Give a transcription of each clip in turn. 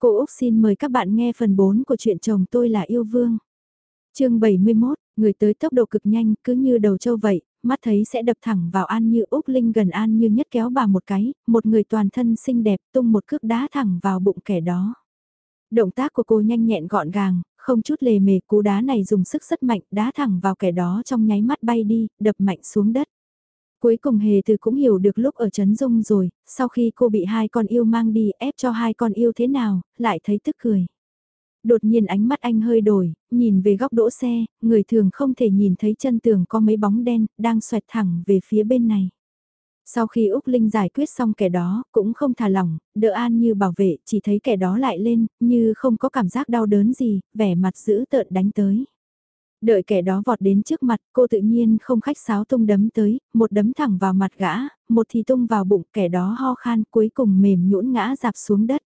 Cô Úc xin mời các bạn nghe phần 4 của truyện chồng tôi là yêu vương. chương 71, người tới tốc độ cực nhanh cứ như đầu trâu vậy, mắt thấy sẽ đập thẳng vào An Như Úc Linh gần An Như nhất kéo bà một cái, một người toàn thân xinh đẹp tung một cước đá thẳng vào bụng kẻ đó. Động tác của cô nhanh nhẹn gọn gàng, không chút lề mề cú đá này dùng sức rất mạnh đá thẳng vào kẻ đó trong nháy mắt bay đi, đập mạnh xuống đất. Cuối cùng hề từ cũng hiểu được lúc ở Trấn Dung rồi, sau khi cô bị hai con yêu mang đi ép cho hai con yêu thế nào, lại thấy tức cười. Đột nhiên ánh mắt anh hơi đổi, nhìn về góc đỗ xe, người thường không thể nhìn thấy chân tường có mấy bóng đen, đang xoẹt thẳng về phía bên này. Sau khi Úc Linh giải quyết xong kẻ đó, cũng không thả lỏng, đỡ an như bảo vệ, chỉ thấy kẻ đó lại lên, như không có cảm giác đau đớn gì, vẻ mặt dữ tợn đánh tới. Đợi kẻ đó vọt đến trước mặt, cô tự nhiên không khách sáo tung đấm tới, một đấm thẳng vào mặt gã, một thì tung vào bụng kẻ đó ho khan cuối cùng mềm nhũn ngã dạp xuống đất.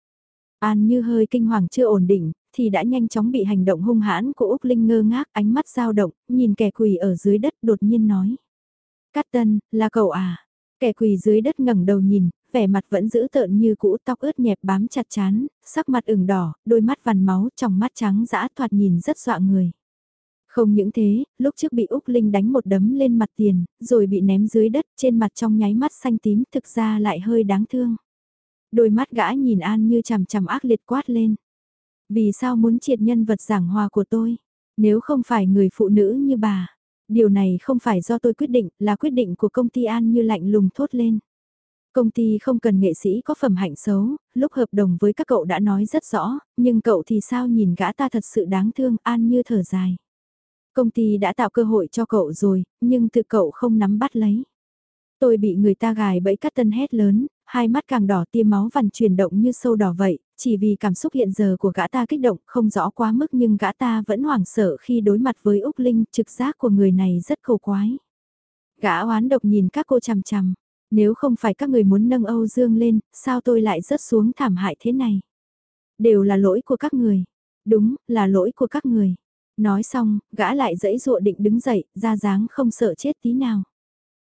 An như hơi kinh hoàng chưa ổn định, thì đã nhanh chóng bị hành động hung hãn của Úc Linh ngơ ngác ánh mắt dao động, nhìn kẻ quỳ ở dưới đất đột nhiên nói. Cát tân, là cậu à? Kẻ quỳ dưới đất ngẩng đầu nhìn, vẻ mặt vẫn giữ tợn như cũ tóc ướt nhẹp bám chặt chán, sắc mặt ửng đỏ, đôi mắt vằn máu, trong mắt trắng dã thoạt nhìn rất dọa người. Không những thế, lúc trước bị Úc Linh đánh một đấm lên mặt tiền, rồi bị ném dưới đất trên mặt trong nháy mắt xanh tím thực ra lại hơi đáng thương. Đôi mắt gã nhìn An như chằm chằm ác liệt quát lên. Vì sao muốn triệt nhân vật giảng hòa của tôi? Nếu không phải người phụ nữ như bà, điều này không phải do tôi quyết định, là quyết định của công ty An như lạnh lùng thốt lên. Công ty không cần nghệ sĩ có phẩm hạnh xấu, lúc hợp đồng với các cậu đã nói rất rõ, nhưng cậu thì sao nhìn gã ta thật sự đáng thương, An như thở dài. Công ty đã tạo cơ hội cho cậu rồi, nhưng tự cậu không nắm bắt lấy. Tôi bị người ta gài bẫy cắt tân hét lớn, hai mắt càng đỏ tiêm máu vằn chuyển động như sâu đỏ vậy, chỉ vì cảm xúc hiện giờ của gã ta kích động không rõ quá mức nhưng gã ta vẫn hoảng sợ khi đối mặt với Úc Linh, trực giác của người này rất cầu quái. Gã oán độc nhìn các cô chằm chằm, nếu không phải các người muốn nâng Âu Dương lên, sao tôi lại rớt xuống thảm hại thế này? Đều là lỗi của các người. Đúng, là lỗi của các người. Nói xong, gã lại dẫy dụa định đứng dậy, ra dáng không sợ chết tí nào.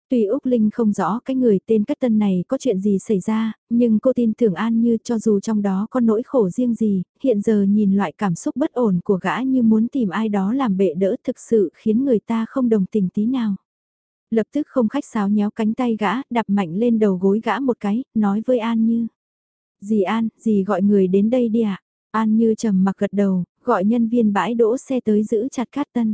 Tuy Úc Linh không rõ cái người tên Cát Tân này có chuyện gì xảy ra, nhưng cô tin tưởng An Như cho dù trong đó có nỗi khổ riêng gì, hiện giờ nhìn loại cảm xúc bất ổn của gã như muốn tìm ai đó làm bệ đỡ thực sự khiến người ta không đồng tình tí nào. Lập tức không khách sáo nhéo cánh tay gã, đạp mạnh lên đầu gối gã một cái, nói với An Như. Dì An, dì gọi người đến đây đi ạ. An Như trầm mặc gật đầu, gọi nhân viên bãi đỗ xe tới giữ chặt Cát Tân.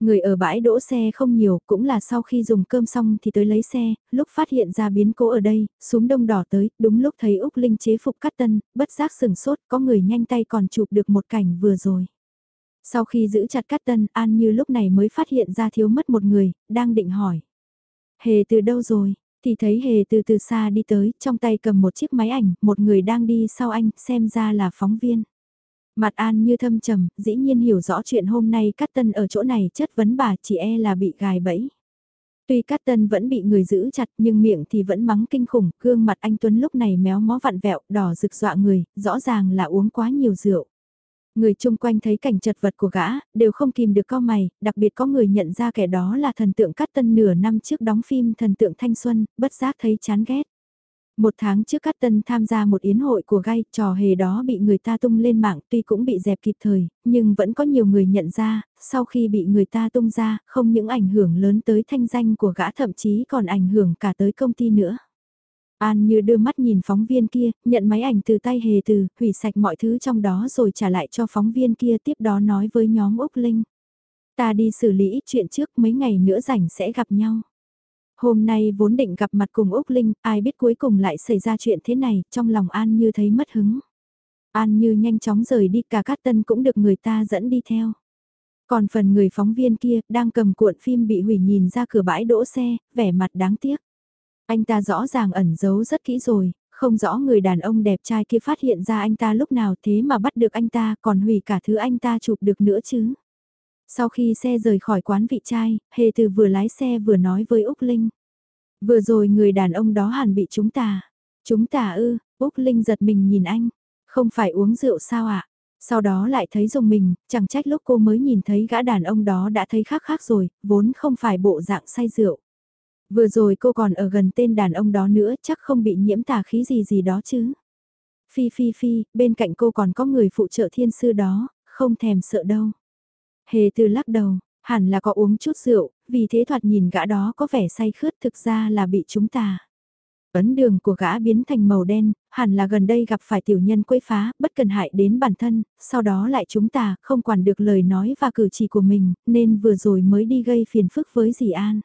Người ở bãi đỗ xe không nhiều, cũng là sau khi dùng cơm xong thì tới lấy xe, lúc phát hiện ra biến cố ở đây, súng đông đỏ tới, đúng lúc thấy Úc Linh chế phục Cát Tân, bất giác sừng sốt, có người nhanh tay còn chụp được một cảnh vừa rồi. Sau khi giữ chặt Cát Tân, An Như lúc này mới phát hiện ra thiếu mất một người, đang định hỏi. Hề từ đâu rồi? Thì thấy Hề từ từ xa đi tới, trong tay cầm một chiếc máy ảnh, một người đang đi sau anh, xem ra là phóng viên. Mặt An như thâm trầm, dĩ nhiên hiểu rõ chuyện hôm nay Cát Tân ở chỗ này chất vấn bà chỉ e là bị gài bẫy. Tuy Cát Tân vẫn bị người giữ chặt nhưng miệng thì vẫn mắng kinh khủng, gương mặt anh Tuấn lúc này méo mó vặn vẹo, đỏ rực dọa người, rõ ràng là uống quá nhiều rượu. Người chung quanh thấy cảnh chật vật của gã, đều không kìm được co mày, đặc biệt có người nhận ra kẻ đó là thần tượng Cát Tân nửa năm trước đóng phim thần tượng Thanh Xuân, bất giác thấy chán ghét. Một tháng trước Cát Tân tham gia một yến hội của gai, trò hề đó bị người ta tung lên mạng tuy cũng bị dẹp kịp thời, nhưng vẫn có nhiều người nhận ra, sau khi bị người ta tung ra, không những ảnh hưởng lớn tới thanh danh của gã thậm chí còn ảnh hưởng cả tới công ty nữa. An như đưa mắt nhìn phóng viên kia, nhận máy ảnh từ tay hề từ, hủy sạch mọi thứ trong đó rồi trả lại cho phóng viên kia tiếp đó nói với nhóm Úc Linh. Ta đi xử lý ít chuyện trước mấy ngày nữa rảnh sẽ gặp nhau. Hôm nay vốn định gặp mặt cùng Úc Linh, ai biết cuối cùng lại xảy ra chuyện thế này, trong lòng An Như thấy mất hứng. An Như nhanh chóng rời đi, cả Cát Tân cũng được người ta dẫn đi theo. Còn phần người phóng viên kia, đang cầm cuộn phim bị hủy nhìn ra cửa bãi đỗ xe, vẻ mặt đáng tiếc. Anh ta rõ ràng ẩn giấu rất kỹ rồi, không rõ người đàn ông đẹp trai kia phát hiện ra anh ta lúc nào thế mà bắt được anh ta còn hủy cả thứ anh ta chụp được nữa chứ. Sau khi xe rời khỏi quán vị trai, Hề Từ vừa lái xe vừa nói với Úc Linh. Vừa rồi người đàn ông đó hẳn bị chúng ta. Chúng ta ư, Úc Linh giật mình nhìn anh. Không phải uống rượu sao ạ? Sau đó lại thấy dùng mình, chẳng trách lúc cô mới nhìn thấy gã đàn ông đó đã thấy khác khác rồi, vốn không phải bộ dạng say rượu. Vừa rồi cô còn ở gần tên đàn ông đó nữa chắc không bị nhiễm tà khí gì gì đó chứ. Phi phi phi, bên cạnh cô còn có người phụ trợ thiên sư đó, không thèm sợ đâu. Hề từ lắc đầu, hẳn là có uống chút rượu, vì thế thoạt nhìn gã đó có vẻ say khướt thực ra là bị chúng ta. Ấn đường của gã biến thành màu đen, hẳn là gần đây gặp phải tiểu nhân quấy phá, bất cần hại đến bản thân, sau đó lại chúng ta không quản được lời nói và cử chỉ của mình, nên vừa rồi mới đi gây phiền phức với dì An.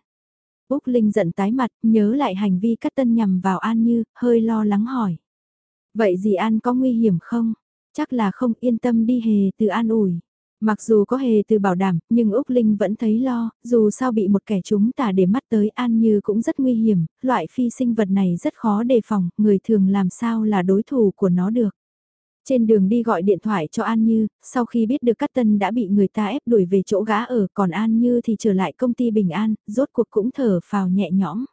Úc Linh giận tái mặt, nhớ lại hành vi cắt tân nhằm vào An Như, hơi lo lắng hỏi. Vậy dì An có nguy hiểm không? Chắc là không yên tâm đi hề từ An ủi. Mặc dù có hề từ bảo đảm, nhưng Úc Linh vẫn thấy lo, dù sao bị một kẻ chúng tả để mắt tới An Như cũng rất nguy hiểm, loại phi sinh vật này rất khó đề phòng, người thường làm sao là đối thủ của nó được. Trên đường đi gọi điện thoại cho An Như, sau khi biết được Cát Tân đã bị người ta ép đuổi về chỗ gã ở, còn An Như thì trở lại công ty Bình An, rốt cuộc cũng thở phào nhẹ nhõm.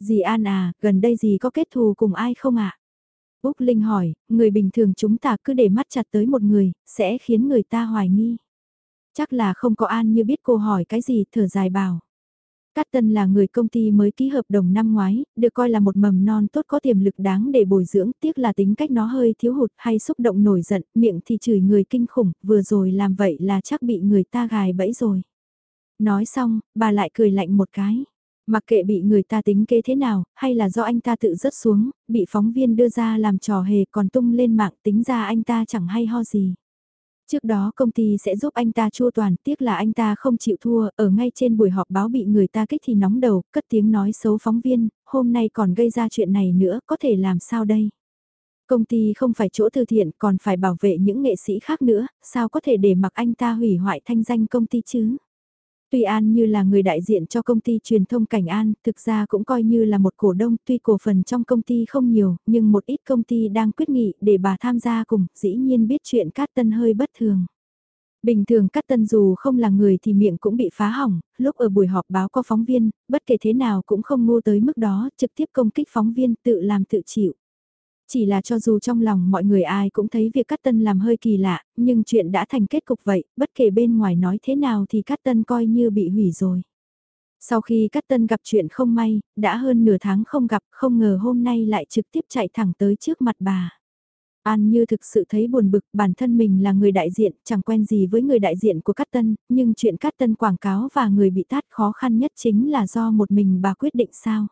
Dì An à, gần đây dì có kết thù cùng ai không ạ? Úc Linh hỏi, người bình thường chúng ta cứ để mắt chặt tới một người, sẽ khiến người ta hoài nghi. Chắc là không có An như biết cô hỏi cái gì, thở dài bảo. Cát Tân là người công ty mới ký hợp đồng năm ngoái, được coi là một mầm non tốt có tiềm lực đáng để bồi dưỡng, tiếc là tính cách nó hơi thiếu hụt hay xúc động nổi giận, miệng thì chửi người kinh khủng, vừa rồi làm vậy là chắc bị người ta gài bẫy rồi. Nói xong, bà lại cười lạnh một cái. Mặc kệ bị người ta tính kế thế nào, hay là do anh ta tự rớt xuống, bị phóng viên đưa ra làm trò hề còn tung lên mạng tính ra anh ta chẳng hay ho gì. Trước đó công ty sẽ giúp anh ta chua toàn, tiếc là anh ta không chịu thua, ở ngay trên buổi họp báo bị người ta kích thì nóng đầu, cất tiếng nói xấu phóng viên, hôm nay còn gây ra chuyện này nữa, có thể làm sao đây? Công ty không phải chỗ từ thiện, còn phải bảo vệ những nghệ sĩ khác nữa, sao có thể để mặc anh ta hủy hoại thanh danh công ty chứ? Tuy An như là người đại diện cho công ty truyền thông Cảnh An, thực ra cũng coi như là một cổ đông, tuy cổ phần trong công ty không nhiều, nhưng một ít công ty đang quyết nghị để bà tham gia cùng, dĩ nhiên biết chuyện Cát Tân hơi bất thường. Bình thường Cát Tân dù không là người thì miệng cũng bị phá hỏng, lúc ở buổi họp báo có phóng viên, bất kể thế nào cũng không ngu tới mức đó, trực tiếp công kích phóng viên tự làm tự chịu. Chỉ là cho dù trong lòng mọi người ai cũng thấy việc Cát Tân làm hơi kỳ lạ, nhưng chuyện đã thành kết cục vậy, bất kể bên ngoài nói thế nào thì Cát Tân coi như bị hủy rồi. Sau khi Cát Tân gặp chuyện không may, đã hơn nửa tháng không gặp, không ngờ hôm nay lại trực tiếp chạy thẳng tới trước mặt bà. An như thực sự thấy buồn bực, bản thân mình là người đại diện, chẳng quen gì với người đại diện của Cát Tân, nhưng chuyện Cát Tân quảng cáo và người bị tát khó khăn nhất chính là do một mình bà quyết định sao.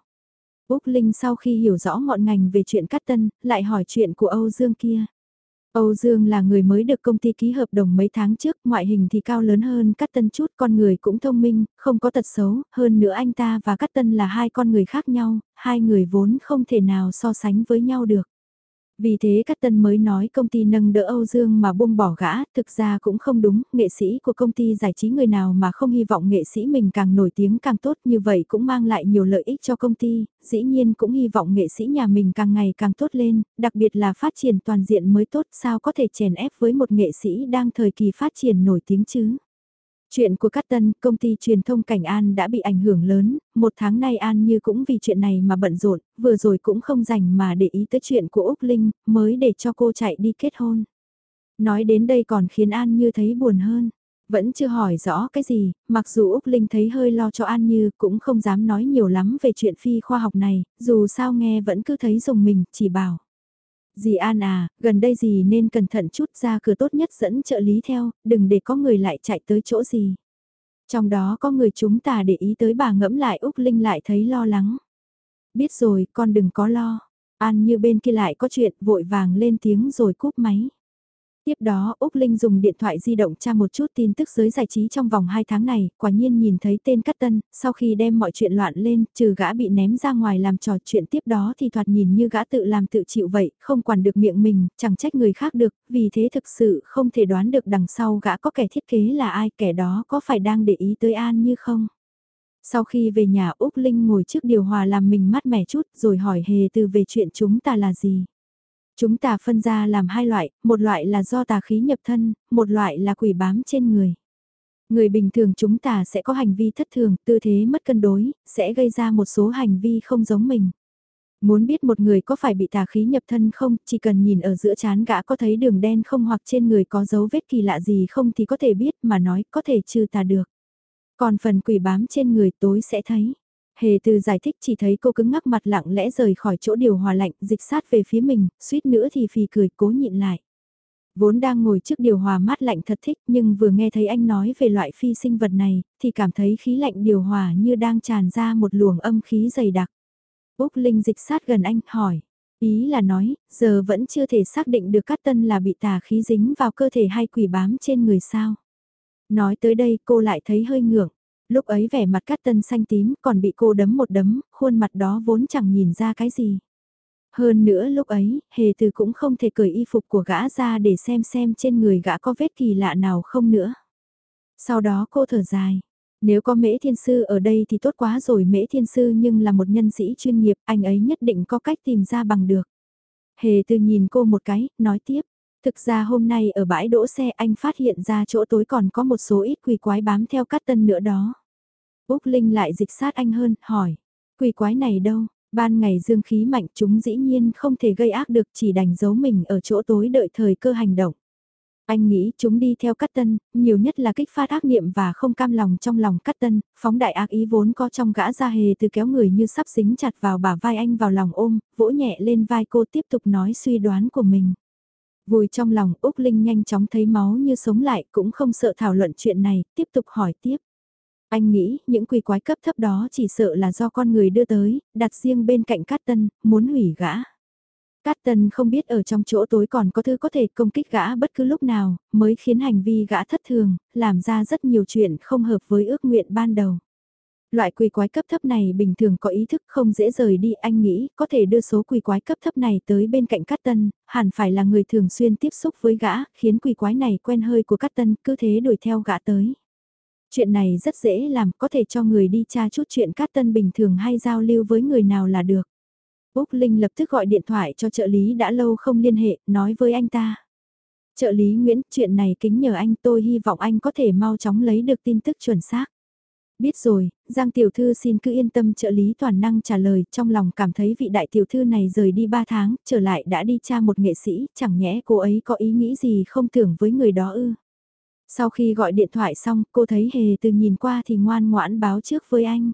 Úc Linh sau khi hiểu rõ ngọn ngành về chuyện cắt tân, lại hỏi chuyện của Âu Dương kia. Âu Dương là người mới được công ty ký hợp đồng mấy tháng trước, ngoại hình thì cao lớn hơn Cát Tân chút, con người cũng thông minh, không có tật xấu, hơn nữa anh ta và Cát Tân là hai con người khác nhau, hai người vốn không thể nào so sánh với nhau được. Vì thế Cát Tân mới nói công ty nâng đỡ Âu Dương mà buông bỏ gã, thực ra cũng không đúng, nghệ sĩ của công ty giải trí người nào mà không hy vọng nghệ sĩ mình càng nổi tiếng càng tốt như vậy cũng mang lại nhiều lợi ích cho công ty, dĩ nhiên cũng hy vọng nghệ sĩ nhà mình càng ngày càng tốt lên, đặc biệt là phát triển toàn diện mới tốt sao có thể chèn ép với một nghệ sĩ đang thời kỳ phát triển nổi tiếng chứ. Chuyện của Cát Tân, công ty truyền thông Cảnh An đã bị ảnh hưởng lớn, một tháng nay An như cũng vì chuyện này mà bận rộn, vừa rồi cũng không dành mà để ý tới chuyện của Úc Linh, mới để cho cô chạy đi kết hôn. Nói đến đây còn khiến An như thấy buồn hơn. Vẫn chưa hỏi rõ cái gì, mặc dù Úc Linh thấy hơi lo cho An Như cũng không dám nói nhiều lắm về chuyện phi khoa học này, dù sao nghe vẫn cứ thấy dùng mình, chỉ bảo. Dì An à, gần đây dì nên cẩn thận chút ra cửa tốt nhất dẫn trợ lý theo, đừng để có người lại chạy tới chỗ gì. Trong đó có người chúng ta để ý tới bà ngẫm lại Úc Linh lại thấy lo lắng. Biết rồi, con đừng có lo. An như bên kia lại có chuyện vội vàng lên tiếng rồi cúp máy. Tiếp đó, Úc Linh dùng điện thoại di động tra một chút tin tức giới giải trí trong vòng 2 tháng này, quả nhiên nhìn thấy tên Cát Tân, sau khi đem mọi chuyện loạn lên, trừ gã bị ném ra ngoài làm trò chuyện tiếp đó thì thoạt nhìn như gã tự làm tự chịu vậy, không quản được miệng mình, chẳng trách người khác được, vì thế thực sự không thể đoán được đằng sau gã có kẻ thiết kế là ai, kẻ đó có phải đang để ý tới An như không. Sau khi về nhà Úc Linh ngồi trước điều hòa làm mình mát mẻ chút rồi hỏi hề từ về chuyện chúng ta là gì. Chúng ta phân ra làm hai loại, một loại là do tà khí nhập thân, một loại là quỷ bám trên người. Người bình thường chúng ta sẽ có hành vi thất thường, tư thế mất cân đối, sẽ gây ra một số hành vi không giống mình. Muốn biết một người có phải bị tà khí nhập thân không, chỉ cần nhìn ở giữa chán gã có thấy đường đen không hoặc trên người có dấu vết kỳ lạ gì không thì có thể biết mà nói có thể trừ tà được. Còn phần quỷ bám trên người tối sẽ thấy. Hề từ giải thích chỉ thấy cô cứng ngắc mặt lặng lẽ rời khỏi chỗ điều hòa lạnh, dịch sát về phía mình, suýt nữa thì phì cười cố nhịn lại. Vốn đang ngồi trước điều hòa mát lạnh thật thích nhưng vừa nghe thấy anh nói về loại phi sinh vật này, thì cảm thấy khí lạnh điều hòa như đang tràn ra một luồng âm khí dày đặc. Úc Linh dịch sát gần anh, hỏi. Ý là nói, giờ vẫn chưa thể xác định được cát tân là bị tà khí dính vào cơ thể hay quỷ bám trên người sao. Nói tới đây cô lại thấy hơi ngượng. Lúc ấy vẻ mặt cát tân xanh tím còn bị cô đấm một đấm, khuôn mặt đó vốn chẳng nhìn ra cái gì. Hơn nữa lúc ấy, hề từ cũng không thể cởi y phục của gã ra để xem xem trên người gã có vết kỳ lạ nào không nữa. Sau đó cô thở dài. Nếu có mễ thiên sư ở đây thì tốt quá rồi mễ thiên sư nhưng là một nhân sĩ chuyên nghiệp, anh ấy nhất định có cách tìm ra bằng được. Hề từ nhìn cô một cái, nói tiếp. Thực ra hôm nay ở bãi đỗ xe anh phát hiện ra chỗ tối còn có một số ít quỷ quái bám theo cát tân nữa đó. Úc Linh lại dịch sát anh hơn, hỏi. Quỷ quái này đâu? Ban ngày dương khí mạnh chúng dĩ nhiên không thể gây ác được chỉ đành giấu mình ở chỗ tối đợi thời cơ hành động. Anh nghĩ chúng đi theo cắt tân, nhiều nhất là kích phát ác niệm và không cam lòng trong lòng cắt tân, phóng đại ác ý vốn có trong gã ra hề từ kéo người như sắp dính chặt vào bả vai anh vào lòng ôm, vỗ nhẹ lên vai cô tiếp tục nói suy đoán của mình. Vùi trong lòng Úc Linh nhanh chóng thấy máu như sống lại cũng không sợ thảo luận chuyện này, tiếp tục hỏi tiếp. Anh nghĩ những quỷ quái cấp thấp đó chỉ sợ là do con người đưa tới, đặt riêng bên cạnh Cát Tân, muốn hủy gã. Cát Tân không biết ở trong chỗ tối còn có thứ có thể công kích gã bất cứ lúc nào, mới khiến hành vi gã thất thường, làm ra rất nhiều chuyện không hợp với ước nguyện ban đầu. Loại quỷ quái cấp thấp này bình thường có ý thức không dễ rời đi anh nghĩ có thể đưa số quỷ quái cấp thấp này tới bên cạnh Cát Tân, hẳn phải là người thường xuyên tiếp xúc với gã, khiến quỷ quái này quen hơi của Cát Tân cứ thế đuổi theo gã tới. Chuyện này rất dễ làm, có thể cho người đi tra chút chuyện Cát Tân bình thường hay giao lưu với người nào là được. Úc Linh lập tức gọi điện thoại cho trợ lý đã lâu không liên hệ, nói với anh ta. Trợ lý Nguyễn, chuyện này kính nhờ anh tôi hy vọng anh có thể mau chóng lấy được tin tức chuẩn xác. Biết rồi, Giang Tiểu Thư xin cứ yên tâm trợ lý toàn năng trả lời, trong lòng cảm thấy vị đại tiểu thư này rời đi 3 tháng, trở lại đã đi tra một nghệ sĩ, chẳng nhẽ cô ấy có ý nghĩ gì không tưởng với người đó ư. Sau khi gọi điện thoại xong, cô thấy hề từ nhìn qua thì ngoan ngoãn báo trước với anh.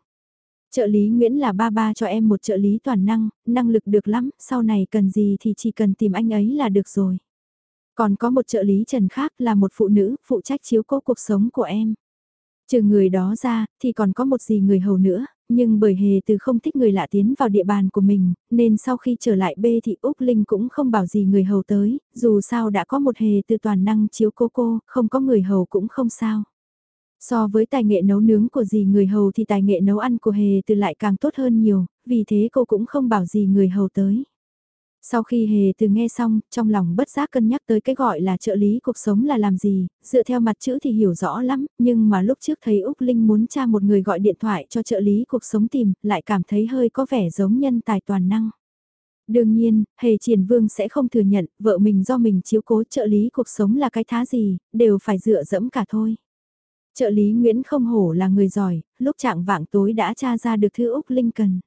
Trợ lý Nguyễn là ba ba cho em một trợ lý toàn năng, năng lực được lắm, sau này cần gì thì chỉ cần tìm anh ấy là được rồi. Còn có một trợ lý Trần khác là một phụ nữ, phụ trách chiếu cố cuộc sống của em. Trừ người đó ra, thì còn có một gì người hầu nữa, nhưng bởi hề từ không thích người lạ tiến vào địa bàn của mình, nên sau khi trở lại bê thì Úc Linh cũng không bảo gì người hầu tới, dù sao đã có một hề từ toàn năng chiếu cô cô, không có người hầu cũng không sao. So với tài nghệ nấu nướng của dì người hầu thì tài nghệ nấu ăn của hề từ lại càng tốt hơn nhiều, vì thế cô cũng không bảo gì người hầu tới. Sau khi hề từ nghe xong, trong lòng bất giác cân nhắc tới cái gọi là trợ lý cuộc sống là làm gì, dựa theo mặt chữ thì hiểu rõ lắm, nhưng mà lúc trước thấy Úc Linh muốn tra một người gọi điện thoại cho trợ lý cuộc sống tìm, lại cảm thấy hơi có vẻ giống nhân tài toàn năng. Đương nhiên, hề triển vương sẽ không thừa nhận, vợ mình do mình chiếu cố trợ lý cuộc sống là cái thá gì, đều phải dựa dẫm cả thôi. Trợ lý Nguyễn không hổ là người giỏi, lúc trạng vạng tối đã tra ra được thư Úc Linh cần.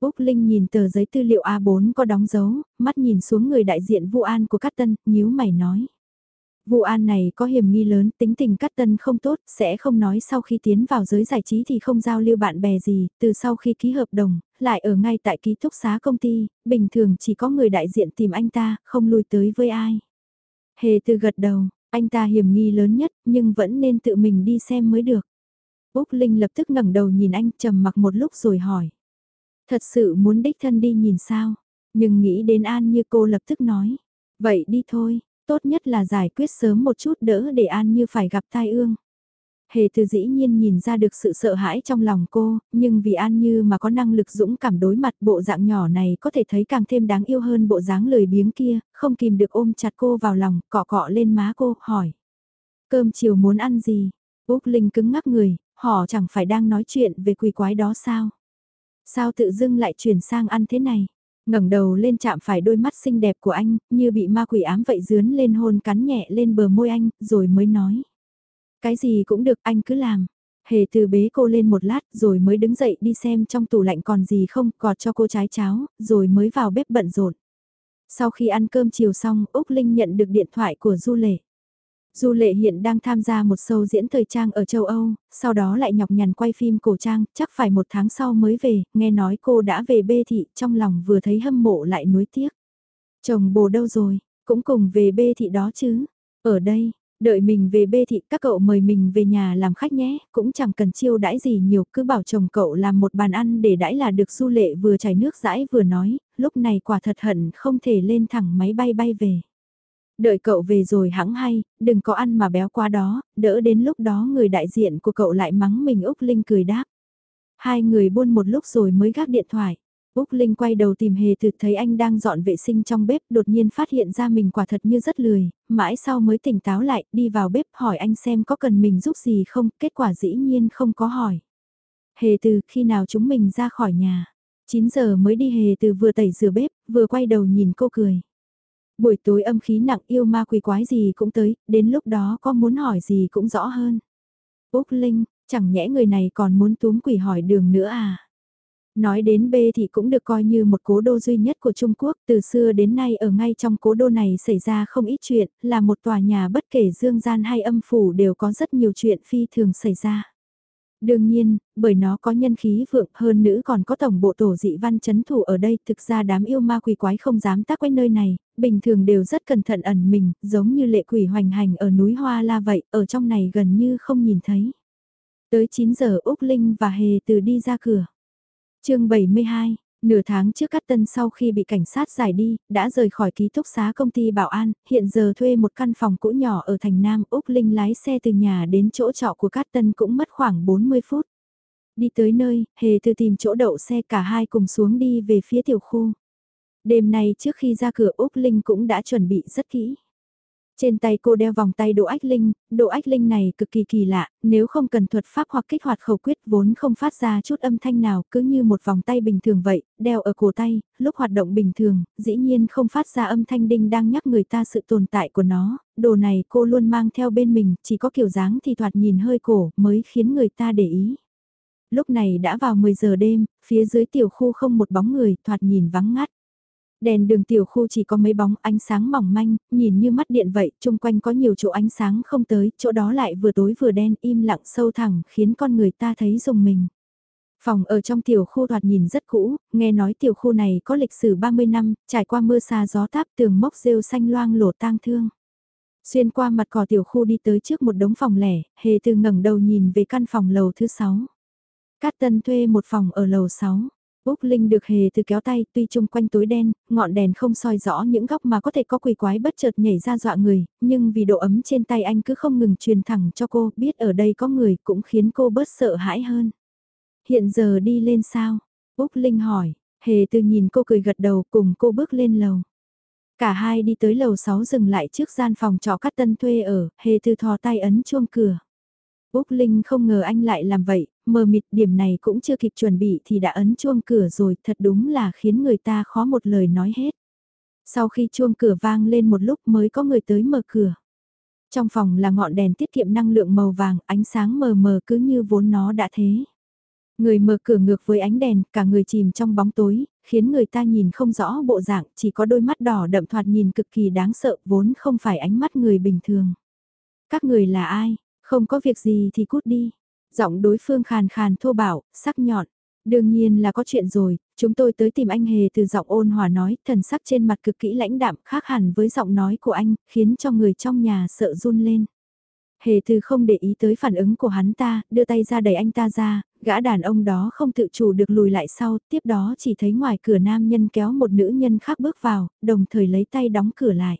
Úc Linh nhìn tờ giấy tư liệu A4 có đóng dấu, mắt nhìn xuống người đại diện vụ an của Cát Tân, nhíu mày nói. Vụ an này có hiểm nghi lớn, tính tình Cát Tân không tốt, sẽ không nói sau khi tiến vào giới giải trí thì không giao lưu bạn bè gì, từ sau khi ký hợp đồng, lại ở ngay tại ký túc xá công ty, bình thường chỉ có người đại diện tìm anh ta, không lui tới với ai. Hề từ gật đầu, anh ta hiểm nghi lớn nhất, nhưng vẫn nên tự mình đi xem mới được. Úc Linh lập tức ngẩng đầu nhìn anh trầm mặc một lúc rồi hỏi. Thật sự muốn đích thân đi nhìn sao, nhưng nghĩ đến An như cô lập tức nói. Vậy đi thôi, tốt nhất là giải quyết sớm một chút đỡ để An như phải gặp tai ương. Hề từ dĩ nhiên nhìn ra được sự sợ hãi trong lòng cô, nhưng vì An Như mà có năng lực dũng cảm đối mặt bộ dạng nhỏ này có thể thấy càng thêm đáng yêu hơn bộ dáng lười biếng kia, không kìm được ôm chặt cô vào lòng, cọ cọ lên má cô, hỏi. Cơm chiều muốn ăn gì? Úc Linh cứng ngắc người, họ chẳng phải đang nói chuyện về quỷ quái đó sao? Sao tự dưng lại chuyển sang ăn thế này? ngẩng đầu lên chạm phải đôi mắt xinh đẹp của anh, như bị ma quỷ ám vậy dướn lên hôn cắn nhẹ lên bờ môi anh, rồi mới nói. Cái gì cũng được anh cứ làm. Hề từ bế cô lên một lát rồi mới đứng dậy đi xem trong tủ lạnh còn gì không, gọt cho cô trái cháo, rồi mới vào bếp bận rộn. Sau khi ăn cơm chiều xong, Úc Linh nhận được điện thoại của Du Lệ. Du lệ hiện đang tham gia một show diễn thời trang ở châu Âu, sau đó lại nhọc nhằn quay phim cổ trang, chắc phải một tháng sau mới về, nghe nói cô đã về bê thị, trong lòng vừa thấy hâm mộ lại nuối tiếc. Chồng bồ đâu rồi, cũng cùng về bê thị đó chứ, ở đây, đợi mình về bê thị các cậu mời mình về nhà làm khách nhé, cũng chẳng cần chiêu đãi gì nhiều, cứ bảo chồng cậu làm một bàn ăn để đãi là được du lệ vừa chảy nước rãi vừa nói, lúc này quả thật hận không thể lên thẳng máy bay bay về. Đợi cậu về rồi hãng hay, đừng có ăn mà béo quá đó, đỡ đến lúc đó người đại diện của cậu lại mắng mình Úc Linh cười đáp. Hai người buôn một lúc rồi mới gác điện thoại. Úc Linh quay đầu tìm hề từ thấy anh đang dọn vệ sinh trong bếp đột nhiên phát hiện ra mình quả thật như rất lười, mãi sau mới tỉnh táo lại, đi vào bếp hỏi anh xem có cần mình giúp gì không, kết quả dĩ nhiên không có hỏi. Hề từ khi nào chúng mình ra khỏi nhà, 9 giờ mới đi hề từ vừa tẩy rửa bếp, vừa quay đầu nhìn cô cười. Buổi tối âm khí nặng yêu ma quỷ quái gì cũng tới, đến lúc đó có muốn hỏi gì cũng rõ hơn. Úc Linh, chẳng nhẽ người này còn muốn túm quỷ hỏi đường nữa à? Nói đến B thì cũng được coi như một cố đô duy nhất của Trung Quốc, từ xưa đến nay ở ngay trong cố đô này xảy ra không ít chuyện, là một tòa nhà bất kể dương gian hay âm phủ đều có rất nhiều chuyện phi thường xảy ra. Đương nhiên, bởi nó có nhân khí vượng hơn nữ còn có tổng bộ tổ dị văn chấn thủ ở đây, thực ra đám yêu ma quỷ quái không dám tác quay nơi này, bình thường đều rất cẩn thận ẩn mình, giống như lệ quỷ hoành hành ở núi Hoa La vậy, ở trong này gần như không nhìn thấy. Tới 9 giờ Úc Linh và Hề từ đi ra cửa. chương 72 Nửa tháng trước Cát Tân sau khi bị cảnh sát giải đi, đã rời khỏi ký túc xá công ty Bảo An, hiện giờ thuê một căn phòng cũ nhỏ ở thành Nam Úc Linh lái xe từ nhà đến chỗ trọ của Cát Tân cũng mất khoảng 40 phút. Đi tới nơi, Hề từ tìm chỗ đậu xe cả hai cùng xuống đi về phía tiểu khu. Đêm nay trước khi ra cửa Úc Linh cũng đã chuẩn bị rất kỹ. Trên tay cô đeo vòng tay độ ách linh, độ ách linh này cực kỳ kỳ lạ, nếu không cần thuật pháp hoặc kích hoạt khẩu quyết vốn không phát ra chút âm thanh nào cứ như một vòng tay bình thường vậy, đeo ở cổ tay, lúc hoạt động bình thường, dĩ nhiên không phát ra âm thanh đinh đang nhắc người ta sự tồn tại của nó, đồ này cô luôn mang theo bên mình, chỉ có kiểu dáng thì thoạt nhìn hơi cổ mới khiến người ta để ý. Lúc này đã vào 10 giờ đêm, phía dưới tiểu khu không một bóng người, thoạt nhìn vắng ngắt. Đèn đường tiểu khu chỉ có mấy bóng ánh sáng mỏng manh, nhìn như mắt điện vậy, chung quanh có nhiều chỗ ánh sáng không tới, chỗ đó lại vừa tối vừa đen im lặng sâu thẳng khiến con người ta thấy dùng mình. Phòng ở trong tiểu khu thoạt nhìn rất cũ, nghe nói tiểu khu này có lịch sử 30 năm, trải qua mưa xa gió táp tường mốc rêu xanh loang lổ tang thương. Xuyên qua mặt cỏ tiểu khu đi tới trước một đống phòng lẻ, hề từ ngẩng đầu nhìn về căn phòng lầu thứ 6. Cát Tân thuê một phòng ở lầu 6. Úc Linh được hề từ kéo tay, tuy chung quanh tối đen, ngọn đèn không soi rõ những góc mà có thể có quỷ quái bất chợt nhảy ra dọa người, nhưng vì độ ấm trên tay anh cứ không ngừng truyền thẳng cho cô, biết ở đây có người cũng khiến cô bớt sợ hãi hơn. Hiện giờ đi lên sao? Úc Linh hỏi, hề từ nhìn cô cười gật đầu cùng cô bước lên lầu. Cả hai đi tới lầu 6 dừng lại trước gian phòng trọ cắt tân thuê ở, hề từ thò tay ấn chuông cửa. Úc Linh không ngờ anh lại làm vậy, mờ mịt điểm này cũng chưa kịp chuẩn bị thì đã ấn chuông cửa rồi, thật đúng là khiến người ta khó một lời nói hết. Sau khi chuông cửa vang lên một lúc mới có người tới mở cửa. Trong phòng là ngọn đèn tiết kiệm năng lượng màu vàng, ánh sáng mờ mờ cứ như vốn nó đã thế. Người mở cửa ngược với ánh đèn, cả người chìm trong bóng tối, khiến người ta nhìn không rõ bộ dạng, chỉ có đôi mắt đỏ đậm thoạt nhìn cực kỳ đáng sợ, vốn không phải ánh mắt người bình thường. Các người là ai? Không có việc gì thì cút đi. Giọng đối phương khàn khàn thô bảo, sắc nhọn. Đương nhiên là có chuyện rồi, chúng tôi tới tìm anh Hề từ giọng ôn hòa nói, thần sắc trên mặt cực kỹ lãnh đạm khác hẳn với giọng nói của anh, khiến cho người trong nhà sợ run lên. Hề từ không để ý tới phản ứng của hắn ta, đưa tay ra đẩy anh ta ra, gã đàn ông đó không tự chủ được lùi lại sau, tiếp đó chỉ thấy ngoài cửa nam nhân kéo một nữ nhân khác bước vào, đồng thời lấy tay đóng cửa lại.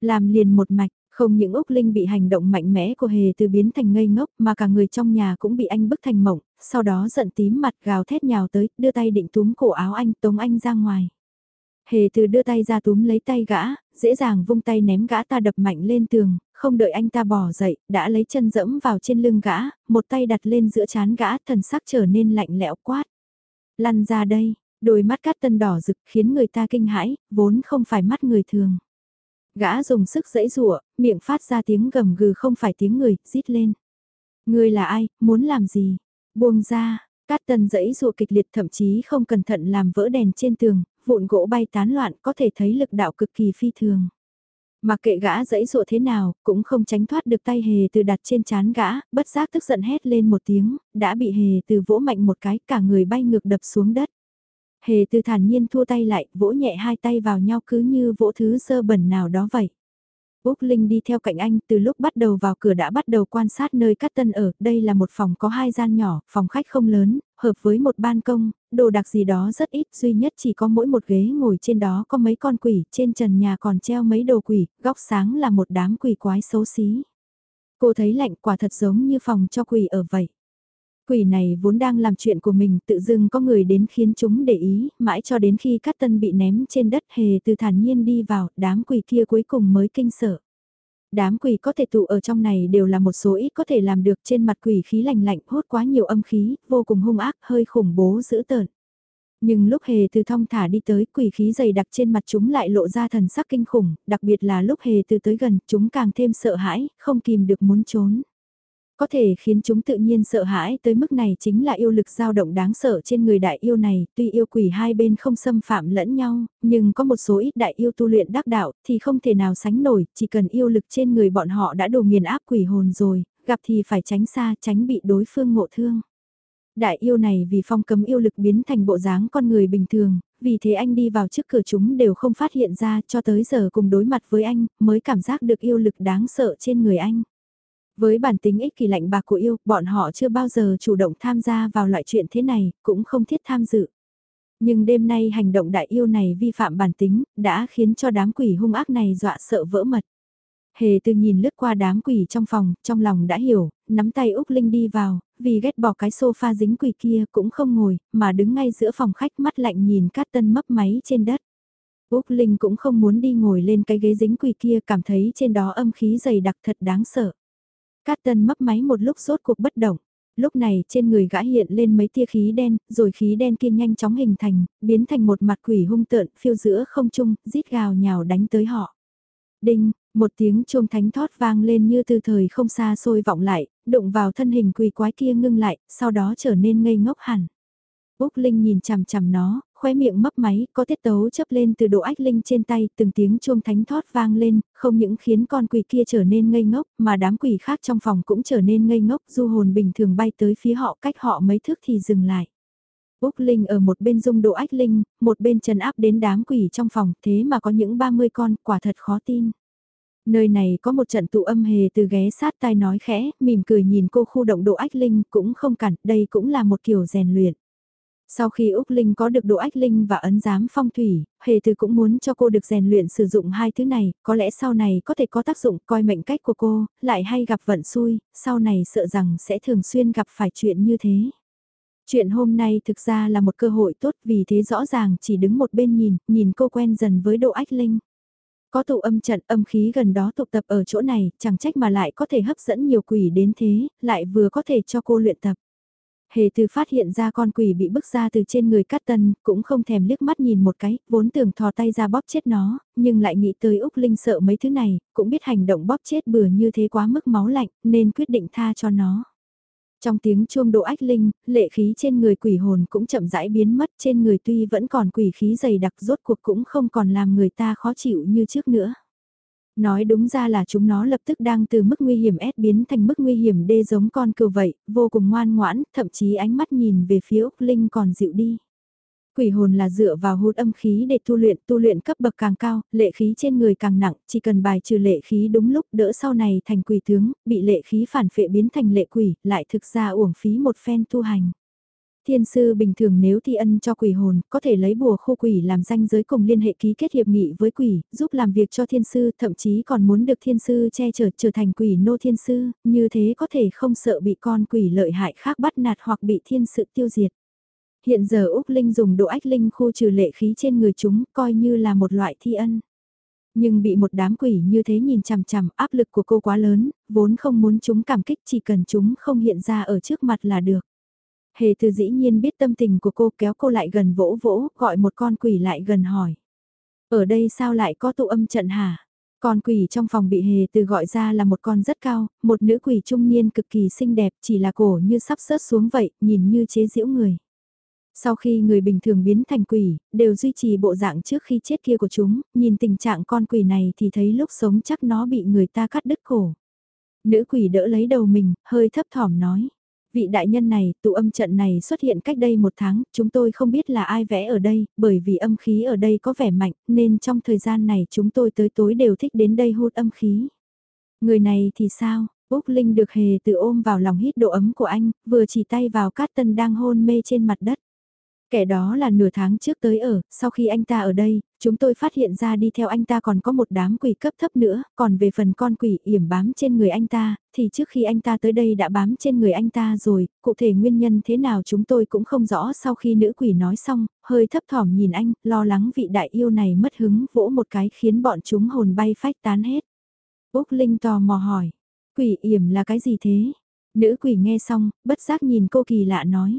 Làm liền một mạch, không những Úc Linh bị hành động mạnh mẽ của Hề từ biến thành ngây ngốc mà cả người trong nhà cũng bị anh bức thành mộng, sau đó giận tím mặt gào thét nhào tới, đưa tay định túm cổ áo anh tống anh ra ngoài. Hề từ đưa tay ra túm lấy tay gã, dễ dàng vung tay ném gã ta đập mạnh lên tường, không đợi anh ta bỏ dậy, đã lấy chân dẫm vào trên lưng gã, một tay đặt lên giữa chán gã thần sắc trở nên lạnh lẽo quát. Lăn ra đây, đôi mắt cát tân đỏ rực khiến người ta kinh hãi, vốn không phải mắt người thường. Gã dùng sức dẫy rụa, miệng phát ra tiếng gầm gừ không phải tiếng người, rít lên. Người là ai, muốn làm gì? Buông ra, cát tân dẫy rụa kịch liệt thậm chí không cẩn thận làm vỡ đèn trên tường, vụn gỗ bay tán loạn có thể thấy lực đạo cực kỳ phi thường. Mặc kệ gã dẫy dụa thế nào, cũng không tránh thoát được tay hề từ đặt trên chán gã, bất giác tức giận hét lên một tiếng, đã bị hề từ vỗ mạnh một cái, cả người bay ngược đập xuống đất. Hề từ thản nhiên thua tay lại, vỗ nhẹ hai tay vào nhau cứ như vỗ thứ sơ bẩn nào đó vậy. Úc Linh đi theo cạnh anh từ lúc bắt đầu vào cửa đã bắt đầu quan sát nơi Cát tân ở, đây là một phòng có hai gian nhỏ, phòng khách không lớn, hợp với một ban công, đồ đặc gì đó rất ít, duy nhất chỉ có mỗi một ghế ngồi trên đó có mấy con quỷ, trên trần nhà còn treo mấy đồ quỷ, góc sáng là một đám quỷ quái xấu xí. Cô thấy lạnh quả thật giống như phòng cho quỷ ở vậy. Quỷ này vốn đang làm chuyện của mình, tự dưng có người đến khiến chúng để ý, mãi cho đến khi cát tân bị ném trên đất hề từ thản nhiên đi vào, đám quỷ kia cuối cùng mới kinh sợ. Đám quỷ có thể tụ ở trong này đều là một số ít có thể làm được trên mặt quỷ khí lạnh lạnh hốt quá nhiều âm khí, vô cùng hung ác, hơi khủng bố dữ tợn. Nhưng lúc hề từ thong thả đi tới quỷ khí dày đặc trên mặt chúng lại lộ ra thần sắc kinh khủng, đặc biệt là lúc hề từ tới gần chúng càng thêm sợ hãi, không kìm được muốn trốn. Có thể khiến chúng tự nhiên sợ hãi tới mức này chính là yêu lực dao động đáng sợ trên người đại yêu này, tuy yêu quỷ hai bên không xâm phạm lẫn nhau, nhưng có một số ít đại yêu tu luyện đắc đạo thì không thể nào sánh nổi, chỉ cần yêu lực trên người bọn họ đã đồ nghiền áp quỷ hồn rồi, gặp thì phải tránh xa tránh bị đối phương ngộ thương. Đại yêu này vì phong cấm yêu lực biến thành bộ dáng con người bình thường, vì thế anh đi vào trước cửa chúng đều không phát hiện ra cho tới giờ cùng đối mặt với anh mới cảm giác được yêu lực đáng sợ trên người anh. Với bản tính ích kỷ lạnh bạc của yêu, bọn họ chưa bao giờ chủ động tham gia vào loại chuyện thế này, cũng không thiết tham dự. Nhưng đêm nay hành động đại yêu này vi phạm bản tính, đã khiến cho đám quỷ hung ác này dọa sợ vỡ mật. Hề từ nhìn lướt qua đám quỷ trong phòng, trong lòng đã hiểu, nắm tay Úc Linh đi vào, vì ghét bỏ cái sofa dính quỷ kia cũng không ngồi, mà đứng ngay giữa phòng khách mắt lạnh nhìn cát tân mấp máy trên đất. Úc Linh cũng không muốn đi ngồi lên cái ghế dính quỷ kia cảm thấy trên đó âm khí dày đặc thật đáng sợ. Cát tân mấp máy một lúc rốt cuộc bất động. Lúc này trên người gã hiện lên mấy tia khí đen, rồi khí đen kia nhanh chóng hình thành, biến thành một mặt quỷ hung tợn phiêu giữa không trung, rít gào nhào đánh tới họ. Đinh, một tiếng chuông thánh thót vang lên như từ thời không xa xôi vọng lại, đụng vào thân hình quỷ quái kia ngưng lại, sau đó trở nên ngây ngốc hẳn. Úc Linh nhìn chằm chằm nó, khóe miệng mấp máy, có tiết tấu chấp lên từ độ ách linh trên tay, từng tiếng chuông thánh thót vang lên, không những khiến con quỷ kia trở nên ngây ngốc, mà đám quỷ khác trong phòng cũng trở nên ngây ngốc, du hồn bình thường bay tới phía họ cách họ mấy thước thì dừng lại. Úc Linh ở một bên dung độ ách linh, một bên trần áp đến đám quỷ trong phòng, thế mà có những 30 con, quả thật khó tin. Nơi này có một trận tụ âm hề từ ghé sát tai nói khẽ, mỉm cười nhìn cô khu động độ ách linh, cũng không cản, đây cũng là một kiểu rèn luyện. Sau khi Úc Linh có được độ ách linh và ấn giám phong thủy, Hề Từ cũng muốn cho cô được rèn luyện sử dụng hai thứ này, có lẽ sau này có thể có tác dụng coi mệnh cách của cô, lại hay gặp vận xui, sau này sợ rằng sẽ thường xuyên gặp phải chuyện như thế. Chuyện hôm nay thực ra là một cơ hội tốt vì thế rõ ràng chỉ đứng một bên nhìn, nhìn cô quen dần với độ ách linh. Có tụ âm trận âm khí gần đó tụ tập ở chỗ này, chẳng trách mà lại có thể hấp dẫn nhiều quỷ đến thế, lại vừa có thể cho cô luyện tập. Hề từ phát hiện ra con quỷ bị bức ra từ trên người cắt tân, cũng không thèm liếc mắt nhìn một cái, vốn tưởng thò tay ra bóp chết nó, nhưng lại nghĩ tới Úc Linh sợ mấy thứ này, cũng biết hành động bóp chết bừa như thế quá mức máu lạnh, nên quyết định tha cho nó. Trong tiếng chuông độ ách linh, lệ khí trên người quỷ hồn cũng chậm rãi biến mất trên người tuy vẫn còn quỷ khí dày đặc rốt cuộc cũng không còn làm người ta khó chịu như trước nữa. Nói đúng ra là chúng nó lập tức đang từ mức nguy hiểm S biến thành mức nguy hiểm D giống con cừu vậy, vô cùng ngoan ngoãn, thậm chí ánh mắt nhìn về phía Úc Linh còn dịu đi. Quỷ hồn là dựa vào hút âm khí để tu luyện, tu luyện cấp bậc càng cao, lệ khí trên người càng nặng, chỉ cần bài trừ lệ khí đúng lúc đỡ sau này thành quỷ tướng, bị lệ khí phản phệ biến thành lệ quỷ, lại thực ra uổng phí một phen tu hành. Thiên sư bình thường nếu thi ân cho quỷ hồn, có thể lấy bùa khô quỷ làm danh giới cùng liên hệ ký kết hiệp nghị với quỷ, giúp làm việc cho thiên sư, thậm chí còn muốn được thiên sư che chở trở thành quỷ nô thiên sư, như thế có thể không sợ bị con quỷ lợi hại khác bắt nạt hoặc bị thiên sự tiêu diệt. Hiện giờ Úc Linh dùng độ ách linh khu trừ lệ khí trên người chúng, coi như là một loại thi ân. Nhưng bị một đám quỷ như thế nhìn chằm chằm, áp lực của cô quá lớn, vốn không muốn chúng cảm kích chỉ cần chúng không hiện ra ở trước mặt là được. Hề từ dĩ nhiên biết tâm tình của cô kéo cô lại gần vỗ vỗ, gọi một con quỷ lại gần hỏi. Ở đây sao lại có tụ âm trận hả? Con quỷ trong phòng bị hề từ gọi ra là một con rất cao, một nữ quỷ trung niên cực kỳ xinh đẹp chỉ là cổ như sắp rớt xuống vậy, nhìn như chế giễu người. Sau khi người bình thường biến thành quỷ, đều duy trì bộ dạng trước khi chết kia của chúng, nhìn tình trạng con quỷ này thì thấy lúc sống chắc nó bị người ta cắt đứt cổ. Nữ quỷ đỡ lấy đầu mình, hơi thấp thỏm nói. Vị đại nhân này, tụ âm trận này xuất hiện cách đây một tháng, chúng tôi không biết là ai vẽ ở đây, bởi vì âm khí ở đây có vẻ mạnh, nên trong thời gian này chúng tôi tới tối đều thích đến đây hút âm khí. Người này thì sao? Úc Linh được hề tự ôm vào lòng hít độ ấm của anh, vừa chỉ tay vào Cát Tân đang hôn mê trên mặt đất. Kẻ đó là nửa tháng trước tới ở, sau khi anh ta ở đây, chúng tôi phát hiện ra đi theo anh ta còn có một đám quỷ cấp thấp nữa, còn về phần con quỷ yểm bám trên người anh ta, thì trước khi anh ta tới đây đã bám trên người anh ta rồi, cụ thể nguyên nhân thế nào chúng tôi cũng không rõ sau khi nữ quỷ nói xong, hơi thấp thỏm nhìn anh, lo lắng vị đại yêu này mất hứng vỗ một cái khiến bọn chúng hồn bay phách tán hết. Úc Linh tò mò hỏi, quỷ yểm là cái gì thế? Nữ quỷ nghe xong, bất giác nhìn cô kỳ lạ nói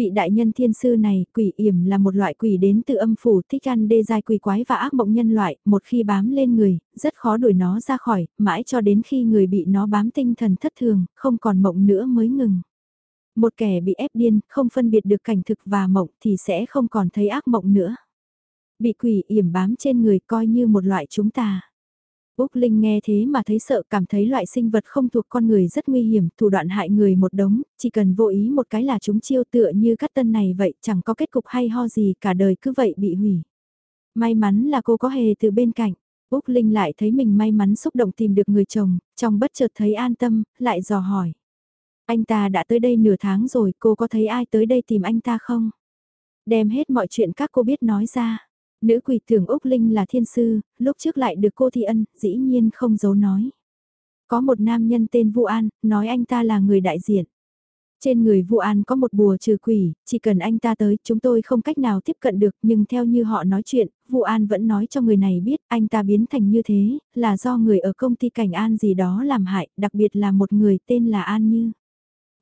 vị đại nhân thiên sư này, quỷ yểm là một loại quỷ đến từ âm phủ thích ăn đê dài quỷ quái và ác mộng nhân loại, một khi bám lên người, rất khó đuổi nó ra khỏi, mãi cho đến khi người bị nó bám tinh thần thất thường, không còn mộng nữa mới ngừng. Một kẻ bị ép điên, không phân biệt được cảnh thực và mộng thì sẽ không còn thấy ác mộng nữa. Bị quỷ yểm bám trên người coi như một loại chúng ta. Úc Linh nghe thế mà thấy sợ cảm thấy loại sinh vật không thuộc con người rất nguy hiểm, thủ đoạn hại người một đống, chỉ cần vô ý một cái là chúng chiêu tựa như cắt tân này vậy, chẳng có kết cục hay ho gì cả đời cứ vậy bị hủy. May mắn là cô có hề từ bên cạnh, Úc Linh lại thấy mình may mắn xúc động tìm được người chồng, trong bất chợt thấy an tâm, lại dò hỏi. Anh ta đã tới đây nửa tháng rồi, cô có thấy ai tới đây tìm anh ta không? Đem hết mọi chuyện các cô biết nói ra. Nữ quỷ tưởng Úc Linh là thiên sư, lúc trước lại được cô Thi Ân, dĩ nhiên không giấu nói. Có một nam nhân tên Vu An, nói anh ta là người đại diện. Trên người Vu An có một bùa trừ quỷ, chỉ cần anh ta tới, chúng tôi không cách nào tiếp cận được, nhưng theo như họ nói chuyện, Vu An vẫn nói cho người này biết anh ta biến thành như thế, là do người ở công ty Cảnh An gì đó làm hại, đặc biệt là một người tên là An Như.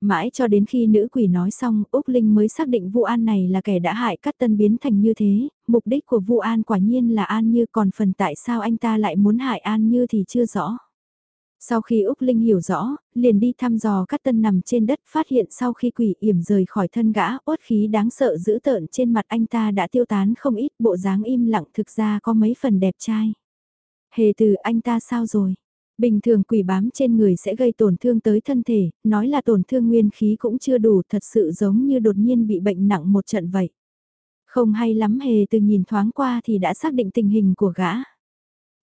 Mãi cho đến khi nữ quỷ nói xong, Úc Linh mới xác định Vu An này là kẻ đã hại Cát Tân biến thành như thế, mục đích của Vu An quả nhiên là An Như còn phần tại sao anh ta lại muốn hại An Như thì chưa rõ. Sau khi Úc Linh hiểu rõ, liền đi thăm dò Cát Tân nằm trên đất phát hiện sau khi quỷ yểm rời khỏi thân gã, uất khí đáng sợ dữ tợn trên mặt anh ta đã tiêu tán không ít bộ dáng im lặng thực ra có mấy phần đẹp trai. Hề từ anh ta sao rồi? Bình thường quỷ bám trên người sẽ gây tổn thương tới thân thể, nói là tổn thương nguyên khí cũng chưa đủ thật sự giống như đột nhiên bị bệnh nặng một trận vậy. Không hay lắm hề từ nhìn thoáng qua thì đã xác định tình hình của gã.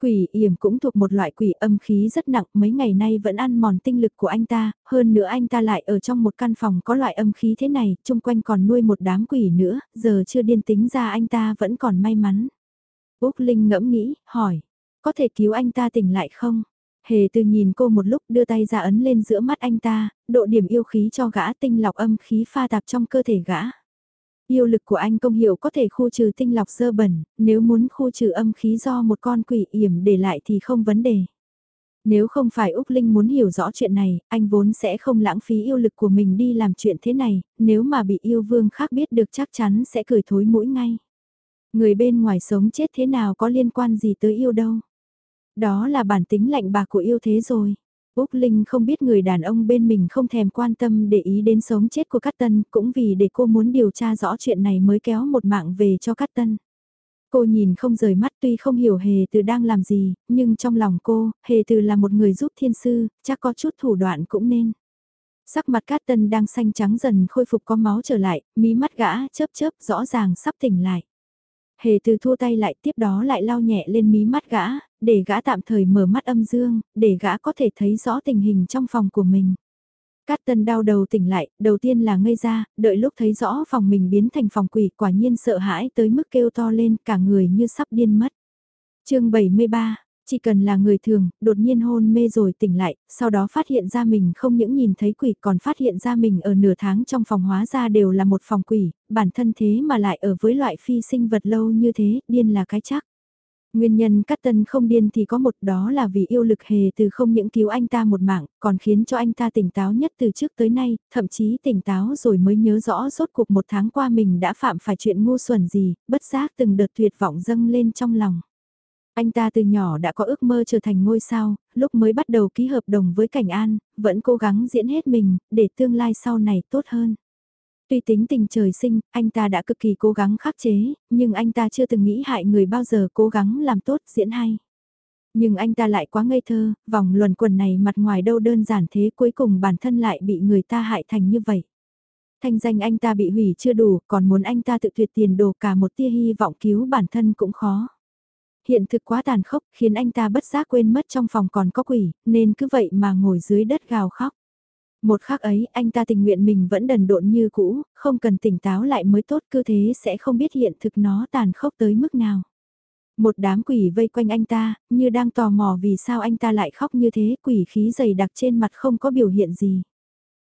Quỷ yểm cũng thuộc một loại quỷ âm khí rất nặng mấy ngày nay vẫn ăn mòn tinh lực của anh ta, hơn nữa anh ta lại ở trong một căn phòng có loại âm khí thế này, chung quanh còn nuôi một đám quỷ nữa, giờ chưa điên tính ra anh ta vẫn còn may mắn. Úc Linh ngẫm nghĩ, hỏi, có thể cứu anh ta tỉnh lại không? Hề từ nhìn cô một lúc đưa tay ra ấn lên giữa mắt anh ta, độ điểm yêu khí cho gã tinh lọc âm khí pha tạp trong cơ thể gã. Yêu lực của anh công hiệu có thể khu trừ tinh lọc dơ bẩn, nếu muốn khu trừ âm khí do một con quỷ yểm để lại thì không vấn đề. Nếu không phải Úc Linh muốn hiểu rõ chuyện này, anh vốn sẽ không lãng phí yêu lực của mình đi làm chuyện thế này, nếu mà bị yêu vương khác biết được chắc chắn sẽ cười thối mũi ngay. Người bên ngoài sống chết thế nào có liên quan gì tới yêu đâu. Đó là bản tính lạnh bạc của yêu thế rồi. Úc Linh không biết người đàn ông bên mình không thèm quan tâm để ý đến sống chết của Cát Tân, cũng vì để cô muốn điều tra rõ chuyện này mới kéo một mạng về cho Cát Tân. Cô nhìn không rời mắt tuy không hiểu Hề Từ đang làm gì, nhưng trong lòng cô, Hề Từ là một người giúp thiên sư, chắc có chút thủ đoạn cũng nên. Sắc mặt Cát Tân đang xanh trắng dần khôi phục có máu trở lại, mí mắt gã chớp chớp rõ ràng sắp tỉnh lại. Hề từ thua tay lại tiếp đó lại lau nhẹ lên mí mắt gã, để gã tạm thời mở mắt âm dương, để gã có thể thấy rõ tình hình trong phòng của mình. Cát tân đau đầu tỉnh lại, đầu tiên là ngây ra, đợi lúc thấy rõ phòng mình biến thành phòng quỷ quả nhiên sợ hãi tới mức kêu to lên cả người như sắp điên mất. chương 73, chỉ cần là người thường, đột nhiên hôn mê rồi tỉnh lại, sau đó phát hiện ra mình không những nhìn thấy quỷ còn phát hiện ra mình ở nửa tháng trong phòng hóa ra đều là một phòng quỷ, bản thân thế mà lại ở với loại phi sinh vật lâu như thế, điên là cái chắc. Nguyên nhân cắt tân không điên thì có một đó là vì yêu lực hề từ không những cứu anh ta một mạng, còn khiến cho anh ta tỉnh táo nhất từ trước tới nay, thậm chí tỉnh táo rồi mới nhớ rõ rốt cuộc một tháng qua mình đã phạm phải chuyện ngu xuẩn gì, bất giác từng đợt tuyệt vọng dâng lên trong lòng. Anh ta từ nhỏ đã có ước mơ trở thành ngôi sao, lúc mới bắt đầu ký hợp đồng với Cảnh An, vẫn cố gắng diễn hết mình, để tương lai sau này tốt hơn. Tuy tính tình trời sinh, anh ta đã cực kỳ cố gắng khắc chế, nhưng anh ta chưa từng nghĩ hại người bao giờ cố gắng làm tốt diễn hay. Nhưng anh ta lại quá ngây thơ, vòng luẩn quần này mặt ngoài đâu đơn giản thế cuối cùng bản thân lại bị người ta hại thành như vậy. Thanh danh anh ta bị hủy chưa đủ, còn muốn anh ta tự tuyệt tiền đồ cả một tia hy vọng cứu bản thân cũng khó. Hiện thực quá tàn khốc khiến anh ta bất giác quên mất trong phòng còn có quỷ, nên cứ vậy mà ngồi dưới đất gào khóc. Một khắc ấy, anh ta tình nguyện mình vẫn đần độn như cũ, không cần tỉnh táo lại mới tốt cứ thế sẽ không biết hiện thực nó tàn khốc tới mức nào. Một đám quỷ vây quanh anh ta, như đang tò mò vì sao anh ta lại khóc như thế, quỷ khí dày đặc trên mặt không có biểu hiện gì.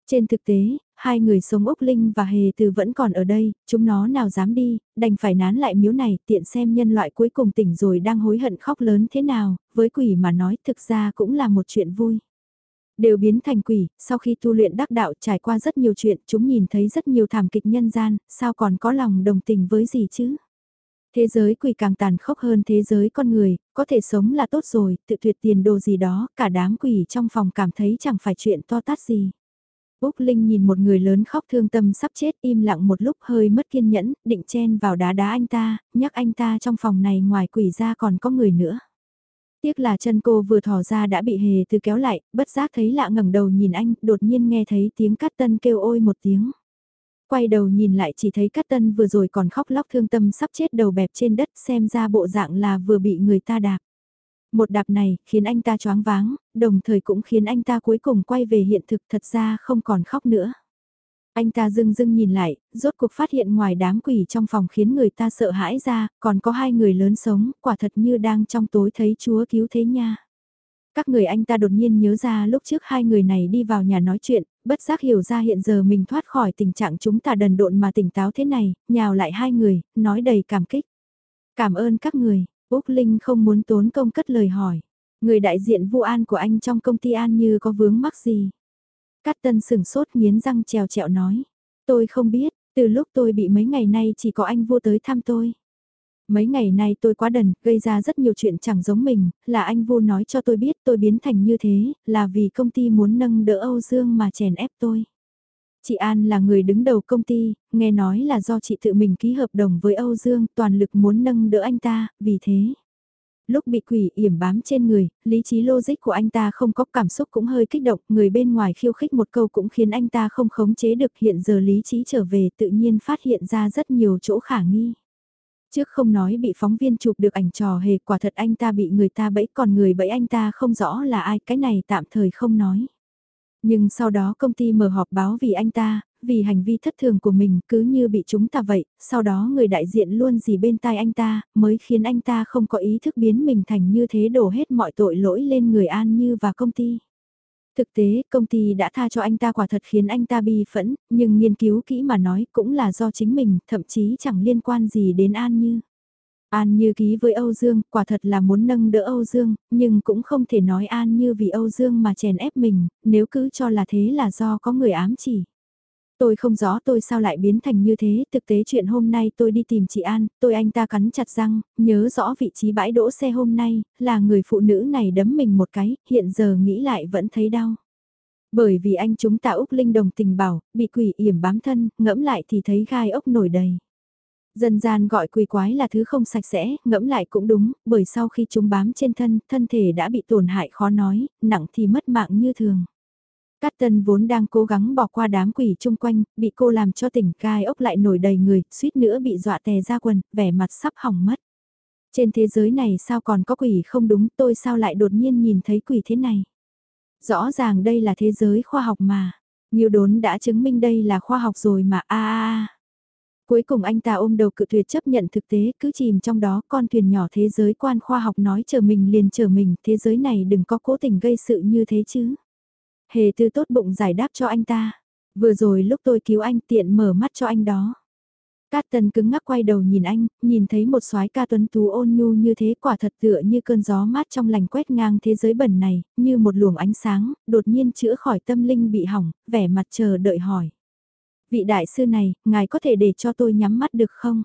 Trên thực tế, hai người sống Úc Linh và Hề Từ vẫn còn ở đây, chúng nó nào dám đi, đành phải nán lại miếu này tiện xem nhân loại cuối cùng tỉnh rồi đang hối hận khóc lớn thế nào, với quỷ mà nói thực ra cũng là một chuyện vui. Đều biến thành quỷ, sau khi tu luyện đắc đạo trải qua rất nhiều chuyện, chúng nhìn thấy rất nhiều thảm kịch nhân gian, sao còn có lòng đồng tình với gì chứ? Thế giới quỷ càng tàn khốc hơn thế giới con người, có thể sống là tốt rồi, tự tuyệt tiền đồ gì đó, cả đám quỷ trong phòng cảm thấy chẳng phải chuyện to tát gì. Úc Linh nhìn một người lớn khóc thương tâm sắp chết im lặng một lúc hơi mất kiên nhẫn, định chen vào đá đá anh ta, nhắc anh ta trong phòng này ngoài quỷ ra còn có người nữa. Tiếc là chân cô vừa thò ra đã bị hề từ kéo lại, bất giác thấy lạ ngẩng đầu nhìn anh, đột nhiên nghe thấy tiếng cắt tân kêu ôi một tiếng. Quay đầu nhìn lại chỉ thấy cắt tân vừa rồi còn khóc lóc thương tâm sắp chết đầu bẹp trên đất xem ra bộ dạng là vừa bị người ta đạp. Một đạp này khiến anh ta choáng váng, đồng thời cũng khiến anh ta cuối cùng quay về hiện thực thật ra không còn khóc nữa. Anh ta dưng dưng nhìn lại, rốt cuộc phát hiện ngoài đám quỷ trong phòng khiến người ta sợ hãi ra, còn có hai người lớn sống, quả thật như đang trong tối thấy Chúa cứu thế nha. Các người anh ta đột nhiên nhớ ra lúc trước hai người này đi vào nhà nói chuyện, bất giác hiểu ra hiện giờ mình thoát khỏi tình trạng chúng ta đần độn mà tỉnh táo thế này, nhào lại hai người, nói đầy cảm kích. Cảm ơn các người, Úc Linh không muốn tốn công cất lời hỏi. Người đại diện vụ an của anh trong công ty an như có vướng mắc gì? Cát tân sừng sốt nghiến răng trèo trèo nói. Tôi không biết, từ lúc tôi bị mấy ngày nay chỉ có anh vô tới thăm tôi. Mấy ngày nay tôi quá đần, gây ra rất nhiều chuyện chẳng giống mình, là anh vô nói cho tôi biết tôi biến thành như thế, là vì công ty muốn nâng đỡ Âu Dương mà chèn ép tôi. Chị An là người đứng đầu công ty, nghe nói là do chị tự mình ký hợp đồng với Âu Dương, toàn lực muốn nâng đỡ anh ta, vì thế. Lúc bị quỷ yểm bám trên người, lý trí logic của anh ta không có cảm xúc cũng hơi kích động, người bên ngoài khiêu khích một câu cũng khiến anh ta không khống chế được hiện giờ lý trí trở về tự nhiên phát hiện ra rất nhiều chỗ khả nghi. Trước không nói bị phóng viên chụp được ảnh trò hề quả thật anh ta bị người ta bẫy còn người bẫy anh ta không rõ là ai cái này tạm thời không nói. Nhưng sau đó công ty mở họp báo vì anh ta, vì hành vi thất thường của mình cứ như bị chúng ta vậy, sau đó người đại diện luôn gì bên tai anh ta, mới khiến anh ta không có ý thức biến mình thành như thế đổ hết mọi tội lỗi lên người An Như và công ty. Thực tế, công ty đã tha cho anh ta quả thật khiến anh ta bi phẫn, nhưng nghiên cứu kỹ mà nói cũng là do chính mình, thậm chí chẳng liên quan gì đến An Như. An Như ký với Âu Dương, quả thật là muốn nâng đỡ Âu Dương, nhưng cũng không thể nói An Như vì Âu Dương mà chèn ép mình, nếu cứ cho là thế là do có người ám chỉ. Tôi không rõ tôi sao lại biến thành như thế, thực tế chuyện hôm nay tôi đi tìm chị An, tôi anh ta cắn chặt răng, nhớ rõ vị trí bãi đỗ xe hôm nay, là người phụ nữ này đấm mình một cái, hiện giờ nghĩ lại vẫn thấy đau. Bởi vì anh chúng ta Úc Linh đồng tình bảo, bị quỷ yểm bám thân, ngẫm lại thì thấy gai ốc nổi đầy. Dân gian gọi quỷ quái là thứ không sạch sẽ, ngẫm lại cũng đúng, bởi sau khi chúng bám trên thân, thân thể đã bị tổn hại khó nói, nặng thì mất mạng như thường. Cát tân vốn đang cố gắng bỏ qua đám quỷ chung quanh, bị cô làm cho tỉnh cai ốc lại nổi đầy người, suýt nữa bị dọa tè ra quần, vẻ mặt sắp hỏng mất. Trên thế giới này sao còn có quỷ không đúng tôi sao lại đột nhiên nhìn thấy quỷ thế này. Rõ ràng đây là thế giới khoa học mà. Nhiều đốn đã chứng minh đây là khoa học rồi mà a a a. Cuối cùng anh ta ôm đầu cự tuyệt chấp nhận thực tế cứ chìm trong đó con thuyền nhỏ thế giới quan khoa học nói chờ mình liền chờ mình thế giới này đừng có cố tình gây sự như thế chứ. Hề tư tốt bụng giải đáp cho anh ta. Vừa rồi lúc tôi cứu anh tiện mở mắt cho anh đó. Cát tần cứng ngắc quay đầu nhìn anh, nhìn thấy một soái ca tuấn tú ôn nhu như thế quả thật tựa như cơn gió mát trong lành quét ngang thế giới bẩn này, như một luồng ánh sáng, đột nhiên chữa khỏi tâm linh bị hỏng, vẻ mặt chờ đợi hỏi. Vị đại sư này, ngài có thể để cho tôi nhắm mắt được không?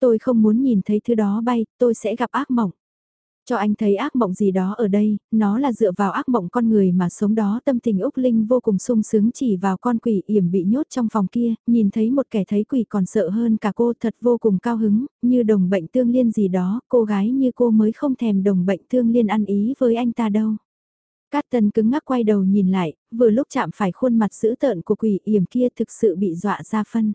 Tôi không muốn nhìn thấy thứ đó bay, tôi sẽ gặp ác mộng. Cho anh thấy ác mộng gì đó ở đây, nó là dựa vào ác mộng con người mà sống đó tâm tình Úc Linh vô cùng sung sướng chỉ vào con quỷ yểm bị nhốt trong phòng kia, nhìn thấy một kẻ thấy quỷ còn sợ hơn cả cô thật vô cùng cao hứng, như đồng bệnh tương liên gì đó, cô gái như cô mới không thèm đồng bệnh tương liên ăn ý với anh ta đâu. Cát Tân cứng ngắc quay đầu nhìn lại, vừa lúc chạm phải khuôn mặt dữ tợn của quỷ yểm kia thực sự bị dọa ra phân.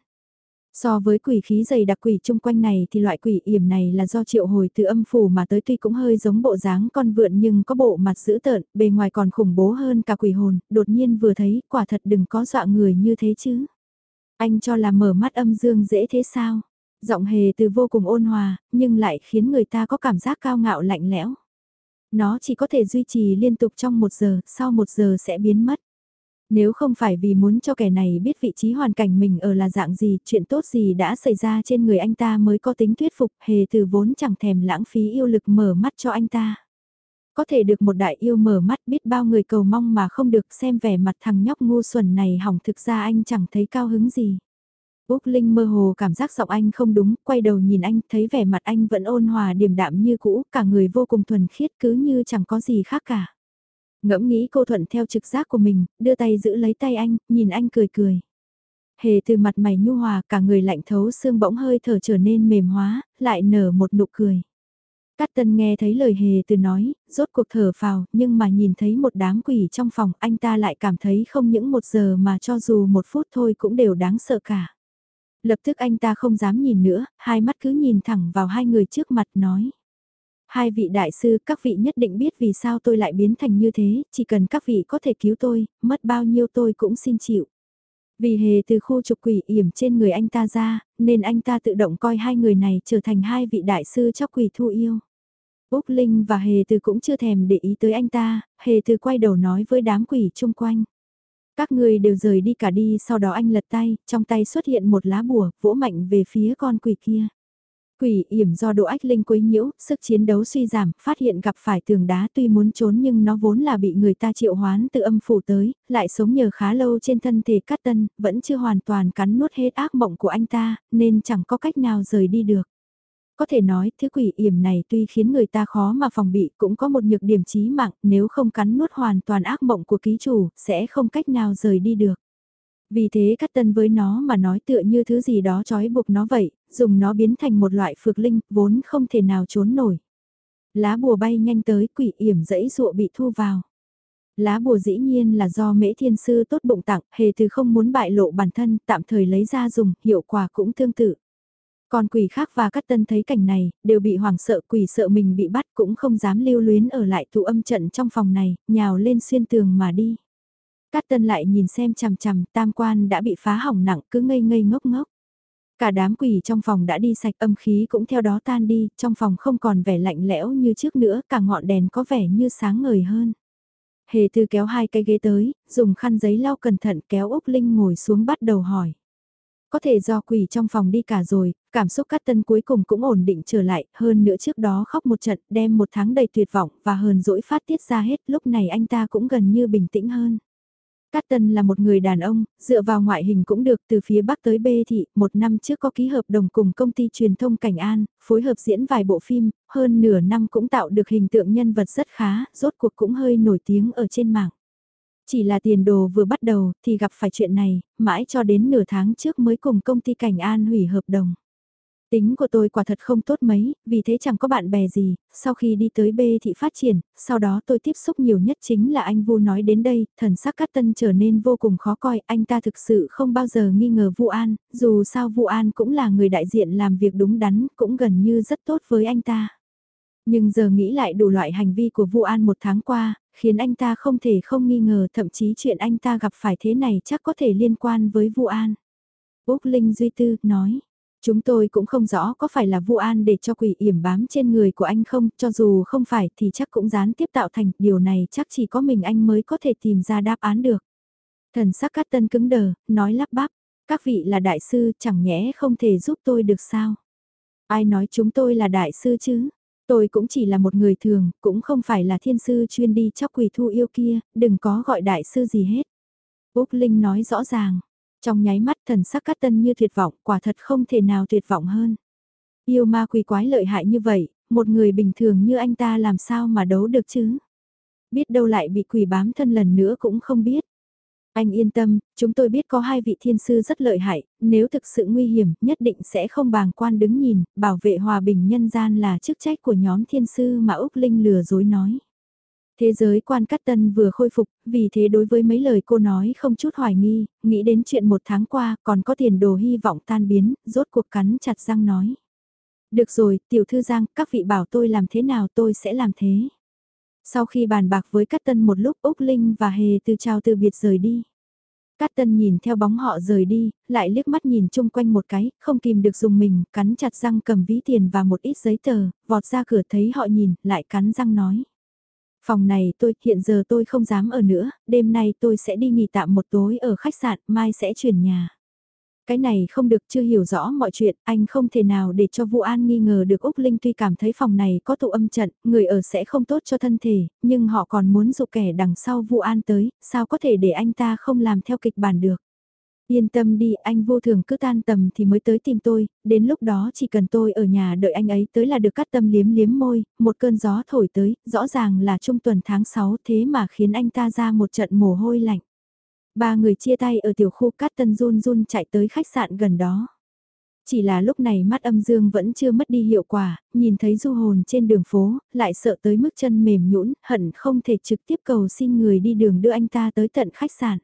So với quỷ khí dày đặc quỷ chung quanh này thì loại quỷ yểm này là do triệu hồi từ âm phủ mà tới tuy cũng hơi giống bộ dáng con vượn nhưng có bộ mặt dữ tợn, bề ngoài còn khủng bố hơn cả quỷ hồn, đột nhiên vừa thấy quả thật đừng có dọa người như thế chứ. Anh cho là mở mắt âm dương dễ thế sao? Giọng hề từ vô cùng ôn hòa, nhưng lại khiến người ta có cảm giác cao ngạo lạnh lẽo. Nó chỉ có thể duy trì liên tục trong một giờ, sau một giờ sẽ biến mất. Nếu không phải vì muốn cho kẻ này biết vị trí hoàn cảnh mình ở là dạng gì, chuyện tốt gì đã xảy ra trên người anh ta mới có tính thuyết phục, hề từ vốn chẳng thèm lãng phí yêu lực mở mắt cho anh ta. Có thể được một đại yêu mở mắt biết bao người cầu mong mà không được xem vẻ mặt thằng nhóc ngu xuẩn này hỏng thực ra anh chẳng thấy cao hứng gì. Úc Linh mơ hồ cảm giác giọng anh không đúng, quay đầu nhìn anh, thấy vẻ mặt anh vẫn ôn hòa điềm đạm như cũ, cả người vô cùng thuần khiết cứ như chẳng có gì khác cả. Ngẫm nghĩ cô thuận theo trực giác của mình, đưa tay giữ lấy tay anh, nhìn anh cười cười. Hề từ mặt mày nhu hòa, cả người lạnh thấu xương bỗng hơi thở trở nên mềm hóa, lại nở một nụ cười. Cát tân nghe thấy lời hề từ nói, rốt cuộc thở phào, nhưng mà nhìn thấy một đám quỷ trong phòng, anh ta lại cảm thấy không những một giờ mà cho dù một phút thôi cũng đều đáng sợ cả. Lập tức anh ta không dám nhìn nữa, hai mắt cứ nhìn thẳng vào hai người trước mặt nói. Hai vị đại sư, các vị nhất định biết vì sao tôi lại biến thành như thế, chỉ cần các vị có thể cứu tôi, mất bao nhiêu tôi cũng xin chịu. Vì hề từ khu trục quỷ yểm trên người anh ta ra, nên anh ta tự động coi hai người này trở thành hai vị đại sư cho quỷ thu yêu. Úc Linh và Hề Từ cũng chưa thèm để ý tới anh ta, Hề Từ quay đầu nói với đám quỷ chung quanh. Các người đều rời đi cả đi sau đó anh lật tay, trong tay xuất hiện một lá bùa, vỗ mạnh về phía con quỷ kia. Quỷ yểm do độ ách linh quấy nhiễu, sức chiến đấu suy giảm, phát hiện gặp phải tường đá tuy muốn trốn nhưng nó vốn là bị người ta triệu hoán từ âm phủ tới, lại sống nhờ khá lâu trên thân thể cát tân, vẫn chưa hoàn toàn cắn nuốt hết ác mộng của anh ta, nên chẳng có cách nào rời đi được. Có thể nói, thứ quỷ yểm này tuy khiến người ta khó mà phòng bị cũng có một nhược điểm chí mạng, nếu không cắn nuốt hoàn toàn ác mộng của ký chủ, sẽ không cách nào rời đi được. Vì thế cắt tân với nó mà nói tựa như thứ gì đó trói buộc nó vậy, dùng nó biến thành một loại phược linh, vốn không thể nào trốn nổi. Lá bùa bay nhanh tới quỷ yểm dẫy dụa bị thu vào. Lá bùa dĩ nhiên là do mễ thiên sư tốt bụng tặng, hề từ không muốn bại lộ bản thân, tạm thời lấy ra dùng, hiệu quả cũng tương tự. Còn quỷ khác và các tân thấy cảnh này, đều bị hoảng sợ quỷ sợ mình bị bắt cũng không dám lưu luyến ở lại tụ âm trận trong phòng này, nhào lên xuyên tường mà đi. Cát tân lại nhìn xem chằm chằm tam quan đã bị phá hỏng nặng cứ ngây ngây ngốc ngốc. Cả đám quỷ trong phòng đã đi sạch âm khí cũng theo đó tan đi, trong phòng không còn vẻ lạnh lẽo như trước nữa, cả ngọn đèn có vẻ như sáng ngời hơn. Hề thư kéo hai cái ghế tới, dùng khăn giấy lau cẩn thận kéo Úc Linh ngồi xuống bắt đầu hỏi. Có thể do quỷ trong phòng đi cả rồi, cảm xúc cắt tân cuối cùng cũng ổn định trở lại, hơn nữa trước đó khóc một trận, đem một tháng đầy tuyệt vọng và hờn dỗi phát tiết ra hết, lúc này anh ta cũng gần như bình tĩnh hơn. Cát Tân là một người đàn ông, dựa vào ngoại hình cũng được từ phía Bắc tới B thị, một năm trước có ký hợp đồng cùng công ty truyền thông Cảnh An, phối hợp diễn vài bộ phim, hơn nửa năm cũng tạo được hình tượng nhân vật rất khá, rốt cuộc cũng hơi nổi tiếng ở trên mạng. Chỉ là tiền đồ vừa bắt đầu thì gặp phải chuyện này, mãi cho đến nửa tháng trước mới cùng công ty Cảnh An hủy hợp đồng. Tính của tôi quả thật không tốt mấy, vì thế chẳng có bạn bè gì, sau khi đi tới B thị phát triển, sau đó tôi tiếp xúc nhiều nhất chính là anh Vu nói đến đây, thần sắc Cát Tân trở nên vô cùng khó coi, anh ta thực sự không bao giờ nghi ngờ Vu An, dù sao Vu An cũng là người đại diện làm việc đúng đắn, cũng gần như rất tốt với anh ta. Nhưng giờ nghĩ lại đủ loại hành vi của Vu An một tháng qua, khiến anh ta không thể không nghi ngờ thậm chí chuyện anh ta gặp phải thế này chắc có thể liên quan với Vu An. Úc Linh Duy Tư nói. Chúng tôi cũng không rõ có phải là vu an để cho quỷ yểm bám trên người của anh không, cho dù không phải thì chắc cũng gián tiếp tạo thành, điều này chắc chỉ có mình anh mới có thể tìm ra đáp án được. Thần sắc cát tân cứng đờ, nói lắp bắp, các vị là đại sư chẳng nhẽ không thể giúp tôi được sao? Ai nói chúng tôi là đại sư chứ? Tôi cũng chỉ là một người thường, cũng không phải là thiên sư chuyên đi chóc quỷ thu yêu kia, đừng có gọi đại sư gì hết. Úc Linh nói rõ ràng, trong nháy mắt thần sắc cát tân như tuyệt vọng, quả thật không thể nào tuyệt vọng hơn. Yêu ma quỷ quái lợi hại như vậy, một người bình thường như anh ta làm sao mà đấu được chứ? Biết đâu lại bị quỷ bám thân lần nữa cũng không biết. Anh yên tâm, chúng tôi biết có hai vị thiên sư rất lợi hại, nếu thực sự nguy hiểm nhất định sẽ không bàng quan đứng nhìn, bảo vệ hòa bình nhân gian là chức trách của nhóm thiên sư mà Úc Linh lừa dối nói. Thế giới quan cắt tân vừa khôi phục, vì thế đối với mấy lời cô nói không chút hoài nghi, nghĩ đến chuyện một tháng qua còn có tiền đồ hy vọng tan biến, rốt cuộc cắn chặt răng nói. Được rồi, tiểu thư Giang, các vị bảo tôi làm thế nào tôi sẽ làm thế. Sau khi bàn bạc với Cát Tân một lúc Úc Linh và Hề từ chào từ biệt rời đi. Cát Tân nhìn theo bóng họ rời đi, lại liếc mắt nhìn chung quanh một cái, không kìm được dùng mình, cắn chặt răng cầm ví tiền và một ít giấy tờ, vọt ra cửa thấy họ nhìn, lại cắn răng nói. Phòng này tôi, hiện giờ tôi không dám ở nữa, đêm nay tôi sẽ đi nghỉ tạm một tối ở khách sạn, mai sẽ chuyển nhà. Cái này không được chưa hiểu rõ mọi chuyện, anh không thể nào để cho Vu An nghi ngờ được Úc Linh tuy cảm thấy phòng này có tụ âm trận, người ở sẽ không tốt cho thân thể, nhưng họ còn muốn dụ kẻ đằng sau Vu An tới, sao có thể để anh ta không làm theo kịch bản được. Yên tâm đi, anh vô thường cứ tan tầm thì mới tới tìm tôi, đến lúc đó chỉ cần tôi ở nhà đợi anh ấy tới là được cắt tâm liếm liếm môi, một cơn gió thổi tới, rõ ràng là trung tuần tháng 6 thế mà khiến anh ta ra một trận mồ hôi lạnh. Ba người chia tay ở tiểu khu cát tân run run chạy tới khách sạn gần đó. Chỉ là lúc này mắt âm dương vẫn chưa mất đi hiệu quả, nhìn thấy du hồn trên đường phố, lại sợ tới mức chân mềm nhũn, hận không thể trực tiếp cầu xin người đi đường đưa anh ta tới tận khách sạn.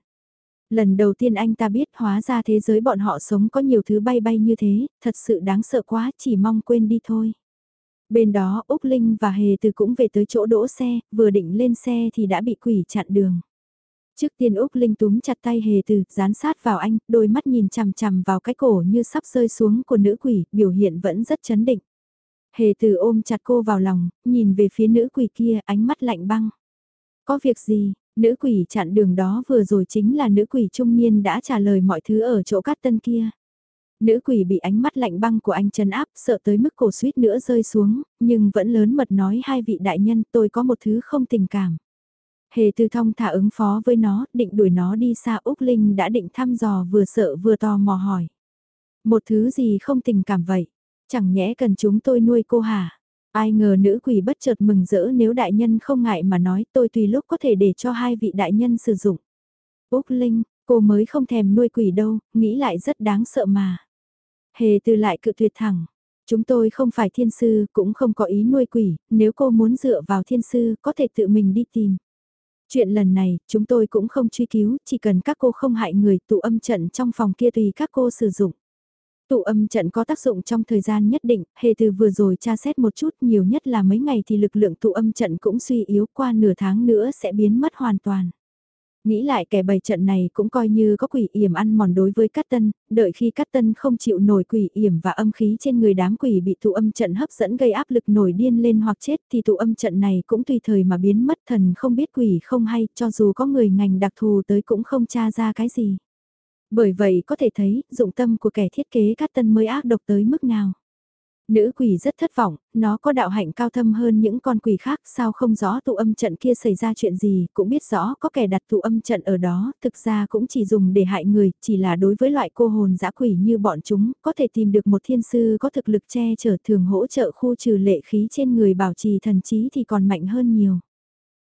Lần đầu tiên anh ta biết hóa ra thế giới bọn họ sống có nhiều thứ bay bay như thế, thật sự đáng sợ quá, chỉ mong quên đi thôi. Bên đó Úc Linh và Hề Từ cũng về tới chỗ đỗ xe, vừa định lên xe thì đã bị quỷ chặn đường. Trước tiên Úc Linh túm chặt tay hề từ, dán sát vào anh, đôi mắt nhìn chằm chằm vào cái cổ như sắp rơi xuống của nữ quỷ, biểu hiện vẫn rất chấn định. Hề từ ôm chặt cô vào lòng, nhìn về phía nữ quỷ kia, ánh mắt lạnh băng. Có việc gì, nữ quỷ chặn đường đó vừa rồi chính là nữ quỷ trung niên đã trả lời mọi thứ ở chỗ cát tân kia. Nữ quỷ bị ánh mắt lạnh băng của anh chân áp, sợ tới mức cổ suýt nữa rơi xuống, nhưng vẫn lớn mật nói hai vị đại nhân tôi có một thứ không tình cảm. Hề Tư Thông thả ứng phó với nó, định đuổi nó đi xa Úc Linh đã định thăm dò vừa sợ vừa tò mò hỏi. Một thứ gì không tình cảm vậy? Chẳng nhẽ cần chúng tôi nuôi cô hả? Ai ngờ nữ quỷ bất chợt mừng rỡ nếu đại nhân không ngại mà nói tôi tùy lúc có thể để cho hai vị đại nhân sử dụng. Úc Linh, cô mới không thèm nuôi quỷ đâu, nghĩ lại rất đáng sợ mà. Hề từ lại cự tuyệt thẳng. Chúng tôi không phải thiên sư, cũng không có ý nuôi quỷ, nếu cô muốn dựa vào thiên sư, có thể tự mình đi tìm. Chuyện lần này, chúng tôi cũng không truy cứu, chỉ cần các cô không hại người tụ âm trận trong phòng kia tùy các cô sử dụng. Tụ âm trận có tác dụng trong thời gian nhất định, hề từ vừa rồi tra xét một chút nhiều nhất là mấy ngày thì lực lượng tụ âm trận cũng suy yếu qua nửa tháng nữa sẽ biến mất hoàn toàn. Nghĩ lại kẻ bày trận này cũng coi như có quỷ yểm ăn mòn đối với Cát Tân, đợi khi Cát Tân không chịu nổi quỷ yểm và âm khí trên người đám quỷ bị tụ âm trận hấp dẫn gây áp lực nổi điên lên hoặc chết thì tụ âm trận này cũng tùy thời mà biến mất thần không biết quỷ không hay cho dù có người ngành đặc thù tới cũng không tra ra cái gì. Bởi vậy có thể thấy dụng tâm của kẻ thiết kế Cát Tân mới ác độc tới mức nào. Nữ quỷ rất thất vọng, nó có đạo hạnh cao thâm hơn những con quỷ khác sao không rõ tụ âm trận kia xảy ra chuyện gì, cũng biết rõ có kẻ đặt tụ âm trận ở đó, thực ra cũng chỉ dùng để hại người, chỉ là đối với loại cô hồn dã quỷ như bọn chúng, có thể tìm được một thiên sư có thực lực che chở thường hỗ trợ khu trừ lệ khí trên người bảo trì thần trí thì còn mạnh hơn nhiều.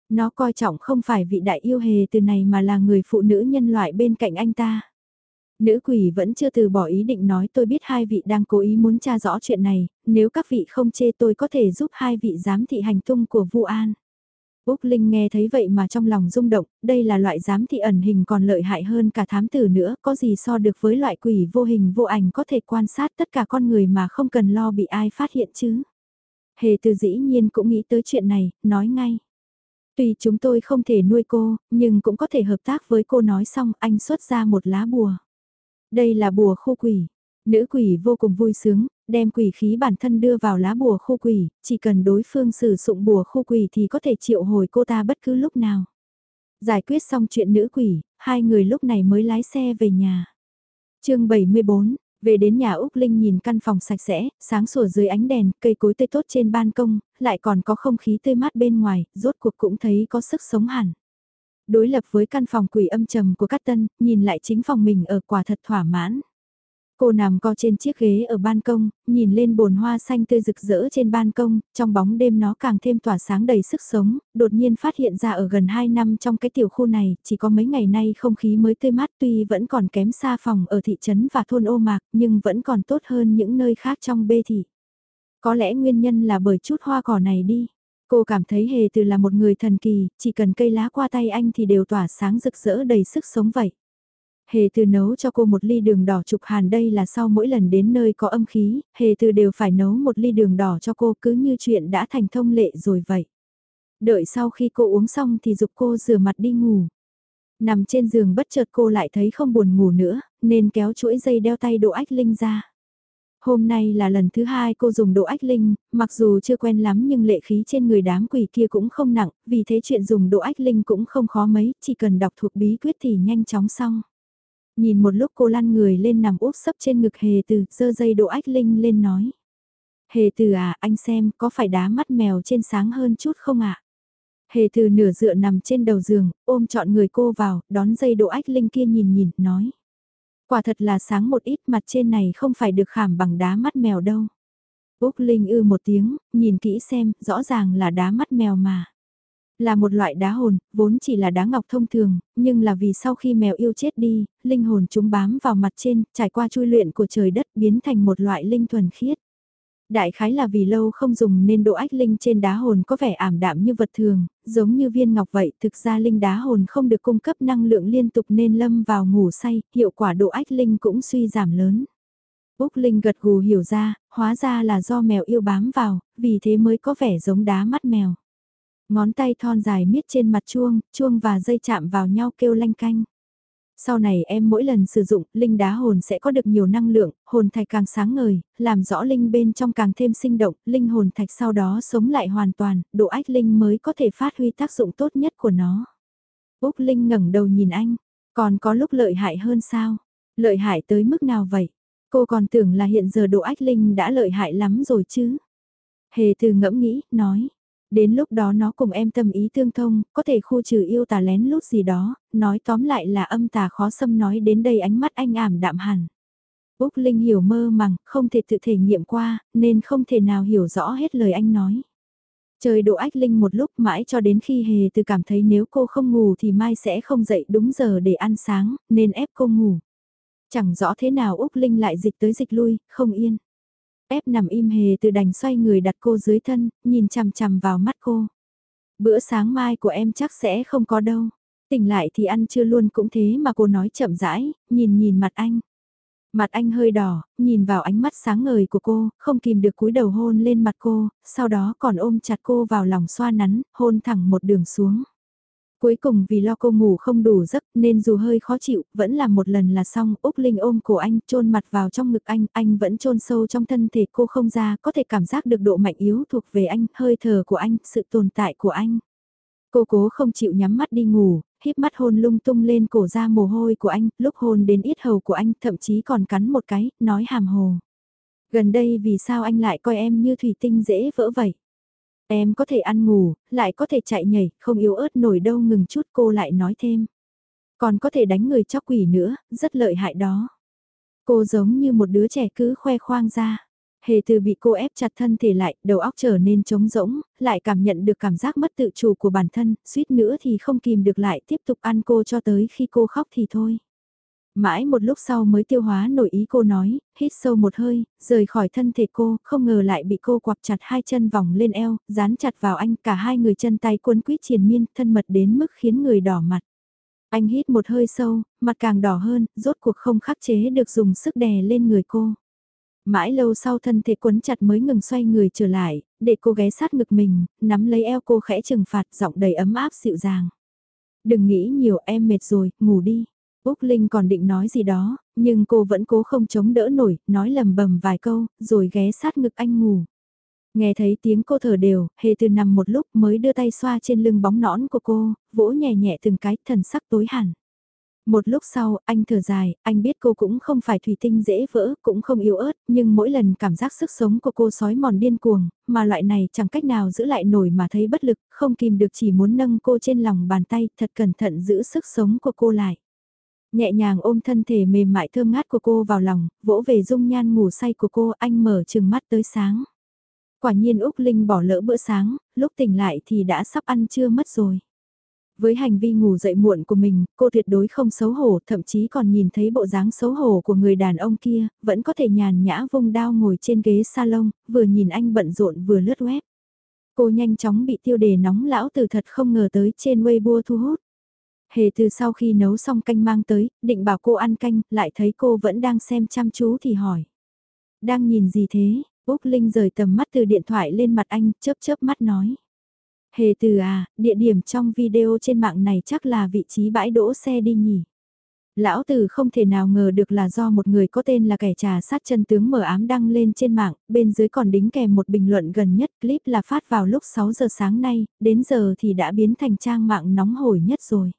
Nó coi trọng không phải vị đại yêu hề từ này mà là người phụ nữ nhân loại bên cạnh anh ta. Nữ quỷ vẫn chưa từ bỏ ý định nói tôi biết hai vị đang cố ý muốn tra rõ chuyện này, nếu các vị không chê tôi có thể giúp hai vị giám thị hành tung của Vu An. Úc Linh nghe thấy vậy mà trong lòng rung động, đây là loại giám thị ẩn hình còn lợi hại hơn cả thám tử nữa, có gì so được với loại quỷ vô hình vô ảnh có thể quan sát tất cả con người mà không cần lo bị ai phát hiện chứ. Hề từ dĩ nhiên cũng nghĩ tới chuyện này, nói ngay. Tuy chúng tôi không thể nuôi cô, nhưng cũng có thể hợp tác với cô nói xong anh xuất ra một lá bùa. Đây là bùa khu quỷ. Nữ quỷ vô cùng vui sướng, đem quỷ khí bản thân đưa vào lá bùa khu quỷ, chỉ cần đối phương sử dụng bùa khu quỷ thì có thể triệu hồi cô ta bất cứ lúc nào. Giải quyết xong chuyện nữ quỷ, hai người lúc này mới lái xe về nhà. chương 74, về đến nhà Úc Linh nhìn căn phòng sạch sẽ, sáng sủa dưới ánh đèn, cây cối tươi tốt trên ban công, lại còn có không khí tươi mát bên ngoài, rốt cuộc cũng thấy có sức sống hẳn. Đối lập với căn phòng quỷ âm trầm của Cát Tân, nhìn lại chính phòng mình ở quả thật thỏa mãn. Cô nằm co trên chiếc ghế ở ban công, nhìn lên bồn hoa xanh tươi rực rỡ trên ban công, trong bóng đêm nó càng thêm tỏa sáng đầy sức sống, đột nhiên phát hiện ra ở gần 2 năm trong cái tiểu khu này, chỉ có mấy ngày nay không khí mới tươi mát tuy vẫn còn kém xa phòng ở thị trấn và thôn ô mạc, nhưng vẫn còn tốt hơn những nơi khác trong bê thị. Có lẽ nguyên nhân là bởi chút hoa cỏ này đi. Cô cảm thấy hề từ là một người thần kỳ, chỉ cần cây lá qua tay anh thì đều tỏa sáng rực rỡ đầy sức sống vậy. Hề từ nấu cho cô một ly đường đỏ trục hàn đây là sau mỗi lần đến nơi có âm khí, hề từ đều phải nấu một ly đường đỏ cho cô cứ như chuyện đã thành thông lệ rồi vậy. Đợi sau khi cô uống xong thì dục cô rửa mặt đi ngủ. Nằm trên giường bất chợt cô lại thấy không buồn ngủ nữa, nên kéo chuỗi dây đeo tay độ ách linh ra. Hôm nay là lần thứ hai cô dùng độ ách linh, mặc dù chưa quen lắm nhưng lệ khí trên người đám quỷ kia cũng không nặng, vì thế chuyện dùng độ ách linh cũng không khó mấy, chỉ cần đọc thuộc bí quyết thì nhanh chóng xong. Nhìn một lúc cô lăn người lên nằm úp sấp trên ngực hề từ, dơ dây độ ách linh lên nói. Hề từ à, anh xem, có phải đá mắt mèo trên sáng hơn chút không ạ? Hề từ nửa dựa nằm trên đầu giường, ôm trọn người cô vào, đón dây độ ách linh kia nhìn nhìn, nói. Quả thật là sáng một ít mặt trên này không phải được khảm bằng đá mắt mèo đâu. Úc Linh ư một tiếng, nhìn kỹ xem, rõ ràng là đá mắt mèo mà. Là một loại đá hồn, vốn chỉ là đá ngọc thông thường, nhưng là vì sau khi mèo yêu chết đi, linh hồn chúng bám vào mặt trên, trải qua chui luyện của trời đất biến thành một loại linh thuần khiết. Đại khái là vì lâu không dùng nên độ ách linh trên đá hồn có vẻ ảm đạm như vật thường, giống như viên ngọc vậy, thực ra linh đá hồn không được cung cấp năng lượng liên tục nên lâm vào ngủ say, hiệu quả độ ách linh cũng suy giảm lớn. Úc Linh gật gù hiểu ra, hóa ra là do mèo yêu bám vào, vì thế mới có vẻ giống đá mắt mèo. Ngón tay thon dài miết trên mặt chuông, chuông và dây chạm vào nhau kêu lanh canh. Sau này em mỗi lần sử dụng, linh đá hồn sẽ có được nhiều năng lượng, hồn thạch càng sáng ngời, làm rõ linh bên trong càng thêm sinh động, linh hồn thạch sau đó sống lại hoàn toàn, độ ách linh mới có thể phát huy tác dụng tốt nhất của nó. Úc Linh ngẩng đầu nhìn anh, còn có lúc lợi hại hơn sao? Lợi hại tới mức nào vậy? Cô còn tưởng là hiện giờ độ ách linh đã lợi hại lắm rồi chứ? Hề từ ngẫm nghĩ, nói, Đến lúc đó nó cùng em tâm ý tương thông, có thể khu trừ yêu tà lén lút gì đó, nói tóm lại là âm tà khó xâm nói đến đây ánh mắt anh ảm đạm hẳn. Úc Linh hiểu mơ màng, không thể tự thể nghiệm qua, nên không thể nào hiểu rõ hết lời anh nói. Trời độ ách Linh một lúc mãi cho đến khi hề từ cảm thấy nếu cô không ngủ thì mai sẽ không dậy đúng giờ để ăn sáng, nên ép cô ngủ. Chẳng rõ thế nào Úc Linh lại dịch tới dịch lui, không yên. Ép nằm im hề từ đành xoay người đặt cô dưới thân, nhìn chằm chằm vào mắt cô. Bữa sáng mai của em chắc sẽ không có đâu. Tỉnh lại thì ăn chưa luôn cũng thế mà cô nói chậm rãi, nhìn nhìn mặt anh. Mặt anh hơi đỏ, nhìn vào ánh mắt sáng ngời của cô, không kìm được cúi đầu hôn lên mặt cô, sau đó còn ôm chặt cô vào lòng xoa nắn, hôn thẳng một đường xuống. Cuối cùng vì lo cô ngủ không đủ giấc nên dù hơi khó chịu, vẫn làm một lần là xong, Úc Linh ôm cổ anh, chôn mặt vào trong ngực anh, anh vẫn chôn sâu trong thân thể cô không ra, có thể cảm giác được độ mạnh yếu thuộc về anh, hơi thở của anh, sự tồn tại của anh. Cô cố không chịu nhắm mắt đi ngủ, híp mắt hôn lung tung lên cổ ra mồ hôi của anh, lúc hôn đến ít hầu của anh, thậm chí còn cắn một cái, nói hàm hồ. Gần đây vì sao anh lại coi em như thủy tinh dễ vỡ vậy? Em có thể ăn ngủ, lại có thể chạy nhảy, không yếu ớt nổi đâu ngừng chút cô lại nói thêm. Còn có thể đánh người chóc quỷ nữa, rất lợi hại đó. Cô giống như một đứa trẻ cứ khoe khoang ra. Hề từ bị cô ép chặt thân thể lại, đầu óc trở nên trống rỗng, lại cảm nhận được cảm giác mất tự chủ của bản thân, suýt nữa thì không kìm được lại tiếp tục ăn cô cho tới khi cô khóc thì thôi. Mãi một lúc sau mới tiêu hóa nổi ý cô nói, hít sâu một hơi, rời khỏi thân thể cô, không ngờ lại bị cô quặp chặt hai chân vòng lên eo, dán chặt vào anh, cả hai người chân tay cuốn quýt triền miên, thân mật đến mức khiến người đỏ mặt. Anh hít một hơi sâu, mặt càng đỏ hơn, rốt cuộc không khắc chế được dùng sức đè lên người cô. Mãi lâu sau thân thể quấn chặt mới ngừng xoay người trở lại, để cô ghé sát ngực mình, nắm lấy eo cô khẽ trừng phạt giọng đầy ấm áp dịu dàng. Đừng nghĩ nhiều em mệt rồi, ngủ đi. Úc Linh còn định nói gì đó, nhưng cô vẫn cố không chống đỡ nổi, nói lầm bầm vài câu, rồi ghé sát ngực anh ngủ. Nghe thấy tiếng cô thở đều, hề từ nằm một lúc mới đưa tay xoa trên lưng bóng nõn của cô, vỗ nhẹ nhẹ từng cái thần sắc tối hẳn. Một lúc sau, anh thở dài, anh biết cô cũng không phải thủy tinh dễ vỡ, cũng không yếu ớt, nhưng mỗi lần cảm giác sức sống của cô sói mòn điên cuồng, mà loại này chẳng cách nào giữ lại nổi mà thấy bất lực, không kìm được chỉ muốn nâng cô trên lòng bàn tay, thật cẩn thận giữ sức sống của cô lại. Nhẹ nhàng ôm thân thể mềm mại thơm ngát của cô vào lòng, vỗ về dung nhan ngủ say của cô anh mở chừng mắt tới sáng. Quả nhiên Úc Linh bỏ lỡ bữa sáng, lúc tỉnh lại thì đã sắp ăn trưa mất rồi. Với hành vi ngủ dậy muộn của mình, cô tuyệt đối không xấu hổ, thậm chí còn nhìn thấy bộ dáng xấu hổ của người đàn ông kia, vẫn có thể nhàn nhã vung đao ngồi trên ghế salon, vừa nhìn anh bận rộn vừa lướt web. Cô nhanh chóng bị tiêu đề nóng lão từ thật không ngờ tới trên Weibo thu hút. Hề từ sau khi nấu xong canh mang tới, định bảo cô ăn canh, lại thấy cô vẫn đang xem chăm chú thì hỏi. Đang nhìn gì thế? Úc Linh rời tầm mắt từ điện thoại lên mặt anh, chớp chớp mắt nói. Hề từ à, địa điểm trong video trên mạng này chắc là vị trí bãi đỗ xe đi nhỉ. Lão tử không thể nào ngờ được là do một người có tên là kẻ trà sát chân tướng mở ám đăng lên trên mạng, bên dưới còn đính kèm một bình luận gần nhất clip là phát vào lúc 6 giờ sáng nay, đến giờ thì đã biến thành trang mạng nóng hổi nhất rồi.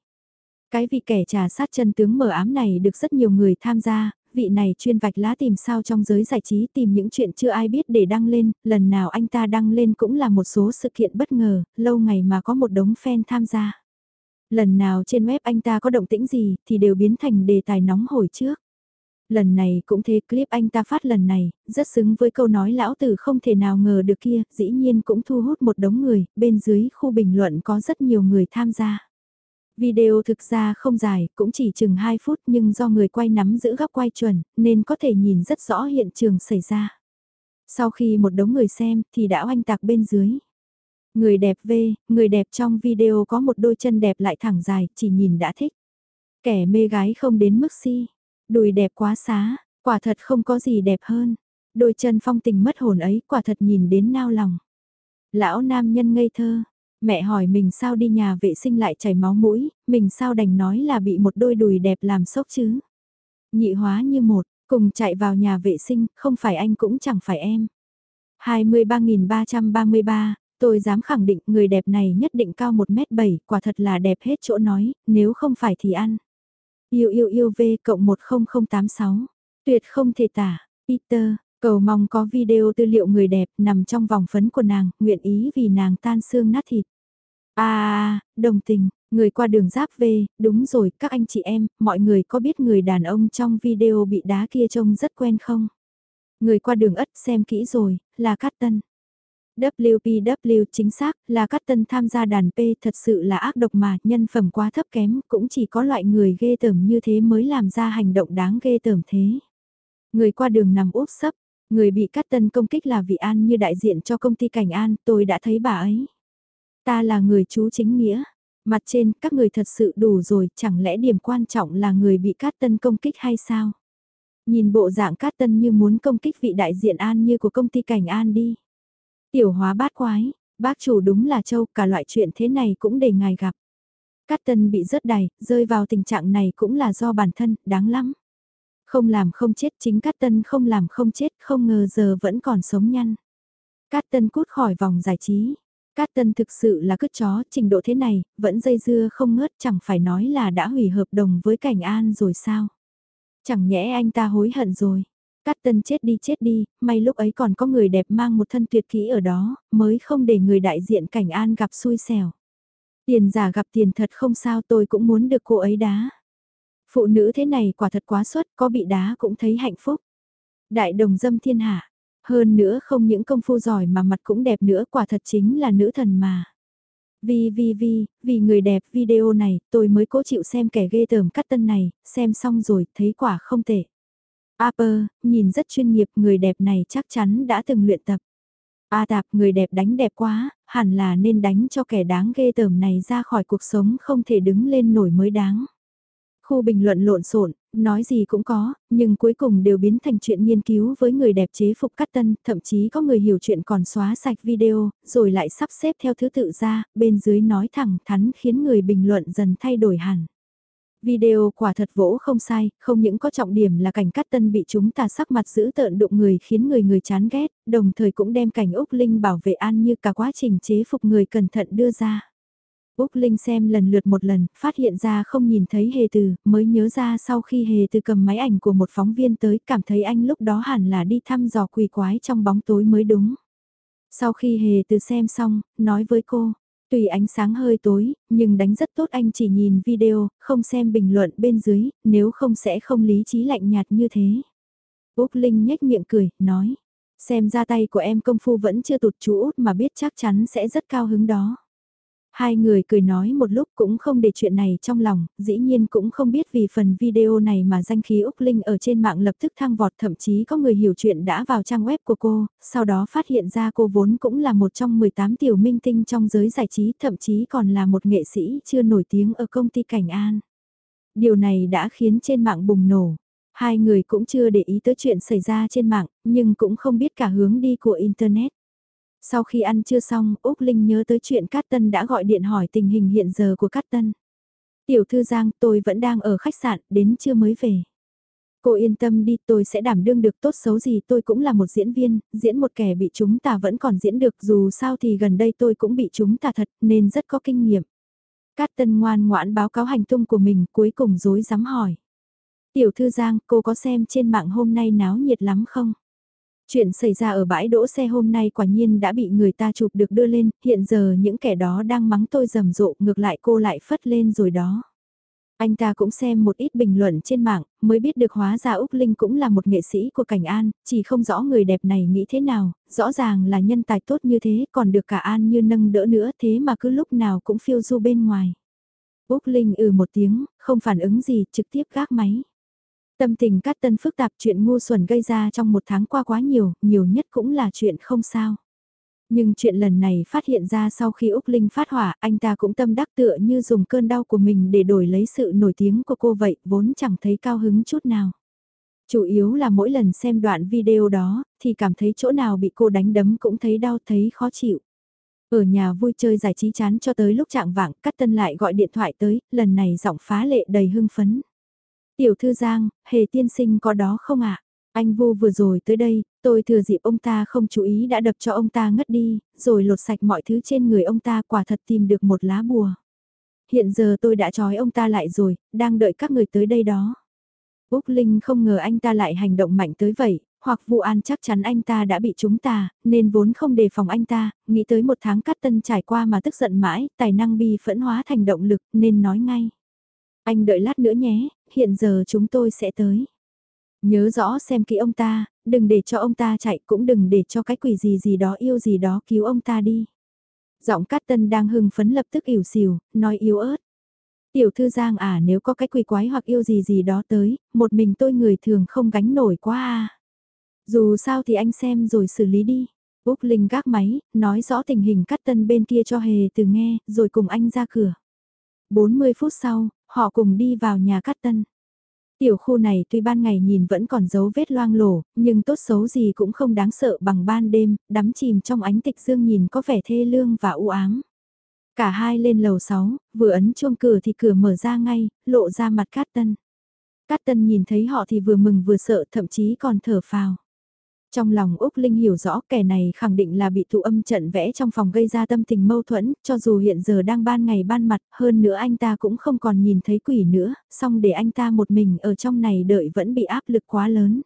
Cái vị kẻ trà sát chân tướng mở ám này được rất nhiều người tham gia, vị này chuyên vạch lá tìm sao trong giới giải trí tìm những chuyện chưa ai biết để đăng lên, lần nào anh ta đăng lên cũng là một số sự kiện bất ngờ, lâu ngày mà có một đống fan tham gia. Lần nào trên web anh ta có động tĩnh gì thì đều biến thành đề tài nóng hổi trước. Lần này cũng thế clip anh ta phát lần này, rất xứng với câu nói lão tử không thể nào ngờ được kia, dĩ nhiên cũng thu hút một đống người, bên dưới khu bình luận có rất nhiều người tham gia. Video thực ra không dài, cũng chỉ chừng 2 phút nhưng do người quay nắm giữ góc quay chuẩn, nên có thể nhìn rất rõ hiện trường xảy ra. Sau khi một đống người xem thì đã oanh tạc bên dưới. Người đẹp V, người đẹp trong video có một đôi chân đẹp lại thẳng dài, chỉ nhìn đã thích. Kẻ mê gái không đến mức si, đùi đẹp quá xá, quả thật không có gì đẹp hơn. Đôi chân phong tình mất hồn ấy quả thật nhìn đến nao lòng. Lão nam nhân ngây thơ, Mẹ hỏi mình sao đi nhà vệ sinh lại chảy máu mũi, mình sao đành nói là bị một đôi đùi đẹp làm sốc chứ. Nhị hóa như một, cùng chạy vào nhà vệ sinh, không phải anh cũng chẳng phải em. 23.333, tôi dám khẳng định người đẹp này nhất định cao 1m7, quả thật là đẹp hết chỗ nói, nếu không phải thì ăn. Yêu yêu yêu V cộng 10086, tuyệt không thể tả, Peter, Cầu mong có video tư liệu người đẹp nằm trong vòng phấn của nàng, nguyện ý vì nàng tan xương nát thịt. À, đồng tình, người qua đường giáp về, đúng rồi, các anh chị em, mọi người có biết người đàn ông trong video bị đá kia trông rất quen không? Người qua đường ất xem kỹ rồi, là Cát Tân. WPW chính xác là Cát Tân tham gia đàn P thật sự là ác độc mà nhân phẩm quá thấp kém cũng chỉ có loại người ghê tởm như thế mới làm ra hành động đáng ghê tởm thế. Người qua đường nằm úp sấp, người bị Cát Tân công kích là vị An như đại diện cho công ty Cảnh An, tôi đã thấy bà ấy. Ta là người chú chính nghĩa. Mặt trên, các người thật sự đủ rồi, chẳng lẽ điểm quan trọng là người bị Cát Tân công kích hay sao? Nhìn bộ dạng Cát Tân như muốn công kích vị đại diện An như của công ty Cảnh An đi. Tiểu hóa bát quái, bác chủ đúng là châu, cả loại chuyện thế này cũng để ngài gặp. Cát Tân bị rớt đày, rơi vào tình trạng này cũng là do bản thân, đáng lắm. Không làm không chết chính Cát Tân không làm không chết, không ngờ giờ vẫn còn sống nhăn. Cát Tân cút khỏi vòng giải trí, Cát Tân thực sự là cứt chó, trình độ thế này, vẫn dây dưa không ngớt chẳng phải nói là đã hủy hợp đồng với Cảnh An rồi sao? Chẳng nhẽ anh ta hối hận rồi. Cát Tân chết đi chết đi, may lúc ấy còn có người đẹp mang một thân tuyệt kỹ ở đó, mới không để người đại diện Cảnh An gặp xui xẻo. Tiền giả gặp tiền thật không sao tôi cũng muốn được cô ấy đá. Phụ nữ thế này quả thật quá xuất, có bị đá cũng thấy hạnh phúc. Đại đồng dâm thiên hạ, hơn nữa không những công phu giỏi mà mặt cũng đẹp nữa quả thật chính là nữ thần mà. Vì vì vì, vì người đẹp video này tôi mới cố chịu xem kẻ ghê tởm cắt tân này, xem xong rồi thấy quả không tệ. Aper, nhìn rất chuyên nghiệp người đẹp này chắc chắn đã từng luyện tập. A tạp người đẹp đánh đẹp quá, hẳn là nên đánh cho kẻ đáng ghê tởm này ra khỏi cuộc sống không thể đứng lên nổi mới đáng. Khu bình luận lộn xộn, nói gì cũng có, nhưng cuối cùng đều biến thành chuyện nghiên cứu với người đẹp chế phục cắt tân, thậm chí có người hiểu chuyện còn xóa sạch video, rồi lại sắp xếp theo thứ tự ra, bên dưới nói thẳng thắn khiến người bình luận dần thay đổi hẳn. Video quả thật vỗ không sai, không những có trọng điểm là cảnh cắt tân bị chúng ta sắc mặt giữ tợn đụng người khiến người người chán ghét, đồng thời cũng đem cảnh Úc Linh bảo vệ an như cả quá trình chế phục người cẩn thận đưa ra. Úc Linh xem lần lượt một lần, phát hiện ra không nhìn thấy hề từ, mới nhớ ra sau khi hề từ cầm máy ảnh của một phóng viên tới cảm thấy anh lúc đó hẳn là đi thăm dò quỷ quái trong bóng tối mới đúng. Sau khi hề từ xem xong, nói với cô, "Tùy ánh sáng hơi tối, nhưng đánh rất tốt anh chỉ nhìn video, không xem bình luận bên dưới, nếu không sẽ không lý trí lạnh nhạt như thế. Úc Linh nhếch miệng cười, nói. Xem ra tay của em công phu vẫn chưa tụt chú út mà biết chắc chắn sẽ rất cao hứng đó. Hai người cười nói một lúc cũng không để chuyện này trong lòng, dĩ nhiên cũng không biết vì phần video này mà danh khí Úc Linh ở trên mạng lập tức thăng vọt thậm chí có người hiểu chuyện đã vào trang web của cô, sau đó phát hiện ra cô vốn cũng là một trong 18 tiểu minh tinh trong giới giải trí thậm chí còn là một nghệ sĩ chưa nổi tiếng ở công ty Cảnh An. Điều này đã khiến trên mạng bùng nổ. Hai người cũng chưa để ý tới chuyện xảy ra trên mạng, nhưng cũng không biết cả hướng đi của Internet. Sau khi ăn chưa xong, Úc Linh nhớ tới chuyện Cát Tân đã gọi điện hỏi tình hình hiện giờ của Cát Tân. Tiểu thư Giang, tôi vẫn đang ở khách sạn, đến chưa mới về. Cô yên tâm đi, tôi sẽ đảm đương được tốt xấu gì tôi cũng là một diễn viên, diễn một kẻ bị chúng ta vẫn còn diễn được dù sao thì gần đây tôi cũng bị chúng ta thật nên rất có kinh nghiệm. Cát Tân ngoan ngoãn báo cáo hành tung của mình cuối cùng dối dám hỏi. Tiểu thư Giang, cô có xem trên mạng hôm nay náo nhiệt lắm không? Chuyện xảy ra ở bãi đỗ xe hôm nay quả nhiên đã bị người ta chụp được đưa lên, hiện giờ những kẻ đó đang mắng tôi rầm rộ ngược lại cô lại phất lên rồi đó. Anh ta cũng xem một ít bình luận trên mạng, mới biết được hóa ra Úc Linh cũng là một nghệ sĩ của Cảnh An, chỉ không rõ người đẹp này nghĩ thế nào, rõ ràng là nhân tài tốt như thế còn được cả An như nâng đỡ nữa thế mà cứ lúc nào cũng phiêu du bên ngoài. Úc Linh ừ một tiếng, không phản ứng gì, trực tiếp gác máy. Tâm tình cát tân phức tạp chuyện ngu xuẩn gây ra trong một tháng qua quá nhiều, nhiều nhất cũng là chuyện không sao. Nhưng chuyện lần này phát hiện ra sau khi Úc Linh phát hỏa, anh ta cũng tâm đắc tựa như dùng cơn đau của mình để đổi lấy sự nổi tiếng của cô vậy, vốn chẳng thấy cao hứng chút nào. Chủ yếu là mỗi lần xem đoạn video đó, thì cảm thấy chỗ nào bị cô đánh đấm cũng thấy đau thấy khó chịu. Ở nhà vui chơi giải trí chán cho tới lúc trạng vạng, Cát Tân lại gọi điện thoại tới, lần này giọng phá lệ đầy hưng phấn. Tiểu thư Giang, hề tiên sinh có đó không ạ? Anh vu vừa rồi tới đây, tôi thừa dịp ông ta không chú ý đã đập cho ông ta ngất đi, rồi lột sạch mọi thứ trên người ông ta quả thật tìm được một lá bùa. Hiện giờ tôi đã trói ông ta lại rồi, đang đợi các người tới đây đó. Úc Linh không ngờ anh ta lại hành động mạnh tới vậy, hoặc vụ an chắc chắn anh ta đã bị chúng ta, nên vốn không đề phòng anh ta, nghĩ tới một tháng cắt tân trải qua mà tức giận mãi, tài năng bi phẫn hóa thành động lực nên nói ngay. Anh đợi lát nữa nhé, hiện giờ chúng tôi sẽ tới. Nhớ rõ xem kỹ ông ta, đừng để cho ông ta chạy cũng đừng để cho cái quỷ gì gì đó yêu gì đó cứu ông ta đi. Giọng Cát Tân đang hưng phấn lập tức ỉu xìu, nói yếu ớt. Tiểu thư Giang à nếu có cái quỷ quái hoặc yêu gì gì đó tới, một mình tôi người thường không gánh nổi quá à. Dù sao thì anh xem rồi xử lý đi. Úc Linh gác máy, nói rõ tình hình Cát Tân bên kia cho hề từ nghe, rồi cùng anh ra cửa. 40 phút sau, họ cùng đi vào nhà Cát Tân. Tiểu khu này tuy ban ngày nhìn vẫn còn dấu vết loang lổ, nhưng tốt xấu gì cũng không đáng sợ bằng ban đêm, đắm chìm trong ánh tịch dương nhìn có vẻ thê lương và u ám. Cả hai lên lầu 6, vừa ấn chuông cửa thì cửa mở ra ngay, lộ ra mặt Cát Tân. Cát Tân nhìn thấy họ thì vừa mừng vừa sợ thậm chí còn thở phào. Trong lòng Úc Linh hiểu rõ kẻ này khẳng định là bị thụ âm trận vẽ trong phòng gây ra tâm tình mâu thuẫn, cho dù hiện giờ đang ban ngày ban mặt, hơn nữa anh ta cũng không còn nhìn thấy quỷ nữa, song để anh ta một mình ở trong này đợi vẫn bị áp lực quá lớn.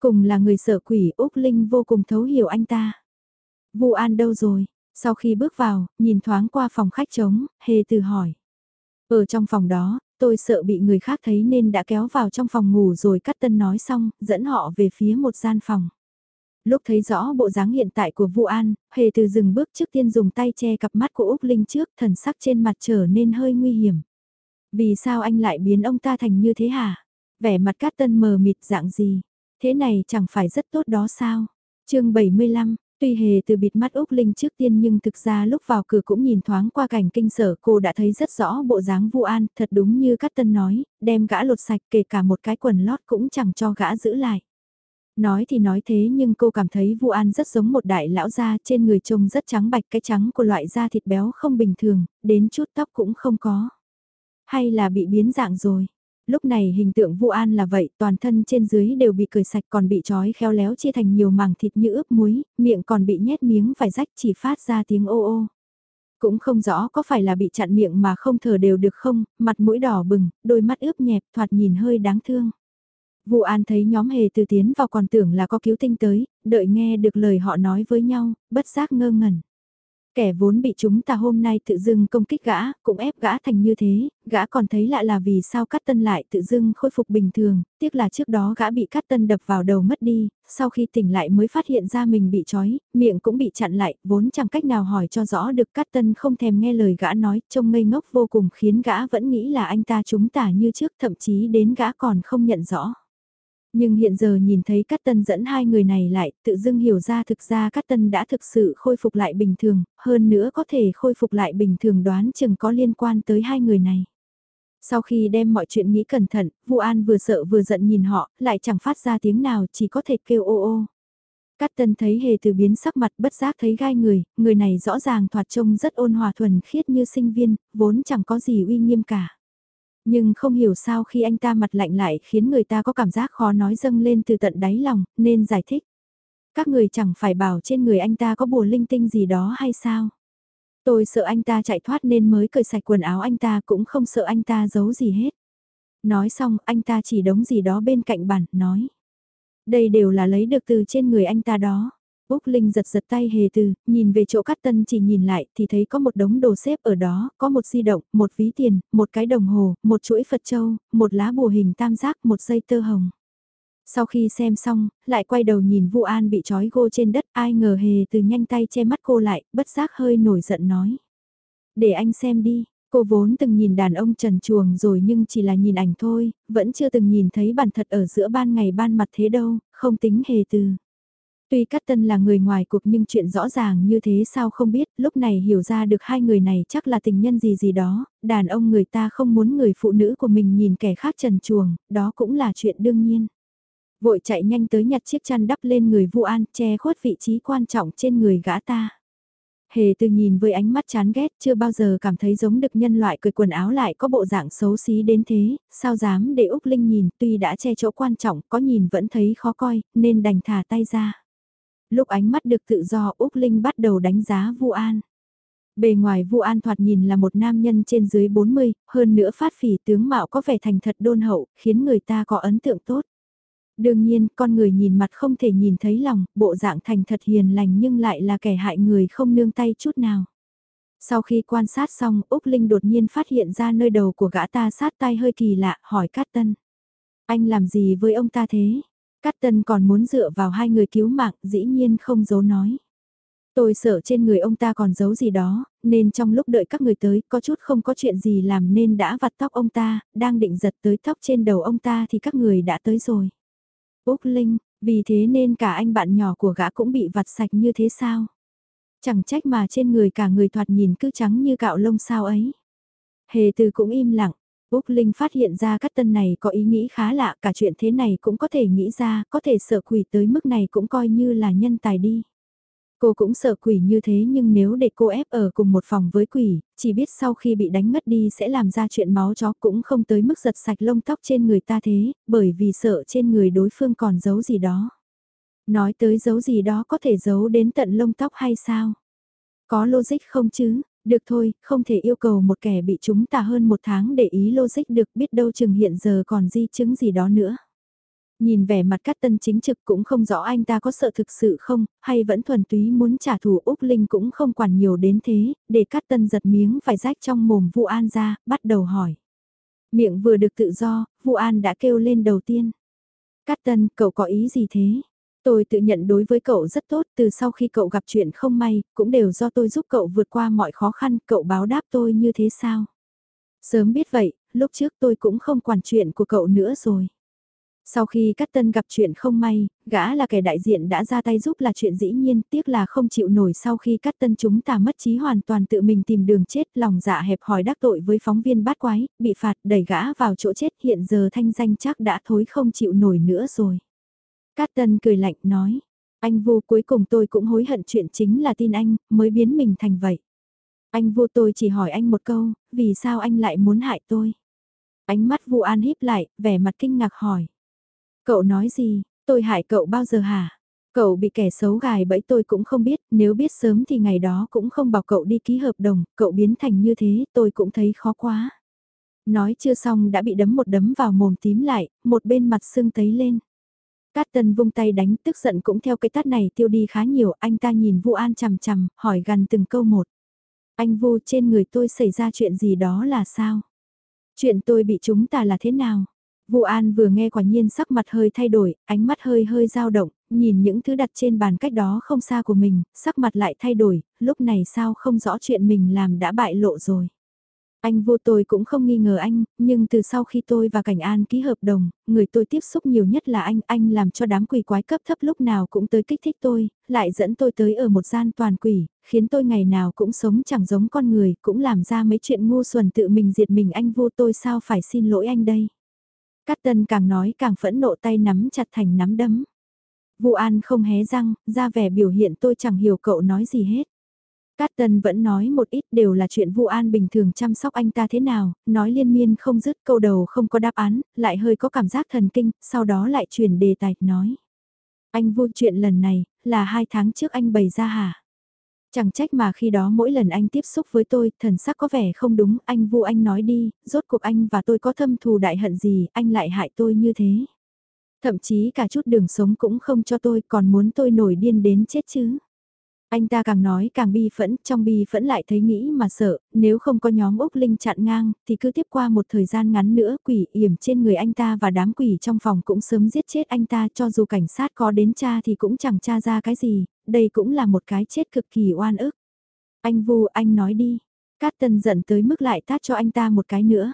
Cùng là người sợ quỷ Úc Linh vô cùng thấu hiểu anh ta. Vu An đâu rồi? Sau khi bước vào, nhìn thoáng qua phòng khách trống, hề từ hỏi. Ở trong phòng đó, tôi sợ bị người khác thấy nên đã kéo vào trong phòng ngủ rồi cắt tân nói xong, dẫn họ về phía một gian phòng. Lúc thấy rõ bộ dáng hiện tại của Vu An, hề từ dừng bước trước tiên dùng tay che cặp mắt của Úc Linh trước, thần sắc trên mặt trở nên hơi nguy hiểm. Vì sao anh lại biến ông ta thành như thế hả? Vẻ mặt cát tân mờ mịt dạng gì? Thế này chẳng phải rất tốt đó sao? chương 75, Tuy hề từ bịt mắt Úc Linh trước tiên nhưng thực ra lúc vào cửa cũng nhìn thoáng qua cảnh kinh sở cô đã thấy rất rõ bộ dáng vu an, thật đúng như Cát Tân nói, đem gã lột sạch kể cả một cái quần lót cũng chẳng cho gã giữ lại. Nói thì nói thế nhưng cô cảm thấy Vu An rất giống một đại lão da trên người trông rất trắng bạch cái trắng của loại da thịt béo không bình thường, đến chút tóc cũng không có. Hay là bị biến dạng rồi. Lúc này hình tượng Vu An là vậy, toàn thân trên dưới đều bị cười sạch còn bị trói khéo léo chia thành nhiều mảng thịt như ướp muối, miệng còn bị nhét miếng phải rách chỉ phát ra tiếng ô ô. Cũng không rõ có phải là bị chặn miệng mà không thở đều được không, mặt mũi đỏ bừng, đôi mắt ướp nhẹp thoạt nhìn hơi đáng thương. Vu An thấy nhóm hề từ tiến vào còn tưởng là có cứu tinh tới, đợi nghe được lời họ nói với nhau, bất giác ngơ ngẩn. Kẻ vốn bị chúng ta hôm nay tự dưng công kích gã, cũng ép gã thành như thế, gã còn thấy lạ là vì sao cắt tân lại tự dưng khôi phục bình thường, tiếc là trước đó gã bị cắt tân đập vào đầu mất đi, sau khi tỉnh lại mới phát hiện ra mình bị trói, miệng cũng bị chặn lại, vốn chẳng cách nào hỏi cho rõ được cắt tân không thèm nghe lời gã nói, trông ngây ngốc vô cùng khiến gã vẫn nghĩ là anh ta chúng ta như trước thậm chí đến gã còn không nhận rõ. Nhưng hiện giờ nhìn thấy Cát Tân dẫn hai người này lại, tự dưng hiểu ra thực ra Cát Tân đã thực sự khôi phục lại bình thường, hơn nữa có thể khôi phục lại bình thường đoán chừng có liên quan tới hai người này. Sau khi đem mọi chuyện nghĩ cẩn thận, Vu An vừa sợ vừa giận nhìn họ, lại chẳng phát ra tiếng nào chỉ có thể kêu ô ô. Cát Tân thấy hề từ biến sắc mặt bất giác thấy gai người, người này rõ ràng thoạt trông rất ôn hòa thuần khiết như sinh viên, vốn chẳng có gì uy nghiêm cả. Nhưng không hiểu sao khi anh ta mặt lạnh lại khiến người ta có cảm giác khó nói dâng lên từ tận đáy lòng, nên giải thích. Các người chẳng phải bảo trên người anh ta có bùa linh tinh gì đó hay sao? Tôi sợ anh ta chạy thoát nên mới cởi sạch quần áo anh ta cũng không sợ anh ta giấu gì hết. Nói xong anh ta chỉ đống gì đó bên cạnh bản nói. Đây đều là lấy được từ trên người anh ta đó. Úc Linh giật giật tay hề từ, nhìn về chỗ cắt tân chỉ nhìn lại thì thấy có một đống đồ xếp ở đó, có một di động, một ví tiền, một cái đồng hồ, một chuỗi Phật Châu, một lá bùa hình tam giác, một dây tơ hồng. Sau khi xem xong, lại quay đầu nhìn Vu An bị trói gô trên đất, ai ngờ hề từ nhanh tay che mắt cô lại, bất giác hơi nổi giận nói. Để anh xem đi, cô vốn từng nhìn đàn ông trần chuồng rồi nhưng chỉ là nhìn ảnh thôi, vẫn chưa từng nhìn thấy bản thật ở giữa ban ngày ban mặt thế đâu, không tính hề từ. Tuy Cát Tân là người ngoài cuộc nhưng chuyện rõ ràng như thế sao không biết, lúc này hiểu ra được hai người này chắc là tình nhân gì gì đó, đàn ông người ta không muốn người phụ nữ của mình nhìn kẻ khác trần chuồng, đó cũng là chuyện đương nhiên. Vội chạy nhanh tới nhặt chiếc chăn đắp lên người Vu An, che khuất vị trí quan trọng trên người gã ta. Hề từ nhìn với ánh mắt chán ghét chưa bao giờ cảm thấy giống được nhân loại cười quần áo lại có bộ dạng xấu xí đến thế, sao dám để Úc Linh nhìn tuy đã che chỗ quan trọng có nhìn vẫn thấy khó coi nên đành thả tay ra. Lúc ánh mắt được tự do Úc Linh bắt đầu đánh giá Vu An. Bề ngoài Vu An thoạt nhìn là một nam nhân trên dưới 40, hơn nữa phát phỉ tướng mạo có vẻ thành thật đôn hậu, khiến người ta có ấn tượng tốt. Đương nhiên, con người nhìn mặt không thể nhìn thấy lòng, bộ dạng thành thật hiền lành nhưng lại là kẻ hại người không nương tay chút nào. Sau khi quan sát xong, Úc Linh đột nhiên phát hiện ra nơi đầu của gã ta sát tay hơi kỳ lạ, hỏi Cát Tân. Anh làm gì với ông ta thế? Cát Tân còn muốn dựa vào hai người cứu mạng, dĩ nhiên không giấu nói. Tôi sợ trên người ông ta còn giấu gì đó, nên trong lúc đợi các người tới có chút không có chuyện gì làm nên đã vặt tóc ông ta, đang định giật tới tóc trên đầu ông ta thì các người đã tới rồi. Úc Linh, vì thế nên cả anh bạn nhỏ của gã cũng bị vặt sạch như thế sao? Chẳng trách mà trên người cả người thoạt nhìn cứ trắng như cạo lông sao ấy. Hề từ cũng im lặng, Úc Linh phát hiện ra các tân này có ý nghĩ khá lạ, cả chuyện thế này cũng có thể nghĩ ra, có thể sợ quỷ tới mức này cũng coi như là nhân tài đi. Cô cũng sợ quỷ như thế nhưng nếu để cô ép ở cùng một phòng với quỷ, chỉ biết sau khi bị đánh mất đi sẽ làm ra chuyện máu chó cũng không tới mức giật sạch lông tóc trên người ta thế, bởi vì sợ trên người đối phương còn giấu gì đó. Nói tới giấu gì đó có thể giấu đến tận lông tóc hay sao? Có logic không chứ? Được thôi, không thể yêu cầu một kẻ bị chúng ta hơn một tháng để ý logic được biết đâu chừng hiện giờ còn di chứng gì đó nữa. Nhìn vẻ mặt cắt tân chính trực cũng không rõ anh ta có sợ thực sự không, hay vẫn thuần túy muốn trả thù Úc Linh cũng không quản nhiều đến thế, để cắt tân giật miếng phải rách trong mồm Vu An ra, bắt đầu hỏi. Miệng vừa được tự do, Vu An đã kêu lên đầu tiên. Cát tân, cậu có ý gì thế? Tôi tự nhận đối với cậu rất tốt, từ sau khi cậu gặp chuyện không may, cũng đều do tôi giúp cậu vượt qua mọi khó khăn, cậu báo đáp tôi như thế sao? Sớm biết vậy, lúc trước tôi cũng không quản chuyện của cậu nữa rồi. Sau khi Cát Tân gặp chuyện không may, gã là kẻ đại diện đã ra tay giúp là chuyện dĩ nhiên, tiếc là không chịu nổi sau khi Cát Tân chúng ta mất trí hoàn toàn tự mình tìm đường chết, lòng dạ hẹp hòi đắc tội với phóng viên bát quái, bị phạt đẩy gã vào chỗ chết hiện giờ thanh danh chắc đã thối không chịu nổi nữa rồi. Cát Tân cười lạnh nói, anh vô cuối cùng tôi cũng hối hận chuyện chính là tin anh, mới biến mình thành vậy. Anh vô tôi chỉ hỏi anh một câu, vì sao anh lại muốn hại tôi? Ánh mắt vu an híp lại, vẻ mặt kinh ngạc hỏi. Cậu nói gì, tôi hại cậu bao giờ hả? Cậu bị kẻ xấu gài bẫy tôi cũng không biết, nếu biết sớm thì ngày đó cũng không bảo cậu đi ký hợp đồng, cậu biến thành như thế tôi cũng thấy khó quá. Nói chưa xong đã bị đấm một đấm vào mồm tím lại, một bên mặt sưng tấy lên. Cát Tân vung tay đánh tức giận cũng theo cái tát này tiêu đi khá nhiều, anh ta nhìn Vu An chằm chằm, hỏi gần từng câu một. Anh Vu trên người tôi xảy ra chuyện gì đó là sao? Chuyện tôi bị chúng ta là thế nào? Vu An vừa nghe quả nhiên sắc mặt hơi thay đổi, ánh mắt hơi hơi dao động, nhìn những thứ đặt trên bàn cách đó không xa của mình, sắc mặt lại thay đổi, lúc này sao không rõ chuyện mình làm đã bại lộ rồi. Anh vô tôi cũng không nghi ngờ anh, nhưng từ sau khi tôi và Cảnh An ký hợp đồng, người tôi tiếp xúc nhiều nhất là anh, anh làm cho đám quỷ quái cấp thấp lúc nào cũng tới kích thích tôi, lại dẫn tôi tới ở một gian toàn quỷ, khiến tôi ngày nào cũng sống chẳng giống con người, cũng làm ra mấy chuyện ngu xuẩn tự mình diệt mình anh vô tôi sao phải xin lỗi anh đây. Cát tân càng nói càng phẫn nộ tay nắm chặt thành nắm đấm. Vu An không hé răng, ra vẻ biểu hiện tôi chẳng hiểu cậu nói gì hết. Cát Tân vẫn nói một ít đều là chuyện Vu An bình thường chăm sóc anh ta thế nào, nói liên miên không dứt câu đầu không có đáp án, lại hơi có cảm giác thần kinh, sau đó lại chuyển đề tài, nói. Anh vui chuyện lần này, là hai tháng trước anh bày ra hả? Chẳng trách mà khi đó mỗi lần anh tiếp xúc với tôi, thần sắc có vẻ không đúng, anh Vu anh nói đi, rốt cuộc anh và tôi có thâm thù đại hận gì, anh lại hại tôi như thế. Thậm chí cả chút đường sống cũng không cho tôi, còn muốn tôi nổi điên đến chết chứ. Anh ta càng nói càng bi phẫn, trong bi phẫn lại thấy nghĩ mà sợ, nếu không có nhóm Úc Linh chặn ngang, thì cứ tiếp qua một thời gian ngắn nữa quỷ yểm trên người anh ta và đám quỷ trong phòng cũng sớm giết chết anh ta cho dù cảnh sát có đến cha thì cũng chẳng tra ra cái gì, đây cũng là một cái chết cực kỳ oan ức. Anh Vu anh nói đi, Cát Tân giận tới mức lại tát cho anh ta một cái nữa.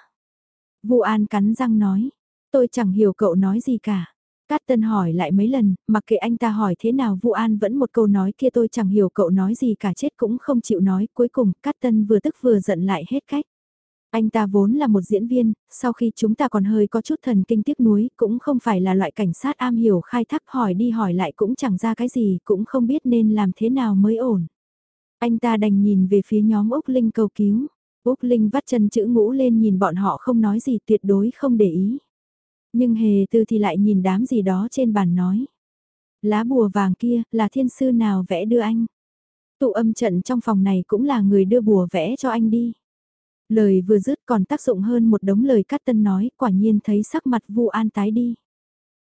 Vu An cắn răng nói, tôi chẳng hiểu cậu nói gì cả. Cát Tân hỏi lại mấy lần, mặc kệ anh ta hỏi thế nào Vu An vẫn một câu nói kia tôi chẳng hiểu cậu nói gì cả chết cũng không chịu nói, cuối cùng Cát Tân vừa tức vừa giận lại hết cách. Anh ta vốn là một diễn viên, sau khi chúng ta còn hơi có chút thần kinh tiếc nuối, cũng không phải là loại cảnh sát am hiểu khai thác hỏi đi hỏi lại cũng chẳng ra cái gì, cũng không biết nên làm thế nào mới ổn. Anh ta đành nhìn về phía nhóm Úc Linh cầu cứu. Úc Linh vắt chân chữ ngũ lên nhìn bọn họ không nói gì tuyệt đối không để ý. Nhưng hề tư thì lại nhìn đám gì đó trên bàn nói. Lá bùa vàng kia là thiên sư nào vẽ đưa anh. Tụ âm trận trong phòng này cũng là người đưa bùa vẽ cho anh đi. Lời vừa dứt còn tác dụng hơn một đống lời cắt tân nói, quả nhiên thấy sắc mặt Vu An tái đi.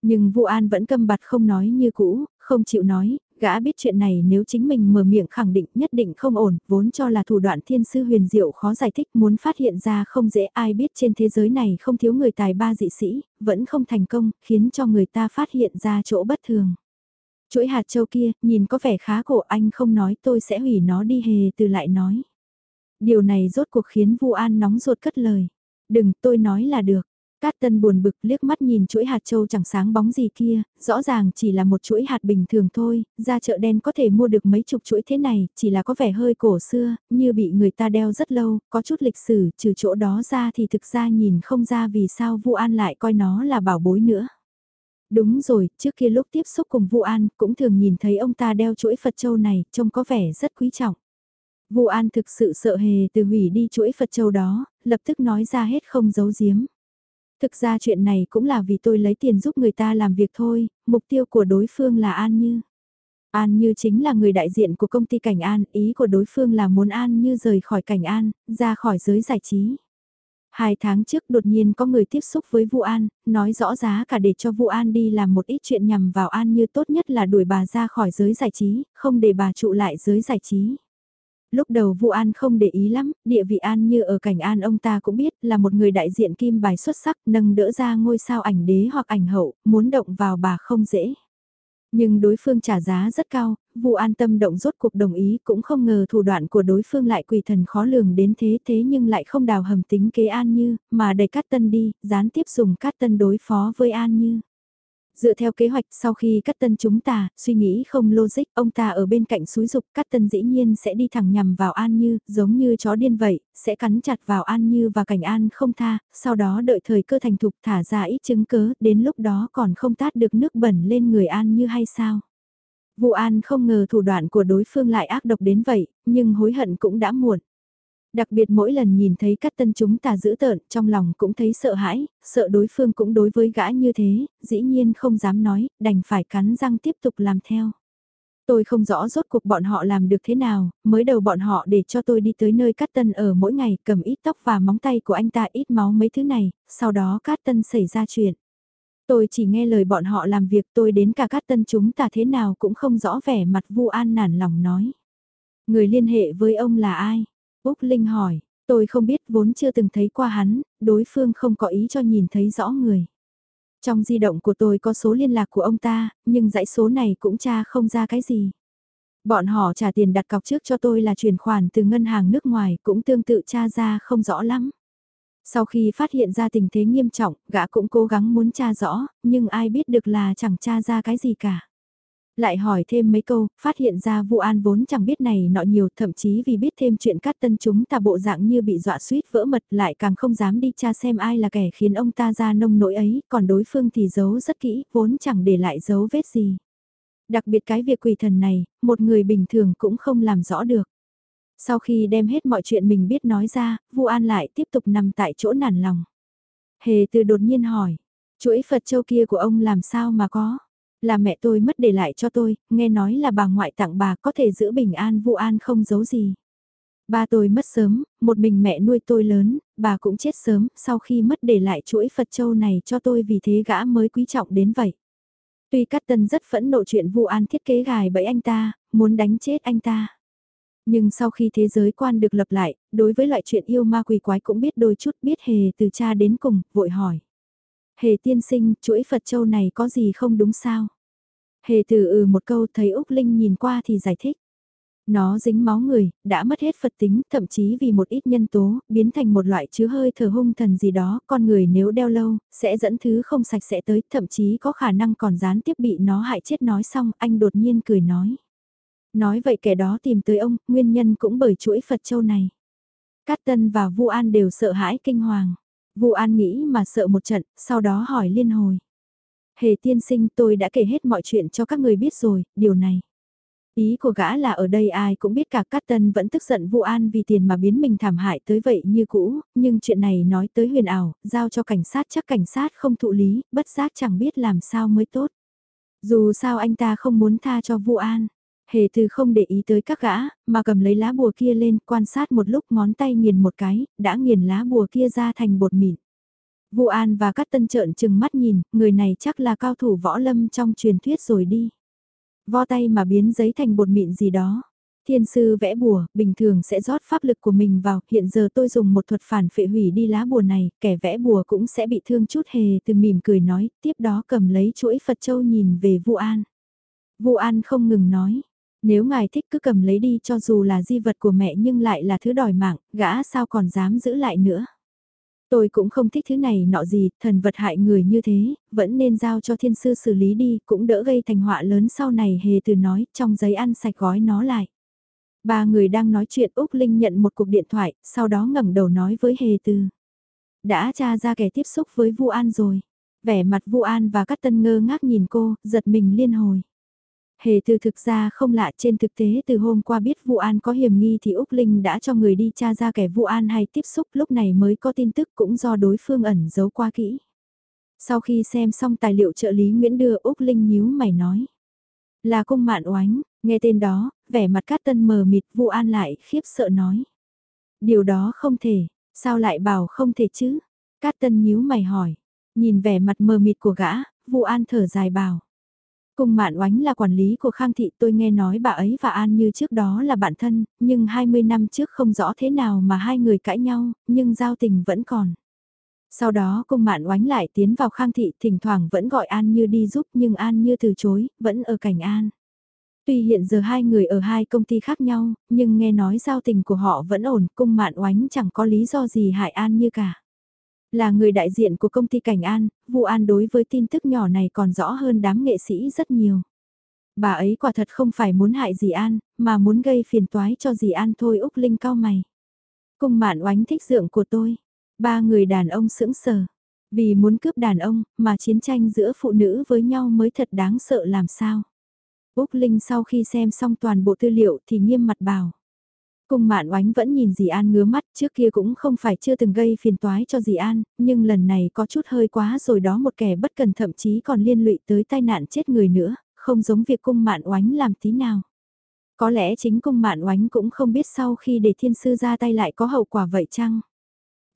Nhưng Vu An vẫn câm bặt không nói như cũ, không chịu nói, gã biết chuyện này nếu chính mình mở miệng khẳng định nhất định không ổn, vốn cho là thủ đoạn thiên sư huyền diệu khó giải thích muốn phát hiện ra không dễ ai biết trên thế giới này không thiếu người tài ba dị sĩ, vẫn không thành công, khiến cho người ta phát hiện ra chỗ bất thường. Chuỗi hạt châu kia, nhìn có vẻ khá cổ anh không nói tôi sẽ hủy nó đi hề từ lại nói. Điều này rốt cuộc khiến Vu An nóng ruột cất lời. Đừng, tôi nói là được. Cát Tân buồn bực liếc mắt nhìn chuỗi hạt châu chẳng sáng bóng gì kia, rõ ràng chỉ là một chuỗi hạt bình thường thôi, ra chợ đen có thể mua được mấy chục chuỗi thế này, chỉ là có vẻ hơi cổ xưa, như bị người ta đeo rất lâu, có chút lịch sử, trừ chỗ đó ra thì thực ra nhìn không ra vì sao Vu An lại coi nó là bảo bối nữa. Đúng rồi, trước kia lúc tiếp xúc cùng Vu An cũng thường nhìn thấy ông ta đeo chuỗi Phật châu này, trông có vẻ rất quý trọng. Vu An thực sự sợ hề từ hủy đi chuỗi Phật châu đó, lập tức nói ra hết không giấu giếm. Thực ra chuyện này cũng là vì tôi lấy tiền giúp người ta làm việc thôi, mục tiêu của đối phương là An Như. An Như chính là người đại diện của công ty Cảnh An, ý của đối phương là muốn An Như rời khỏi Cảnh An, ra khỏi giới giải trí. Hai tháng trước đột nhiên có người tiếp xúc với Vu An, nói rõ giá cả để cho Vu An đi làm một ít chuyện nhằm vào An Như tốt nhất là đuổi bà ra khỏi giới giải trí, không để bà trụ lại giới giải trí. Lúc đầu Vu An không để ý lắm, địa vị An như ở cảnh An ông ta cũng biết là một người đại diện kim bài xuất sắc nâng đỡ ra ngôi sao ảnh đế hoặc ảnh hậu, muốn động vào bà không dễ. Nhưng đối phương trả giá rất cao, Vu An tâm động rốt cuộc đồng ý cũng không ngờ thủ đoạn của đối phương lại quỷ thần khó lường đến thế thế nhưng lại không đào hầm tính kế An Như, mà đẩy cát tân đi, gián tiếp dùng cát tân đối phó với An Như. Dựa theo kế hoạch sau khi cắt tân chúng ta, suy nghĩ không logic, ông ta ở bên cạnh suối dục cắt tân dĩ nhiên sẽ đi thẳng nhằm vào An Như, giống như chó điên vậy, sẽ cắn chặt vào An Như và cảnh An không tha, sau đó đợi thời cơ thành thục thả ra ít chứng cớ, đến lúc đó còn không tát được nước bẩn lên người An Như hay sao? Vụ An không ngờ thủ đoạn của đối phương lại ác độc đến vậy, nhưng hối hận cũng đã muộn. Đặc biệt mỗi lần nhìn thấy các tân chúng ta giữ tợn, trong lòng cũng thấy sợ hãi, sợ đối phương cũng đối với gã như thế, dĩ nhiên không dám nói, đành phải cắn răng tiếp tục làm theo. Tôi không rõ rốt cuộc bọn họ làm được thế nào, mới đầu bọn họ để cho tôi đi tới nơi cắt tân ở mỗi ngày cầm ít tóc và móng tay của anh ta ít máu mấy thứ này, sau đó cắt tân xảy ra chuyện. Tôi chỉ nghe lời bọn họ làm việc tôi đến cả cắt tân chúng ta thế nào cũng không rõ vẻ mặt Vu An nản lòng nói. Người liên hệ với ông là ai? Úc Linh hỏi, tôi không biết vốn chưa từng thấy qua hắn, đối phương không có ý cho nhìn thấy rõ người. Trong di động của tôi có số liên lạc của ông ta, nhưng dãy số này cũng tra không ra cái gì. Bọn họ trả tiền đặt cọc trước cho tôi là chuyển khoản từ ngân hàng nước ngoài cũng tương tự tra ra không rõ lắm. Sau khi phát hiện ra tình thế nghiêm trọng, gã cũng cố gắng muốn tra rõ, nhưng ai biết được là chẳng tra ra cái gì cả. Lại hỏi thêm mấy câu, phát hiện ra vụ an vốn chẳng biết này nọ nhiều, thậm chí vì biết thêm chuyện cát tân chúng ta bộ dạng như bị dọa suýt vỡ mật lại càng không dám đi tra xem ai là kẻ khiến ông ta ra nông nỗi ấy, còn đối phương thì giấu rất kỹ, vốn chẳng để lại dấu vết gì. Đặc biệt cái việc quỷ thần này, một người bình thường cũng không làm rõ được. Sau khi đem hết mọi chuyện mình biết nói ra, Vu An lại tiếp tục nằm tại chỗ nản lòng. Hề từ đột nhiên hỏi, chuỗi Phật châu kia của ông làm sao mà có? Là mẹ tôi mất để lại cho tôi, nghe nói là bà ngoại tặng bà có thể giữ bình an Vu An không giấu gì. Ba tôi mất sớm, một mình mẹ nuôi tôi lớn, bà cũng chết sớm, sau khi mất để lại chuỗi Phật châu này cho tôi vì thế gã mới quý trọng đến vậy. Tuy Cát Tân rất phẫn nộ chuyện Vu An thiết kế gài bẫy anh ta, muốn đánh chết anh ta. Nhưng sau khi thế giới quan được lập lại, đối với loại chuyện yêu ma quỷ quái cũng biết đôi chút biết hề từ cha đến cùng, vội hỏi. Hề tiên sinh, chuỗi Phật Châu này có gì không đúng sao? Hề từ ừ một câu thấy Úc Linh nhìn qua thì giải thích. Nó dính máu người, đã mất hết Phật tính, thậm chí vì một ít nhân tố, biến thành một loại chứa hơi thở hung thần gì đó, con người nếu đeo lâu, sẽ dẫn thứ không sạch sẽ tới, thậm chí có khả năng còn gián tiếp bị nó hại chết nói xong, anh đột nhiên cười nói. Nói vậy kẻ đó tìm tới ông, nguyên nhân cũng bởi chuỗi Phật châu này. Cát Tân và Vu An đều sợ hãi kinh hoàng. Vu An nghĩ mà sợ một trận, sau đó hỏi liên hồi. Hề tiên sinh tôi đã kể hết mọi chuyện cho các người biết rồi, điều này. Ý của gã là ở đây ai cũng biết cả Cát Tân vẫn tức giận Vu An vì tiền mà biến mình thảm hại tới vậy như cũ, nhưng chuyện này nói tới huyền ảo, giao cho cảnh sát chắc cảnh sát không thụ lý, bất giác chẳng biết làm sao mới tốt. Dù sao anh ta không muốn tha cho Vu An, Hề từ không để ý tới các gã, mà cầm lấy lá bùa kia lên quan sát một lúc ngón tay nghiền một cái, đã nghiền lá bùa kia ra thành bột mịn. Vu An và các tân trợn chừng mắt nhìn, người này chắc là cao thủ võ lâm trong truyền thuyết rồi đi. Vo tay mà biến giấy thành bột mịn gì đó. Thiên sư vẽ bùa, bình thường sẽ rót pháp lực của mình vào, hiện giờ tôi dùng một thuật phản phệ hủy đi lá bùa này, kẻ vẽ bùa cũng sẽ bị thương chút hề từ mỉm cười nói, tiếp đó cầm lấy chuỗi Phật Châu nhìn về Vu An. Vu An không ngừng nói, nếu ngài thích cứ cầm lấy đi cho dù là di vật của mẹ nhưng lại là thứ đòi mạng, gã sao còn dám giữ lại nữa. Tôi cũng không thích thứ này nọ gì, thần vật hại người như thế, vẫn nên giao cho thiên sư xử lý đi, cũng đỡ gây thành họa lớn sau này hề từ nói, trong giấy ăn sạch gói nó lại. Ba người đang nói chuyện Úc Linh nhận một cuộc điện thoại, sau đó ngẩng đầu nói với hề từ. Đã tra ra kẻ tiếp xúc với Vu An rồi. Vẻ mặt Vu An và các tân ngơ ngác nhìn cô, giật mình liên hồi. Hề từ thực ra không lạ trên thực tế từ hôm qua biết vụ an có hiểm nghi thì Úc Linh đã cho người đi tra ra kẻ vụ an hay tiếp xúc lúc này mới có tin tức cũng do đối phương ẩn giấu qua kỹ. Sau khi xem xong tài liệu trợ lý Nguyễn đưa Úc Linh nhíu mày nói. Là cung mạn oánh, nghe tên đó, vẻ mặt cát tân mờ mịt vụ an lại khiếp sợ nói. Điều đó không thể, sao lại bảo không thể chứ? Cát tân nhíu mày hỏi, nhìn vẻ mặt mờ mịt của gã, vụ an thở dài bảo. Cung Mạn Oánh là quản lý của Khang Thị tôi nghe nói bà ấy và An như trước đó là bạn thân, nhưng 20 năm trước không rõ thế nào mà hai người cãi nhau, nhưng giao tình vẫn còn. Sau đó cung Mạn Oánh lại tiến vào Khang Thị thỉnh thoảng vẫn gọi An như đi giúp nhưng An như từ chối, vẫn ở cảnh An. Tuy hiện giờ hai người ở hai công ty khác nhau, nhưng nghe nói giao tình của họ vẫn ổn, cung Mạn Oánh chẳng có lý do gì hại An như cả. Là người đại diện của công ty Cảnh An, Vu An đối với tin tức nhỏ này còn rõ hơn đám nghệ sĩ rất nhiều. Bà ấy quả thật không phải muốn hại dì An, mà muốn gây phiền toái cho dì An thôi Úc Linh cao mày. cùng mạn oánh thích dượng của tôi. Ba người đàn ông sững sờ. Vì muốn cướp đàn ông, mà chiến tranh giữa phụ nữ với nhau mới thật đáng sợ làm sao. Úc Linh sau khi xem xong toàn bộ tư liệu thì nghiêm mặt bảo. Cung mạn oánh vẫn nhìn dì An ngứa mắt trước kia cũng không phải chưa từng gây phiền toái cho dì An, nhưng lần này có chút hơi quá rồi đó một kẻ bất cần thậm chí còn liên lụy tới tai nạn chết người nữa, không giống việc cung mạn oánh làm tí nào. Có lẽ chính cung mạn oánh cũng không biết sau khi để thiên sư ra tay lại có hậu quả vậy chăng?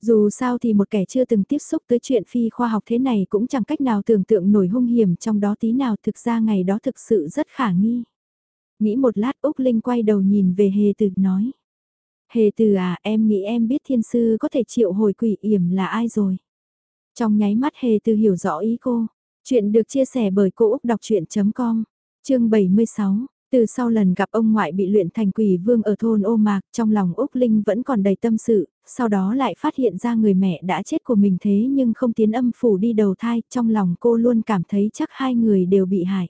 Dù sao thì một kẻ chưa từng tiếp xúc tới chuyện phi khoa học thế này cũng chẳng cách nào tưởng tượng nổi hung hiểm trong đó tí nào thực ra ngày đó thực sự rất khả nghi. Nghĩ một lát Úc Linh quay đầu nhìn về Hề Từ nói. Hề Từ à em nghĩ em biết thiên sư có thể triệu hồi quỷ yểm là ai rồi. Trong nháy mắt Hề Từ hiểu rõ ý cô. Chuyện được chia sẻ bởi Cô Úc Đọc Chuyện.com, chương 76. Từ sau lần gặp ông ngoại bị luyện thành quỷ vương ở thôn ô mạc, trong lòng Úc Linh vẫn còn đầy tâm sự, sau đó lại phát hiện ra người mẹ đã chết của mình thế nhưng không tiến âm phủ đi đầu thai, trong lòng cô luôn cảm thấy chắc hai người đều bị hại.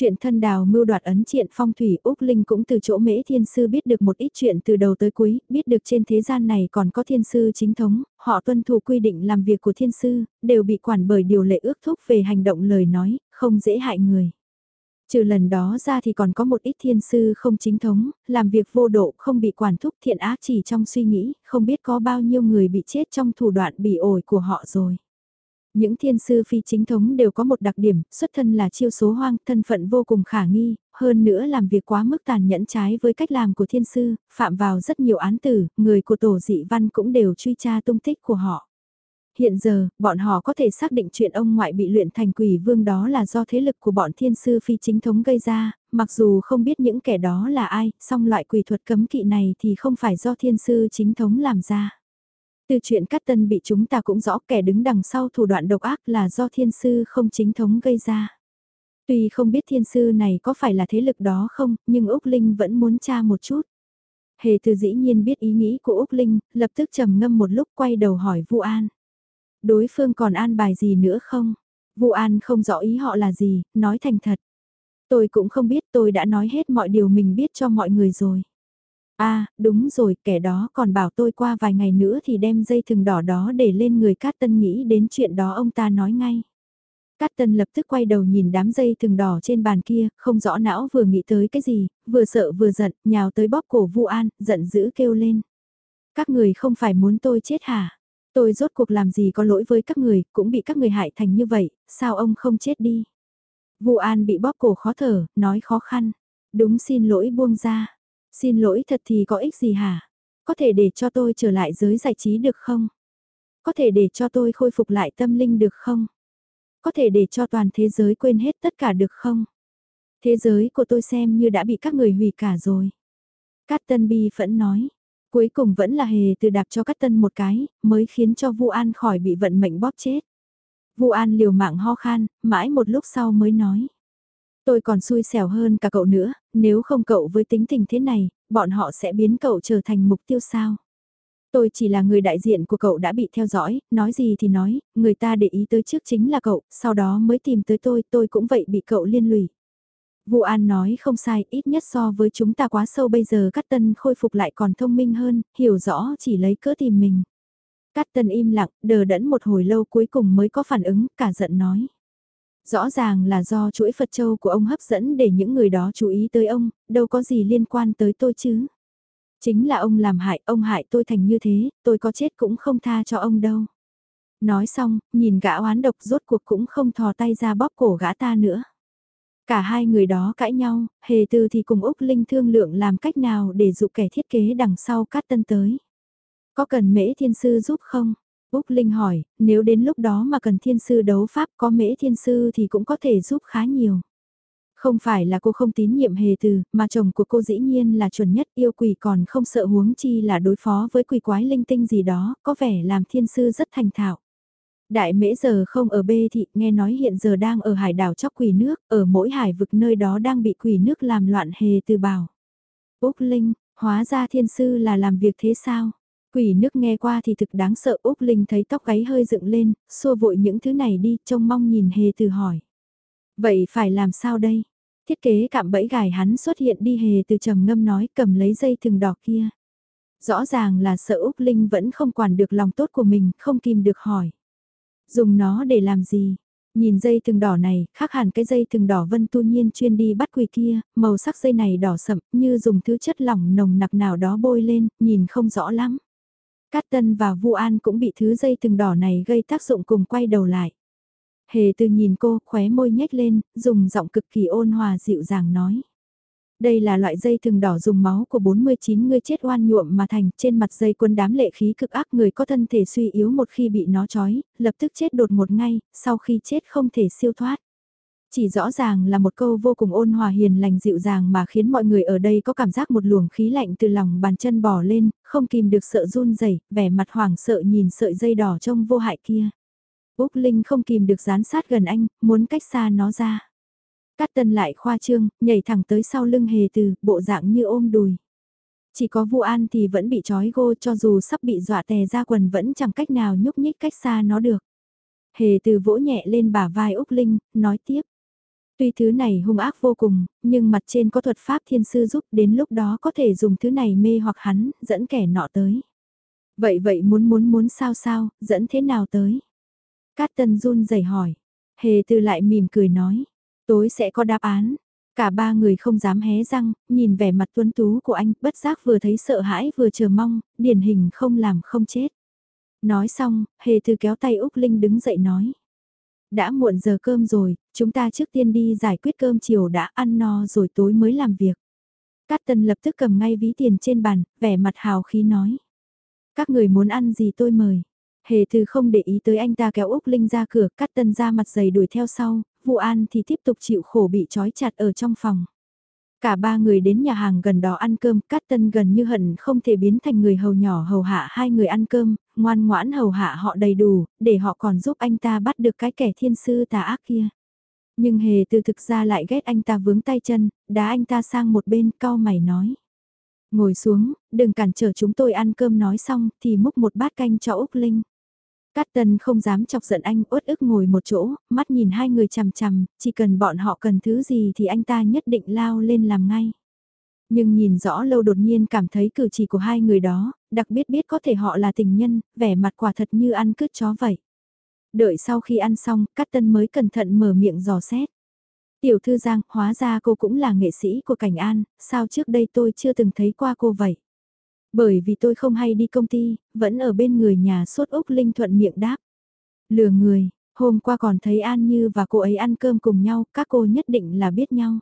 Chuyện thân đào mưu đoạt ấn triện phong thủy Úc Linh cũng từ chỗ mễ thiên sư biết được một ít chuyện từ đầu tới cuối, biết được trên thế gian này còn có thiên sư chính thống, họ tuân thủ quy định làm việc của thiên sư, đều bị quản bởi điều lệ ước thúc về hành động lời nói, không dễ hại người. Trừ lần đó ra thì còn có một ít thiên sư không chính thống, làm việc vô độ không bị quản thúc thiện ác chỉ trong suy nghĩ, không biết có bao nhiêu người bị chết trong thủ đoạn bị ổi của họ rồi. Những thiên sư phi chính thống đều có một đặc điểm, xuất thân là chiêu số hoang, thân phận vô cùng khả nghi, hơn nữa làm việc quá mức tàn nhẫn trái với cách làm của thiên sư, phạm vào rất nhiều án tử, người của tổ dị văn cũng đều truy tra tung tích của họ. Hiện giờ, bọn họ có thể xác định chuyện ông ngoại bị luyện thành quỷ vương đó là do thế lực của bọn thiên sư phi chính thống gây ra, mặc dù không biết những kẻ đó là ai, song loại quỷ thuật cấm kỵ này thì không phải do thiên sư chính thống làm ra. Từ chuyện cắt tân bị chúng ta cũng rõ kẻ đứng đằng sau thủ đoạn độc ác là do thiên sư không chính thống gây ra. Tuy không biết thiên sư này có phải là thế lực đó không, nhưng Úc Linh vẫn muốn tra một chút. Hề từ dĩ nhiên biết ý nghĩ của Úc Linh, lập tức trầm ngâm một lúc quay đầu hỏi Vu An. Đối phương còn an bài gì nữa không? Vu An không rõ ý họ là gì, nói thành thật. Tôi cũng không biết tôi đã nói hết mọi điều mình biết cho mọi người rồi. À, đúng rồi, kẻ đó còn bảo tôi qua vài ngày nữa thì đem dây thừng đỏ đó để lên người Cát Tân nghĩ đến chuyện đó ông ta nói ngay. Cát Tân lập tức quay đầu nhìn đám dây thừng đỏ trên bàn kia, không rõ não vừa nghĩ tới cái gì, vừa sợ vừa giận, nhào tới bóp cổ Vu An, giận dữ kêu lên. Các người không phải muốn tôi chết hả? Tôi rốt cuộc làm gì có lỗi với các người, cũng bị các người hại thành như vậy, sao ông không chết đi? Vu An bị bóp cổ khó thở, nói khó khăn. Đúng xin lỗi buông ra. Xin lỗi thật thì có ích gì hả? Có thể để cho tôi trở lại giới giải trí được không? Có thể để cho tôi khôi phục lại tâm linh được không? Có thể để cho toàn thế giới quên hết tất cả được không? Thế giới của tôi xem như đã bị các người hủy cả rồi. Cát Tân Bi phẫn nói. Cuối cùng vẫn là hề từ đạp cho Cát Tân một cái, mới khiến cho Vu An khỏi bị vận mệnh bóp chết. Vu An liều mạng ho khan, mãi một lúc sau mới nói. Tôi còn xui xẻo hơn cả cậu nữa, nếu không cậu với tính tình thế này, bọn họ sẽ biến cậu trở thành mục tiêu sao. Tôi chỉ là người đại diện của cậu đã bị theo dõi, nói gì thì nói, người ta để ý tới trước chính là cậu, sau đó mới tìm tới tôi, tôi cũng vậy bị cậu liên lụy. Vu An nói không sai, ít nhất so với chúng ta quá sâu bây giờ Cát Tân khôi phục lại còn thông minh hơn, hiểu rõ chỉ lấy cớ tìm mình. Cát Tân im lặng, đờ đẫn một hồi lâu cuối cùng mới có phản ứng, cả giận nói. Rõ ràng là do chuỗi Phật Châu của ông hấp dẫn để những người đó chú ý tới ông, đâu có gì liên quan tới tôi chứ. Chính là ông làm hại, ông hại tôi thành như thế, tôi có chết cũng không tha cho ông đâu. Nói xong, nhìn gã oán độc rốt cuộc cũng không thò tay ra bóp cổ gã ta nữa. Cả hai người đó cãi nhau, hề từ thì cùng Úc Linh thương lượng làm cách nào để dụ kẻ thiết kế đằng sau cát tân tới. Có cần mễ thiên sư giúp không? Úc Linh hỏi, nếu đến lúc đó mà cần thiên sư đấu pháp có mễ thiên sư thì cũng có thể giúp khá nhiều. Không phải là cô không tín nhiệm hề từ, mà chồng của cô dĩ nhiên là chuẩn nhất yêu quỷ còn không sợ huống chi là đối phó với quỷ quái linh tinh gì đó, có vẻ làm thiên sư rất thành thạo. Đại mễ giờ không ở bê thị, nghe nói hiện giờ đang ở hải đảo chóc quỷ nước, ở mỗi hải vực nơi đó đang bị quỷ nước làm loạn hề từ bảo. Úc Linh, hóa ra thiên sư là làm việc thế sao? Quỷ nước nghe qua thì thực đáng sợ Úc Linh thấy tóc gáy hơi dựng lên, xua vội những thứ này đi, trông mong nhìn hề từ hỏi. Vậy phải làm sao đây? Thiết kế cạm bẫy gài hắn xuất hiện đi hề từ trầm ngâm nói cầm lấy dây thừng đỏ kia. Rõ ràng là sợ Úc Linh vẫn không quản được lòng tốt của mình, không kìm được hỏi. Dùng nó để làm gì? Nhìn dây thừng đỏ này, khác hẳn cái dây thừng đỏ vân tu nhiên chuyên đi bắt quỳ kia, màu sắc dây này đỏ sậm, như dùng thứ chất lỏng nồng nặc nào đó bôi lên, nhìn không rõ lắm. Cát Tân và Vu An cũng bị thứ dây thừng đỏ này gây tác dụng cùng quay đầu lại. Hề từ nhìn cô, khóe môi nhếch lên, dùng giọng cực kỳ ôn hòa dịu dàng nói. Đây là loại dây thừng đỏ dùng máu của 49 người chết oan nhuộm mà thành, trên mặt dây quân đám lệ khí cực ác người có thân thể suy yếu một khi bị nó trói, lập tức chết đột ngột ngay, sau khi chết không thể siêu thoát. Chỉ rõ ràng là một câu vô cùng ôn hòa hiền lành dịu dàng mà khiến mọi người ở đây có cảm giác một luồng khí lạnh từ lòng bàn chân bò lên, không kìm được sợ run rẩy, vẻ mặt hoảng sợ nhìn sợi dây đỏ trông vô hại kia. Úc Linh không kìm được dán sát gần anh, muốn cách xa nó ra. Cát tân lại khoa trương, nhảy thẳng tới sau lưng hề từ, bộ dạng như ôm đùi. Chỉ có Vu An thì vẫn bị trói gô cho dù sắp bị dọa tè ra quần vẫn chẳng cách nào nhúc nhích cách xa nó được. Hề từ vỗ nhẹ lên bả vai Úc Linh, nói tiếp. Tuy thứ này hung ác vô cùng, nhưng mặt trên có thuật pháp thiên sư giúp đến lúc đó có thể dùng thứ này mê hoặc hắn, dẫn kẻ nọ tới. Vậy vậy muốn muốn muốn sao sao, dẫn thế nào tới? Cát tân run rẩy hỏi. Hề từ lại mỉm cười nói. Tối sẽ có đáp án. Cả ba người không dám hé răng, nhìn vẻ mặt tuấn tú của anh, bất giác vừa thấy sợ hãi vừa chờ mong, điển hình không làm không chết. Nói xong, hề từ kéo tay Úc Linh đứng dậy nói. Đã muộn giờ cơm rồi, chúng ta trước tiên đi giải quyết cơm chiều đã ăn no rồi tối mới làm việc. Cát Tân lập tức cầm ngay ví tiền trên bàn, vẻ mặt hào khí nói. Các người muốn ăn gì tôi mời. Hề từ không để ý tới anh ta kéo Úc Linh ra cửa, Cát Tân ra mặt dày đuổi theo sau, Vụ An thì tiếp tục chịu khổ bị trói chặt ở trong phòng. Cả ba người đến nhà hàng gần đó ăn cơm, Cát Tân gần như hận không thể biến thành người hầu nhỏ hầu hạ hai người ăn cơm, ngoan ngoãn hầu hạ họ đầy đủ, để họ còn giúp anh ta bắt được cái kẻ thiên sư tà ác kia. Nhưng hề từ thực ra lại ghét anh ta vướng tay chân, đá anh ta sang một bên, cau mày nói. Ngồi xuống, đừng cản trở chúng tôi ăn cơm nói xong, thì múc một bát canh cho Úc Linh. Cát Tân không dám chọc giận anh uất ức ngồi một chỗ, mắt nhìn hai người chằm chằm, chỉ cần bọn họ cần thứ gì thì anh ta nhất định lao lên làm ngay. Nhưng nhìn rõ lâu đột nhiên cảm thấy cử chỉ của hai người đó, đặc biệt biết có thể họ là tình nhân, vẻ mặt quả thật như ăn cứt chó vậy. Đợi sau khi ăn xong, Cát Tân mới cẩn thận mở miệng dò xét. Tiểu thư Giang, hóa ra cô cũng là nghệ sĩ của Cảnh An, sao trước đây tôi chưa từng thấy qua cô vậy? Bởi vì tôi không hay đi công ty, vẫn ở bên người nhà suốt Úc Linh thuận miệng đáp. Lừa người, hôm qua còn thấy An Như và cô ấy ăn cơm cùng nhau, các cô nhất định là biết nhau.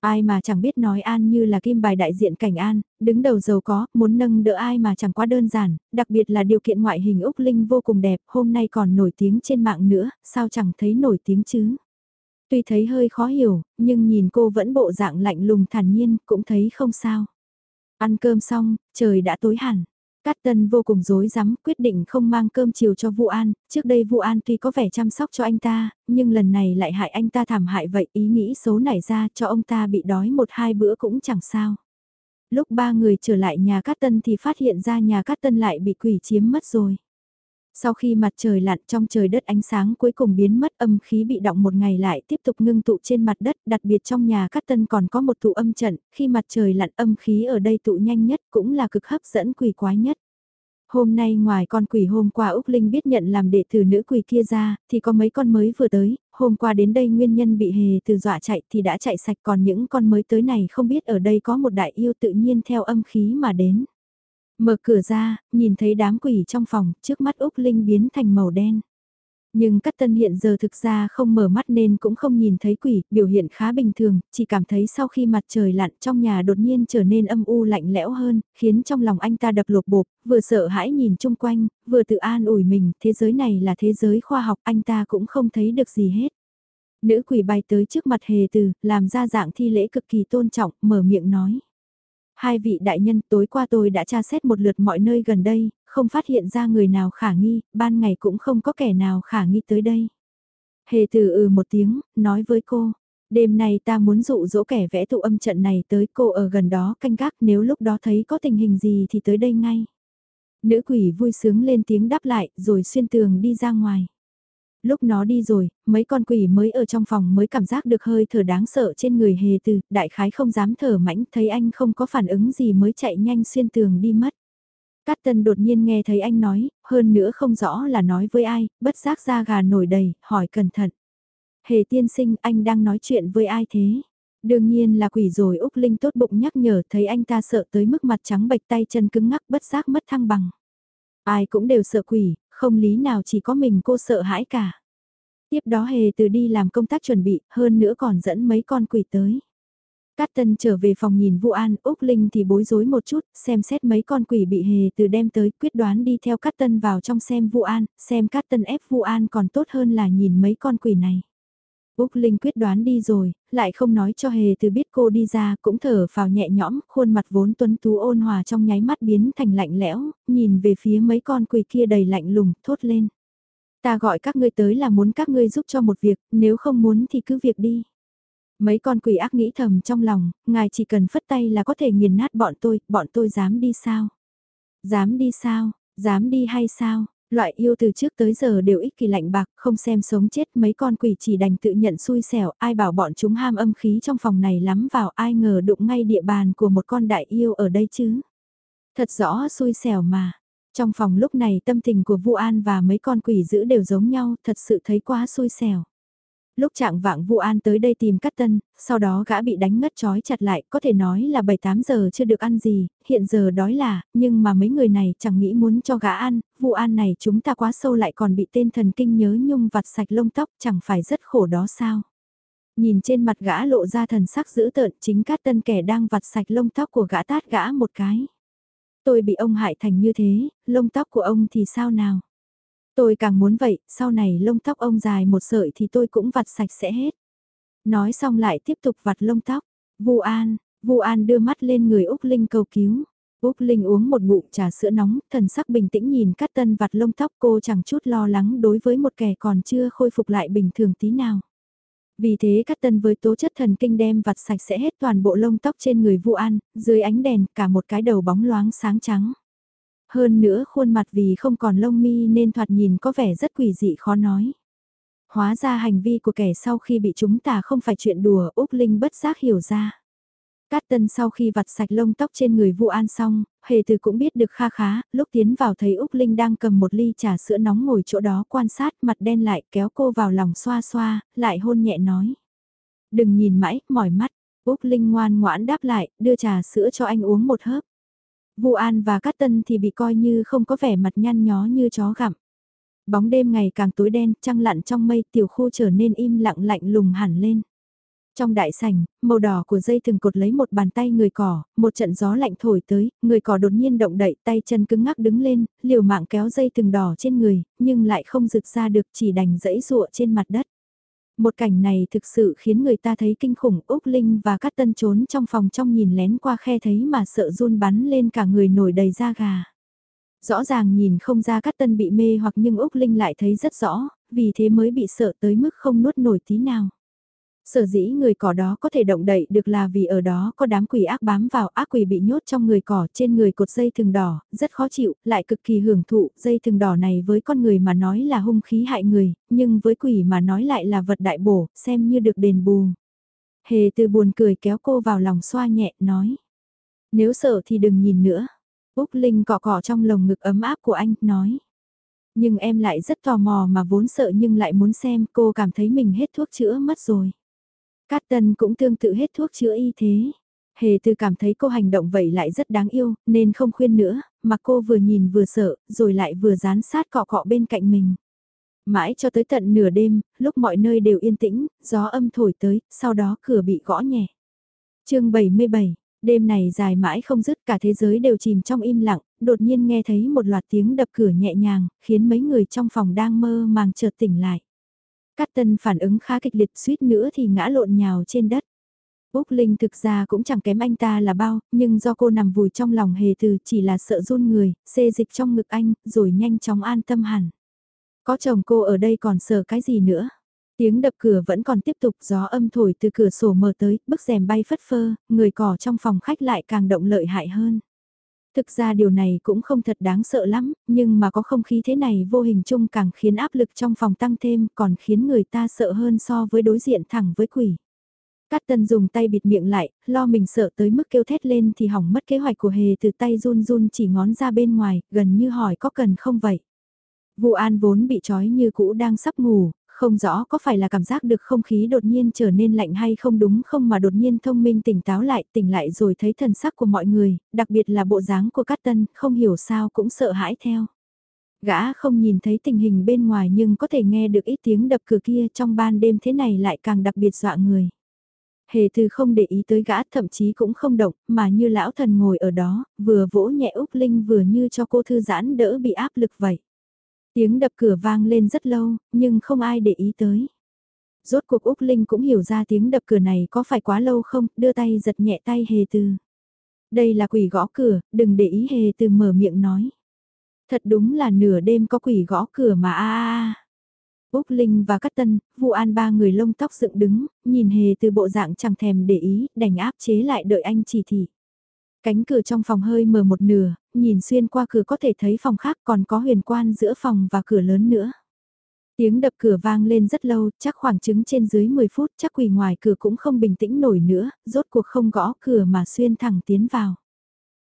Ai mà chẳng biết nói An Như là kim bài đại diện cảnh An, đứng đầu giàu có, muốn nâng đỡ ai mà chẳng quá đơn giản, đặc biệt là điều kiện ngoại hình Úc Linh vô cùng đẹp, hôm nay còn nổi tiếng trên mạng nữa, sao chẳng thấy nổi tiếng chứ. Tuy thấy hơi khó hiểu, nhưng nhìn cô vẫn bộ dạng lạnh lùng thản nhiên, cũng thấy không sao. Ăn cơm xong, trời đã tối hẳn. Cát Tân vô cùng rối rắm, quyết định không mang cơm chiều cho Vu An, trước đây Vu An tuy có vẻ chăm sóc cho anh ta, nhưng lần này lại hại anh ta thảm hại vậy, ý nghĩ xấu nảy ra cho ông ta bị đói một hai bữa cũng chẳng sao. Lúc ba người trở lại nhà Cát Tân thì phát hiện ra nhà Cát Tân lại bị quỷ chiếm mất rồi. Sau khi mặt trời lặn trong trời đất ánh sáng cuối cùng biến mất âm khí bị động một ngày lại tiếp tục ngưng tụ trên mặt đất, đặc biệt trong nhà cát tân còn có một tụ âm trận, khi mặt trời lặn âm khí ở đây tụ nhanh nhất cũng là cực hấp dẫn quỷ quái nhất. Hôm nay ngoài con quỷ hôm qua Úc Linh biết nhận làm đệ tử nữ quỷ kia ra, thì có mấy con mới vừa tới, hôm qua đến đây nguyên nhân bị hề từ dọa chạy thì đã chạy sạch còn những con mới tới này không biết ở đây có một đại yêu tự nhiên theo âm khí mà đến. Mở cửa ra, nhìn thấy đám quỷ trong phòng, trước mắt Úc Linh biến thành màu đen. Nhưng Cát Tân hiện giờ thực ra không mở mắt nên cũng không nhìn thấy quỷ, biểu hiện khá bình thường, chỉ cảm thấy sau khi mặt trời lặn trong nhà đột nhiên trở nên âm u lạnh lẽo hơn, khiến trong lòng anh ta đập lột bột, vừa sợ hãi nhìn chung quanh, vừa tự an ủi mình, thế giới này là thế giới khoa học, anh ta cũng không thấy được gì hết. Nữ quỷ bay tới trước mặt hề từ, làm ra dạng thi lễ cực kỳ tôn trọng, mở miệng nói. Hai vị đại nhân tối qua tôi đã tra xét một lượt mọi nơi gần đây, không phát hiện ra người nào khả nghi, ban ngày cũng không có kẻ nào khả nghi tới đây. Hề từ ừ một tiếng, nói với cô, đêm nay ta muốn dụ dỗ kẻ vẽ tụ âm trận này tới cô ở gần đó canh gác nếu lúc đó thấy có tình hình gì thì tới đây ngay. Nữ quỷ vui sướng lên tiếng đáp lại rồi xuyên tường đi ra ngoài. Lúc nó đi rồi, mấy con quỷ mới ở trong phòng mới cảm giác được hơi thở đáng sợ trên người hề từ, đại khái không dám thở mãnh thấy anh không có phản ứng gì mới chạy nhanh xuyên tường đi mất. Cát tân đột nhiên nghe thấy anh nói, hơn nữa không rõ là nói với ai, bất giác ra gà nổi đầy, hỏi cẩn thận. Hề tiên sinh, anh đang nói chuyện với ai thế? Đương nhiên là quỷ rồi Úc Linh tốt bụng nhắc nhở thấy anh ta sợ tới mức mặt trắng bệch tay chân cứng ngắc bất giác mất thăng bằng. Ai cũng đều sợ quỷ, không lý nào chỉ có mình cô sợ hãi cả. Tiếp đó hề từ đi làm công tác chuẩn bị, hơn nữa còn dẫn mấy con quỷ tới. Cát Tân trở về phòng nhìn Vu An, Úc Linh thì bối rối một chút, xem xét mấy con quỷ bị hề từ đem tới, quyết đoán đi theo Cát Tân vào trong xem Vu An, xem Cát Tân ép Vu An còn tốt hơn là nhìn mấy con quỷ này. Úc Linh quyết đoán đi rồi, lại không nói cho hề từ biết cô đi ra, cũng thở vào nhẹ nhõm, khuôn mặt vốn tuấn tú ôn hòa trong nháy mắt biến thành lạnh lẽo, nhìn về phía mấy con quỷ kia đầy lạnh lùng, thốt lên. Ta gọi các ngươi tới là muốn các ngươi giúp cho một việc, nếu không muốn thì cứ việc đi. Mấy con quỷ ác nghĩ thầm trong lòng, ngài chỉ cần phất tay là có thể nghiền nát bọn tôi, bọn tôi dám đi sao? Dám đi sao? Dám đi hay sao? Loại yêu từ trước tới giờ đều ích kỳ lạnh bạc, không xem sống chết mấy con quỷ chỉ đành tự nhận xui xẻo, ai bảo bọn chúng ham âm khí trong phòng này lắm vào ai ngờ đụng ngay địa bàn của một con đại yêu ở đây chứ. Thật rõ xui xẻo mà. Trong phòng lúc này tâm tình của Vu An và mấy con quỷ dữ đều giống nhau, thật sự thấy quá xui xẻo lúc trạng vạng Vu An tới đây tìm Cát Tân, sau đó gã bị đánh ngất chói chặt lại, có thể nói là 7-8 giờ chưa được ăn gì, hiện giờ đói là, nhưng mà mấy người này chẳng nghĩ muốn cho gã ăn, Vu An này chúng ta quá sâu lại còn bị tên thần kinh nhớ nhung vặt sạch lông tóc, chẳng phải rất khổ đó sao? Nhìn trên mặt gã lộ ra thần sắc dữ tợn, chính Cát Tân kẻ đang vặt sạch lông tóc của gã tát gã một cái. Tôi bị ông hại thành như thế, lông tóc của ông thì sao nào? Tôi càng muốn vậy, sau này lông tóc ông dài một sợi thì tôi cũng vặt sạch sẽ hết. Nói xong lại tiếp tục vặt lông tóc. Vu An, Vu An đưa mắt lên người Úc Linh cầu cứu. Úc Linh uống một ngụm trà sữa nóng, thần sắc bình tĩnh nhìn Cát Tân vặt lông tóc cô chẳng chút lo lắng đối với một kẻ còn chưa khôi phục lại bình thường tí nào. Vì thế Cát Tân với tố chất thần kinh đem vặt sạch sẽ hết toàn bộ lông tóc trên người Vu An, dưới ánh đèn cả một cái đầu bóng loáng sáng trắng. Hơn nữa khuôn mặt vì không còn lông mi nên thoạt nhìn có vẻ rất quỷ dị khó nói. Hóa ra hành vi của kẻ sau khi bị chúng ta không phải chuyện đùa, Úc Linh bất giác hiểu ra. Cát tân sau khi vặt sạch lông tóc trên người Vu An xong, hề từ cũng biết được kha khá, lúc tiến vào thấy Úc Linh đang cầm một ly trà sữa nóng ngồi chỗ đó quan sát mặt đen lại kéo cô vào lòng xoa xoa, lại hôn nhẹ nói. Đừng nhìn mãi, mỏi mắt, Úc Linh ngoan ngoãn đáp lại, đưa trà sữa cho anh uống một hớp. Vu An và Cát Tân thì bị coi như không có vẻ mặt nhăn nhó như chó gặm. Bóng đêm ngày càng tối đen, trăng lặn trong mây tiểu khu trở nên im lặng lạnh lùng hẳn lên. Trong đại sảnh, màu đỏ của dây từng cột lấy một bàn tay người cỏ, một trận gió lạnh thổi tới, người cỏ đột nhiên động đậy tay chân cứng ngắc đứng lên, liều mạng kéo dây từng đỏ trên người, nhưng lại không rực ra được chỉ đành dẫy dụa trên mặt đất. Một cảnh này thực sự khiến người ta thấy kinh khủng Úc Linh và các Tân trốn trong phòng trong nhìn lén qua khe thấy mà sợ run bắn lên cả người nổi đầy da gà. Rõ ràng nhìn không ra các Tân bị mê hoặc nhưng Úc Linh lại thấy rất rõ, vì thế mới bị sợ tới mức không nuốt nổi tí nào. Sở dĩ người cỏ đó có thể động đậy được là vì ở đó có đám quỷ ác bám vào ác quỷ bị nhốt trong người cỏ trên người cột dây thừng đỏ, rất khó chịu, lại cực kỳ hưởng thụ, dây thừng đỏ này với con người mà nói là hung khí hại người, nhưng với quỷ mà nói lại là vật đại bổ, xem như được đền bù. Hề từ buồn cười kéo cô vào lòng xoa nhẹ, nói. Nếu sợ thì đừng nhìn nữa. Úc Linh cọ cọ trong lồng ngực ấm áp của anh, nói. Nhưng em lại rất tò mò mà vốn sợ nhưng lại muốn xem cô cảm thấy mình hết thuốc chữa mất rồi. Cát Tân cũng tương tự hết thuốc chữa y thế. Hề từ cảm thấy cô hành động vậy lại rất đáng yêu, nên không khuyên nữa, mà cô vừa nhìn vừa sợ, rồi lại vừa dán sát cọ cọ bên cạnh mình. Mãi cho tới tận nửa đêm, lúc mọi nơi đều yên tĩnh, gió âm thổi tới, sau đó cửa bị gõ nhẹ. chương 77, đêm này dài mãi không dứt cả thế giới đều chìm trong im lặng, đột nhiên nghe thấy một loạt tiếng đập cửa nhẹ nhàng, khiến mấy người trong phòng đang mơ màng chợt tỉnh lại. Cát tân phản ứng khá kịch liệt suýt nữa thì ngã lộn nhào trên đất. Úc Linh thực ra cũng chẳng kém anh ta là bao, nhưng do cô nằm vùi trong lòng hề từ chỉ là sợ run người, xê dịch trong ngực anh, rồi nhanh chóng an tâm hẳn. Có chồng cô ở đây còn sợ cái gì nữa? Tiếng đập cửa vẫn còn tiếp tục gió âm thổi từ cửa sổ mở tới, bức rèm bay phất phơ, người cỏ trong phòng khách lại càng động lợi hại hơn. Thực ra điều này cũng không thật đáng sợ lắm, nhưng mà có không khí thế này vô hình chung càng khiến áp lực trong phòng tăng thêm còn khiến người ta sợ hơn so với đối diện thẳng với quỷ. Cát tân dùng tay bịt miệng lại, lo mình sợ tới mức kêu thét lên thì hỏng mất kế hoạch của hề từ tay run run chỉ ngón ra bên ngoài, gần như hỏi có cần không vậy. Vụ an vốn bị trói như cũ đang sắp ngủ, không rõ có phải là cảm giác được không khí đột nhiên trở nên lạnh hay không đúng không mà đột nhiên thông minh tỉnh táo lại, tỉnh lại rồi thấy thần sắc của mọi người, đặc biệt là bộ dáng của Cát Tân, không hiểu sao cũng sợ hãi theo. Gã không nhìn thấy tình hình bên ngoài nhưng có thể nghe được ít tiếng đập cửa kia trong ban đêm thế này lại càng đặc biệt dọa người. Hề từ không để ý tới gã thậm chí cũng không động, mà như lão thần ngồi ở đó, vừa vỗ nhẹ Úc Linh vừa như cho cô thư giãn đỡ bị áp lực vậy. Tiếng đập cửa vang lên rất lâu, nhưng không ai để ý tới. Rốt cuộc Úc Linh cũng hiểu ra tiếng đập cửa này có phải quá lâu không, đưa tay giật nhẹ tay hề từ. Đây là quỷ gõ cửa, đừng để ý hề từ mở miệng nói. Thật đúng là nửa đêm có quỷ gõ cửa mà a a a. Úc Linh và Cát Tân, Vu An ba người lông tóc dựng đứng, nhìn hề từ bộ dạng chẳng thèm để ý, đành áp chế lại đợi anh chỉ thị. Cánh cửa trong phòng hơi mở một nửa, nhìn xuyên qua cửa có thể thấy phòng khác còn có huyền quan giữa phòng và cửa lớn nữa. Tiếng đập cửa vang lên rất lâu, chắc khoảng chứng trên dưới 10 phút, chắc quỳ ngoài cửa cũng không bình tĩnh nổi nữa, rốt cuộc không gõ cửa mà xuyên thẳng tiến vào.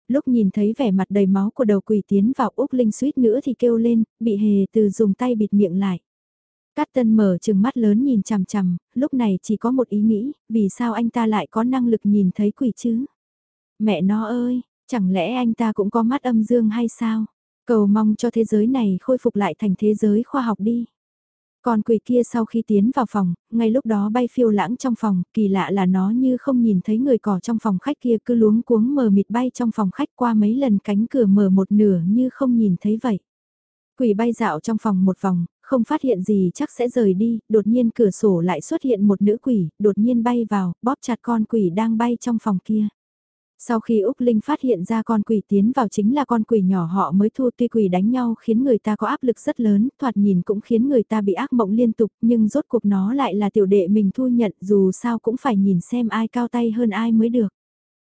Lúc nhìn thấy vẻ mặt đầy máu của đầu quỳ tiến vào Úc Linh suýt nữa thì kêu lên, bị hề từ dùng tay bịt miệng lại. Cát tân mở chừng mắt lớn nhìn chằm chằm, lúc này chỉ có một ý nghĩ, vì sao anh ta lại có năng lực nhìn thấy quỷ chứ? Mẹ nó ơi, chẳng lẽ anh ta cũng có mắt âm dương hay sao? Cầu mong cho thế giới này khôi phục lại thành thế giới khoa học đi. Còn quỷ kia sau khi tiến vào phòng, ngay lúc đó bay phiêu lãng trong phòng, kỳ lạ là nó như không nhìn thấy người cỏ trong phòng khách kia cứ luống cuống mờ mịt bay trong phòng khách qua mấy lần cánh cửa mở một nửa như không nhìn thấy vậy. Quỷ bay dạo trong phòng một vòng, không phát hiện gì chắc sẽ rời đi, đột nhiên cửa sổ lại xuất hiện một nữ quỷ, đột nhiên bay vào, bóp chặt con quỷ đang bay trong phòng kia. Sau khi Úc Linh phát hiện ra con quỷ tiến vào chính là con quỷ nhỏ họ mới thu tuy quỷ đánh nhau khiến người ta có áp lực rất lớn, thoạt nhìn cũng khiến người ta bị ác mộng liên tục nhưng rốt cuộc nó lại là tiểu đệ mình thu nhận dù sao cũng phải nhìn xem ai cao tay hơn ai mới được.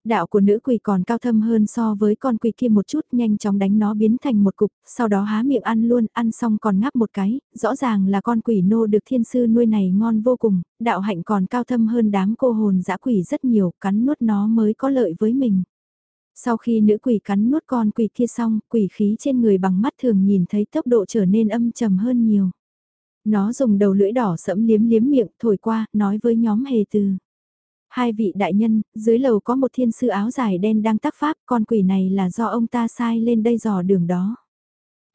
Đạo của nữ quỷ còn cao thâm hơn so với con quỷ kia một chút nhanh chóng đánh nó biến thành một cục, sau đó há miệng ăn luôn, ăn xong còn ngắp một cái, rõ ràng là con quỷ nô được thiên sư nuôi này ngon vô cùng, đạo hạnh còn cao thâm hơn đám cô hồn dã quỷ rất nhiều, cắn nuốt nó mới có lợi với mình. Sau khi nữ quỷ cắn nuốt con quỷ kia xong, quỷ khí trên người bằng mắt thường nhìn thấy tốc độ trở nên âm trầm hơn nhiều. Nó dùng đầu lưỡi đỏ sẫm liếm liếm miệng, thổi qua, nói với nhóm hề từ. Hai vị đại nhân, dưới lầu có một thiên sư áo dài đen đang tác pháp, con quỷ này là do ông ta sai lên đây dò đường đó.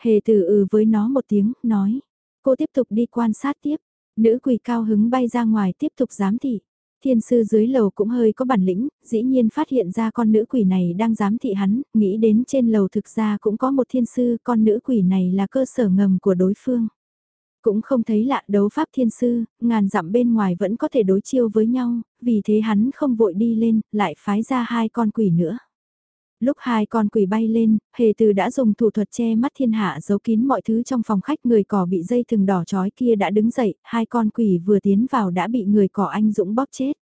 Hề tử ừ với nó một tiếng, nói. Cô tiếp tục đi quan sát tiếp. Nữ quỷ cao hứng bay ra ngoài tiếp tục giám thị. Thiên sư dưới lầu cũng hơi có bản lĩnh, dĩ nhiên phát hiện ra con nữ quỷ này đang giám thị hắn, nghĩ đến trên lầu thực ra cũng có một thiên sư, con nữ quỷ này là cơ sở ngầm của đối phương. Cũng không thấy lạ đấu pháp thiên sư, ngàn dặm bên ngoài vẫn có thể đối chiêu với nhau, vì thế hắn không vội đi lên, lại phái ra hai con quỷ nữa. Lúc hai con quỷ bay lên, hề từ đã dùng thủ thuật che mắt thiên hạ giấu kín mọi thứ trong phòng khách người cỏ bị dây thừng đỏ trói kia đã đứng dậy, hai con quỷ vừa tiến vào đã bị người cỏ anh dũng bóp chết.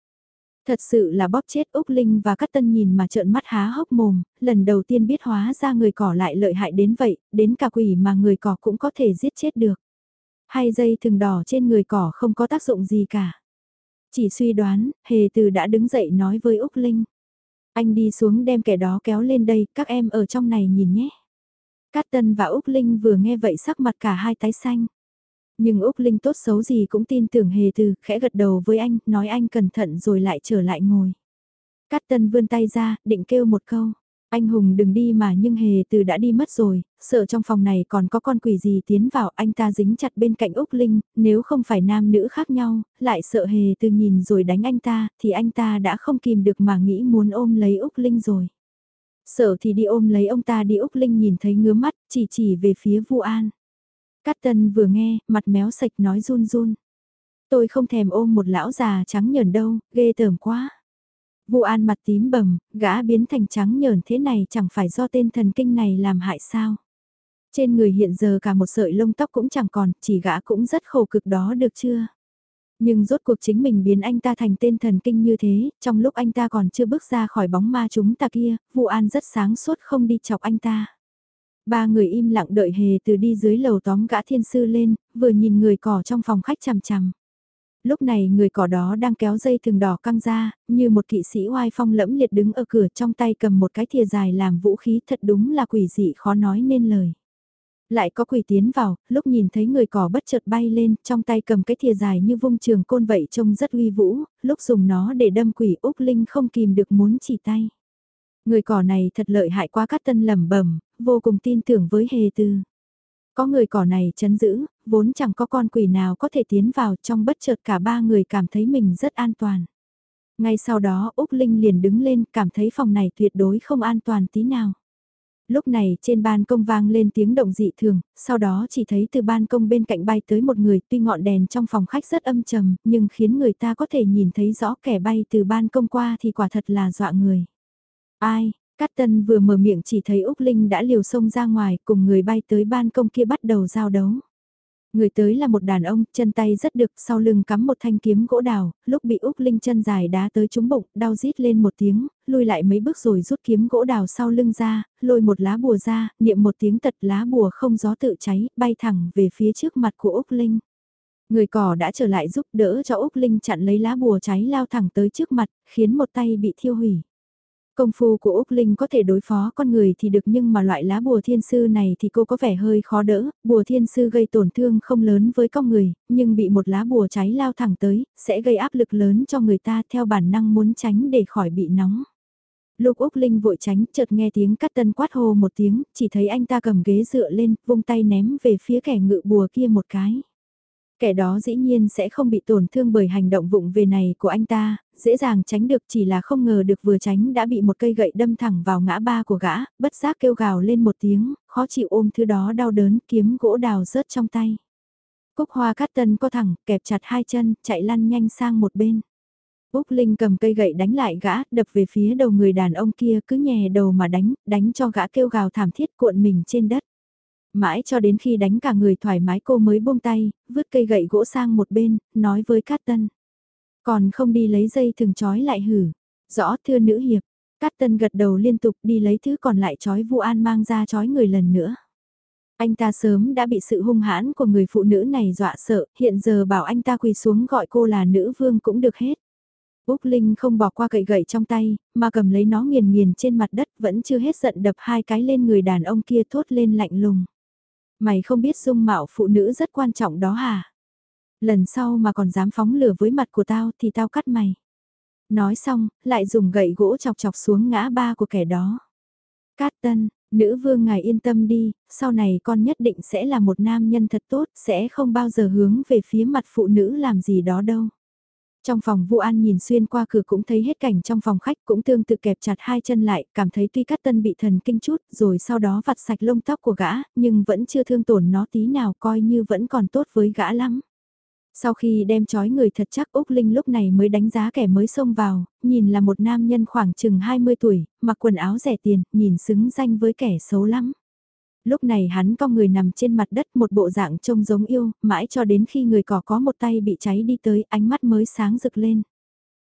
Thật sự là bóp chết Úc Linh và các Tân nhìn mà trợn mắt há hốc mồm, lần đầu tiên biết hóa ra người cỏ lại lợi hại đến vậy, đến cả quỷ mà người cỏ cũng có thể giết chết được. Hay dây thừng đỏ trên người cỏ không có tác dụng gì cả. Chỉ suy đoán, hề từ đã đứng dậy nói với Úc Linh. Anh đi xuống đem kẻ đó kéo lên đây, các em ở trong này nhìn nhé. Cát Tân và Úc Linh vừa nghe vậy sắc mặt cả hai tái xanh. Nhưng Úc Linh tốt xấu gì cũng tin tưởng hề từ, khẽ gật đầu với anh, nói anh cẩn thận rồi lại trở lại ngồi. Cát Tân vươn tay ra, định kêu một câu. Anh Hùng đừng đi mà nhưng hề từ đã đi mất rồi, sợ trong phòng này còn có con quỷ gì tiến vào anh ta dính chặt bên cạnh Úc Linh, nếu không phải nam nữ khác nhau, lại sợ hề từ nhìn rồi đánh anh ta, thì anh ta đã không kìm được mà nghĩ muốn ôm lấy Úc Linh rồi. Sợ thì đi ôm lấy ông ta đi Úc Linh nhìn thấy ngứa mắt, chỉ chỉ về phía Vu An. Cát Tân vừa nghe, mặt méo sạch nói run run. Tôi không thèm ôm một lão già trắng nhờn đâu, ghê tởm quá. Vu An mặt tím bầm, gã biến thành trắng nhờn thế này chẳng phải do tên thần kinh này làm hại sao. Trên người hiện giờ cả một sợi lông tóc cũng chẳng còn, chỉ gã cũng rất khổ cực đó được chưa? Nhưng rốt cuộc chính mình biến anh ta thành tên thần kinh như thế, trong lúc anh ta còn chưa bước ra khỏi bóng ma chúng ta kia, Vu An rất sáng suốt không đi chọc anh ta. Ba người im lặng đợi hề từ đi dưới lầu tóm gã thiên sư lên, vừa nhìn người cỏ trong phòng khách chằm chằm. Lúc này người cỏ đó đang kéo dây thừng đỏ căng ra, như một kỵ sĩ oai phong lẫm liệt đứng ở cửa trong tay cầm một cái thìa dài làm vũ khí thật đúng là quỷ dị khó nói nên lời. Lại có quỷ tiến vào, lúc nhìn thấy người cỏ bất chợt bay lên, trong tay cầm cái thìa dài như vung trường côn vậy trông rất uy vũ, lúc dùng nó để đâm quỷ Úc Linh không kìm được muốn chỉ tay. Người cỏ này thật lợi hại quá các tân lầm bẩm vô cùng tin tưởng với hề tư. Có người cỏ này chấn giữ, vốn chẳng có con quỷ nào có thể tiến vào trong bất chợt cả ba người cảm thấy mình rất an toàn. Ngay sau đó Úc Linh liền đứng lên cảm thấy phòng này tuyệt đối không an toàn tí nào. Lúc này trên ban công vang lên tiếng động dị thường, sau đó chỉ thấy từ ban công bên cạnh bay tới một người tuy ngọn đèn trong phòng khách rất âm trầm nhưng khiến người ta có thể nhìn thấy rõ kẻ bay từ ban công qua thì quả thật là dọa người. Ai, Cát Tân vừa mở miệng chỉ thấy Úc Linh đã liều sông ra ngoài cùng người bay tới ban công kia bắt đầu giao đấu. Người tới là một đàn ông, chân tay rất đực, sau lưng cắm một thanh kiếm gỗ đào, lúc bị Úc Linh chân dài đá tới trúng bụng, đau rít lên một tiếng, lùi lại mấy bước rồi rút kiếm gỗ đào sau lưng ra, lôi một lá bùa ra, niệm một tiếng tật lá bùa không gió tự cháy, bay thẳng về phía trước mặt của Úc Linh. Người cỏ đã trở lại giúp đỡ cho Úc Linh chặn lấy lá bùa cháy lao thẳng tới trước mặt, khiến một tay bị thiêu hủy. Công phu của Úc Linh có thể đối phó con người thì được nhưng mà loại lá bùa thiên sư này thì cô có vẻ hơi khó đỡ, bùa thiên sư gây tổn thương không lớn với con người, nhưng bị một lá bùa cháy lao thẳng tới, sẽ gây áp lực lớn cho người ta theo bản năng muốn tránh để khỏi bị nóng. Lúc Úc Linh vội tránh, chợt nghe tiếng cắt tân quát hô một tiếng, chỉ thấy anh ta cầm ghế dựa lên, vung tay ném về phía kẻ ngự bùa kia một cái. Kẻ đó dĩ nhiên sẽ không bị tổn thương bởi hành động vụng về này của anh ta, dễ dàng tránh được chỉ là không ngờ được vừa tránh đã bị một cây gậy đâm thẳng vào ngã ba của gã, bất giác kêu gào lên một tiếng, khó chịu ôm thứ đó đau đớn kiếm gỗ đào rớt trong tay. Cúc hoa cắt tân co thẳng, kẹp chặt hai chân, chạy lăn nhanh sang một bên. Úc Linh cầm cây gậy đánh lại gã, đập về phía đầu người đàn ông kia cứ nhè đầu mà đánh, đánh cho gã kêu gào thảm thiết cuộn mình trên đất. Mãi cho đến khi đánh cả người thoải mái cô mới buông tay, vứt cây gậy gỗ sang một bên, nói với Cát Tân. Còn không đi lấy dây thừng trói lại hử. Rõ thưa nữ hiệp, Cát Tân gật đầu liên tục đi lấy thứ còn lại trói Vu An mang ra trói người lần nữa. Anh ta sớm đã bị sự hung hãn của người phụ nữ này dọa sợ, hiện giờ bảo anh ta quỳ xuống gọi cô là nữ vương cũng được hết. Úc Linh không bỏ qua cậy gậy trong tay, mà cầm lấy nó nghiền nghiền trên mặt đất vẫn chưa hết giận đập hai cái lên người đàn ông kia thốt lên lạnh lùng. Mày không biết dung mạo phụ nữ rất quan trọng đó hả? Lần sau mà còn dám phóng lửa với mặt của tao thì tao cắt mày. Nói xong, lại dùng gậy gỗ chọc chọc xuống ngã ba của kẻ đó. Cát tân, nữ vương ngài yên tâm đi, sau này con nhất định sẽ là một nam nhân thật tốt, sẽ không bao giờ hướng về phía mặt phụ nữ làm gì đó đâu. Trong phòng Vu An nhìn xuyên qua cửa cũng thấy hết cảnh trong phòng khách cũng tương tự kẹp chặt hai chân lại, cảm thấy tuy cắt tân bị thần kinh chút, rồi sau đó vặt sạch lông tóc của gã, nhưng vẫn chưa thương tổn nó tí nào coi như vẫn còn tốt với gã lắm. Sau khi đem chói người thật chắc Úc Linh lúc này mới đánh giá kẻ mới xông vào, nhìn là một nam nhân khoảng chừng 20 tuổi, mặc quần áo rẻ tiền, nhìn xứng danh với kẻ xấu lắm. Lúc này hắn cong người nằm trên mặt đất một bộ dạng trông giống yêu, mãi cho đến khi người cỏ có một tay bị cháy đi tới ánh mắt mới sáng rực lên.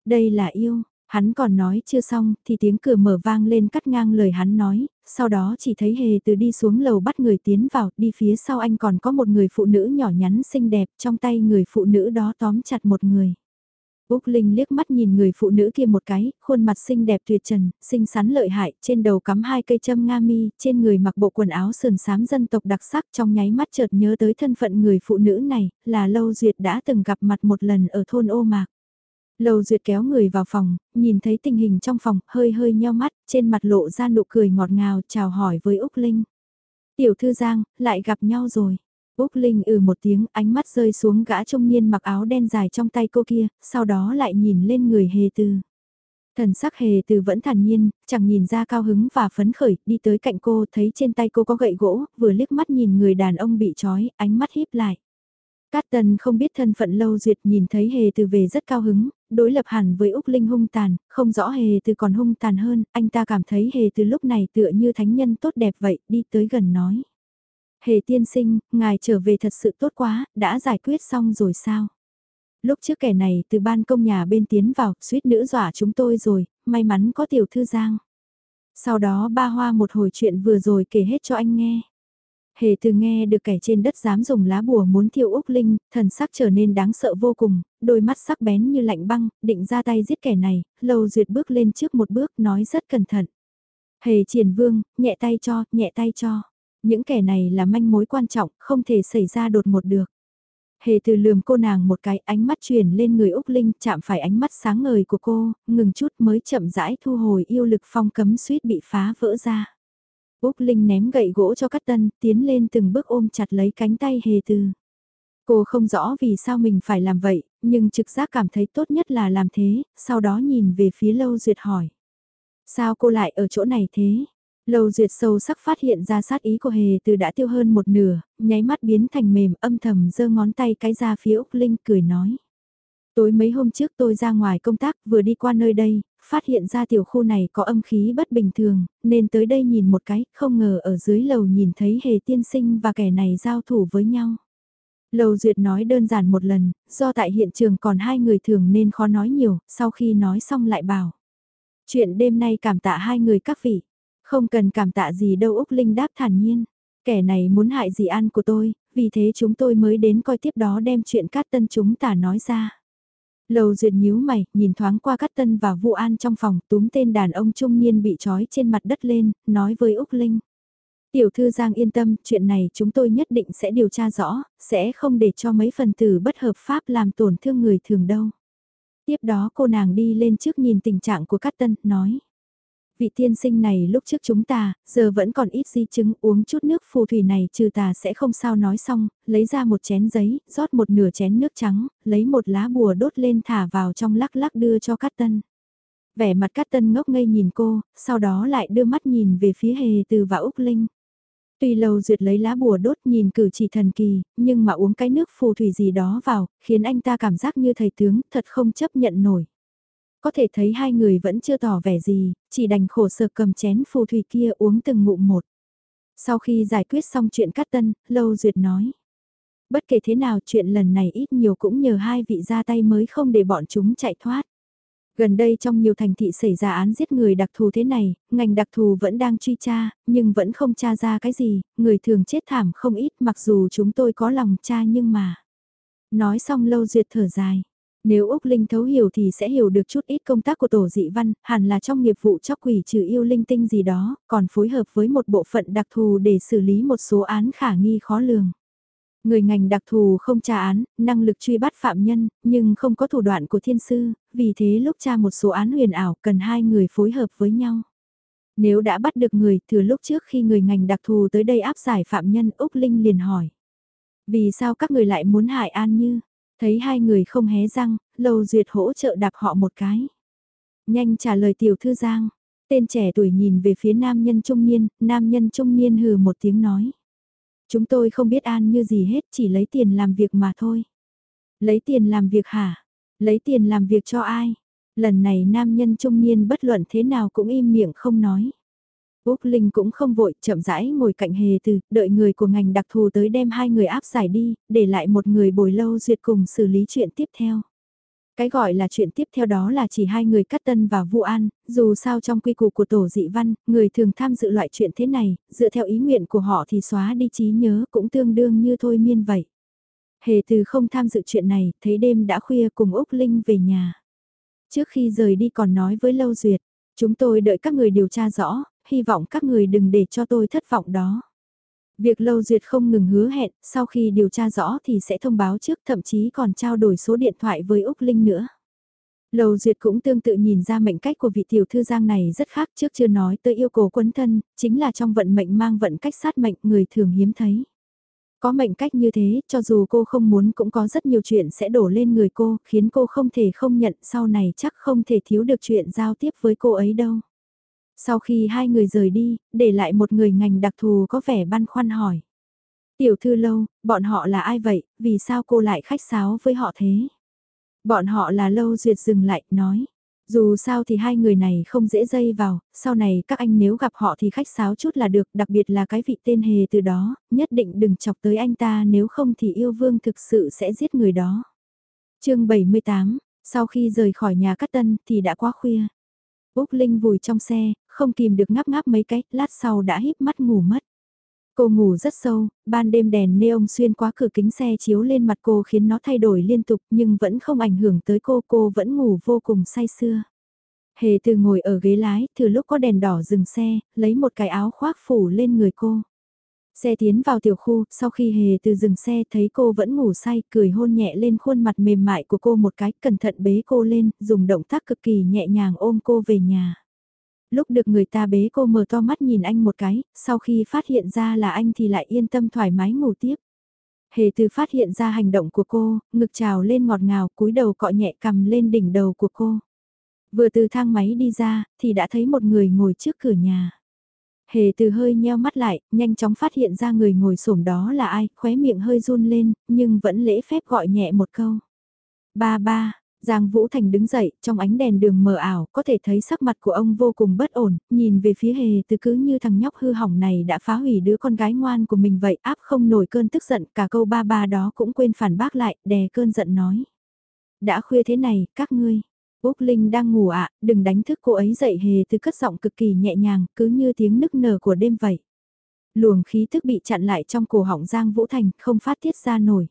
Đây là yêu, hắn còn nói chưa xong thì tiếng cửa mở vang lên cắt ngang lời hắn nói, sau đó chỉ thấy hề từ đi xuống lầu bắt người tiến vào, đi phía sau anh còn có một người phụ nữ nhỏ nhắn xinh đẹp trong tay người phụ nữ đó tóm chặt một người. Úc Linh liếc mắt nhìn người phụ nữ kia một cái, khuôn mặt xinh đẹp tuyệt trần, xinh xắn lợi hại, trên đầu cắm hai cây châm nga mi, trên người mặc bộ quần áo sườn xám dân tộc đặc sắc trong nháy mắt chợt nhớ tới thân phận người phụ nữ này, là Lâu Duyệt đã từng gặp mặt một lần ở thôn ô mạc. Lâu Duyệt kéo người vào phòng, nhìn thấy tình hình trong phòng, hơi hơi nheo mắt, trên mặt lộ ra nụ cười ngọt ngào chào hỏi với Úc Linh. Tiểu thư Giang, lại gặp nhau rồi. Úc Linh ừ một tiếng ánh mắt rơi xuống gã trung niên mặc áo đen dài trong tay cô kia, sau đó lại nhìn lên người hề từ. Thần sắc hề từ vẫn thản nhiên, chẳng nhìn ra cao hứng và phấn khởi, đi tới cạnh cô thấy trên tay cô có gậy gỗ, vừa liếc mắt nhìn người đàn ông bị trói, ánh mắt híp lại. Cát Tần không biết thân phận lâu duyệt nhìn thấy hề từ về rất cao hứng, đối lập hẳn với Úc Linh hung tàn, không rõ hề từ còn hung tàn hơn, anh ta cảm thấy hề từ lúc này tựa như thánh nhân tốt đẹp vậy, đi tới gần nói. Hề tiên sinh, ngài trở về thật sự tốt quá, đã giải quyết xong rồi sao? Lúc trước kẻ này từ ban công nhà bên tiến vào, suýt nữ dọa chúng tôi rồi, may mắn có tiểu thư giang. Sau đó ba hoa một hồi chuyện vừa rồi kể hết cho anh nghe. Hề từ nghe được kẻ trên đất dám dùng lá bùa muốn thiêu Úc Linh, thần sắc trở nên đáng sợ vô cùng, đôi mắt sắc bén như lạnh băng, định ra tay giết kẻ này, lâu duyệt bước lên trước một bước nói rất cẩn thận. Hề triển vương, nhẹ tay cho, nhẹ tay cho. Những kẻ này là manh mối quan trọng, không thể xảy ra đột ngột được. Hề từ lườm cô nàng một cái ánh mắt truyền lên người Úc Linh chạm phải ánh mắt sáng ngời của cô, ngừng chút mới chậm rãi thu hồi yêu lực phong cấm suýt bị phá vỡ ra. Úc Linh ném gậy gỗ cho cắt Tân, tiến lên từng bước ôm chặt lấy cánh tay hề từ. Cô không rõ vì sao mình phải làm vậy, nhưng trực giác cảm thấy tốt nhất là làm thế, sau đó nhìn về phía Lâu Duyệt hỏi. Sao cô lại ở chỗ này thế? Lâu Duyệt sâu sắc phát hiện ra sát ý của Hề từ đã tiêu hơn một nửa, nháy mắt biến thành mềm âm thầm giơ ngón tay cái ra phía Úc Linh cười nói. Tối mấy hôm trước tôi ra ngoài công tác vừa đi qua nơi đây, phát hiện ra tiểu khu này có âm khí bất bình thường, nên tới đây nhìn một cái, không ngờ ở dưới lầu nhìn thấy hề tiên sinh và kẻ này giao thủ với nhau. Lầu Duyệt nói đơn giản một lần, do tại hiện trường còn hai người thường nên khó nói nhiều, sau khi nói xong lại bảo. Chuyện đêm nay cảm tạ hai người các vị, không cần cảm tạ gì đâu Úc Linh đáp thản nhiên. Kẻ này muốn hại gì ăn của tôi, vì thế chúng tôi mới đến coi tiếp đó đem chuyện cát tân chúng ta nói ra. Lầu duyệt nhíu mày, nhìn thoáng qua Cát Tân và Vu An trong phòng, túm tên đàn ông trung niên bị trói trên mặt đất lên, nói với Úc Linh. Tiểu thư Giang yên tâm, chuyện này chúng tôi nhất định sẽ điều tra rõ, sẽ không để cho mấy phần tử bất hợp pháp làm tổn thương người thường đâu. Tiếp đó cô nàng đi lên trước nhìn tình trạng của Cát Tân, nói vị tiên sinh này lúc trước chúng ta, giờ vẫn còn ít di chứng uống chút nước phù thủy này trừ tà sẽ không sao nói xong, lấy ra một chén giấy, rót một nửa chén nước trắng, lấy một lá bùa đốt lên thả vào trong lắc lắc đưa cho Cát Tân. Vẻ mặt Cát Tân ngốc ngây nhìn cô, sau đó lại đưa mắt nhìn về phía Hề Từ và Úc Linh. Tuy lâu duyệt lấy lá bùa đốt nhìn cử chỉ thần kỳ, nhưng mà uống cái nước phù thủy gì đó vào, khiến anh ta cảm giác như thầy tướng, thật không chấp nhận nổi. Có thể thấy hai người vẫn chưa tỏ vẻ gì, chỉ đành khổ sở cầm chén phù thủy kia uống từng ngụm một. Sau khi giải quyết xong chuyện cắt tân, Lâu Duyệt nói. Bất kể thế nào chuyện lần này ít nhiều cũng nhờ hai vị ra tay mới không để bọn chúng chạy thoát. Gần đây trong nhiều thành thị xảy ra án giết người đặc thù thế này, ngành đặc thù vẫn đang truy tra, nhưng vẫn không tra ra cái gì, người thường chết thảm không ít mặc dù chúng tôi có lòng tra nhưng mà. Nói xong lâu duyệt thở dài. Nếu Úc Linh thấu hiểu thì sẽ hiểu được chút ít công tác của tổ dị văn, hẳn là trong nghiệp vụ chóc quỷ trừ yêu linh tinh gì đó, còn phối hợp với một bộ phận đặc thù để xử lý một số án khả nghi khó lường. Người ngành đặc thù không tra án, năng lực truy bắt phạm nhân, nhưng không có thủ đoạn của thiên sư, vì thế lúc tra một số án huyền ảo cần hai người phối hợp với nhau. Nếu đã bắt được người, từ lúc trước khi người ngành đặc thù tới đây áp giải phạm nhân Úc Linh liền hỏi. Vì sao các người lại muốn hại An Như? Thấy hai người không hé răng, Lâu Duyệt hỗ trợ đạp họ một cái. Nhanh trả lời tiểu thư Giang. Tên trẻ tuổi nhìn về phía nam nhân trung niên, nam nhân trung niên hừ một tiếng nói. Chúng tôi không biết an như gì hết, chỉ lấy tiền làm việc mà thôi. Lấy tiền làm việc hả? Lấy tiền làm việc cho ai? Lần này nam nhân trung niên bất luận thế nào cũng im miệng không nói. Úc Linh cũng không vội, chậm rãi ngồi cạnh hề từ, đợi người của ngành đặc thù tới đem hai người áp giải đi, để lại một người bồi lâu duyệt cùng xử lý chuyện tiếp theo. Cái gọi là chuyện tiếp theo đó là chỉ hai người cắt tân và vu an, dù sao trong quy củ của tổ dị văn, người thường tham dự loại chuyện thế này, dựa theo ý nguyện của họ thì xóa đi trí nhớ cũng tương đương như thôi miên vậy. Hề từ không tham dự chuyện này, thấy đêm đã khuya cùng Úc Linh về nhà. Trước khi rời đi còn nói với Lâu Duyệt, chúng tôi đợi các người điều tra rõ, hy vọng các người đừng để cho tôi thất vọng đó. Việc Lâu Duyệt không ngừng hứa hẹn, sau khi điều tra rõ thì sẽ thông báo trước thậm chí còn trao đổi số điện thoại với Úc Linh nữa. Lầu Duyệt cũng tương tự nhìn ra mệnh cách của vị tiểu thư giang này rất khác trước chưa nói tới yêu cầu quấn thân, chính là trong vận mệnh mang vận cách sát mệnh người thường hiếm thấy. Có mệnh cách như thế, cho dù cô không muốn cũng có rất nhiều chuyện sẽ đổ lên người cô, khiến cô không thể không nhận sau này chắc không thể thiếu được chuyện giao tiếp với cô ấy đâu. Sau khi hai người rời đi, để lại một người ngành đặc thù có vẻ băn khoăn hỏi. Tiểu thư lâu, bọn họ là ai vậy, vì sao cô lại khách sáo với họ thế? Bọn họ là lâu duyệt dừng lại, nói. Dù sao thì hai người này không dễ dây vào, sau này các anh nếu gặp họ thì khách sáo chút là được, đặc biệt là cái vị tên hề từ đó, nhất định đừng chọc tới anh ta nếu không thì yêu vương thực sự sẽ giết người đó. chương 78, sau khi rời khỏi nhà cắt tân thì đã quá khuya. Úc Linh vùi trong xe, không kìm được ngáp ngáp mấy cái, lát sau đã híp mắt ngủ mất. Cô ngủ rất sâu, ban đêm đèn neon xuyên qua cửa kính xe chiếu lên mặt cô khiến nó thay đổi liên tục nhưng vẫn không ảnh hưởng tới cô, cô vẫn ngủ vô cùng say sưa. Hề từ ngồi ở ghế lái, thừa lúc có đèn đỏ dừng xe, lấy một cái áo khoác phủ lên người cô. Xe tiến vào tiểu khu, sau khi hề từ dừng xe thấy cô vẫn ngủ say, cười hôn nhẹ lên khuôn mặt mềm mại của cô một cái, cẩn thận bế cô lên, dùng động tác cực kỳ nhẹ nhàng ôm cô về nhà. Lúc được người ta bế cô mở to mắt nhìn anh một cái, sau khi phát hiện ra là anh thì lại yên tâm thoải mái ngủ tiếp. Hề từ phát hiện ra hành động của cô, ngực trào lên ngọt ngào, cúi đầu cọ nhẹ cầm lên đỉnh đầu của cô. Vừa từ thang máy đi ra, thì đã thấy một người ngồi trước cửa nhà. Hề từ hơi nheo mắt lại, nhanh chóng phát hiện ra người ngồi xổm đó là ai, khóe miệng hơi run lên, nhưng vẫn lễ phép gọi nhẹ một câu. Ba ba, Giang Vũ Thành đứng dậy, trong ánh đèn đường mờ ảo, có thể thấy sắc mặt của ông vô cùng bất ổn, nhìn về phía hề từ cứ như thằng nhóc hư hỏng này đã phá hủy đứa con gái ngoan của mình vậy, áp không nổi cơn tức giận, cả câu ba ba đó cũng quên phản bác lại, đè cơn giận nói. Đã khuya thế này, các ngươi. Úc Linh đang ngủ ạ, đừng đánh thức cô ấy dậy hề từ cất giọng cực kỳ nhẹ nhàng, cứ như tiếng nức nở của đêm vậy. Luồng khí thức bị chặn lại trong cổ họng Giang Vũ Thành, không phát tiết ra nổi.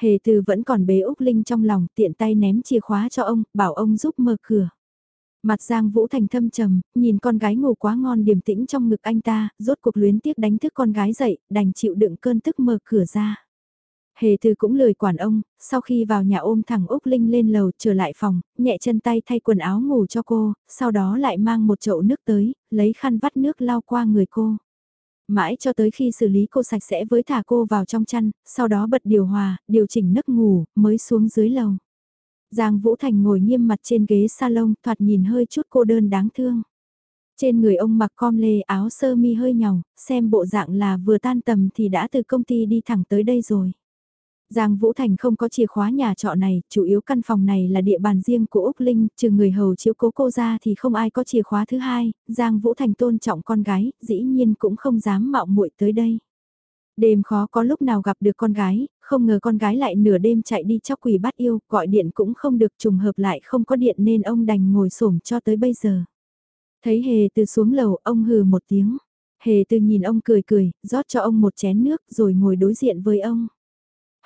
Hề từ vẫn còn bế Úc Linh trong lòng, tiện tay ném chìa khóa cho ông, bảo ông giúp mở cửa. Mặt Giang Vũ Thành thâm trầm, nhìn con gái ngủ quá ngon điềm tĩnh trong ngực anh ta, rốt cuộc luyến tiếc đánh thức con gái dậy, đành chịu đựng cơn tức mở cửa ra. Hề từ cũng lời quản ông, sau khi vào nhà ôm thẳng Úc Linh lên lầu trở lại phòng, nhẹ chân tay thay quần áo ngủ cho cô, sau đó lại mang một chậu nước tới, lấy khăn vắt nước lau qua người cô. Mãi cho tới khi xử lý cô sạch sẽ với thả cô vào trong chăn, sau đó bật điều hòa, điều chỉnh nấc ngủ, mới xuống dưới lầu. Giang Vũ Thành ngồi nghiêm mặt trên ghế salon, thoạt nhìn hơi chút cô đơn đáng thương. Trên người ông mặc com lê áo sơ mi hơi nhàu, xem bộ dạng là vừa tan tầm thì đã từ công ty đi thẳng tới đây rồi. Giang Vũ Thành không có chìa khóa nhà trọ này, chủ yếu căn phòng này là địa bàn riêng của Úc Linh, trừ người hầu chiếu cố cô ra thì không ai có chìa khóa thứ hai, Giang Vũ Thành tôn trọng con gái, dĩ nhiên cũng không dám mạo muội tới đây. Đêm khó có lúc nào gặp được con gái, không ngờ con gái lại nửa đêm chạy đi cho quỷ bắt yêu, gọi điện cũng không được trùng hợp lại không có điện nên ông đành ngồi xổm cho tới bây giờ. Thấy hề từ xuống lầu, ông hừ một tiếng. Hề từ nhìn ông cười cười, rót cho ông một chén nước rồi ngồi đối diện với ông.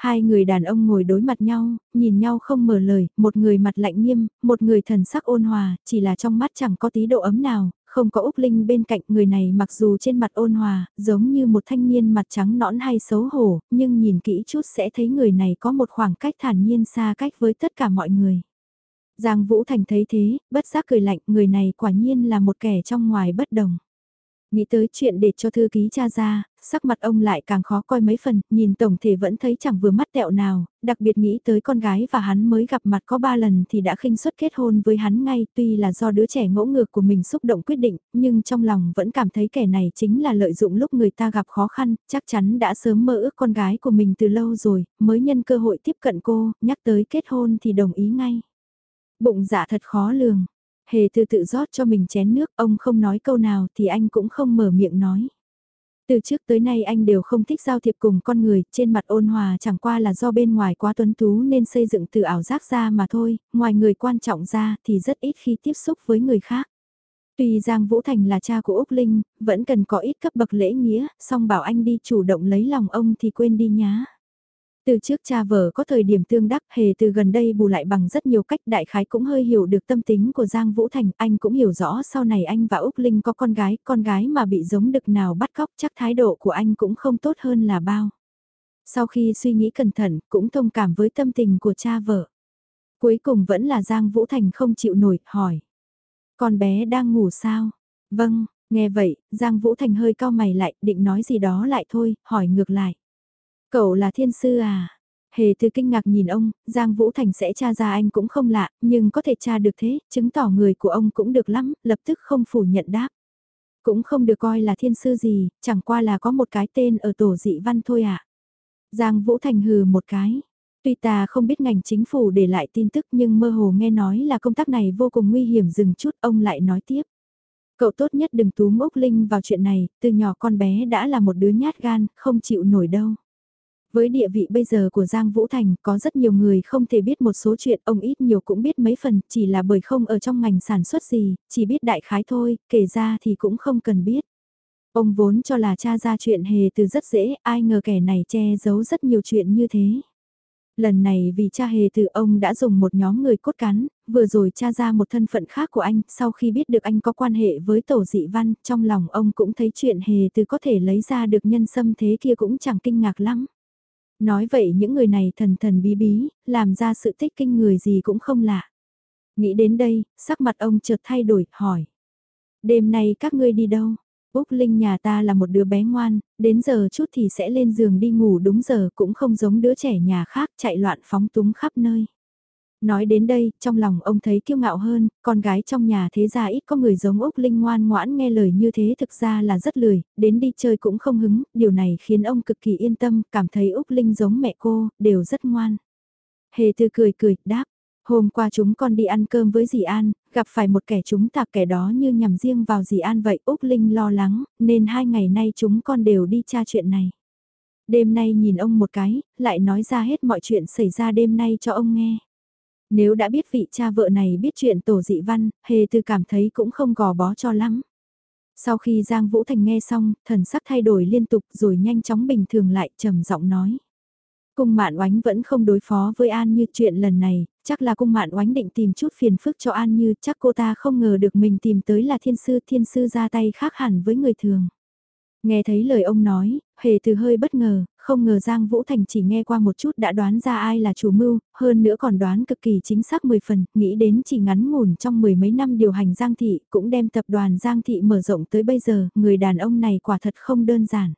Hai người đàn ông ngồi đối mặt nhau, nhìn nhau không mở lời, một người mặt lạnh nghiêm, một người thần sắc ôn hòa, chỉ là trong mắt chẳng có tí độ ấm nào, không có Úc Linh bên cạnh người này mặc dù trên mặt ôn hòa, giống như một thanh niên mặt trắng nõn hay xấu hổ, nhưng nhìn kỹ chút sẽ thấy người này có một khoảng cách thản nhiên xa cách với tất cả mọi người. Giang Vũ Thành thấy thế, bất giác cười lạnh, người này quả nhiên là một kẻ trong ngoài bất đồng. Nghĩ tới chuyện để cho thư ký cha ra, sắc mặt ông lại càng khó coi mấy phần, nhìn tổng thể vẫn thấy chẳng vừa mắt tẹo nào, đặc biệt nghĩ tới con gái và hắn mới gặp mặt có ba lần thì đã khinh suất kết hôn với hắn ngay, tuy là do đứa trẻ ngỗ ngược của mình xúc động quyết định, nhưng trong lòng vẫn cảm thấy kẻ này chính là lợi dụng lúc người ta gặp khó khăn, chắc chắn đã sớm mơ ước con gái của mình từ lâu rồi, mới nhân cơ hội tiếp cận cô, nhắc tới kết hôn thì đồng ý ngay. Bụng dạ thật khó lường. Hề từ tự rót cho mình chén nước, ông không nói câu nào thì anh cũng không mở miệng nói. Từ trước tới nay anh đều không thích giao thiệp cùng con người, trên mặt ôn hòa chẳng qua là do bên ngoài quá tuấn tú nên xây dựng từ ảo giác ra mà thôi, ngoài người quan trọng ra thì rất ít khi tiếp xúc với người khác. Tuy Giang Vũ Thành là cha của Úc Linh, vẫn cần có ít cấp bậc lễ nghĩa, song bảo anh đi chủ động lấy lòng ông thì quên đi nhá. Từ trước cha vợ có thời điểm tương đắc hề từ gần đây bù lại bằng rất nhiều cách đại khái cũng hơi hiểu được tâm tính của Giang Vũ Thành, anh cũng hiểu rõ sau này anh và Úc Linh có con gái, con gái mà bị giống đực nào bắt cóc chắc thái độ của anh cũng không tốt hơn là bao. Sau khi suy nghĩ cẩn thận, cũng thông cảm với tâm tình của cha vợ. Cuối cùng vẫn là Giang Vũ Thành không chịu nổi, hỏi. Con bé đang ngủ sao? Vâng, nghe vậy, Giang Vũ Thành hơi cao mày lại, định nói gì đó lại thôi, hỏi ngược lại. Cậu là thiên sư à? Hề từ kinh ngạc nhìn ông, Giang Vũ Thành sẽ tra ra anh cũng không lạ, nhưng có thể tra được thế, chứng tỏ người của ông cũng được lắm, lập tức không phủ nhận đáp. Cũng không được coi là thiên sư gì, chẳng qua là có một cái tên ở tổ dị văn thôi ạ. À. Giang Vũ Thành hừ một cái. Tuy ta không biết ngành chính phủ để lại tin tức nhưng mơ hồ nghe nói là công tác này vô cùng nguy hiểm dừng chút ông lại nói tiếp. Cậu tốt nhất đừng túm ốc Linh vào chuyện này, từ nhỏ con bé đã là một đứa nhát gan, không chịu nổi đâu. Với địa vị bây giờ của Giang Vũ Thành, có rất nhiều người không thể biết một số chuyện, ông ít nhiều cũng biết mấy phần, chỉ là bởi không ở trong ngành sản xuất gì, chỉ biết đại khái thôi, kể ra thì cũng không cần biết. Ông vốn cho là cha ra chuyện hề từ rất dễ, ai ngờ kẻ này che giấu rất nhiều chuyện như thế. Lần này vì cha hề từ ông đã dùng một nhóm người cốt cán, vừa rồi cha ra một thân phận khác của anh, sau khi biết được anh có quan hệ với tổ dị văn, trong lòng ông cũng thấy chuyện hề từ có thể lấy ra được nhân sâm thế kia cũng chẳng kinh ngạc lắm. Nói vậy những người này thần thần bí bí, làm ra sự tích kinh người gì cũng không lạ. Nghĩ đến đây, sắc mặt ông chợt thay đổi, hỏi. Đêm nay các ngươi đi đâu? Úc Linh nhà ta là một đứa bé ngoan, đến giờ chút thì sẽ lên giường đi ngủ đúng giờ cũng không giống đứa trẻ nhà khác chạy loạn phóng túng khắp nơi. Nói đến đây, trong lòng ông thấy kiêu ngạo hơn, con gái trong nhà thế ra ít có người giống Úc Linh ngoan ngoãn nghe lời như thế thực ra là rất lười, đến đi chơi cũng không hứng, điều này khiến ông cực kỳ yên tâm, cảm thấy Úc Linh giống mẹ cô, đều rất ngoan. Hề tư cười cười, đáp, hôm qua chúng con đi ăn cơm với dì An, gặp phải một kẻ chúng tạp kẻ đó như nhằm riêng vào dì An vậy, Úc Linh lo lắng, nên hai ngày nay chúng con đều đi tra chuyện này. Đêm nay nhìn ông một cái, lại nói ra hết mọi chuyện xảy ra đêm nay cho ông nghe. Nếu đã biết vị cha vợ này biết chuyện tổ dị văn, hề từ cảm thấy cũng không gò bó cho lắm. Sau khi Giang Vũ Thành nghe xong, thần sắc thay đổi liên tục rồi nhanh chóng bình thường lại trầm giọng nói. Cung mạn oánh vẫn không đối phó với An Như chuyện lần này, chắc là cung mạn oánh định tìm chút phiền phức cho An Như, chắc cô ta không ngờ được mình tìm tới là thiên sư, thiên sư ra tay khác hẳn với người thường. Nghe thấy lời ông nói, hề từ hơi bất ngờ, không ngờ Giang Vũ Thành chỉ nghe qua một chút đã đoán ra ai là chủ mưu, hơn nữa còn đoán cực kỳ chính xác 10 phần, nghĩ đến chỉ ngắn ngủn trong mười mấy năm điều hành Giang Thị, cũng đem tập đoàn Giang Thị mở rộng tới bây giờ, người đàn ông này quả thật không đơn giản.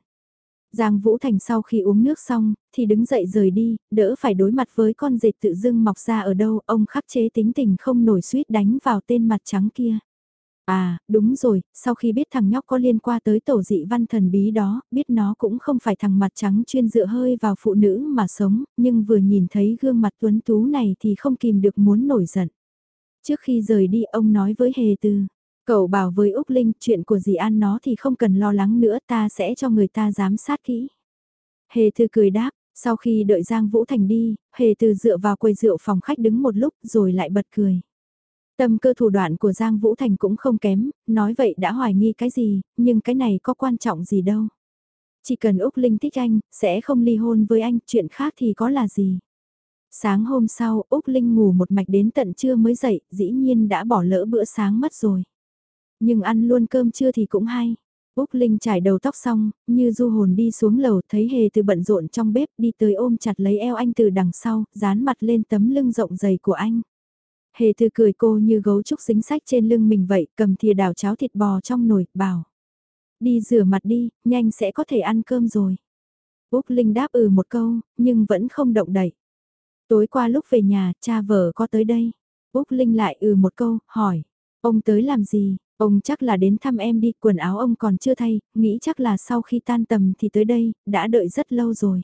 Giang Vũ Thành sau khi uống nước xong, thì đứng dậy rời đi, đỡ phải đối mặt với con dệt tự dưng mọc ra ở đâu, ông khắc chế tính tình không nổi suýt đánh vào tên mặt trắng kia. À, đúng rồi, sau khi biết thằng nhóc có liên quan tới tổ dị văn thần bí đó, biết nó cũng không phải thằng mặt trắng chuyên dựa hơi vào phụ nữ mà sống, nhưng vừa nhìn thấy gương mặt tuấn tú này thì không kìm được muốn nổi giận. Trước khi rời đi ông nói với Hề Tư, cậu bảo với Úc Linh chuyện của dì An nó thì không cần lo lắng nữa ta sẽ cho người ta giám sát kỹ. Hề Tư cười đáp, sau khi đợi Giang Vũ Thành đi, Hề Tư dựa vào quầy rượu phòng khách đứng một lúc rồi lại bật cười. Tâm cơ thủ đoạn của Giang Vũ Thành cũng không kém, nói vậy đã hoài nghi cái gì, nhưng cái này có quan trọng gì đâu. Chỉ cần Úc Linh thích anh, sẽ không ly hôn với anh, chuyện khác thì có là gì. Sáng hôm sau, Úc Linh ngủ một mạch đến tận trưa mới dậy, dĩ nhiên đã bỏ lỡ bữa sáng mất rồi. Nhưng ăn luôn cơm trưa thì cũng hay. Úc Linh trải đầu tóc xong, như du hồn đi xuống lầu thấy hề từ bận rộn trong bếp đi tới ôm chặt lấy eo anh từ đằng sau, dán mặt lên tấm lưng rộng dày của anh. Hề thư cười cô như gấu trúc xính sách trên lưng mình vậy, cầm thìa đảo cháo thịt bò trong nồi, bảo. Đi rửa mặt đi, nhanh sẽ có thể ăn cơm rồi. Úc Linh đáp ừ một câu, nhưng vẫn không động đậy. Tối qua lúc về nhà, cha vợ có tới đây. Úc Linh lại ừ một câu, hỏi. Ông tới làm gì? Ông chắc là đến thăm em đi, quần áo ông còn chưa thay, nghĩ chắc là sau khi tan tầm thì tới đây, đã đợi rất lâu rồi.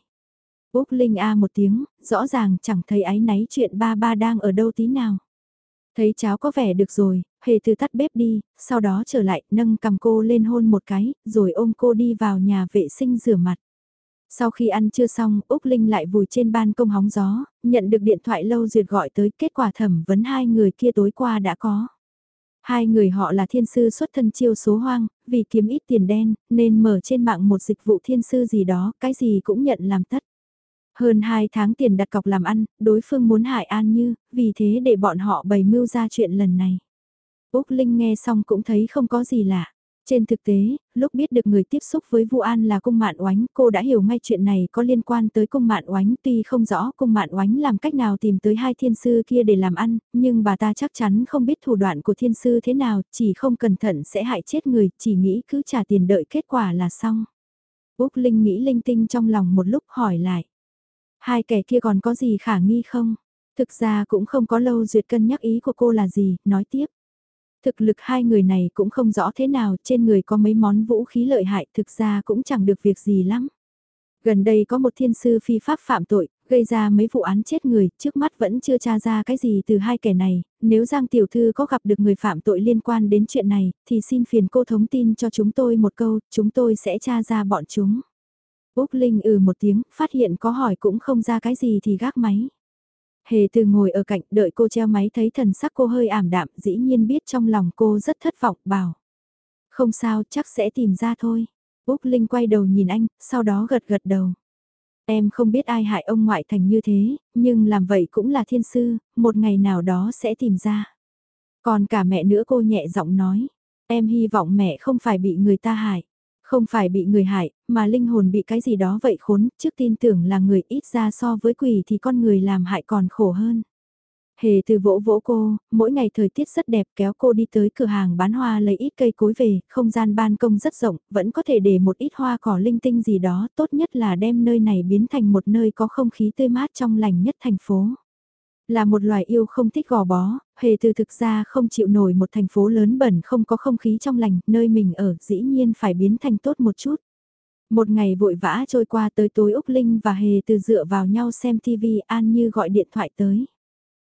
Úc Linh a một tiếng, rõ ràng chẳng thấy ái náy chuyện ba ba đang ở đâu tí nào. Thấy cháo có vẻ được rồi, hề từ tắt bếp đi, sau đó trở lại nâng cầm cô lên hôn một cái, rồi ôm cô đi vào nhà vệ sinh rửa mặt. Sau khi ăn chưa xong, Úc Linh lại vùi trên ban công hóng gió, nhận được điện thoại lâu duyệt gọi tới kết quả thẩm vấn hai người kia tối qua đã có. Hai người họ là thiên sư xuất thân chiêu số hoang, vì kiếm ít tiền đen, nên mở trên mạng một dịch vụ thiên sư gì đó, cái gì cũng nhận làm tất. Hơn 2 tháng tiền đặt cọc làm ăn, đối phương muốn hại An Như, vì thế để bọn họ bày mưu ra chuyện lần này. Úc Linh nghe xong cũng thấy không có gì lạ. Trên thực tế, lúc biết được người tiếp xúc với Vu An là cung mạn oánh, cô đã hiểu ngay chuyện này có liên quan tới cung mạn oánh tuy không rõ cung mạn oánh làm cách nào tìm tới hai thiên sư kia để làm ăn, nhưng bà ta chắc chắn không biết thủ đoạn của thiên sư thế nào, chỉ không cẩn thận sẽ hại chết người, chỉ nghĩ cứ trả tiền đợi kết quả là xong. Úc Linh nghĩ linh tinh trong lòng một lúc hỏi lại. Hai kẻ kia còn có gì khả nghi không? Thực ra cũng không có lâu duyệt cân nhắc ý của cô là gì, nói tiếp. Thực lực hai người này cũng không rõ thế nào, trên người có mấy món vũ khí lợi hại, thực ra cũng chẳng được việc gì lắm. Gần đây có một thiên sư phi pháp phạm tội, gây ra mấy vụ án chết người, trước mắt vẫn chưa tra ra cái gì từ hai kẻ này, nếu Giang Tiểu Thư có gặp được người phạm tội liên quan đến chuyện này, thì xin phiền cô thống tin cho chúng tôi một câu, chúng tôi sẽ tra ra bọn chúng. Úc Linh ừ một tiếng, phát hiện có hỏi cũng không ra cái gì thì gác máy. Hề từ ngồi ở cạnh đợi cô treo máy thấy thần sắc cô hơi ảm đạm dĩ nhiên biết trong lòng cô rất thất vọng bảo. Không sao chắc sẽ tìm ra thôi. Úc Linh quay đầu nhìn anh, sau đó gật gật đầu. Em không biết ai hại ông ngoại thành như thế, nhưng làm vậy cũng là thiên sư, một ngày nào đó sẽ tìm ra. Còn cả mẹ nữa cô nhẹ giọng nói, em hy vọng mẹ không phải bị người ta hại. Không phải bị người hại, mà linh hồn bị cái gì đó vậy khốn, trước tin tưởng là người ít ra so với quỷ thì con người làm hại còn khổ hơn. Hề từ vỗ vỗ cô, mỗi ngày thời tiết rất đẹp kéo cô đi tới cửa hàng bán hoa lấy ít cây cối về, không gian ban công rất rộng, vẫn có thể để một ít hoa cỏ linh tinh gì đó, tốt nhất là đem nơi này biến thành một nơi có không khí tươi mát trong lành nhất thành phố. Là một loài yêu không thích gò bó, hề từ thực ra không chịu nổi một thành phố lớn bẩn không có không khí trong lành, nơi mình ở dĩ nhiên phải biến thành tốt một chút. Một ngày vội vã trôi qua tới tối Úc Linh và Hề từ dựa vào nhau xem TV An Như gọi điện thoại tới.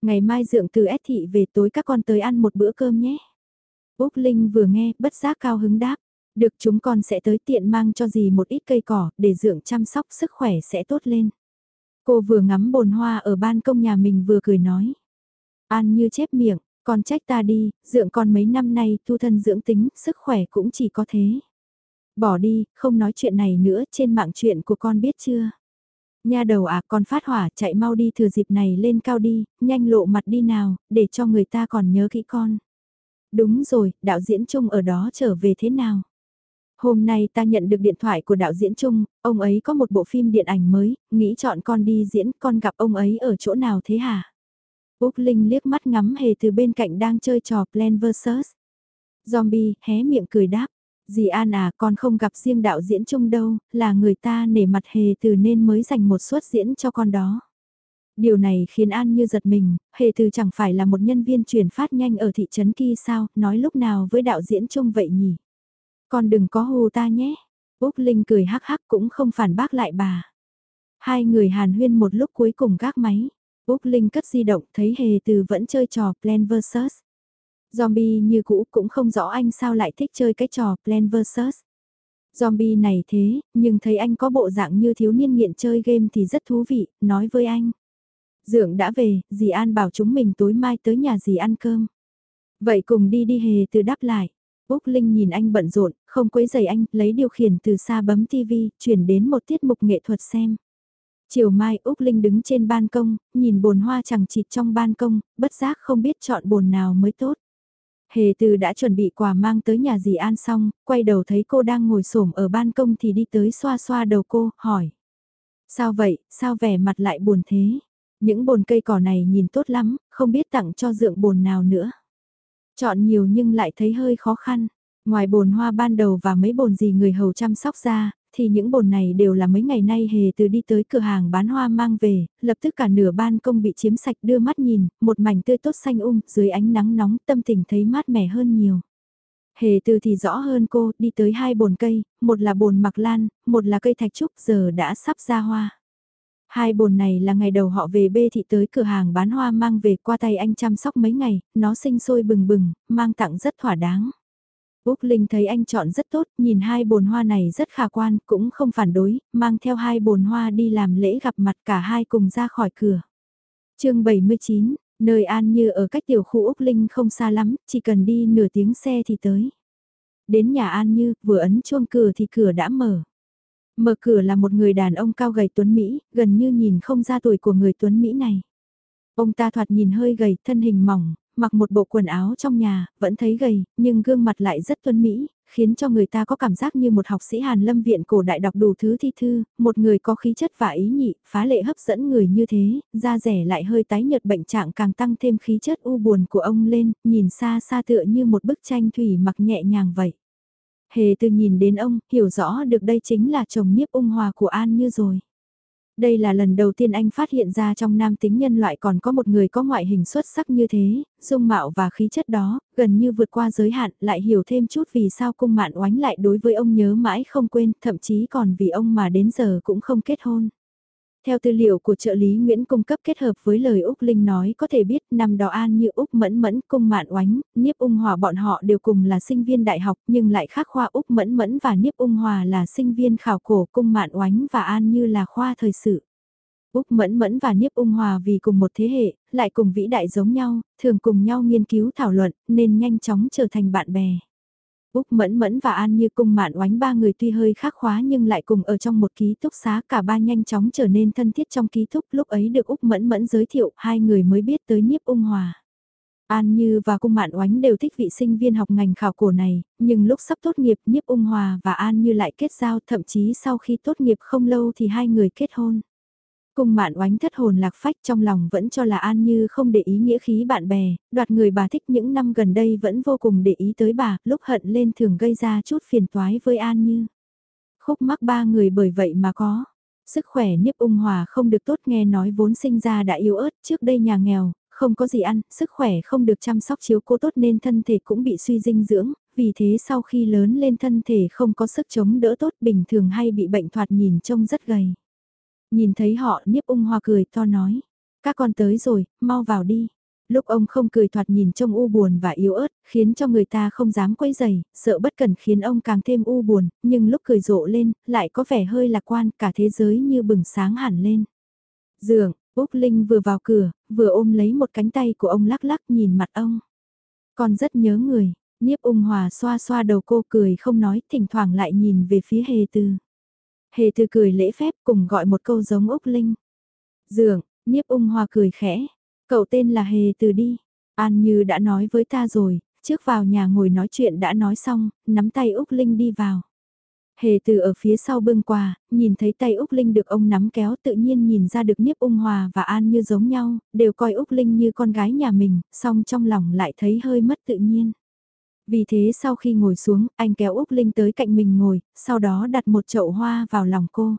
Ngày mai dượng từ S thị về tối các con tới ăn một bữa cơm nhé. Úc Linh vừa nghe, bất giác cao hứng đáp. Được chúng con sẽ tới tiện mang cho gì một ít cây cỏ, để dưỡng chăm sóc sức khỏe sẽ tốt lên. Cô vừa ngắm bồn hoa ở ban công nhà mình vừa cười nói. An như chép miệng, con trách ta đi, dưỡng con mấy năm nay tu thân dưỡng tính, sức khỏe cũng chỉ có thế. Bỏ đi, không nói chuyện này nữa, trên mạng chuyện của con biết chưa? Nha đầu à, con phát hỏa, chạy mau đi thừa dịp này lên cao đi, nhanh lộ mặt đi nào, để cho người ta còn nhớ kỹ con. Đúng rồi, đạo diễn chung ở đó trở về thế nào? Hôm nay ta nhận được điện thoại của đạo diễn Trung, ông ấy có một bộ phim điện ảnh mới, nghĩ chọn con đi diễn, con gặp ông ấy ở chỗ nào thế hả? Úc Linh liếc mắt ngắm hề từ bên cạnh đang chơi trò Plan vs. Zombie, hé miệng cười đáp. Dì An à, con không gặp riêng đạo diễn Trung đâu, là người ta nể mặt hề từ nên mới dành một suất diễn cho con đó. Điều này khiến An như giật mình, hề từ chẳng phải là một nhân viên truyền phát nhanh ở thị trấn kia sao, nói lúc nào với đạo diễn Trung vậy nhỉ? Con đừng có hù ta nhé. Úc Linh cười hắc hắc cũng không phản bác lại bà. Hai người hàn huyên một lúc cuối cùng gác máy. Úc Linh cất di động thấy hề từ vẫn chơi trò Plan vs. Zombie như cũ cũng không rõ anh sao lại thích chơi cái trò Plan vs. Zombie này thế, nhưng thấy anh có bộ dạng như thiếu niên nghiện chơi game thì rất thú vị, nói với anh. Dượng đã về, dì An bảo chúng mình tối mai tới nhà dì ăn cơm. Vậy cùng đi đi hề từ đáp lại. Úc Linh nhìn anh bận rộn, không quấy giày anh, lấy điều khiển từ xa bấm TV, chuyển đến một tiết mục nghệ thuật xem. Chiều mai Úc Linh đứng trên ban công, nhìn bồn hoa chẳng chịt trong ban công, bất giác không biết chọn bồn nào mới tốt. Hề từ đã chuẩn bị quà mang tới nhà dì An xong, quay đầu thấy cô đang ngồi xổm ở ban công thì đi tới xoa xoa đầu cô, hỏi. Sao vậy, sao vẻ mặt lại buồn thế? Những bồn cây cỏ này nhìn tốt lắm, không biết tặng cho dượng bồn nào nữa. Chọn nhiều nhưng lại thấy hơi khó khăn. Ngoài bồn hoa ban đầu và mấy bồn gì người hầu chăm sóc ra, thì những bồn này đều là mấy ngày nay hề từ đi tới cửa hàng bán hoa mang về, lập tức cả nửa ban công bị chiếm sạch đưa mắt nhìn, một mảnh tươi tốt xanh um, dưới ánh nắng nóng tâm tình thấy mát mẻ hơn nhiều. Hề từ thì rõ hơn cô, đi tới hai bồn cây, một là bồn mặc lan, một là cây thạch trúc giờ đã sắp ra hoa. Hai bồn này là ngày đầu họ về bê thị tới cửa hàng bán hoa mang về qua tay anh chăm sóc mấy ngày, nó sinh sôi bừng bừng, mang tặng rất thỏa đáng. Úc Linh thấy anh chọn rất tốt, nhìn hai bồn hoa này rất khả quan, cũng không phản đối, mang theo hai bồn hoa đi làm lễ gặp mặt cả hai cùng ra khỏi cửa. chương 79, nơi An Như ở cách tiểu khu Úc Linh không xa lắm, chỉ cần đi nửa tiếng xe thì tới. Đến nhà An Như, vừa ấn chuông cửa thì cửa đã mở. Mở cửa là một người đàn ông cao gầy tuấn Mỹ, gần như nhìn không ra tuổi của người tuấn Mỹ này. Ông ta thoạt nhìn hơi gầy, thân hình mỏng, mặc một bộ quần áo trong nhà, vẫn thấy gầy, nhưng gương mặt lại rất tuấn Mỹ, khiến cho người ta có cảm giác như một học sĩ Hàn Lâm viện cổ đại đọc đủ thứ thi thư, một người có khí chất và ý nhị, phá lệ hấp dẫn người như thế, da rẻ lại hơi tái nhợt bệnh trạng càng tăng thêm khí chất u buồn của ông lên, nhìn xa xa tựa như một bức tranh thủy mặc nhẹ nhàng vậy. Hề từ nhìn đến ông, hiểu rõ được đây chính là chồng nhiếp ung hòa của An Như rồi. Đây là lần đầu tiên anh phát hiện ra trong nam tính nhân loại còn có một người có ngoại hình xuất sắc như thế, dung mạo và khí chất đó, gần như vượt qua giới hạn, lại hiểu thêm chút vì sao cung mạn oánh lại đối với ông nhớ mãi không quên, thậm chí còn vì ông mà đến giờ cũng không kết hôn. Theo tư liệu của trợ lý Nguyễn cung cấp kết hợp với lời Úc Linh nói có thể biết năm đó An như Úc Mẫn Mẫn, Cung Mạn Oánh, Niếp Ung Hòa bọn họ đều cùng là sinh viên đại học nhưng lại khác khoa Úc Mẫn Mẫn và Niếp Ung Hòa là sinh viên khảo cổ Cung Mạn Oánh và An như là khoa thời sự. Úc Mẫn Mẫn và Niếp Ung Hòa vì cùng một thế hệ, lại cùng vĩ đại giống nhau, thường cùng nhau nghiên cứu thảo luận nên nhanh chóng trở thành bạn bè. Úc Mẫn Mẫn và An Như Cung Mạn Oánh ba người tuy hơi khác khóa nhưng lại cùng ở trong một ký túc xá cả ba nhanh chóng trở nên thân thiết trong ký túc lúc ấy được Úc Mẫn Mẫn giới thiệu hai người mới biết tới Niếp Ung Hòa. An Như và Cung Mạn Oánh đều thích vị sinh viên học ngành khảo cổ này, nhưng lúc sắp tốt nghiệp Niếp Ung Hòa và An Như lại kết giao thậm chí sau khi tốt nghiệp không lâu thì hai người kết hôn. Cung mạn oánh thất hồn lạc phách trong lòng vẫn cho là An Như không để ý nghĩa khí bạn bè, đoạt người bà thích những năm gần đây vẫn vô cùng để ý tới bà, lúc hận lên thường gây ra chút phiền toái với An Như. Khúc mắc ba người bởi vậy mà có. Sức khỏe Niếp ung hòa không được tốt nghe nói vốn sinh ra đã yếu ớt trước đây nhà nghèo, không có gì ăn, sức khỏe không được chăm sóc chiếu cố tốt nên thân thể cũng bị suy dinh dưỡng, vì thế sau khi lớn lên thân thể không có sức chống đỡ tốt bình thường hay bị bệnh thoạt nhìn trông rất gầy. Nhìn thấy họ Niếp ung hòa cười to nói, các con tới rồi, mau vào đi. Lúc ông không cười thoạt nhìn trông u buồn và yếu ớt, khiến cho người ta không dám quay giày, sợ bất cần khiến ông càng thêm u buồn, nhưng lúc cười rộ lên, lại có vẻ hơi lạc quan, cả thế giới như bừng sáng hẳn lên. Dường, Úc Linh vừa vào cửa, vừa ôm lấy một cánh tay của ông lắc lắc nhìn mặt ông. Con rất nhớ người, Niếp ung hòa xoa xoa đầu cô cười không nói, thỉnh thoảng lại nhìn về phía hề tư. Hề Từ cười lễ phép cùng gọi một câu giống Úc Linh. Dường, Niếp ung Hoa cười khẽ, Cậu tên là Hề từ đi. An Như đã nói với ta rồi, trước vào nhà ngồi nói chuyện đã nói xong, nắm tay Úc Linh đi vào. Hề từ ở phía sau bưng quà, nhìn thấy tay Úc Linh được ông nắm kéo tự nhiên nhìn ra được Niếp Ung Hòa và An Như giống nhau, đều coi Úc Linh như con gái nhà mình, song trong lòng lại thấy hơi mất tự nhiên. Vì thế sau khi ngồi xuống, anh kéo Úc Linh tới cạnh mình ngồi, sau đó đặt một chậu hoa vào lòng cô.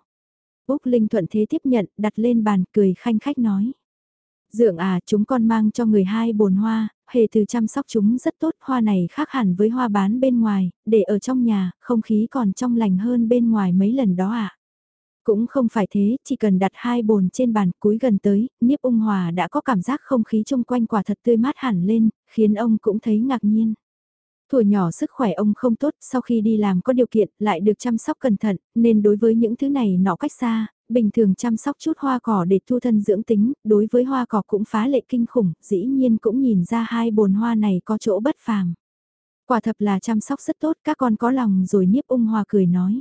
Úc Linh thuận thế tiếp nhận, đặt lên bàn, cười khanh khách nói. Dượng à, chúng con mang cho người hai bồn hoa, hề từ chăm sóc chúng rất tốt, hoa này khác hẳn với hoa bán bên ngoài, để ở trong nhà, không khí còn trong lành hơn bên ngoài mấy lần đó ạ. À. Cũng không phải thế, chỉ cần đặt hai bồn trên bàn cuối gần tới, Niếp ung hòa đã có cảm giác không khí chung quanh quả thật tươi mát hẳn lên, khiến ông cũng thấy ngạc nhiên. Tuổi nhỏ sức khỏe ông không tốt, sau khi đi làm có điều kiện, lại được chăm sóc cẩn thận, nên đối với những thứ này nọ cách xa, bình thường chăm sóc chút hoa cỏ để thu thân dưỡng tính, đối với hoa cỏ cũng phá lệ kinh khủng, dĩ nhiên cũng nhìn ra hai bồn hoa này có chỗ bất phàm. Quả thật là chăm sóc rất tốt, các con có lòng rồi nhiếp ung hoa cười nói.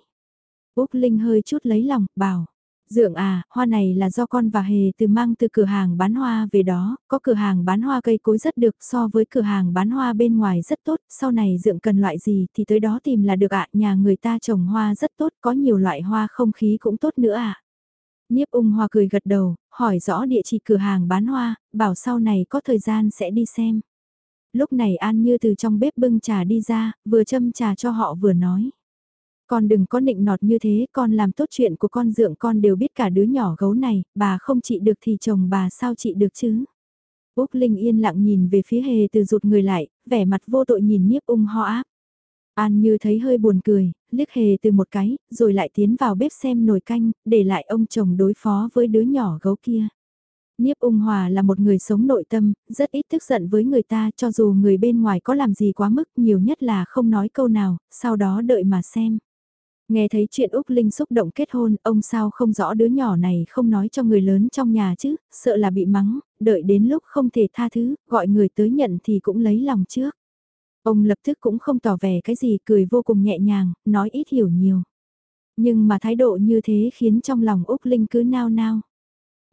Úc Linh hơi chút lấy lòng, bảo. Dượng à, hoa này là do con và Hề từ mang từ cửa hàng bán hoa về đó, có cửa hàng bán hoa cây cối rất được so với cửa hàng bán hoa bên ngoài rất tốt, sau này dượng cần loại gì thì tới đó tìm là được ạ, nhà người ta trồng hoa rất tốt, có nhiều loại hoa không khí cũng tốt nữa ạ. Niếp ung hoa cười gật đầu, hỏi rõ địa chỉ cửa hàng bán hoa, bảo sau này có thời gian sẽ đi xem. Lúc này An Như từ trong bếp bưng trà đi ra, vừa châm trà cho họ vừa nói. Con đừng có nịnh nọt như thế, con làm tốt chuyện của con dượng con đều biết cả đứa nhỏ gấu này, bà không trị được thì chồng bà sao trị được chứ. Úc Linh yên lặng nhìn về phía hề từ rụt người lại, vẻ mặt vô tội nhìn Niếp ung ho áp. An như thấy hơi buồn cười, liếc hề từ một cái, rồi lại tiến vào bếp xem nồi canh, để lại ông chồng đối phó với đứa nhỏ gấu kia. Niếp ung hòa là một người sống nội tâm, rất ít tức giận với người ta cho dù người bên ngoài có làm gì quá mức nhiều nhất là không nói câu nào, sau đó đợi mà xem. Nghe thấy chuyện Úc Linh xúc động kết hôn, ông sao không rõ đứa nhỏ này không nói cho người lớn trong nhà chứ, sợ là bị mắng, đợi đến lúc không thể tha thứ, gọi người tới nhận thì cũng lấy lòng trước. Ông lập tức cũng không tỏ vẻ cái gì cười vô cùng nhẹ nhàng, nói ít hiểu nhiều. Nhưng mà thái độ như thế khiến trong lòng Úc Linh cứ nao nao.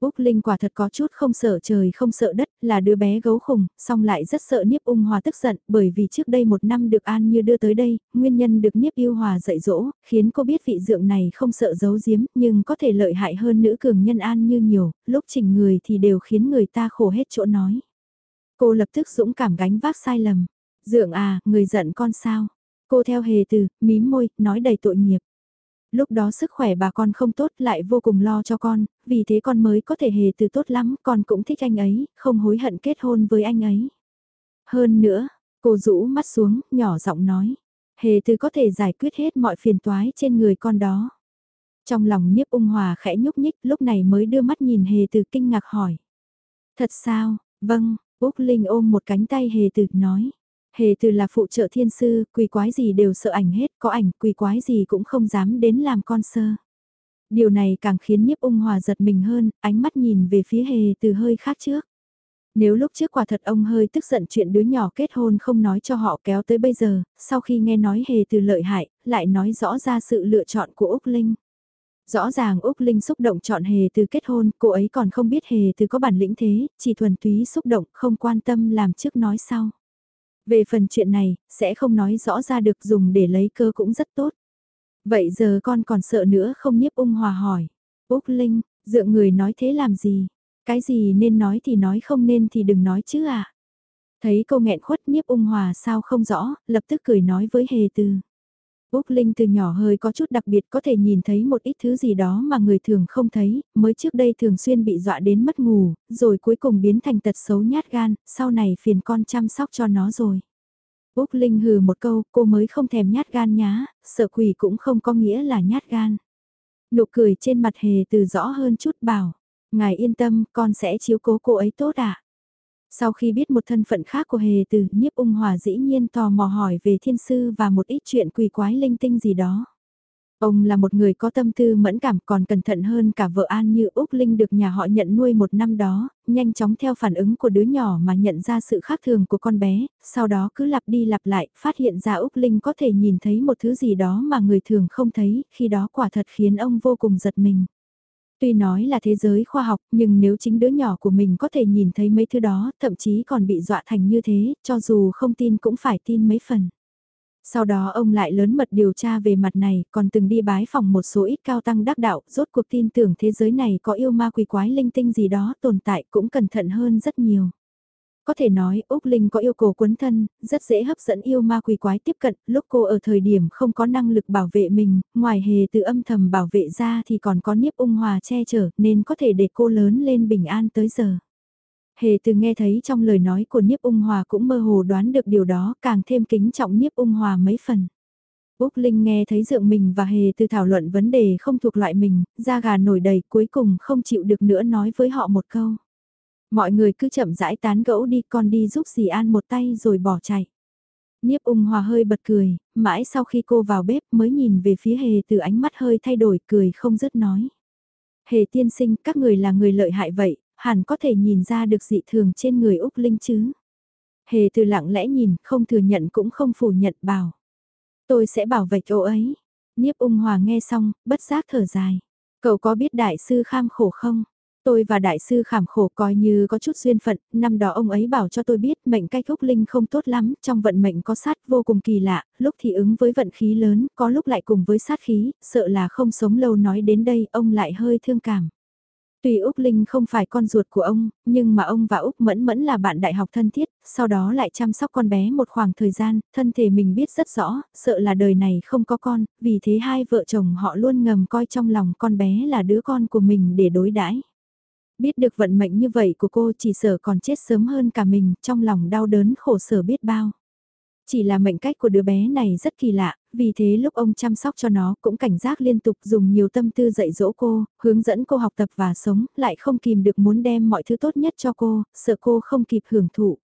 Úc Linh quả thật có chút không sợ trời không sợ đất, là đứa bé gấu khủng, song lại rất sợ Niếp ung hòa tức giận, bởi vì trước đây một năm được An Như đưa tới đây, nguyên nhân được Niếp yêu hòa dạy dỗ, khiến cô biết vị dượng này không sợ giấu giếm, nhưng có thể lợi hại hơn nữ cường nhân An Như nhiều, lúc chỉnh người thì đều khiến người ta khổ hết chỗ nói. Cô lập tức dũng cảm gánh vác sai lầm. Dượng à, người giận con sao? Cô theo hề từ, mím môi, nói đầy tội nghiệp. Lúc đó sức khỏe bà con không tốt lại vô cùng lo cho con, vì thế con mới có thể hề từ tốt lắm, con cũng thích anh ấy, không hối hận kết hôn với anh ấy. Hơn nữa, cô rũ mắt xuống, nhỏ giọng nói, hề từ có thể giải quyết hết mọi phiền toái trên người con đó. Trong lòng nhiếp ung hòa khẽ nhúc nhích lúc này mới đưa mắt nhìn hề từ kinh ngạc hỏi. Thật sao, vâng, Úc Linh ôm một cánh tay hề từ nói. Hề từ là phụ trợ thiên sư, quỷ quái gì đều sợ ảnh hết, có ảnh quỷ quái gì cũng không dám đến làm con sơ. Điều này càng khiến nhiếp ung hòa giật mình hơn, ánh mắt nhìn về phía hề từ hơi khác trước. Nếu lúc trước quả thật ông hơi tức giận chuyện đứa nhỏ kết hôn không nói cho họ kéo tới bây giờ, sau khi nghe nói hề từ lợi hại, lại nói rõ ra sự lựa chọn của Úc Linh. Rõ ràng Úc Linh xúc động chọn hề từ kết hôn, cô ấy còn không biết hề từ có bản lĩnh thế, chỉ thuần túy xúc động, không quan tâm làm trước nói sau. Về phần chuyện này, sẽ không nói rõ ra được dùng để lấy cơ cũng rất tốt. Vậy giờ con còn sợ nữa không nhiếp ung hòa hỏi. Úc Linh, dựa người nói thế làm gì? Cái gì nên nói thì nói không nên thì đừng nói chứ à? Thấy cô nghẹn khuất nhiếp ung hòa sao không rõ, lập tức cười nói với hề từ. Úc Linh từ nhỏ hơi có chút đặc biệt có thể nhìn thấy một ít thứ gì đó mà người thường không thấy, mới trước đây thường xuyên bị dọa đến mất ngủ, rồi cuối cùng biến thành tật xấu nhát gan, sau này phiền con chăm sóc cho nó rồi. Úc Linh hừ một câu, cô mới không thèm nhát gan nhá, sợ quỷ cũng không có nghĩa là nhát gan. Nụ cười trên mặt hề từ rõ hơn chút bảo, ngài yên tâm, con sẽ chiếu cố cô ấy tốt ạ. À? Sau khi biết một thân phận khác của hề từ, nhiếp ung hòa dĩ nhiên tò mò hỏi về thiên sư và một ít chuyện quỷ quái linh tinh gì đó. Ông là một người có tâm tư mẫn cảm còn cẩn thận hơn cả vợ An như Úc Linh được nhà họ nhận nuôi một năm đó, nhanh chóng theo phản ứng của đứa nhỏ mà nhận ra sự khác thường của con bé, sau đó cứ lặp đi lặp lại, phát hiện ra Úc Linh có thể nhìn thấy một thứ gì đó mà người thường không thấy, khi đó quả thật khiến ông vô cùng giật mình. Tuy nói là thế giới khoa học, nhưng nếu chính đứa nhỏ của mình có thể nhìn thấy mấy thứ đó, thậm chí còn bị dọa thành như thế, cho dù không tin cũng phải tin mấy phần. Sau đó ông lại lớn mật điều tra về mặt này, còn từng đi bái phòng một số ít cao tăng đắc đạo, rốt cuộc tin tưởng thế giới này có yêu ma quỷ quái linh tinh gì đó tồn tại cũng cẩn thận hơn rất nhiều. Có thể nói Úc Linh có yêu cầu quấn thân, rất dễ hấp dẫn yêu ma quỷ quái tiếp cận, lúc cô ở thời điểm không có năng lực bảo vệ mình, ngoài hề từ âm thầm bảo vệ ra thì còn có niếp ung hòa che chở nên có thể để cô lớn lên bình an tới giờ. Hề từ nghe thấy trong lời nói của Niếp Ung Hòa cũng mơ hồ đoán được điều đó, càng thêm kính trọng Niếp Ung Hòa mấy phần. Úc Linh nghe thấy dượng mình và Hề từ thảo luận vấn đề không thuộc loại mình, da gà nổi đầy cuối cùng không chịu được nữa nói với họ một câu. Mọi người cứ chậm rãi tán gẫu đi con đi giúp dì An một tay rồi bỏ chạy. Niếp ung hòa hơi bật cười, mãi sau khi cô vào bếp mới nhìn về phía hề từ ánh mắt hơi thay đổi cười không dứt nói. Hề tiên sinh các người là người lợi hại vậy, hẳn có thể nhìn ra được dị thường trên người Úc Linh chứ. Hề từ lặng lẽ nhìn, không thừa nhận cũng không phủ nhận bảo. Tôi sẽ bảo vệ chỗ ấy. Niếp ung hòa nghe xong, bất giác thở dài. Cậu có biết đại sư kham khổ không? Tôi và đại sư khảm khổ coi như có chút duyên phận, năm đó ông ấy bảo cho tôi biết mệnh cách Úc Linh không tốt lắm, trong vận mệnh có sát vô cùng kỳ lạ, lúc thì ứng với vận khí lớn, có lúc lại cùng với sát khí, sợ là không sống lâu nói đến đây ông lại hơi thương cảm. Tuy Úc Linh không phải con ruột của ông, nhưng mà ông và Úc Mẫn Mẫn là bạn đại học thân thiết, sau đó lại chăm sóc con bé một khoảng thời gian, thân thể mình biết rất rõ, sợ là đời này không có con, vì thế hai vợ chồng họ luôn ngầm coi trong lòng con bé là đứa con của mình để đối đãi. Biết được vận mệnh như vậy của cô chỉ sợ còn chết sớm hơn cả mình, trong lòng đau đớn khổ sở biết bao. Chỉ là mệnh cách của đứa bé này rất kỳ lạ, vì thế lúc ông chăm sóc cho nó cũng cảnh giác liên tục dùng nhiều tâm tư dạy dỗ cô, hướng dẫn cô học tập và sống, lại không kìm được muốn đem mọi thứ tốt nhất cho cô, sợ cô không kịp hưởng thụ.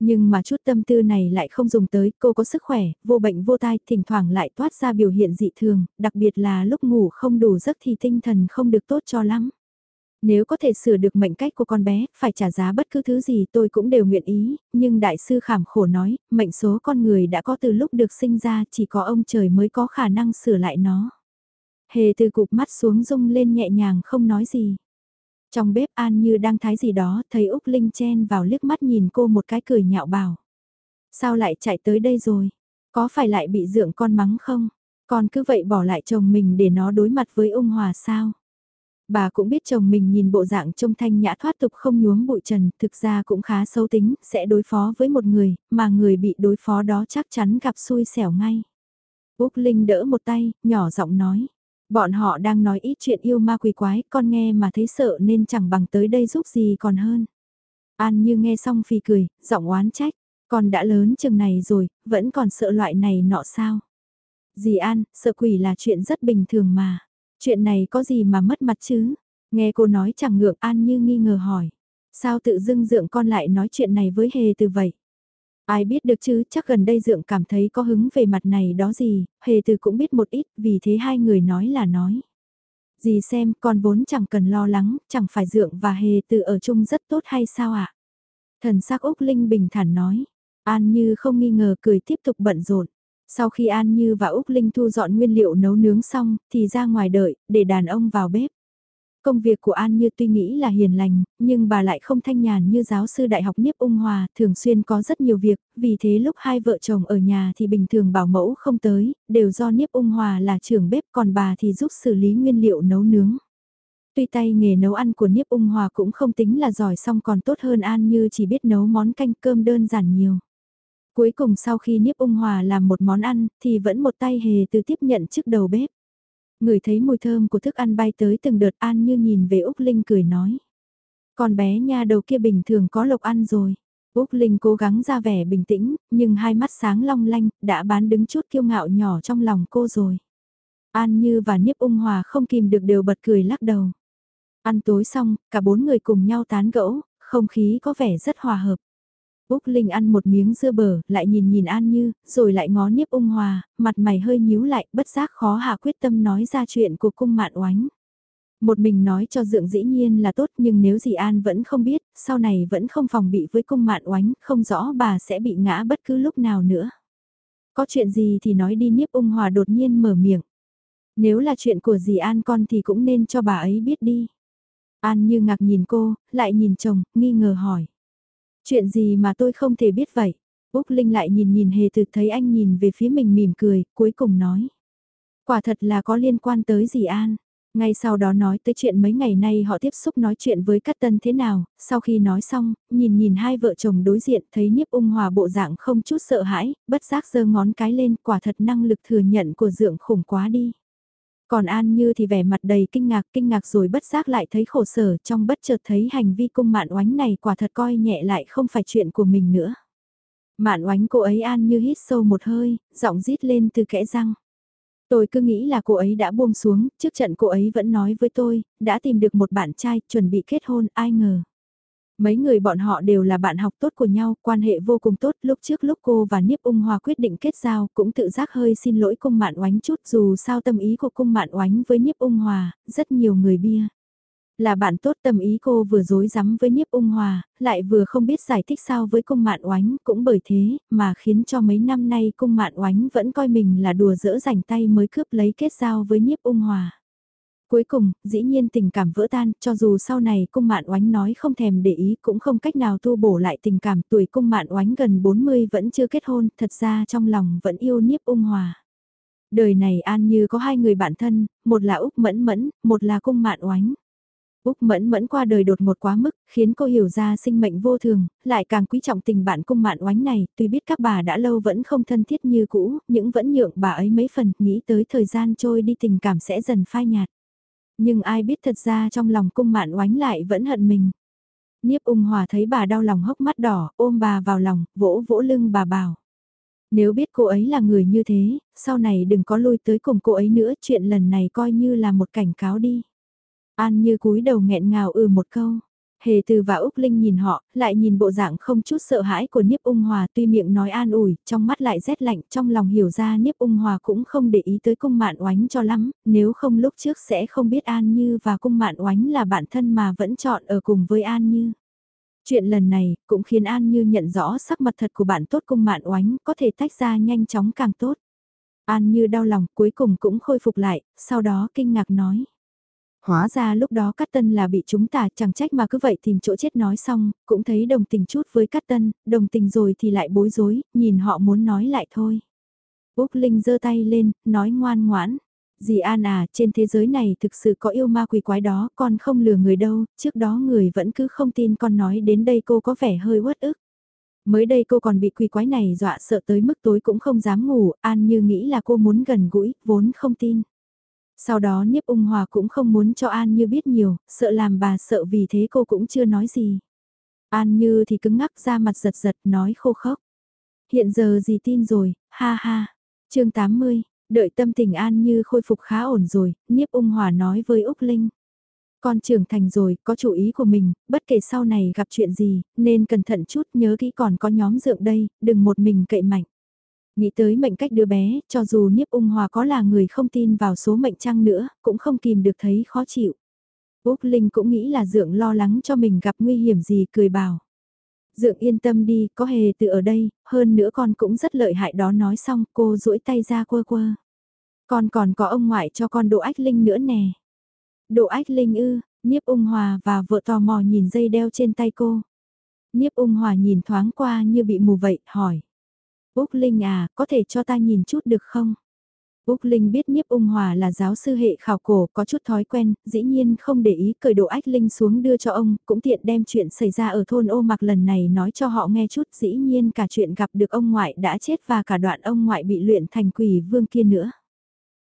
Nhưng mà chút tâm tư này lại không dùng tới, cô có sức khỏe, vô bệnh vô tai, thỉnh thoảng lại toát ra biểu hiện dị thường, đặc biệt là lúc ngủ không đủ giấc thì tinh thần không được tốt cho lắm. Nếu có thể sửa được mệnh cách của con bé, phải trả giá bất cứ thứ gì tôi cũng đều nguyện ý, nhưng đại sư khảm khổ nói, mệnh số con người đã có từ lúc được sinh ra chỉ có ông trời mới có khả năng sửa lại nó. Hề từ cục mắt xuống rung lên nhẹ nhàng không nói gì. Trong bếp An như đang thái gì đó, thấy Úc Linh chen vào liếc mắt nhìn cô một cái cười nhạo bảo. Sao lại chạy tới đây rồi? Có phải lại bị dưỡng con mắng không? Con cứ vậy bỏ lại chồng mình để nó đối mặt với ung hòa sao? Bà cũng biết chồng mình nhìn bộ dạng trông thanh nhã thoát tục không nhuốm bụi trần, thực ra cũng khá xấu tính, sẽ đối phó với một người, mà người bị đối phó đó chắc chắn gặp xui xẻo ngay. Úc Linh đỡ một tay, nhỏ giọng nói. Bọn họ đang nói ít chuyện yêu ma quỷ quái, con nghe mà thấy sợ nên chẳng bằng tới đây giúp gì còn hơn. An như nghe xong phì cười, giọng oán trách, con đã lớn chừng này rồi, vẫn còn sợ loại này nọ sao. Dì An, sợ quỷ là chuyện rất bình thường mà. Chuyện này có gì mà mất mặt chứ? Nghe cô nói chẳng ngượng an như nghi ngờ hỏi. Sao tự dưng dượng con lại nói chuyện này với hề từ vậy? Ai biết được chứ, chắc gần đây dượng cảm thấy có hứng về mặt này đó gì, hề từ cũng biết một ít, vì thế hai người nói là nói. Dì xem, con vốn chẳng cần lo lắng, chẳng phải dượng và hề từ ở chung rất tốt hay sao ạ? Thần sắc Úc Linh bình thản nói. An Như không nghi ngờ cười tiếp tục bận rộn. Sau khi An Như và Úc Linh thu dọn nguyên liệu nấu nướng xong, thì ra ngoài đợi, để đàn ông vào bếp. Công việc của An Như tuy nghĩ là hiền lành, nhưng bà lại không thanh nhàn như giáo sư đại học Niếp Ung Hòa, thường xuyên có rất nhiều việc, vì thế lúc hai vợ chồng ở nhà thì bình thường bảo mẫu không tới, đều do Niếp Ung Hòa là trưởng bếp còn bà thì giúp xử lý nguyên liệu nấu nướng. Tuy tay nghề nấu ăn của Niếp Ung Hòa cũng không tính là giỏi song còn tốt hơn An Như chỉ biết nấu món canh cơm đơn giản nhiều. Cuối cùng sau khi Niếp Ung Hòa làm một món ăn thì vẫn một tay hề từ tiếp nhận trước đầu bếp. Người thấy mùi thơm của thức ăn bay tới từng đợt An Như nhìn về Úc Linh cười nói. Con bé nha đầu kia bình thường có lộc ăn rồi. Úc Linh cố gắng ra vẻ bình tĩnh, nhưng hai mắt sáng long lanh, đã bán đứng chút kiêu ngạo nhỏ trong lòng cô rồi. An Như và Niếp Ung Hòa không kìm được đều bật cười lắc đầu. Ăn tối xong, cả bốn người cùng nhau tán gẫu, không khí có vẻ rất hòa hợp. Úc Linh ăn một miếng dưa bở, lại nhìn nhìn An Như, rồi lại ngó Niếp Ung Hòa, mặt mày hơi nhíu lại, bất giác khó hạ quyết tâm nói ra chuyện của cung mạn oánh. Một mình nói cho dượng dĩ nhiên là tốt nhưng nếu dì An vẫn không biết, sau này vẫn không phòng bị với cung mạn oánh, không rõ bà sẽ bị ngã bất cứ lúc nào nữa. Có chuyện gì thì nói đi Niếp Ung Hòa đột nhiên mở miệng. Nếu là chuyện của dì An con thì cũng nên cho bà ấy biết đi. An như ngạc nhìn cô, lại nhìn chồng, nghi ngờ hỏi. Chuyện gì mà tôi không thể biết vậy? Úc Linh lại nhìn nhìn hề từ thấy anh nhìn về phía mình mỉm cười, cuối cùng nói. Quả thật là có liên quan tới dì An. Ngay sau đó nói tới chuyện mấy ngày nay họ tiếp xúc nói chuyện với Cát Tân thế nào, sau khi nói xong, nhìn nhìn hai vợ chồng đối diện thấy Niếp Ung Hòa bộ dạng không chút sợ hãi, bất giác giơ ngón cái lên quả thật năng lực thừa nhận của dượng khủng quá đi. Còn An Như thì vẻ mặt đầy kinh ngạc, kinh ngạc rồi bất giác lại thấy khổ sở trong bất chợt thấy hành vi cung mạn oánh này quả thật coi nhẹ lại không phải chuyện của mình nữa. Mạn oánh cô ấy An Như hít sâu một hơi, giọng rít lên từ kẽ răng. Tôi cứ nghĩ là cô ấy đã buông xuống, trước trận cô ấy vẫn nói với tôi, đã tìm được một bạn trai, chuẩn bị kết hôn, ai ngờ. Mấy người bọn họ đều là bạn học tốt của nhau, quan hệ vô cùng tốt. Lúc trước lúc cô và Niếp Ung Hòa quyết định kết giao, cũng tự giác hơi xin lỗi cung mạn oánh chút dù sao tâm ý của cung mạn oánh với Niếp Ung Hòa, rất nhiều người bia. Là bạn tốt tâm ý cô vừa dối rắm với Niếp Ung Hòa, lại vừa không biết giải thích sao với cung mạn oánh, cũng bởi thế mà khiến cho mấy năm nay cung mạn oánh vẫn coi mình là đùa dỡ rảnh tay mới cướp lấy kết giao với Niếp Ung Hòa. Cuối cùng, dĩ nhiên tình cảm vỡ tan, cho dù sau này cung mạn oánh nói không thèm để ý cũng không cách nào tu bổ lại tình cảm tuổi cung mạn oánh gần 40 vẫn chưa kết hôn, thật ra trong lòng vẫn yêu Niếp Ung Hòa. Đời này An Như có hai người bạn thân, một là Úc Mẫn Mẫn, một là cung mạn oánh. Úc Mẫn Mẫn qua đời đột ngột quá mức, khiến cô hiểu ra sinh mệnh vô thường, lại càng quý trọng tình bạn cung mạn oánh này, tuy biết các bà đã lâu vẫn không thân thiết như cũ, nhưng vẫn nhượng bà ấy mấy phần, nghĩ tới thời gian trôi đi tình cảm sẽ dần phai nhạt. Nhưng ai biết thật ra trong lòng cung mạn oánh lại vẫn hận mình. Niếp ung hòa thấy bà đau lòng hốc mắt đỏ, ôm bà vào lòng, vỗ vỗ lưng bà bảo. Nếu biết cô ấy là người như thế, sau này đừng có lui tới cùng cô ấy nữa, chuyện lần này coi như là một cảnh cáo đi. An như cúi đầu nghẹn ngào ừ một câu. Hề từ và Úc Linh nhìn họ, lại nhìn bộ dạng không chút sợ hãi của Niếp Ung Hòa tuy miệng nói an ủi, trong mắt lại rét lạnh, trong lòng hiểu ra Niếp Ung Hòa cũng không để ý tới cung mạn oánh cho lắm, nếu không lúc trước sẽ không biết An Như và cung mạn oánh là bạn thân mà vẫn chọn ở cùng với An Như. Chuyện lần này cũng khiến An Như nhận rõ sắc mặt thật của bạn tốt cung mạn oánh có thể tách ra nhanh chóng càng tốt. An Như đau lòng cuối cùng cũng khôi phục lại, sau đó kinh ngạc nói. Hóa ra lúc đó Cát Tân là bị chúng ta chẳng trách mà cứ vậy tìm chỗ chết nói xong, cũng thấy đồng tình chút với Cát Tân, đồng tình rồi thì lại bối rối, nhìn họ muốn nói lại thôi. Úc Linh giơ tay lên, nói ngoan ngoãn. Dì An à, trên thế giới này thực sự có yêu ma quỷ quái đó, con không lừa người đâu, trước đó người vẫn cứ không tin con nói đến đây cô có vẻ hơi uất ức. Mới đây cô còn bị quỷ quái này dọa sợ tới mức tối cũng không dám ngủ, An như nghĩ là cô muốn gần gũi, vốn không tin. Sau đó Niếp Ung Hòa cũng không muốn cho An Như biết nhiều, sợ làm bà sợ vì thế cô cũng chưa nói gì. An Như thì cứng ngắc ra mặt giật giật nói khô khốc. Hiện giờ gì tin rồi, ha ha. chương 80, đợi tâm tình An Như khôi phục khá ổn rồi, Niếp Ung Hòa nói với Úc Linh. Con trưởng thành rồi, có chủ ý của mình, bất kể sau này gặp chuyện gì, nên cẩn thận chút nhớ kỹ còn có nhóm dượng đây, đừng một mình cậy mạnh. Nghĩ tới mệnh cách đứa bé, cho dù Niếp Ung Hòa có là người không tin vào số mệnh trăng nữa, cũng không kìm được thấy khó chịu. Úc Linh cũng nghĩ là Dượng lo lắng cho mình gặp nguy hiểm gì cười bảo. Dượng yên tâm đi, có hề từ ở đây, hơn nữa con cũng rất lợi hại đó nói xong cô duỗi tay ra quơ quơ. Con còn có ông ngoại cho con độ ách linh nữa nè. Độ ách linh ư, Niếp ung hòa và vợ tò mò nhìn dây đeo trên tay cô. Niếp ung hòa nhìn thoáng qua như bị mù vậy, hỏi. Úc Linh à, có thể cho ta nhìn chút được không? Úc Linh biết Nhiếp Ung Hòa là giáo sư hệ khảo cổ, có chút thói quen, dĩ nhiên không để ý cởi đồ ách Linh xuống đưa cho ông, cũng tiện đem chuyện xảy ra ở thôn ô mặc lần này nói cho họ nghe chút, dĩ nhiên cả chuyện gặp được ông ngoại đã chết và cả đoạn ông ngoại bị luyện thành quỷ vương kia nữa.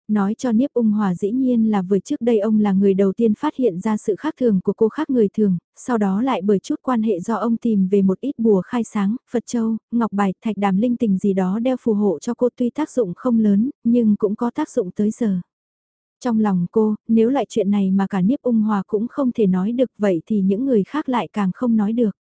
Nói cho Niếp Ung Hòa dĩ nhiên là vừa trước đây ông là người đầu tiên phát hiện ra sự khác thường của cô khác người thường, sau đó lại bởi chút quan hệ do ông tìm về một ít bùa khai sáng, Phật Châu, Ngọc Bài, Thạch Đàm Linh Tình gì đó đeo phù hộ cho cô tuy tác dụng không lớn, nhưng cũng có tác dụng tới giờ. Trong lòng cô, nếu lại chuyện này mà cả Niếp Ung Hòa cũng không thể nói được vậy thì những người khác lại càng không nói được.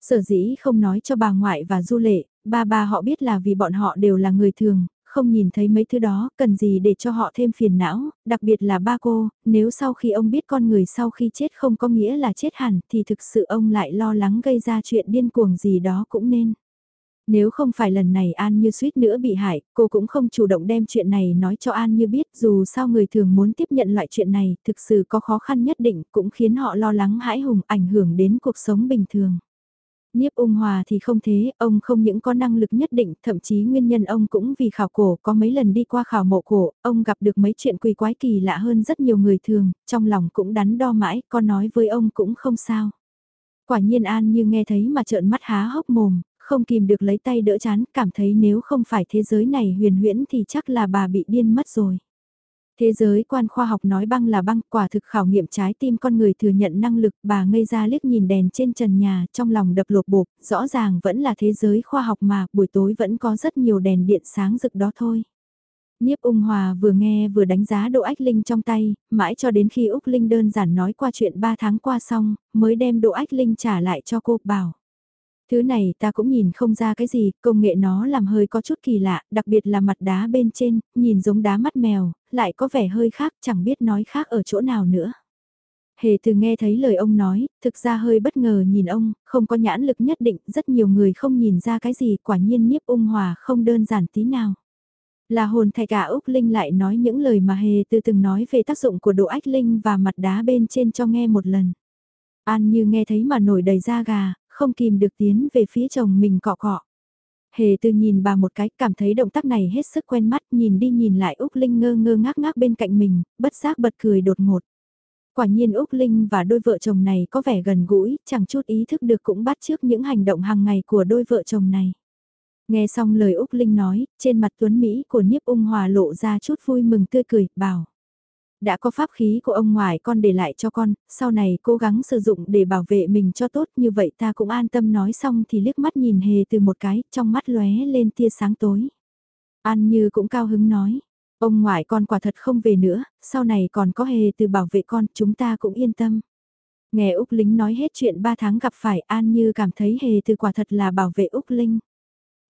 Sở dĩ không nói cho bà ngoại và du lệ, ba ba họ biết là vì bọn họ đều là người thường, không nhìn thấy mấy thứ đó, cần gì để cho họ thêm phiền não, đặc biệt là ba cô, nếu sau khi ông biết con người sau khi chết không có nghĩa là chết hẳn thì thực sự ông lại lo lắng gây ra chuyện điên cuồng gì đó cũng nên. Nếu không phải lần này An Như suýt nữa bị hại, cô cũng không chủ động đem chuyện này nói cho An Như biết dù sao người thường muốn tiếp nhận loại chuyện này thực sự có khó khăn nhất định cũng khiến họ lo lắng hãi hùng ảnh hưởng đến cuộc sống bình thường. Niếp ung hòa thì không thế, ông không những có năng lực nhất định, thậm chí nguyên nhân ông cũng vì khảo cổ có mấy lần đi qua khảo mộ cổ, ông gặp được mấy chuyện quỷ quái kỳ lạ hơn rất nhiều người thường, trong lòng cũng đắn đo mãi, con nói với ông cũng không sao. Quả nhiên An như nghe thấy mà trợn mắt há hốc mồm, không kìm được lấy tay đỡ chán, cảm thấy nếu không phải thế giới này huyền huyễn thì chắc là bà bị điên mất rồi. Thế giới quan khoa học nói băng là băng, quả thực khảo nghiệm trái tim con người thừa nhận năng lực, bà ngây ra liếc nhìn đèn trên trần nhà, trong lòng đập lột bột, rõ ràng vẫn là thế giới khoa học mà, buổi tối vẫn có rất nhiều đèn điện sáng rực đó thôi. Niếp ung hòa vừa nghe vừa đánh giá độ ách linh trong tay, mãi cho đến khi Úc Linh đơn giản nói qua chuyện 3 tháng qua xong, mới đem độ ách linh trả lại cho cô, bảo. Thứ này ta cũng nhìn không ra cái gì, công nghệ nó làm hơi có chút kỳ lạ, đặc biệt là mặt đá bên trên, nhìn giống đá mắt mèo, lại có vẻ hơi khác, chẳng biết nói khác ở chỗ nào nữa. Hề từ nghe thấy lời ông nói, thực ra hơi bất ngờ nhìn ông, không có nhãn lực nhất định, rất nhiều người không nhìn ra cái gì, quả nhiên nhiếp ung hòa không đơn giản tí nào. Là hồn thầy cả Úc Linh lại nói những lời mà Hề từ từng nói về tác dụng của độ ách linh và mặt đá bên trên cho nghe một lần. An như nghe thấy mà nổi đầy da gà, không kìm được tiến về phía chồng mình cọ cọ. Hề từ nhìn bà một cái, cảm thấy động tác này hết sức quen mắt, nhìn đi nhìn lại Úc Linh ngơ ngơ ngác ngác bên cạnh mình, bất giác bật cười đột ngột. Quả nhiên Úc Linh và đôi vợ chồng này có vẻ gần gũi, chẳng chút ý thức được cũng bắt trước những hành động hàng ngày của đôi vợ chồng này. Nghe xong lời Úc Linh nói, trên mặt tuấn Mỹ của Niếp ung hòa lộ ra chút vui mừng tươi cười, bảo đã có pháp khí của ông ngoại con để lại cho con, sau này cố gắng sử dụng để bảo vệ mình cho tốt như vậy ta cũng an tâm nói xong thì liếc mắt nhìn hề từ một cái, trong mắt lóe lên tia sáng tối. An như cũng cao hứng nói, ông ngoại con quả thật không về nữa, sau này còn có hề từ bảo vệ con, chúng ta cũng yên tâm. Nghe Úc Lính nói hết chuyện 3 tháng gặp phải An Như cảm thấy hề từ quả thật là bảo vệ Úc Linh.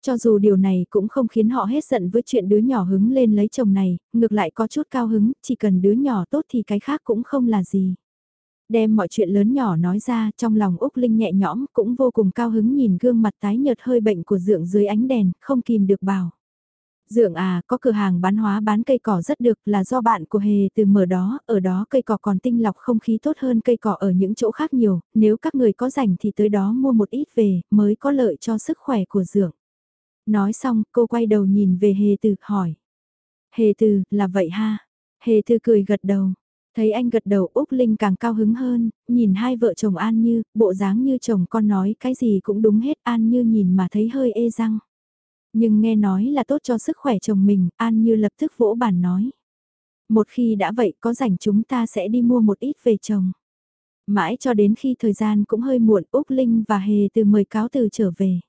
Cho dù điều này cũng không khiến họ hết giận với chuyện đứa nhỏ hứng lên lấy chồng này, ngược lại có chút cao hứng, chỉ cần đứa nhỏ tốt thì cái khác cũng không là gì. Đem mọi chuyện lớn nhỏ nói ra, trong lòng Úc Linh nhẹ nhõm, cũng vô cùng cao hứng nhìn gương mặt tái nhợt hơi bệnh của dượng dưới ánh đèn, không kìm được bảo. Dượng à, có cửa hàng bán hóa bán cây cỏ rất được là do bạn của Hề từ mở đó, ở đó cây cỏ còn tinh lọc không khí tốt hơn cây cỏ ở những chỗ khác nhiều, nếu các người có rảnh thì tới đó mua một ít về, mới có lợi cho sức khỏe của dượng. Nói xong, cô quay đầu nhìn về hề từ, hỏi. Hề từ, là vậy ha? Hề từ cười gật đầu. Thấy anh gật đầu Úc Linh càng cao hứng hơn, nhìn hai vợ chồng An Như, bộ dáng như chồng con nói cái gì cũng đúng hết An Như nhìn mà thấy hơi ê răng. Nhưng nghe nói là tốt cho sức khỏe chồng mình, An Như lập tức vỗ bàn nói. Một khi đã vậy có rảnh chúng ta sẽ đi mua một ít về chồng. Mãi cho đến khi thời gian cũng hơi muộn Úc Linh và Hề từ mời cáo từ trở về.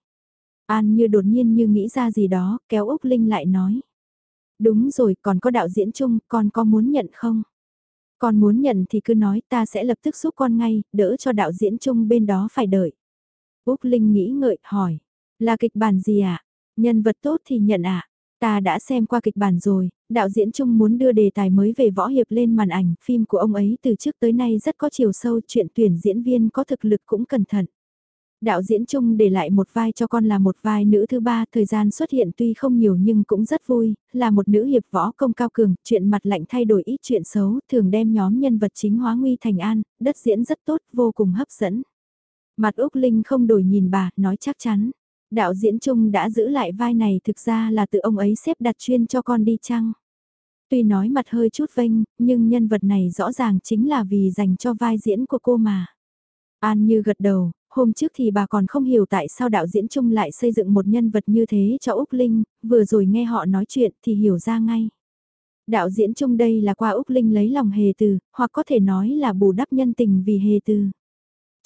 An như đột nhiên như nghĩ ra gì đó, kéo Úc Linh lại nói. Đúng rồi, còn có đạo diễn chung, con có muốn nhận không? Con muốn nhận thì cứ nói ta sẽ lập tức giúp con ngay, đỡ cho đạo diễn chung bên đó phải đợi. Úc Linh nghĩ ngợi, hỏi. Là kịch bản gì ạ? À? Nhân vật tốt thì nhận ạ. À? Ta đã xem qua kịch bản rồi, đạo diễn chung muốn đưa đề tài mới về võ hiệp lên màn ảnh, phim của ông ấy từ trước tới nay rất có chiều sâu, chuyện tuyển diễn viên có thực lực cũng cẩn thận. Đạo diễn chung để lại một vai cho con là một vai nữ thứ ba, thời gian xuất hiện tuy không nhiều nhưng cũng rất vui, là một nữ hiệp võ công cao cường, chuyện mặt lạnh thay đổi ít chuyện xấu, thường đem nhóm nhân vật chính hóa nguy thành an, đất diễn rất tốt, vô cùng hấp dẫn. Mặt Úc Linh không đổi nhìn bà, nói chắc chắn. Đạo diễn chung đã giữ lại vai này thực ra là tự ông ấy xếp đặt chuyên cho con đi chăng? Tuy nói mặt hơi chút vênh, nhưng nhân vật này rõ ràng chính là vì dành cho vai diễn của cô mà. An như gật đầu, hôm trước thì bà còn không hiểu tại sao đạo diễn chung lại xây dựng một nhân vật như thế cho Úc Linh, vừa rồi nghe họ nói chuyện thì hiểu ra ngay. Đạo diễn chung đây là qua Úc Linh lấy lòng hề từ, hoặc có thể nói là bù đắp nhân tình vì hề từ.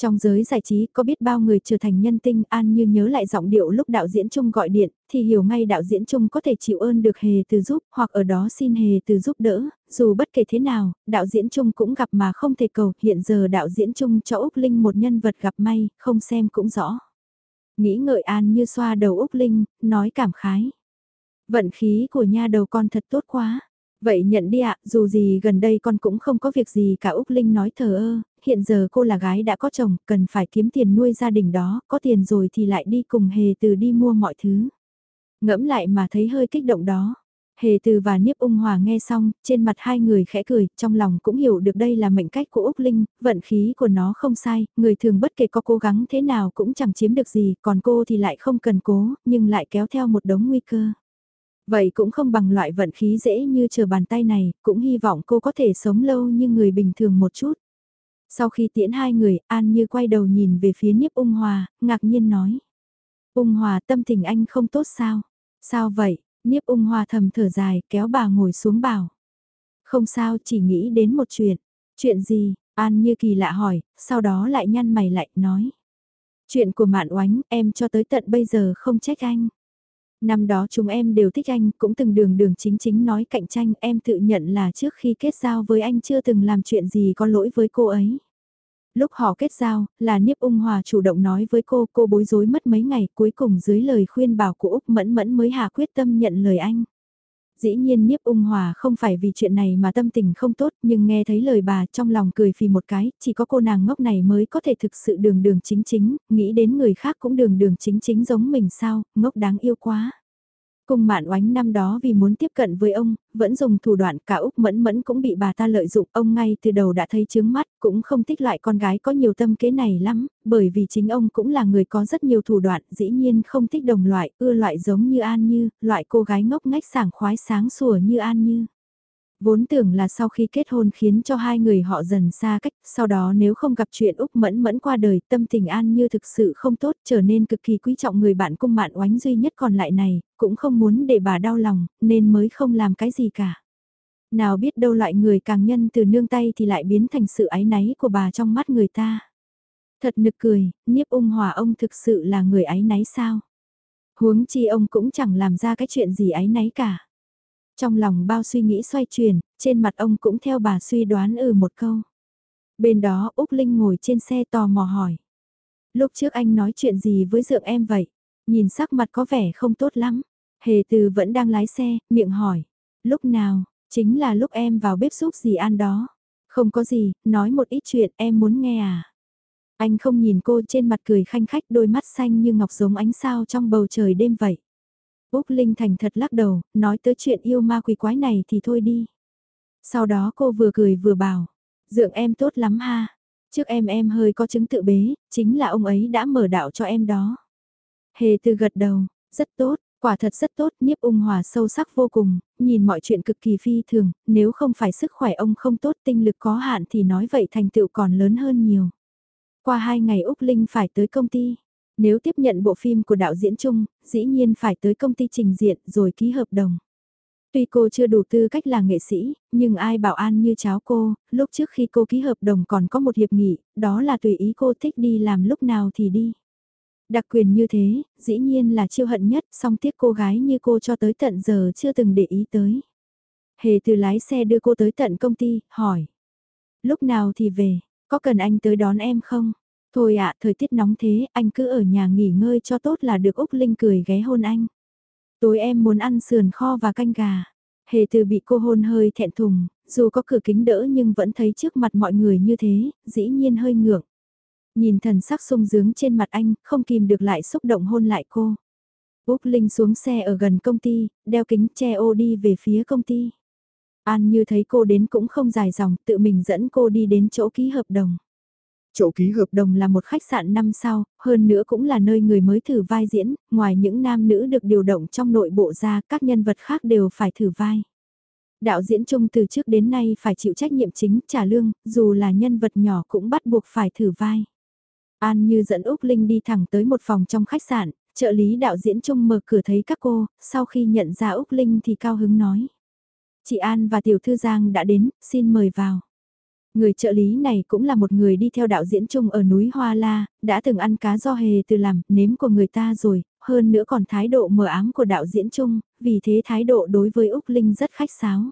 Trong giới giải trí có biết bao người trở thành nhân tinh an như nhớ lại giọng điệu lúc đạo diễn trung gọi điện, thì hiểu ngay đạo diễn trung có thể chịu ơn được hề từ giúp hoặc ở đó xin hề từ giúp đỡ, dù bất kể thế nào, đạo diễn trung cũng gặp mà không thể cầu, hiện giờ đạo diễn trung cho Úc Linh một nhân vật gặp may, không xem cũng rõ. Nghĩ ngợi an như xoa đầu Úc Linh, nói cảm khái. Vận khí của nha đầu con thật tốt quá. Vậy nhận đi ạ, dù gì gần đây con cũng không có việc gì cả Úc Linh nói thờ ơ, hiện giờ cô là gái đã có chồng, cần phải kiếm tiền nuôi gia đình đó, có tiền rồi thì lại đi cùng Hề Từ đi mua mọi thứ. Ngẫm lại mà thấy hơi kích động đó. Hề Từ và Niếp Ung Hòa nghe xong, trên mặt hai người khẽ cười, trong lòng cũng hiểu được đây là mệnh cách của Úc Linh, vận khí của nó không sai, người thường bất kể có cố gắng thế nào cũng chẳng chiếm được gì, còn cô thì lại không cần cố, nhưng lại kéo theo một đống nguy cơ. Vậy cũng không bằng loại vận khí dễ như chờ bàn tay này, cũng hy vọng cô có thể sống lâu như người bình thường một chút. Sau khi tiễn hai người, An Như quay đầu nhìn về phía Niếp Ung Hòa, ngạc nhiên nói. Ung Hòa tâm tình anh không tốt sao? Sao vậy? Niếp Ung Hòa thầm thở dài, kéo bà ngồi xuống bảo. Không sao, chỉ nghĩ đến một chuyện. Chuyện gì? An Như kỳ lạ hỏi, sau đó lại nhăn mày lại, nói. Chuyện của Mạn Oánh, em cho tới tận bây giờ không trách anh. Năm đó chúng em đều thích anh, cũng từng đường đường chính chính nói cạnh tranh, em tự nhận là trước khi kết giao với anh chưa từng làm chuyện gì có lỗi với cô ấy. Lúc họ kết giao, là Niếp Ung Hòa chủ động nói với cô, cô bối rối mất mấy ngày, cuối cùng dưới lời khuyên bảo của Úc Mẫn Mẫn mới hạ quyết tâm nhận lời anh. Dĩ nhiên Niếp Ung Hòa không phải vì chuyện này mà tâm tình không tốt, nhưng nghe thấy lời bà trong lòng cười phì một cái, chỉ có cô nàng ngốc này mới có thể thực sự đường đường chính chính, nghĩ đến người khác cũng đường đường chính chính giống mình sao, ngốc đáng yêu quá. Cung mạn oánh năm đó vì muốn tiếp cận với ông, vẫn dùng thủ đoạn cả Úc Mẫn Mẫn cũng bị bà ta lợi dụng, ông ngay từ đầu đã thấy chướng mắt, cũng không thích lại con gái có nhiều tâm kế này lắm, bởi vì chính ông cũng là người có rất nhiều thủ đoạn, dĩ nhiên không thích đồng loại, ưa loại giống như An Như, loại cô gái ngốc ngách sảng khoái sáng sủa như An Như. Vốn tưởng là sau khi kết hôn khiến cho hai người họ dần xa cách, sau đó nếu không gặp chuyện Úc Mẫn Mẫn qua đời, tâm tình An Như thực sự không tốt, trở nên cực kỳ quý trọng người bạn cung mạn oánh duy nhất còn lại này, cũng không muốn để bà đau lòng, nên mới không làm cái gì cả. Nào biết đâu loại người càng nhân từ nương tay thì lại biến thành sự ái náy của bà trong mắt người ta. Thật nực cười, Niếp ung hòa ông thực sự là người ái náy sao? Huống chi ông cũng chẳng làm ra cái chuyện gì ái náy cả. Trong lòng bao suy nghĩ xoay chuyển, trên mặt ông cũng theo bà suy đoán ừ một câu. Bên đó Úc Linh ngồi trên xe tò mò hỏi. Lúc trước anh nói chuyện gì với dượng em vậy? Nhìn sắc mặt có vẻ không tốt lắm. Hề từ vẫn đang lái xe, miệng hỏi. Lúc nào, chính là lúc em vào bếp giúp gì ăn đó. Không có gì, nói một ít chuyện em muốn nghe à. Anh không nhìn cô trên mặt cười khanh khách đôi mắt xanh như ngọc giống ánh sao trong bầu trời đêm vậy. Úc Linh thành thật lắc đầu, nói tới chuyện yêu ma quỷ quái này thì thôi đi. Sau đó cô vừa cười vừa bảo, dượng em tốt lắm ha. Trước em em hơi có chứng tự bế, chính là ông ấy đã mở đạo cho em đó. Hề từ gật đầu, rất tốt, quả thật rất tốt, nhiếp ung hòa sâu sắc vô cùng, nhìn mọi chuyện cực kỳ phi thường, nếu không phải sức khỏe ông không tốt tinh lực có hạn thì nói vậy thành tựu còn lớn hơn nhiều. Qua hai ngày Úc Linh phải tới công ty, nếu tiếp nhận bộ phim của đạo diễn chung, dĩ nhiên phải tới công ty trình diện rồi ký hợp đồng. Tuy cô chưa đủ tư cách là nghệ sĩ, nhưng ai bảo an như cháu cô, lúc trước khi cô ký hợp đồng còn có một hiệp nghị, đó là tùy ý cô thích đi làm lúc nào thì đi. Đặc quyền như thế, dĩ nhiên là chiêu hận nhất, song tiếc cô gái như cô cho tới tận giờ chưa từng để ý tới. Hề từ lái xe đưa cô tới tận công ty, hỏi. Lúc nào thì về, có cần anh tới đón em không? Thôi ạ, thời tiết nóng thế, anh cứ ở nhà nghỉ ngơi cho tốt là được Úc Linh cười ghé hôn anh. Tối em muốn ăn sườn kho và canh gà. Hề từ bị cô hôn hơi thẹn thùng, dù có cửa kính đỡ nhưng vẫn thấy trước mặt mọi người như thế, dĩ nhiên hơi ngượng. Nhìn thần sắc sung dướng trên mặt anh, không kìm được lại xúc động hôn lại cô. Úc Linh xuống xe ở gần công ty, đeo kính che ô đi về phía công ty. An như thấy cô đến cũng không dài dòng, tự mình dẫn cô đi đến chỗ ký hợp đồng. Chỗ ký hợp đồng là một khách sạn năm sao, hơn nữa cũng là nơi người mới thử vai diễn, ngoài những nam nữ được điều động trong nội bộ ra, các nhân vật khác đều phải thử vai. Đạo diễn chung từ trước đến nay phải chịu trách nhiệm chính, trả lương, dù là nhân vật nhỏ cũng bắt buộc phải thử vai. An như dẫn Úc Linh đi thẳng tới một phòng trong khách sạn, trợ lý đạo diễn chung mở cửa thấy các cô, sau khi nhận ra Úc Linh thì cao hứng nói. Chị An và Tiểu Thư Giang đã đến, xin mời vào. Người trợ lý này cũng là một người đi theo đạo diễn chung ở núi Hoa La, đã từng ăn cá do hề từ làm, nếm của người ta rồi, hơn nữa còn thái độ mờ ám của đạo diễn chung, vì thế thái độ đối với Úc Linh rất khách sáo.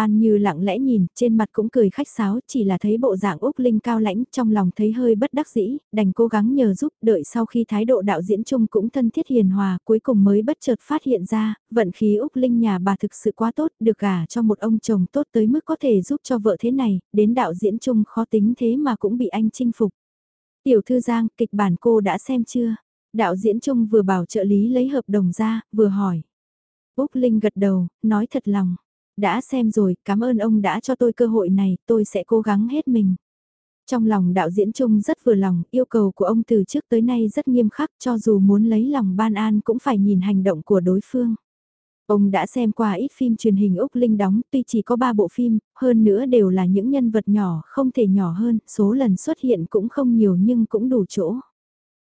An như lặng lẽ nhìn, trên mặt cũng cười khách sáo, chỉ là thấy bộ dạng Úc Linh cao lãnh, trong lòng thấy hơi bất đắc dĩ, đành cố gắng nhờ giúp, đợi sau khi thái độ đạo diễn chung cũng thân thiết hiền hòa, cuối cùng mới bất chợt phát hiện ra, vận khí Úc Linh nhà bà thực sự quá tốt, được gả cho một ông chồng tốt tới mức có thể giúp cho vợ thế này, đến đạo diễn chung khó tính thế mà cũng bị anh chinh phục. Tiểu thư Giang, kịch bản cô đã xem chưa? Đạo diễn chung vừa bảo trợ lý lấy hợp đồng ra, vừa hỏi. Úc Linh gật đầu, nói thật lòng. Đã xem rồi, cảm ơn ông đã cho tôi cơ hội này, tôi sẽ cố gắng hết mình. Trong lòng đạo diễn chung rất vừa lòng, yêu cầu của ông từ trước tới nay rất nghiêm khắc cho dù muốn lấy lòng ban an cũng phải nhìn hành động của đối phương. Ông đã xem qua ít phim truyền hình Úc Linh đóng, tuy chỉ có 3 bộ phim, hơn nữa đều là những nhân vật nhỏ, không thể nhỏ hơn, số lần xuất hiện cũng không nhiều nhưng cũng đủ chỗ.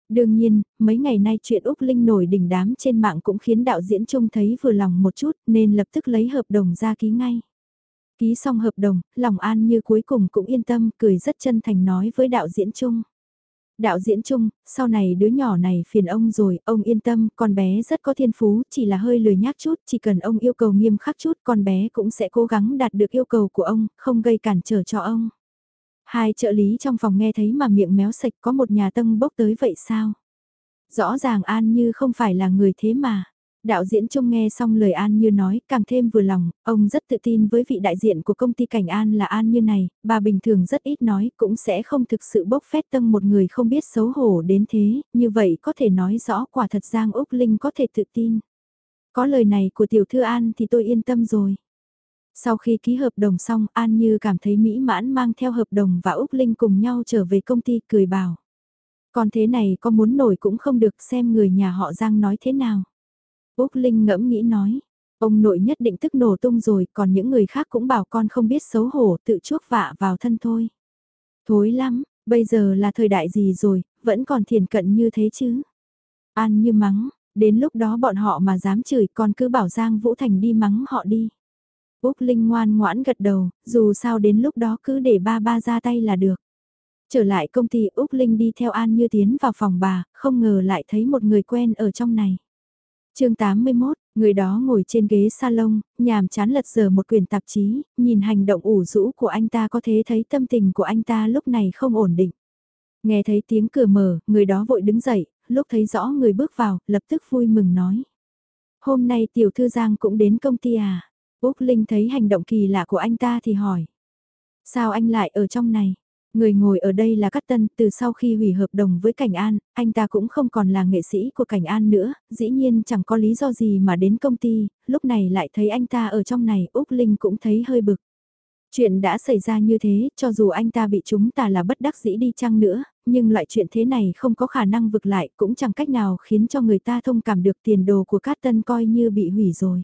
Đương nhiên, mấy ngày nay chuyện Úc Linh nổi đỉnh đám trên mạng cũng khiến đạo diễn Trung thấy vừa lòng một chút nên lập tức lấy hợp đồng ra ký ngay. Ký xong hợp đồng, lòng an như cuối cùng cũng yên tâm, cười rất chân thành nói với đạo diễn Trung. Đạo diễn Trung, sau này đứa nhỏ này phiền ông rồi, ông yên tâm, con bé rất có thiên phú, chỉ là hơi lười nhác chút, chỉ cần ông yêu cầu nghiêm khắc chút, con bé cũng sẽ cố gắng đạt được yêu cầu của ông, không gây cản trở cho ông. Hai trợ lý trong phòng nghe thấy mà miệng méo sạch có một nhà tâm bốc tới vậy sao? Rõ ràng An Như không phải là người thế mà. Đạo diễn trông nghe xong lời An Như nói, càng thêm vừa lòng, ông rất tự tin với vị đại diện của công ty Cảnh An là An Như này, bà bình thường rất ít nói, cũng sẽ không thực sự bốc phét tâm một người không biết xấu hổ đến thế, như vậy có thể nói rõ quả thật Giang Úc Linh có thể tự tin. Có lời này của tiểu thư An thì tôi yên tâm rồi. Sau khi ký hợp đồng xong, An Như cảm thấy mỹ mãn mang theo hợp đồng và Úc Linh cùng nhau trở về công ty cười bảo. Còn thế này có muốn nổi cũng không được xem người nhà họ Giang nói thế nào. Úc Linh ngẫm nghĩ nói, ông nội nhất định tức nổ tung rồi, còn những người khác cũng bảo con không biết xấu hổ tự chuốc vạ vào thân thôi. Thối lắm, bây giờ là thời đại gì rồi, vẫn còn thiền cận như thế chứ. An như mắng, đến lúc đó bọn họ mà dám chửi con cứ bảo Giang Vũ Thành đi mắng họ đi. Úc Linh ngoan ngoãn gật đầu, dù sao đến lúc đó cứ để ba ba ra tay là được. Trở lại công ty Úc Linh đi theo An Như tiến vào phòng bà, không ngờ lại thấy một người quen ở trong này. chương 81, người đó ngồi trên ghế salon, nhàm chán lật giờ một quyển tạp chí, nhìn hành động ủ rũ của anh ta có thể thấy tâm tình của anh ta lúc này không ổn định. Nghe thấy tiếng cửa mở, người đó vội đứng dậy, lúc thấy rõ người bước vào, lập tức vui mừng nói. Hôm nay tiểu thư Giang cũng đến công ty à? Úc Linh thấy hành động kỳ lạ của anh ta thì hỏi. Sao anh lại ở trong này? Người ngồi ở đây là Cát Tân, từ sau khi hủy hợp đồng với Cảnh An, anh ta cũng không còn là nghệ sĩ của Cảnh An nữa, dĩ nhiên chẳng có lý do gì mà đến công ty, lúc này lại thấy anh ta ở trong này, Úc Linh cũng thấy hơi bực. Chuyện đã xảy ra như thế, cho dù anh ta bị chúng ta là bất đắc dĩ đi chăng nữa, nhưng loại chuyện thế này không có khả năng vực lại, cũng chẳng cách nào khiến cho người ta thông cảm được tiền đồ của Cát Tân coi như bị hủy rồi.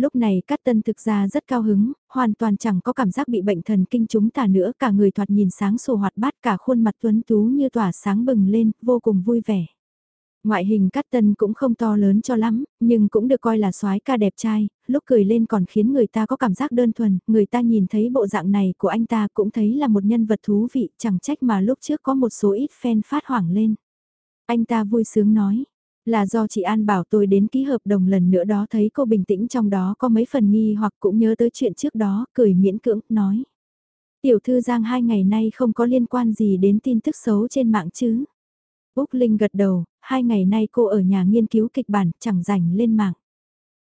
Lúc này Cát Tân thực ra rất cao hứng, hoàn toàn chẳng có cảm giác bị bệnh thần kinh chúng ta nữa, cả người thoạt nhìn sáng sủa hoạt bát cả khuôn mặt tuấn tú như tỏa sáng bừng lên, vô cùng vui vẻ. Ngoại hình Cát Tân cũng không to lớn cho lắm, nhưng cũng được coi là soái ca đẹp trai, lúc cười lên còn khiến người ta có cảm giác đơn thuần, người ta nhìn thấy bộ dạng này của anh ta cũng thấy là một nhân vật thú vị, chẳng trách mà lúc trước có một số ít fan phát hoảng lên. Anh ta vui sướng nói, là do chị An bảo tôi đến ký hợp đồng lần nữa đó thấy cô bình tĩnh trong đó có mấy phần nghi hoặc cũng nhớ tới chuyện trước đó, cười miễn cưỡng, nói. Tiểu thư Giang hai ngày nay không có liên quan gì đến tin tức xấu trên mạng chứ. Úc Linh gật đầu, hai ngày nay cô ở nhà nghiên cứu kịch bản, chẳng rảnh lên mạng.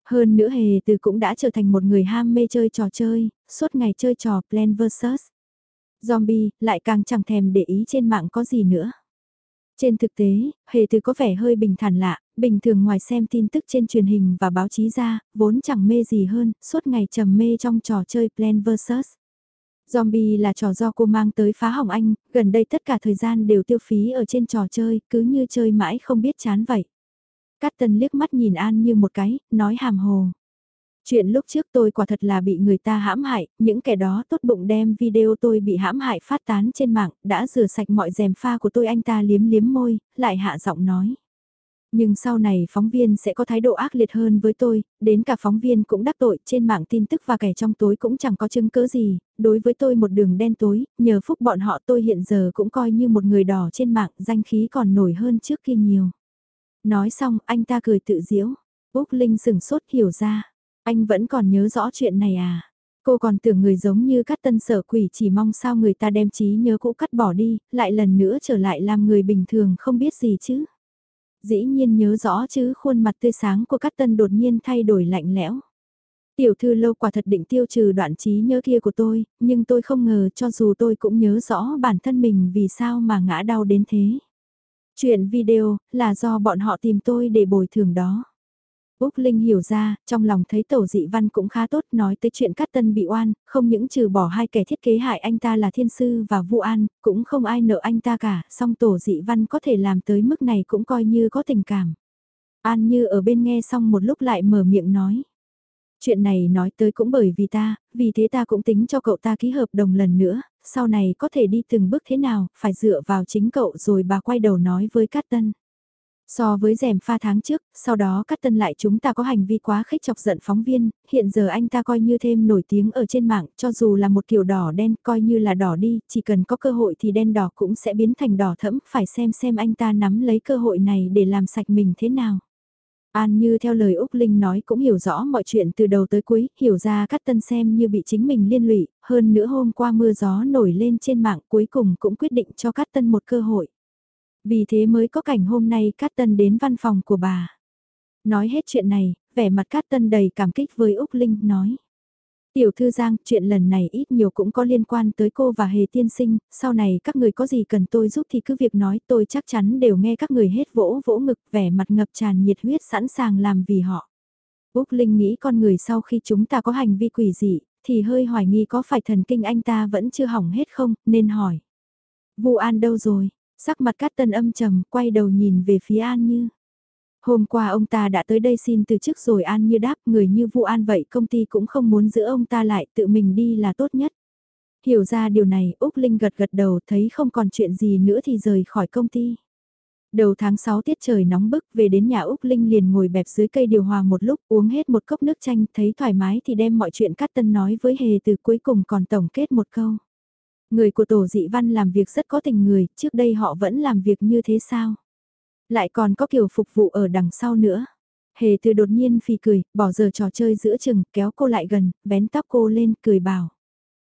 Hơn nữa hề từ cũng đã trở thành một người ham mê chơi trò chơi, suốt ngày chơi trò Plan vs. Zombie, lại càng chẳng thèm để ý trên mạng có gì nữa. Trên thực tế, hề từ có vẻ hơi bình thản lạ, bình thường ngoài xem tin tức trên truyền hình và báo chí ra, vốn chẳng mê gì hơn, suốt ngày trầm mê trong trò chơi Plan vs. Zombie là trò do cô mang tới phá hỏng anh, gần đây tất cả thời gian đều tiêu phí ở trên trò chơi, cứ như chơi mãi không biết chán vậy. Cát tân liếc mắt nhìn An như một cái, nói hàm hồ. Chuyện lúc trước tôi quả thật là bị người ta hãm hại, những kẻ đó tốt bụng đem video tôi bị hãm hại phát tán trên mạng, đã rửa sạch mọi rèm pha của tôi anh ta liếm liếm môi, lại hạ giọng nói. Nhưng sau này phóng viên sẽ có thái độ ác liệt hơn với tôi, đến cả phóng viên cũng đắc tội trên mạng tin tức và kẻ trong tối cũng chẳng có chứng cứ gì, đối với tôi một đường đen tối, nhờ phúc bọn họ tôi hiện giờ cũng coi như một người đỏ trên mạng, danh khí còn nổi hơn trước kia nhiều. Nói xong anh ta cười tự diễu, Úc Linh sừng sốt hiểu ra, anh vẫn còn nhớ rõ chuyện này à. Cô còn tưởng người giống như cắt tân sở quỷ chỉ mong sao người ta đem trí nhớ cũ cắt bỏ đi, lại lần nữa trở lại làm người bình thường không biết gì chứ dĩ nhiên nhớ rõ chứ khuôn mặt tươi sáng của các Tân đột nhiên thay đổi lạnh lẽo. Tiểu thư lâu quả thật định tiêu trừ đoạn trí nhớ kia của tôi, nhưng tôi không ngờ cho dù tôi cũng nhớ rõ bản thân mình vì sao mà ngã đau đến thế. Chuyện video là do bọn họ tìm tôi để bồi thường đó. Úc Linh hiểu ra, trong lòng thấy Tổ Dị Văn cũng khá tốt nói tới chuyện Cát Tân bị oan, không những trừ bỏ hai kẻ thiết kế hại anh ta là Thiên Sư và Vu An, cũng không ai nợ anh ta cả, song Tổ Dị Văn có thể làm tới mức này cũng coi như có tình cảm. An như ở bên nghe xong một lúc lại mở miệng nói. Chuyện này nói tới cũng bởi vì ta, vì thế ta cũng tính cho cậu ta ký hợp đồng lần nữa, sau này có thể đi từng bước thế nào, phải dựa vào chính cậu rồi bà quay đầu nói với Cát Tân. So với rèm pha tháng trước, sau đó cắt tân lại chúng ta có hành vi quá khích chọc giận phóng viên, hiện giờ anh ta coi như thêm nổi tiếng ở trên mạng, cho dù là một kiểu đỏ đen coi như là đỏ đi, chỉ cần có cơ hội thì đen đỏ cũng sẽ biến thành đỏ thẫm, phải xem xem anh ta nắm lấy cơ hội này để làm sạch mình thế nào. An như theo lời Úc Linh nói cũng hiểu rõ mọi chuyện từ đầu tới cuối, hiểu ra cắt tân xem như bị chính mình liên lụy, hơn nữa hôm qua mưa gió nổi lên trên mạng cuối cùng cũng quyết định cho cắt tân một cơ hội. Vì thế mới có cảnh hôm nay Cát Tân đến văn phòng của bà. Nói hết chuyện này, vẻ mặt Cát Tân đầy cảm kích với Úc Linh, nói. Tiểu thư Giang, chuyện lần này ít nhiều cũng có liên quan tới cô và Hề Tiên Sinh, sau này các người có gì cần tôi giúp thì cứ việc nói tôi chắc chắn đều nghe các người hết vỗ vỗ ngực vẻ mặt ngập tràn nhiệt huyết sẵn sàng làm vì họ. Úc Linh nghĩ con người sau khi chúng ta có hành vi quỷ dị, thì hơi hoài nghi có phải thần kinh anh ta vẫn chưa hỏng hết không, nên hỏi. Vu An đâu rồi? Sắc mặt cát tân âm trầm, quay đầu nhìn về phía An Như. Hôm qua ông ta đã tới đây xin từ chức rồi An Như đáp người như vụ An vậy công ty cũng không muốn giữ ông ta lại tự mình đi là tốt nhất. Hiểu ra điều này Úc Linh gật gật đầu thấy không còn chuyện gì nữa thì rời khỏi công ty. Đầu tháng 6 tiết trời nóng bức về đến nhà Úc Linh liền ngồi bẹp dưới cây điều hòa một lúc uống hết một cốc nước chanh thấy thoải mái thì đem mọi chuyện cắt tân nói với Hề từ cuối cùng còn tổng kết một câu. Người của tổ dị văn làm việc rất có tình người, trước đây họ vẫn làm việc như thế sao? Lại còn có kiểu phục vụ ở đằng sau nữa. Hề từ đột nhiên phì cười, bỏ giờ trò chơi giữa chừng, kéo cô lại gần, vén tóc cô lên, cười bảo.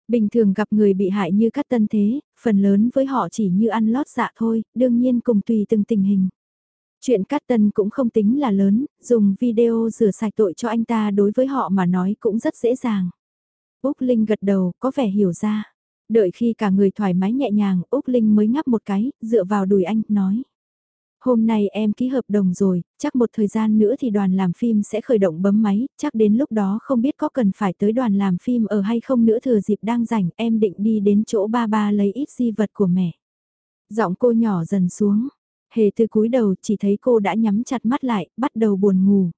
Bình thường gặp người bị hại như cắt tân thế, phần lớn với họ chỉ như ăn lót dạ thôi, đương nhiên cùng tùy từng tình hình. Chuyện cắt tân cũng không tính là lớn, dùng video rửa sạch tội cho anh ta đối với họ mà nói cũng rất dễ dàng. Úc Linh gật đầu, có vẻ hiểu ra. Đợi khi cả người thoải mái nhẹ nhàng, Úc Linh mới ngắp một cái, dựa vào đùi anh, nói. Hôm nay em ký hợp đồng rồi, chắc một thời gian nữa thì đoàn làm phim sẽ khởi động bấm máy, chắc đến lúc đó không biết có cần phải tới đoàn làm phim ở hay không nữa thừa dịp đang rảnh, em định đi đến chỗ ba ba lấy ít di vật của mẹ. Giọng cô nhỏ dần xuống, hề từ cúi đầu chỉ thấy cô đã nhắm chặt mắt lại, bắt đầu buồn ngủ.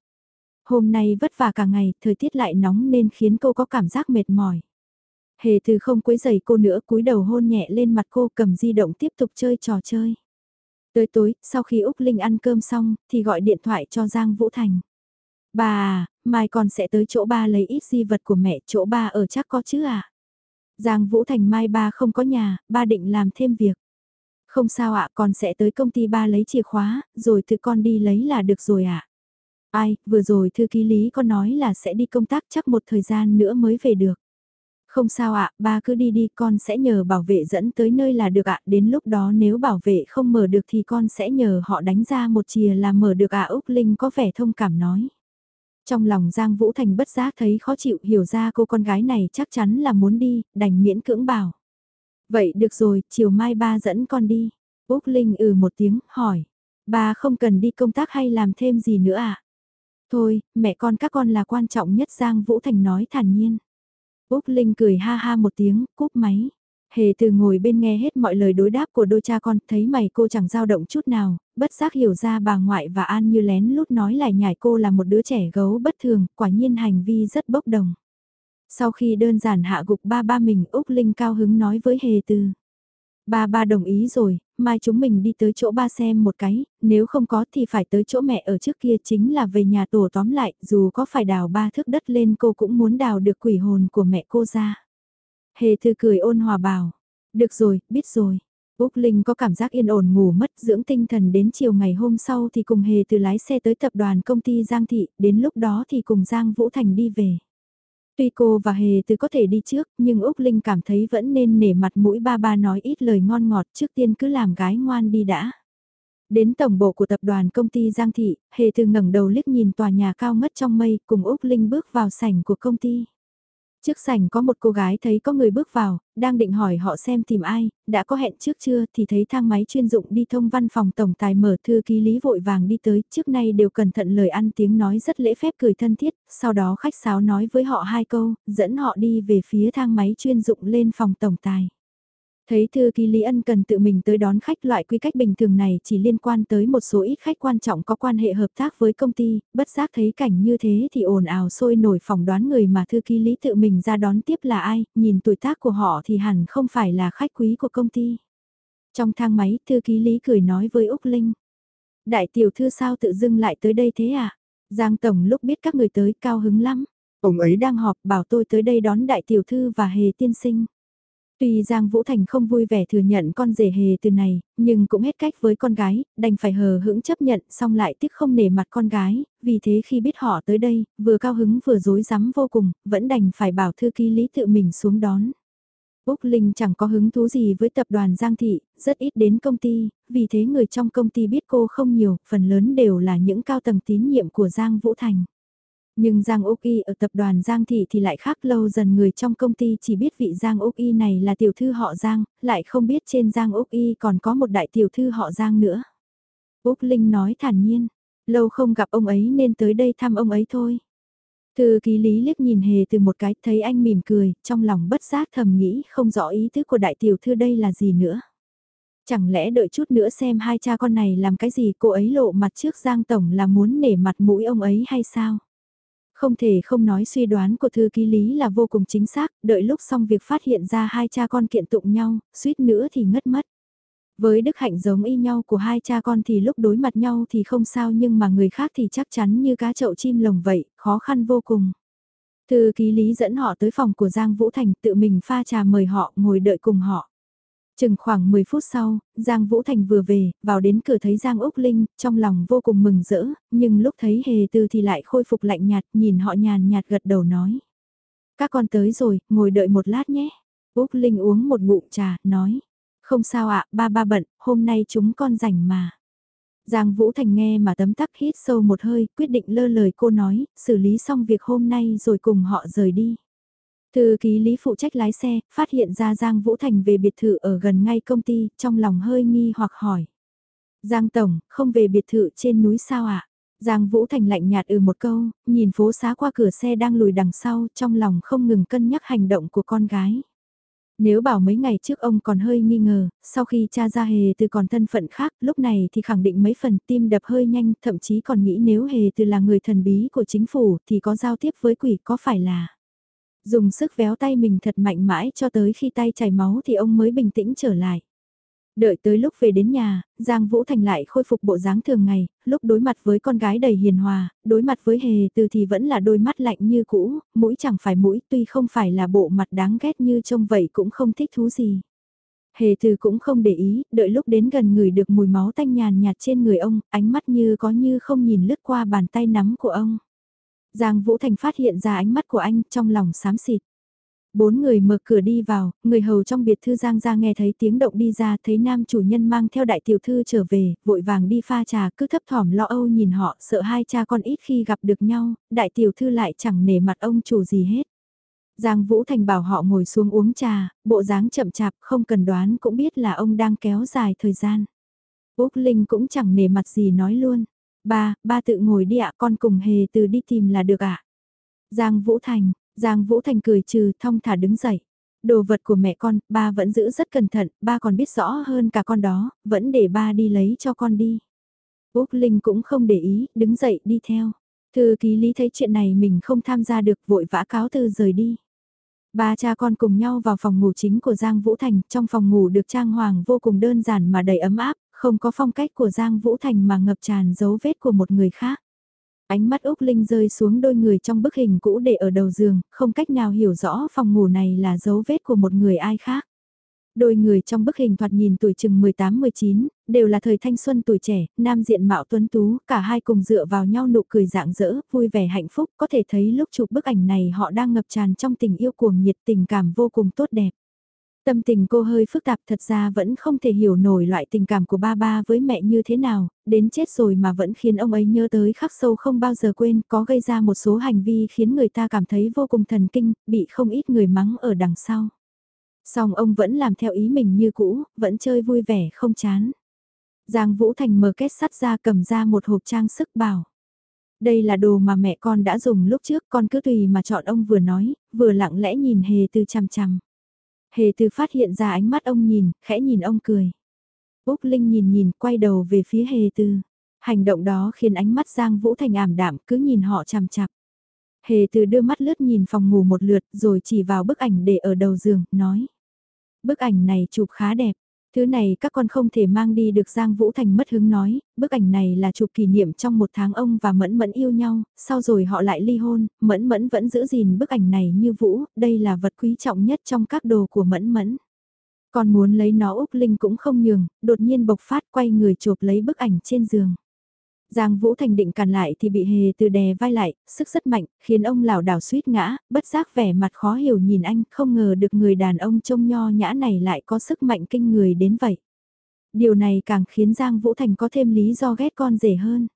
Hôm nay vất vả cả ngày, thời tiết lại nóng nên khiến cô có cảm giác mệt mỏi. Hề từ không quấy giày cô nữa cúi đầu hôn nhẹ lên mặt cô cầm di động tiếp tục chơi trò chơi. Tới tối, sau khi Úc Linh ăn cơm xong, thì gọi điện thoại cho Giang Vũ Thành. Bà à, mai con sẽ tới chỗ ba lấy ít di vật của mẹ, chỗ ba ở chắc có chứ à? Giang Vũ Thành mai ba không có nhà, ba định làm thêm việc. Không sao ạ, con sẽ tới công ty ba lấy chìa khóa, rồi tự con đi lấy là được rồi ạ. Ai, vừa rồi thư ký lý có nói là sẽ đi công tác chắc một thời gian nữa mới về được. Không sao ạ, ba cứ đi đi con sẽ nhờ bảo vệ dẫn tới nơi là được ạ, đến lúc đó nếu bảo vệ không mở được thì con sẽ nhờ họ đánh ra một chìa là mở được ạ Úc Linh có vẻ thông cảm nói. Trong lòng Giang Vũ Thành bất giác thấy khó chịu hiểu ra cô con gái này chắc chắn là muốn đi, đành miễn cưỡng bảo. Vậy được rồi, chiều mai ba dẫn con đi. Úc Linh ừ một tiếng, hỏi. Ba không cần đi công tác hay làm thêm gì nữa à? Thôi, mẹ con các con là quan trọng nhất Giang Vũ Thành nói thản nhiên. Úc Linh cười ha ha một tiếng, cúp máy. Hề từ ngồi bên nghe hết mọi lời đối đáp của đôi cha con, thấy mày cô chẳng dao động chút nào, bất giác hiểu ra bà ngoại và An như lén lút nói lại nhảy cô là một đứa trẻ gấu bất thường, quả nhiên hành vi rất bốc đồng. Sau khi đơn giản hạ gục ba ba mình Úc Linh cao hứng nói với Hề từ. Ba ba đồng ý rồi, mai chúng mình đi tới chỗ ba xem một cái, nếu không có thì phải tới chỗ mẹ ở trước kia chính là về nhà tổ tóm lại, dù có phải đào ba thước đất lên cô cũng muốn đào được quỷ hồn của mẹ cô ra. Hề thư cười ôn hòa bảo, được rồi, biết rồi. Úc Linh có cảm giác yên ổn ngủ mất dưỡng tinh thần đến chiều ngày hôm sau thì cùng Hề từ lái xe tới tập đoàn công ty Giang Thị, đến lúc đó thì cùng Giang Vũ Thành đi về. Tuy cô và Hề từ có thể đi trước, nhưng Úc Linh cảm thấy vẫn nên nể mặt mũi ba ba nói ít lời ngon ngọt trước tiên cứ làm gái ngoan đi đã. Đến tổng bộ của tập đoàn công ty Giang Thị, Hề từ ngẩng đầu liếc nhìn tòa nhà cao ngất trong mây cùng Úc Linh bước vào sảnh của công ty. Trước sảnh có một cô gái thấy có người bước vào, đang định hỏi họ xem tìm ai, đã có hẹn trước chưa thì thấy thang máy chuyên dụng đi thông văn phòng tổng tài mở thư ký lý vội vàng đi tới, trước nay đều cẩn thận lời ăn tiếng nói rất lễ phép cười thân thiết, sau đó khách sáo nói với họ hai câu, dẫn họ đi về phía thang máy chuyên dụng lên phòng tổng tài. Thấy thư ký Lý Ân cần tự mình tới đón khách loại quy cách bình thường này chỉ liên quan tới một số ít khách quan trọng có quan hệ hợp tác với công ty, bất giác thấy cảnh như thế thì ồn ào sôi nổi phỏng đoán người mà thư ký Lý tự mình ra đón tiếp là ai, nhìn tuổi tác của họ thì hẳn không phải là khách quý của công ty. Trong thang máy, thư ký Lý cười nói với Úc Linh. Đại tiểu thư sao tự dưng lại tới đây thế à? Giang Tổng lúc biết các người tới cao hứng lắm. Ông ấy đang họp bảo tôi tới đây đón đại tiểu thư và hề tiên sinh. Tuy Giang Vũ Thành không vui vẻ thừa nhận con rể hề từ này, nhưng cũng hết cách với con gái, đành phải hờ hững chấp nhận xong lại tiếc không nể mặt con gái, vì thế khi biết họ tới đây, vừa cao hứng vừa dối rắm vô cùng, vẫn đành phải bảo thư ký lý tự mình xuống đón. Úc Linh chẳng có hứng thú gì với tập đoàn Giang Thị, rất ít đến công ty, vì thế người trong công ty biết cô không nhiều, phần lớn đều là những cao tầng tín nhiệm của Giang Vũ Thành. Nhưng Giang Úc Y ở tập đoàn Giang Thị thì lại khác lâu dần người trong công ty chỉ biết vị Giang Úc Y này là tiểu thư họ Giang, lại không biết trên Giang Úc Y còn có một đại tiểu thư họ Giang nữa. Úc Linh nói thản nhiên, lâu không gặp ông ấy nên tới đây thăm ông ấy thôi. Thư ký lý liếc nhìn hề từ một cái thấy anh mỉm cười, trong lòng bất giác thầm nghĩ không rõ ý tứ của đại tiểu thư đây là gì nữa. Chẳng lẽ đợi chút nữa xem hai cha con này làm cái gì cô ấy lộ mặt trước Giang Tổng là muốn nể mặt mũi ông ấy hay sao? Không thể không nói suy đoán của thư ký lý là vô cùng chính xác, đợi lúc xong việc phát hiện ra hai cha con kiện tụng nhau, suýt nữa thì ngất mất. Với đức hạnh giống y nhau của hai cha con thì lúc đối mặt nhau thì không sao nhưng mà người khác thì chắc chắn như cá chậu chim lồng vậy, khó khăn vô cùng. Thư ký lý dẫn họ tới phòng của Giang Vũ Thành tự mình pha trà mời họ ngồi đợi cùng họ. Chừng khoảng 10 phút sau, Giang Vũ Thành vừa về, vào đến cửa thấy Giang Úc Linh, trong lòng vô cùng mừng rỡ, nhưng lúc thấy hề tư thì lại khôi phục lạnh nhạt, nhìn họ nhàn nhạt gật đầu nói. Các con tới rồi, ngồi đợi một lát nhé. Úc Linh uống một ngụm trà, nói. Không sao ạ, ba ba bận, hôm nay chúng con rảnh mà. Giang Vũ Thành nghe mà tấm tắc hít sâu một hơi, quyết định lơ lời cô nói, xử lý xong việc hôm nay rồi cùng họ rời đi. Thư ký Lý phụ trách lái xe, phát hiện ra Giang Vũ Thành về biệt thự ở gần ngay công ty, trong lòng hơi nghi hoặc hỏi. Giang Tổng, không về biệt thự trên núi sao ạ? À? Giang Vũ Thành lạnh nhạt ừ một câu, nhìn phố xá qua cửa xe đang lùi đằng sau, trong lòng không ngừng cân nhắc hành động của con gái. Nếu bảo mấy ngày trước ông còn hơi nghi ngờ, sau khi cha ra hề từ còn thân phận khác, lúc này thì khẳng định mấy phần tim đập hơi nhanh, thậm chí còn nghĩ nếu hề từ là người thần bí của chính phủ thì có giao tiếp với quỷ có phải là dùng sức véo tay mình thật mạnh mãi cho tới khi tay chảy máu thì ông mới bình tĩnh trở lại. Đợi tới lúc về đến nhà, Giang Vũ Thành lại khôi phục bộ dáng thường ngày, lúc đối mặt với con gái đầy hiền hòa, đối mặt với hề từ thì vẫn là đôi mắt lạnh như cũ, mũi chẳng phải mũi tuy không phải là bộ mặt đáng ghét như trông vậy cũng không thích thú gì. Hề từ cũng không để ý, đợi lúc đến gần người được mùi máu tanh nhàn nhạt trên người ông, ánh mắt như có như không nhìn lướt qua bàn tay nắm của ông. Giang Vũ Thành phát hiện ra ánh mắt của anh trong lòng xám xịt. Bốn người mở cửa đi vào, người hầu trong biệt thư Giang ra nghe thấy tiếng động đi ra thấy nam chủ nhân mang theo đại tiểu thư trở về, vội vàng đi pha trà cứ thấp thỏm lo âu nhìn họ sợ hai cha con ít khi gặp được nhau, đại tiểu thư lại chẳng nể mặt ông chủ gì hết. Giang Vũ Thành bảo họ ngồi xuống uống trà, bộ dáng chậm chạp không cần đoán cũng biết là ông đang kéo dài thời gian. Úc Linh cũng chẳng nể mặt gì nói luôn. Ba, ba tự ngồi đi ạ con cùng hề từ đi tìm là được ạ. Giang Vũ Thành, Giang Vũ Thành cười trừ thong thả đứng dậy. Đồ vật của mẹ con, ba vẫn giữ rất cẩn thận, ba còn biết rõ hơn cả con đó, vẫn để ba đi lấy cho con đi. Úc Linh cũng không để ý, đứng dậy đi theo. Thư ký lý thấy chuyện này mình không tham gia được vội vã cáo từ rời đi. Ba cha con cùng nhau vào phòng ngủ chính của Giang Vũ Thành, trong phòng ngủ được trang hoàng vô cùng đơn giản mà đầy ấm áp, không có phong cách của Giang Vũ Thành mà ngập tràn dấu vết của một người khác. Ánh mắt Úc Linh rơi xuống đôi người trong bức hình cũ để ở đầu giường, không cách nào hiểu rõ phòng ngủ này là dấu vết của một người ai khác. Đôi người trong bức hình thoạt nhìn tuổi chừng 18-19, đều là thời thanh xuân tuổi trẻ, nam diện mạo tuấn tú, cả hai cùng dựa vào nhau nụ cười dạng dỡ, vui vẻ hạnh phúc, có thể thấy lúc chụp bức ảnh này họ đang ngập tràn trong tình yêu cuồng nhiệt tình cảm vô cùng tốt đẹp. Tâm tình cô hơi phức tạp thật ra vẫn không thể hiểu nổi loại tình cảm của ba ba với mẹ như thế nào, đến chết rồi mà vẫn khiến ông ấy nhớ tới khắc sâu không bao giờ quên, có gây ra một số hành vi khiến người ta cảm thấy vô cùng thần kinh, bị không ít người mắng ở đằng sau. Song ông vẫn làm theo ý mình như cũ, vẫn chơi vui vẻ không chán. Giang Vũ Thành mở kết sắt ra cầm ra một hộp trang sức bảo. Đây là đồ mà mẹ con đã dùng lúc trước con cứ tùy mà chọn ông vừa nói, vừa lặng lẽ nhìn hề từ chằm chằm. Hề từ phát hiện ra ánh mắt ông nhìn, khẽ nhìn ông cười. Úc Linh nhìn nhìn, quay đầu về phía hề từ. Hành động đó khiến ánh mắt Giang Vũ Thành ảm đạm, cứ nhìn họ chằm chặp. Hề từ đưa mắt lướt nhìn phòng ngủ một lượt, rồi chỉ vào bức ảnh để ở đầu giường, nói. Bức ảnh này chụp khá đẹp. Thứ này các con không thể mang đi được Giang Vũ Thành mất hứng nói, bức ảnh này là chụp kỷ niệm trong một tháng ông và Mẫn Mẫn yêu nhau, sau rồi họ lại ly hôn, Mẫn Mẫn vẫn giữ gìn bức ảnh này như Vũ, đây là vật quý trọng nhất trong các đồ của Mẫn Mẫn. Còn muốn lấy nó Úc Linh cũng không nhường, đột nhiên bộc phát quay người chụp lấy bức ảnh trên giường. Giang Vũ Thành định cản lại thì bị hề từ đè vai lại, sức rất mạnh, khiến ông lảo đảo suýt ngã, bất giác vẻ mặt khó hiểu nhìn anh, không ngờ được người đàn ông trông nho nhã này lại có sức mạnh kinh người đến vậy. Điều này càng khiến Giang Vũ Thành có thêm lý do ghét con rể hơn.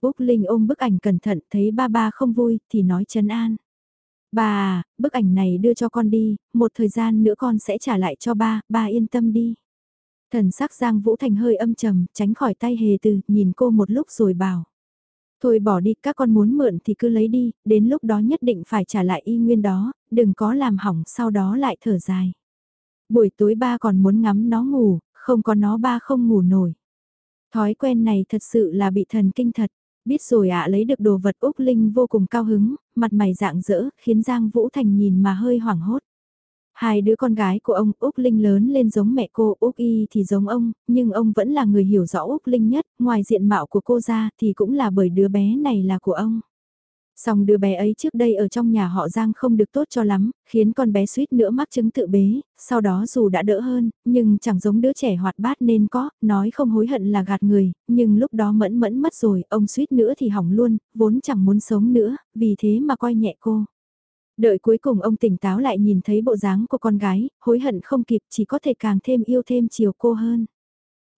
Úc Linh ôm bức ảnh cẩn thận thấy ba ba không vui thì nói chấn an. Ba à, bức ảnh này đưa cho con đi, một thời gian nữa con sẽ trả lại cho ba, ba yên tâm đi. Thần sắc Giang Vũ Thành hơi âm trầm, tránh khỏi tay hề từ, nhìn cô một lúc rồi bảo. Thôi bỏ đi, các con muốn mượn thì cứ lấy đi, đến lúc đó nhất định phải trả lại y nguyên đó, đừng có làm hỏng sau đó lại thở dài. Buổi tối ba còn muốn ngắm nó ngủ, không có nó ba không ngủ nổi. Thói quen này thật sự là bị thần kinh thật. Biết rồi ạ lấy được đồ vật Úc Linh vô cùng cao hứng, mặt mày dạng dỡ, khiến Giang Vũ Thành nhìn mà hơi hoảng hốt. Hai đứa con gái của ông Úc Linh lớn lên giống mẹ cô, Úc Y thì giống ông, nhưng ông vẫn là người hiểu rõ Úc Linh nhất, ngoài diện mạo của cô ra thì cũng là bởi đứa bé này là của ông. Song đứa bé ấy trước đây ở trong nhà họ Giang không được tốt cho lắm, khiến con bé suýt nữa mắc chứng tự bế, sau đó dù đã đỡ hơn, nhưng chẳng giống đứa trẻ hoạt bát nên có, nói không hối hận là gạt người, nhưng lúc đó mẫn mẫn mất rồi, ông suýt nữa thì hỏng luôn, vốn chẳng muốn sống nữa, vì thế mà coi nhẹ cô. Đợi cuối cùng ông tỉnh táo lại nhìn thấy bộ dáng của con gái, hối hận không kịp chỉ có thể càng thêm yêu thêm chiều cô hơn.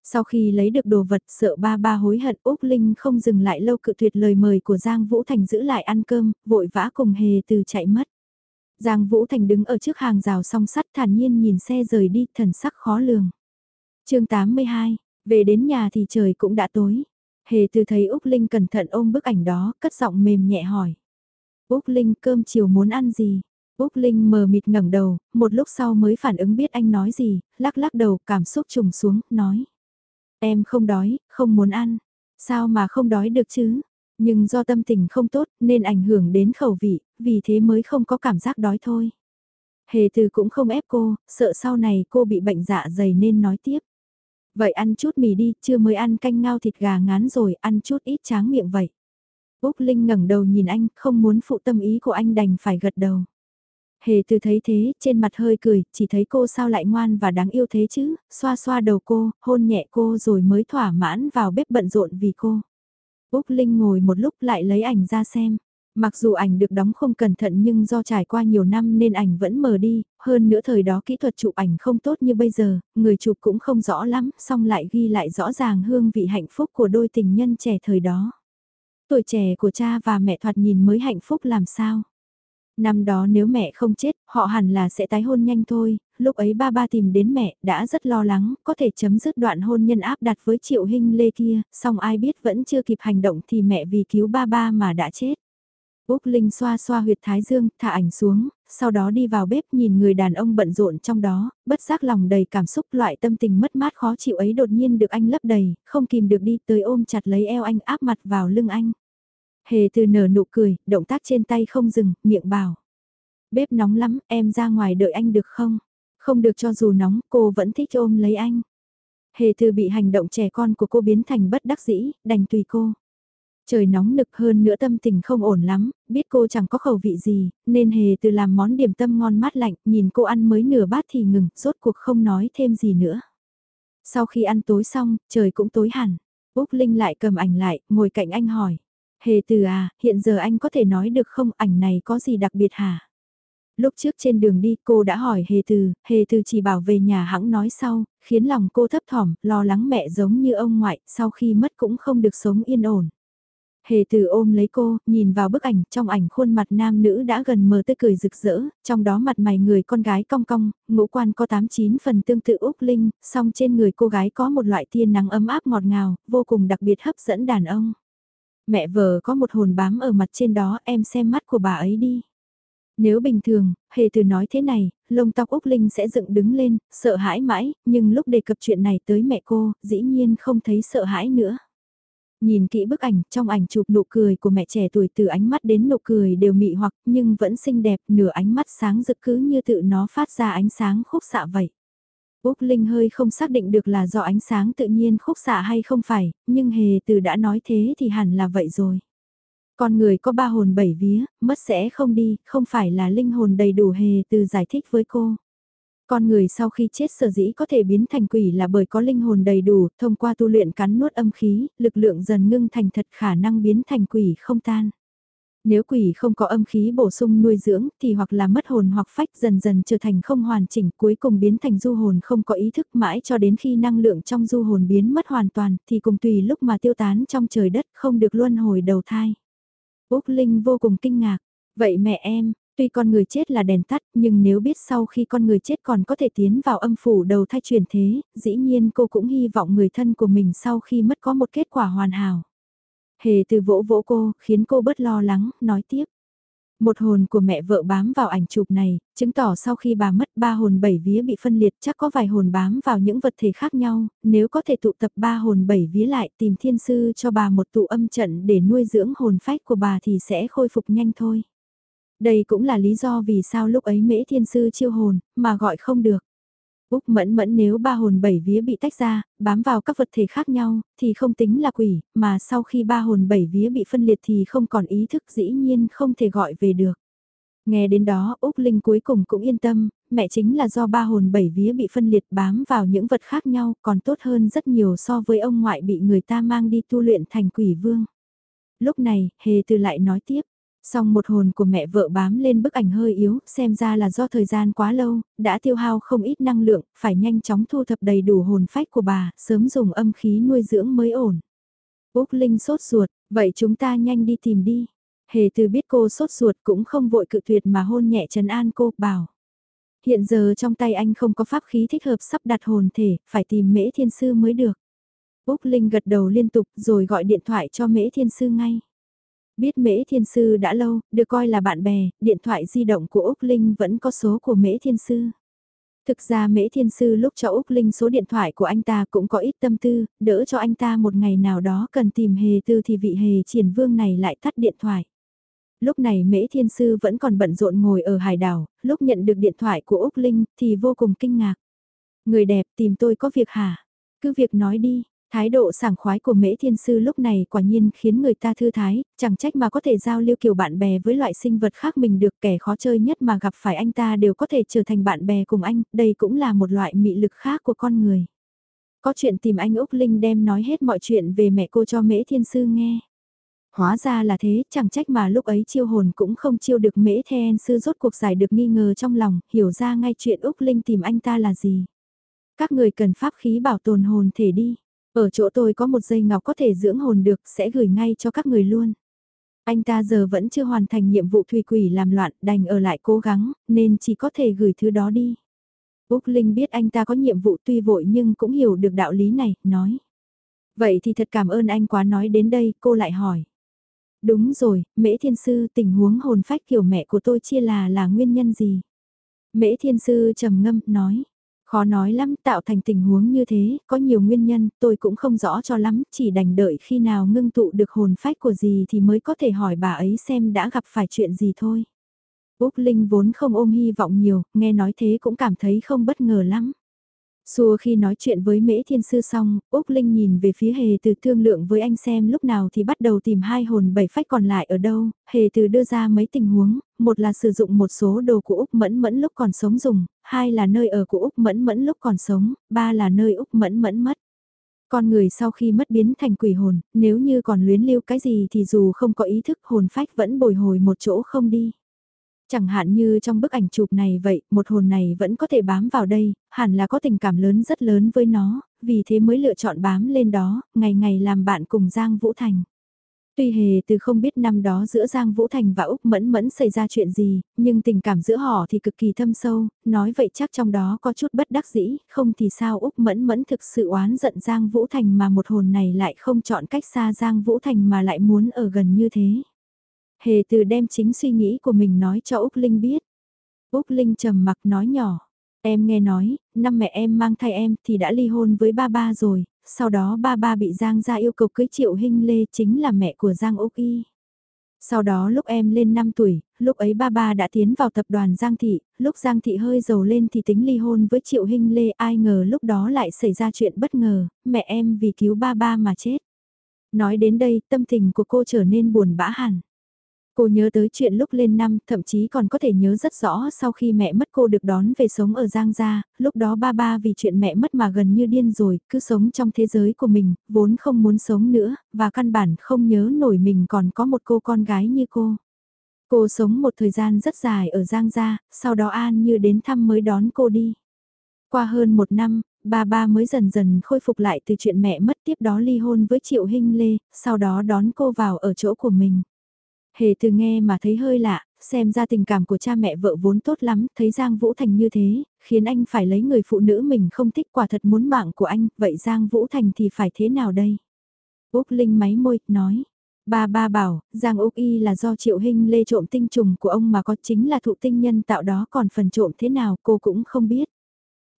Sau khi lấy được đồ vật sợ ba ba hối hận Úc Linh không dừng lại lâu cự tuyệt lời mời của Giang Vũ Thành giữ lại ăn cơm, vội vã cùng hề từ chạy mất. Giang Vũ Thành đứng ở trước hàng rào song sắt thản nhiên nhìn xe rời đi thần sắc khó lường. chương 82, về đến nhà thì trời cũng đã tối. Hề từ thấy Úc Linh cẩn thận ôm bức ảnh đó, cất giọng mềm nhẹ hỏi. Úc Linh cơm chiều muốn ăn gì? Úc Linh mờ mịt ngẩng đầu, một lúc sau mới phản ứng biết anh nói gì, lắc lắc đầu cảm xúc trùng xuống, nói. Em không đói, không muốn ăn. Sao mà không đói được chứ? Nhưng do tâm tình không tốt nên ảnh hưởng đến khẩu vị, vì thế mới không có cảm giác đói thôi. Hề từ cũng không ép cô, sợ sau này cô bị bệnh dạ dày nên nói tiếp. Vậy ăn chút mì đi, chưa mới ăn canh ngao thịt gà ngán rồi, ăn chút ít tráng miệng vậy. Úc Linh ngẩng đầu nhìn anh, không muốn phụ tâm ý của anh đành phải gật đầu. Hề từ thấy thế, trên mặt hơi cười, chỉ thấy cô sao lại ngoan và đáng yêu thế chứ, xoa xoa đầu cô, hôn nhẹ cô rồi mới thỏa mãn vào bếp bận rộn vì cô. Úc Linh ngồi một lúc lại lấy ảnh ra xem. Mặc dù ảnh được đóng không cẩn thận nhưng do trải qua nhiều năm nên ảnh vẫn mờ đi, hơn nữa thời đó kỹ thuật chụp ảnh không tốt như bây giờ, người chụp cũng không rõ lắm, song lại ghi lại rõ ràng hương vị hạnh phúc của đôi tình nhân trẻ thời đó. Tuổi trẻ của cha và mẹ thoạt nhìn mới hạnh phúc làm sao. Năm đó nếu mẹ không chết, họ hẳn là sẽ tái hôn nhanh thôi, lúc ấy ba ba tìm đến mẹ, đã rất lo lắng, có thể chấm dứt đoạn hôn nhân áp đặt với triệu hình lê kia, song ai biết vẫn chưa kịp hành động thì mẹ vì cứu ba ba mà đã chết. Úc Linh xoa xoa huyệt thái dương, thả ảnh xuống, sau đó đi vào bếp nhìn người đàn ông bận rộn trong đó, bất giác lòng đầy cảm xúc loại tâm tình mất mát khó chịu ấy đột nhiên được anh lấp đầy, không kìm được đi tới ôm chặt lấy eo anh áp mặt vào lưng anh. Hề từ nở nụ cười, động tác trên tay không dừng, miệng bảo. Bếp nóng lắm, em ra ngoài đợi anh được không? Không được cho dù nóng, cô vẫn thích ôm lấy anh. Hề từ bị hành động trẻ con của cô biến thành bất đắc dĩ, đành tùy cô. Trời nóng nực hơn nữa tâm tình không ổn lắm, biết cô chẳng có khẩu vị gì, nên hề từ làm món điểm tâm ngon mát lạnh, nhìn cô ăn mới nửa bát thì ngừng, rốt cuộc không nói thêm gì nữa. Sau khi ăn tối xong, trời cũng tối hẳn. Úc Linh lại cầm ảnh lại, ngồi cạnh anh hỏi. Hề từ à, hiện giờ anh có thể nói được không ảnh này có gì đặc biệt hả? Lúc trước trên đường đi cô đã hỏi Hề Từ, Hề Từ chỉ bảo về nhà hãng nói sau, khiến lòng cô thấp thỏm, lo lắng mẹ giống như ông ngoại, sau khi mất cũng không được sống yên ổn. Hề từ ôm lấy cô, nhìn vào bức ảnh, trong ảnh khuôn mặt nam nữ đã gần mờ tươi cười rực rỡ, trong đó mặt mày người con gái cong cong, ngũ quan có 89 phần tương tự Úc Linh, song trên người cô gái có một loại tia nắng ấm áp ngọt ngào, vô cùng đặc biệt hấp dẫn đàn ông. Mẹ vợ có một hồn bám ở mặt trên đó, em xem mắt của bà ấy đi. Nếu bình thường, hề từ nói thế này, lông tóc Úc Linh sẽ dựng đứng lên, sợ hãi mãi, nhưng lúc đề cập chuyện này tới mẹ cô, dĩ nhiên không thấy sợ hãi nữa. Nhìn kỹ bức ảnh, trong ảnh chụp nụ cười của mẹ trẻ tuổi từ ánh mắt đến nụ cười đều mị hoặc nhưng vẫn xinh đẹp, nửa ánh mắt sáng rực cứ như tự nó phát ra ánh sáng khúc xạ vậy. Úc Linh hơi không xác định được là do ánh sáng tự nhiên khúc xạ hay không phải, nhưng hề từ đã nói thế thì hẳn là vậy rồi. Con người có ba hồn bảy vía, mất sẽ không đi, không phải là linh hồn đầy đủ hề từ giải thích với cô. Con người sau khi chết sở dĩ có thể biến thành quỷ là bởi có linh hồn đầy đủ, thông qua tu luyện cắn nuốt âm khí, lực lượng dần ngưng thành thật khả năng biến thành quỷ không tan. Nếu quỷ không có âm khí bổ sung nuôi dưỡng thì hoặc là mất hồn hoặc phách dần dần trở thành không hoàn chỉnh cuối cùng biến thành du hồn không có ý thức mãi cho đến khi năng lượng trong du hồn biến mất hoàn toàn thì cùng tùy lúc mà tiêu tán trong trời đất không được luân hồi đầu thai. Úc Linh vô cùng kinh ngạc. Vậy mẹ em, tuy con người chết là đèn tắt nhưng nếu biết sau khi con người chết còn có thể tiến vào âm phủ đầu thai chuyển thế, dĩ nhiên cô cũng hy vọng người thân của mình sau khi mất có một kết quả hoàn hảo. Hề từ vỗ vỗ cô, khiến cô bớt lo lắng, nói tiếp. Một hồn của mẹ vợ bám vào ảnh chụp này, chứng tỏ sau khi bà mất ba hồn bảy vía bị phân liệt chắc có vài hồn bám vào những vật thể khác nhau, nếu có thể tụ tập ba hồn bảy vía lại tìm thiên sư cho bà một tụ âm trận để nuôi dưỡng hồn phách của bà thì sẽ khôi phục nhanh thôi. Đây cũng là lý do vì sao lúc ấy mễ thiên sư chiêu hồn, mà gọi không được. Úc mẫn mẫn nếu ba hồn bảy vía bị tách ra, bám vào các vật thể khác nhau, thì không tính là quỷ, mà sau khi ba hồn bảy vía bị phân liệt thì không còn ý thức dĩ nhiên không thể gọi về được. Nghe đến đó Úc Linh cuối cùng cũng yên tâm, mẹ chính là do ba hồn bảy vía bị phân liệt bám vào những vật khác nhau còn tốt hơn rất nhiều so với ông ngoại bị người ta mang đi tu luyện thành quỷ vương. Lúc này, Hề Từ lại nói tiếp, Song một hồn của mẹ vợ bám lên bức ảnh hơi yếu, xem ra là do thời gian quá lâu, đã tiêu hao không ít năng lượng, phải nhanh chóng thu thập đầy đủ hồn phách của bà, sớm dùng âm khí nuôi dưỡng mới ổn. Úc Linh sốt ruột, vậy chúng ta nhanh đi tìm đi. Hề từ biết cô sốt ruột cũng không vội cự tuyệt mà hôn nhẹ trấn an cô, bảo. Hiện giờ trong tay anh không có pháp khí thích hợp sắp đặt hồn thể, phải tìm mễ thiên sư mới được. Úc Linh gật đầu liên tục rồi gọi điện thoại cho mễ thiên sư ngay. Biết Mễ Thiên Sư đã lâu, được coi là bạn bè, điện thoại di động của Úc Linh vẫn có số của Mễ Thiên Sư. Thực ra Mễ Thiên Sư lúc cho Úc Linh số điện thoại của anh ta cũng có ít tâm tư, đỡ cho anh ta một ngày nào đó cần tìm hề tư thì vị hề triển vương này lại tắt điện thoại. Lúc này Mễ Thiên Sư vẫn còn bận rộn ngồi ở hải đảo, lúc nhận được điện thoại của Úc Linh thì vô cùng kinh ngạc. Người đẹp tìm tôi có việc hả? Cứ việc nói đi, Thái độ sảng khoái của Mễ Thiên Sư lúc này quả nhiên khiến người ta thư thái, chẳng trách mà có thể giao lưu kiểu bạn bè với loại sinh vật khác mình được kẻ khó chơi nhất mà gặp phải anh ta đều có thể trở thành bạn bè cùng anh, đây cũng là một loại mị lực khác của con người. Có chuyện tìm anh Úc Linh đem nói hết mọi chuyện về mẹ cô cho Mễ Thiên Sư nghe. Hóa ra là thế, chẳng trách mà lúc ấy chiêu hồn cũng không chiêu được Mễ Thiên Sư rốt cuộc giải được nghi ngờ trong lòng, hiểu ra ngay chuyện Úc Linh tìm anh ta là gì. Các người cần pháp khí bảo tồn hồn thể đi. Ở chỗ tôi có một dây ngọc có thể dưỡng hồn được sẽ gửi ngay cho các người luôn. Anh ta giờ vẫn chưa hoàn thành nhiệm vụ thủy quỷ làm loạn đành ở lại cố gắng nên chỉ có thể gửi thứ đó đi. Úc Linh biết anh ta có nhiệm vụ tuy vội nhưng cũng hiểu được đạo lý này, nói. Vậy thì thật cảm ơn anh quá nói đến đây, cô lại hỏi. Đúng rồi, Mễ Thiên Sư tình huống hồn phách kiểu mẹ của tôi chia là là nguyên nhân gì? Mễ Thiên Sư trầm ngâm, nói. Khó nói lắm, tạo thành tình huống như thế, có nhiều nguyên nhân, tôi cũng không rõ cho lắm, chỉ đành đợi khi nào ngưng tụ được hồn phách của gì thì mới có thể hỏi bà ấy xem đã gặp phải chuyện gì thôi. Úc Linh vốn không ôm hy vọng nhiều, nghe nói thế cũng cảm thấy không bất ngờ lắm. Xua khi nói chuyện với Mễ Thiên Sư xong, Úc Linh nhìn về phía Hề Từ thương lượng với anh xem lúc nào thì bắt đầu tìm hai hồn bảy phách còn lại ở đâu. Hề Từ đưa ra mấy tình huống, một là sử dụng một số đồ của Úc Mẫn Mẫn lúc còn sống dùng, hai là nơi ở của Úc Mẫn Mẫn lúc còn sống, ba là nơi Úc Mẫn Mẫn mất. Con người sau khi mất biến thành quỷ hồn, nếu như còn luyến lưu cái gì thì dù không có ý thức hồn phách vẫn bồi hồi một chỗ không đi. Chẳng hạn như trong bức ảnh chụp này vậy, một hồn này vẫn có thể bám vào đây, hẳn là có tình cảm lớn rất lớn với nó, vì thế mới lựa chọn bám lên đó, ngày ngày làm bạn cùng Giang Vũ Thành. Tuy hề từ không biết năm đó giữa Giang Vũ Thành và Úc Mẫn Mẫn xảy ra chuyện gì, nhưng tình cảm giữa họ thì cực kỳ thâm sâu, nói vậy chắc trong đó có chút bất đắc dĩ, không thì sao Úc Mẫn Mẫn thực sự oán giận Giang Vũ Thành mà một hồn này lại không chọn cách xa Giang Vũ Thành mà lại muốn ở gần như thế. Hề từ đem chính suy nghĩ của mình nói cho Úc Linh biết. Úc Linh trầm mặc nói nhỏ. Em nghe nói, năm mẹ em mang thai em thì đã ly hôn với ba ba rồi, sau đó ba ba bị Giang gia yêu cầu cưới Triệu Hinh Lê chính là mẹ của Giang Úc Y. Sau đó lúc em lên 5 tuổi, lúc ấy ba ba đã tiến vào tập đoàn Giang Thị, lúc Giang Thị hơi giàu lên thì tính ly hôn với Triệu Hinh Lê ai ngờ lúc đó lại xảy ra chuyện bất ngờ, mẹ em vì cứu ba ba mà chết. Nói đến đây tâm tình của cô trở nên buồn bã hẳn. Cô nhớ tới chuyện lúc lên năm, thậm chí còn có thể nhớ rất rõ sau khi mẹ mất cô được đón về sống ở Giang Gia, lúc đó ba ba vì chuyện mẹ mất mà gần như điên rồi, cứ sống trong thế giới của mình, vốn không muốn sống nữa, và căn bản không nhớ nổi mình còn có một cô con gái như cô. Cô sống một thời gian rất dài ở Giang Gia, sau đó An như đến thăm mới đón cô đi. Qua hơn một năm, ba ba mới dần dần khôi phục lại từ chuyện mẹ mất tiếp đó ly hôn với Triệu Hinh Lê, sau đó đón cô vào ở chỗ của mình. Hề từ nghe mà thấy hơi lạ, xem ra tình cảm của cha mẹ vợ vốn tốt lắm, thấy Giang Vũ Thành như thế, khiến anh phải lấy người phụ nữ mình không thích quả thật muốn mạng của anh, vậy Giang Vũ Thành thì phải thế nào đây? Úc Linh máy môi, nói. Ba ba bảo, Giang Úc Y là do Triệu Hinh lê trộm tinh trùng của ông mà có chính là thụ tinh nhân tạo đó còn phần trộm thế nào cô cũng không biết.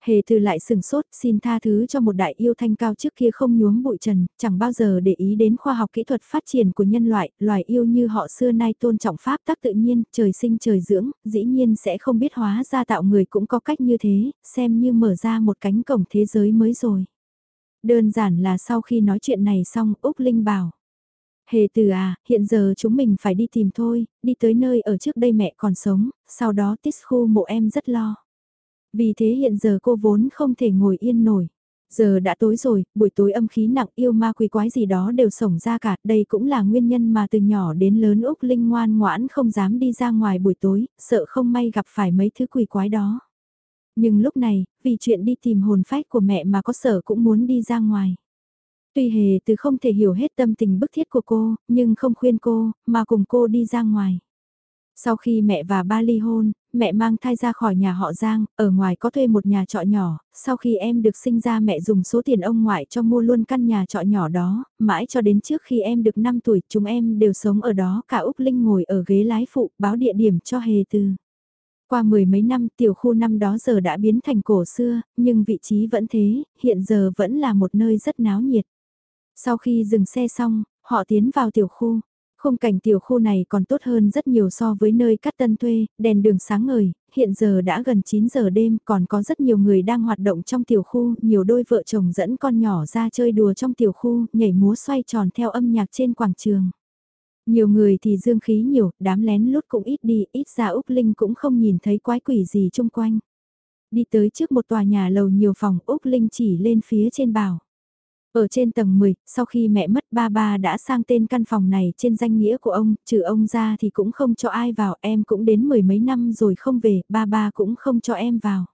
Hề từ lại sừng sốt, xin tha thứ cho một đại yêu thanh cao trước kia không nhuốm bụi trần, chẳng bao giờ để ý đến khoa học kỹ thuật phát triển của nhân loại, loài yêu như họ xưa nay tôn trọng pháp tắc tự nhiên, trời sinh trời dưỡng, dĩ nhiên sẽ không biết hóa ra tạo người cũng có cách như thế, xem như mở ra một cánh cổng thế giới mới rồi. Đơn giản là sau khi nói chuyện này xong, Úc Linh bảo. Hề từ à, hiện giờ chúng mình phải đi tìm thôi, đi tới nơi ở trước đây mẹ còn sống, sau đó tít khu mộ em rất lo. Vì thế hiện giờ cô vốn không thể ngồi yên nổi. Giờ đã tối rồi, buổi tối âm khí nặng yêu ma quỷ quái gì đó đều sổng ra cả, đây cũng là nguyên nhân mà từ nhỏ đến lớn Úc Linh ngoan ngoãn không dám đi ra ngoài buổi tối, sợ không may gặp phải mấy thứ quỷ quái đó. Nhưng lúc này, vì chuyện đi tìm hồn phách của mẹ mà có sợ cũng muốn đi ra ngoài. Tuy hề từ không thể hiểu hết tâm tình bức thiết của cô, nhưng không khuyên cô, mà cùng cô đi ra ngoài. Sau khi mẹ và ba ly hôn, mẹ mang thai ra khỏi nhà họ Giang, ở ngoài có thuê một nhà trọ nhỏ, sau khi em được sinh ra mẹ dùng số tiền ông ngoại cho mua luôn căn nhà trọ nhỏ đó, mãi cho đến trước khi em được 5 tuổi chúng em đều sống ở đó, cả Úc Linh ngồi ở ghế lái phụ báo địa điểm cho hề từ. Qua mười mấy năm tiểu khu năm đó giờ đã biến thành cổ xưa, nhưng vị trí vẫn thế, hiện giờ vẫn là một nơi rất náo nhiệt. Sau khi dừng xe xong, họ tiến vào tiểu khu. Khung cảnh tiểu khu này còn tốt hơn rất nhiều so với nơi cắt tân thuê, đèn đường sáng ngời, hiện giờ đã gần 9 giờ đêm còn có rất nhiều người đang hoạt động trong tiểu khu, nhiều đôi vợ chồng dẫn con nhỏ ra chơi đùa trong tiểu khu, nhảy múa xoay tròn theo âm nhạc trên quảng trường. Nhiều người thì dương khí nhiều, đám lén lút cũng ít đi, ít ra Úc Linh cũng không nhìn thấy quái quỷ gì chung quanh. Đi tới trước một tòa nhà lầu nhiều phòng Úc Linh chỉ lên phía trên bảo. Ở trên tầng 10, sau khi mẹ mất ba ba đã sang tên căn phòng này trên danh nghĩa của ông, trừ ông ra thì cũng không cho ai vào, em cũng đến mười mấy năm rồi không về, ba ba cũng không cho em vào.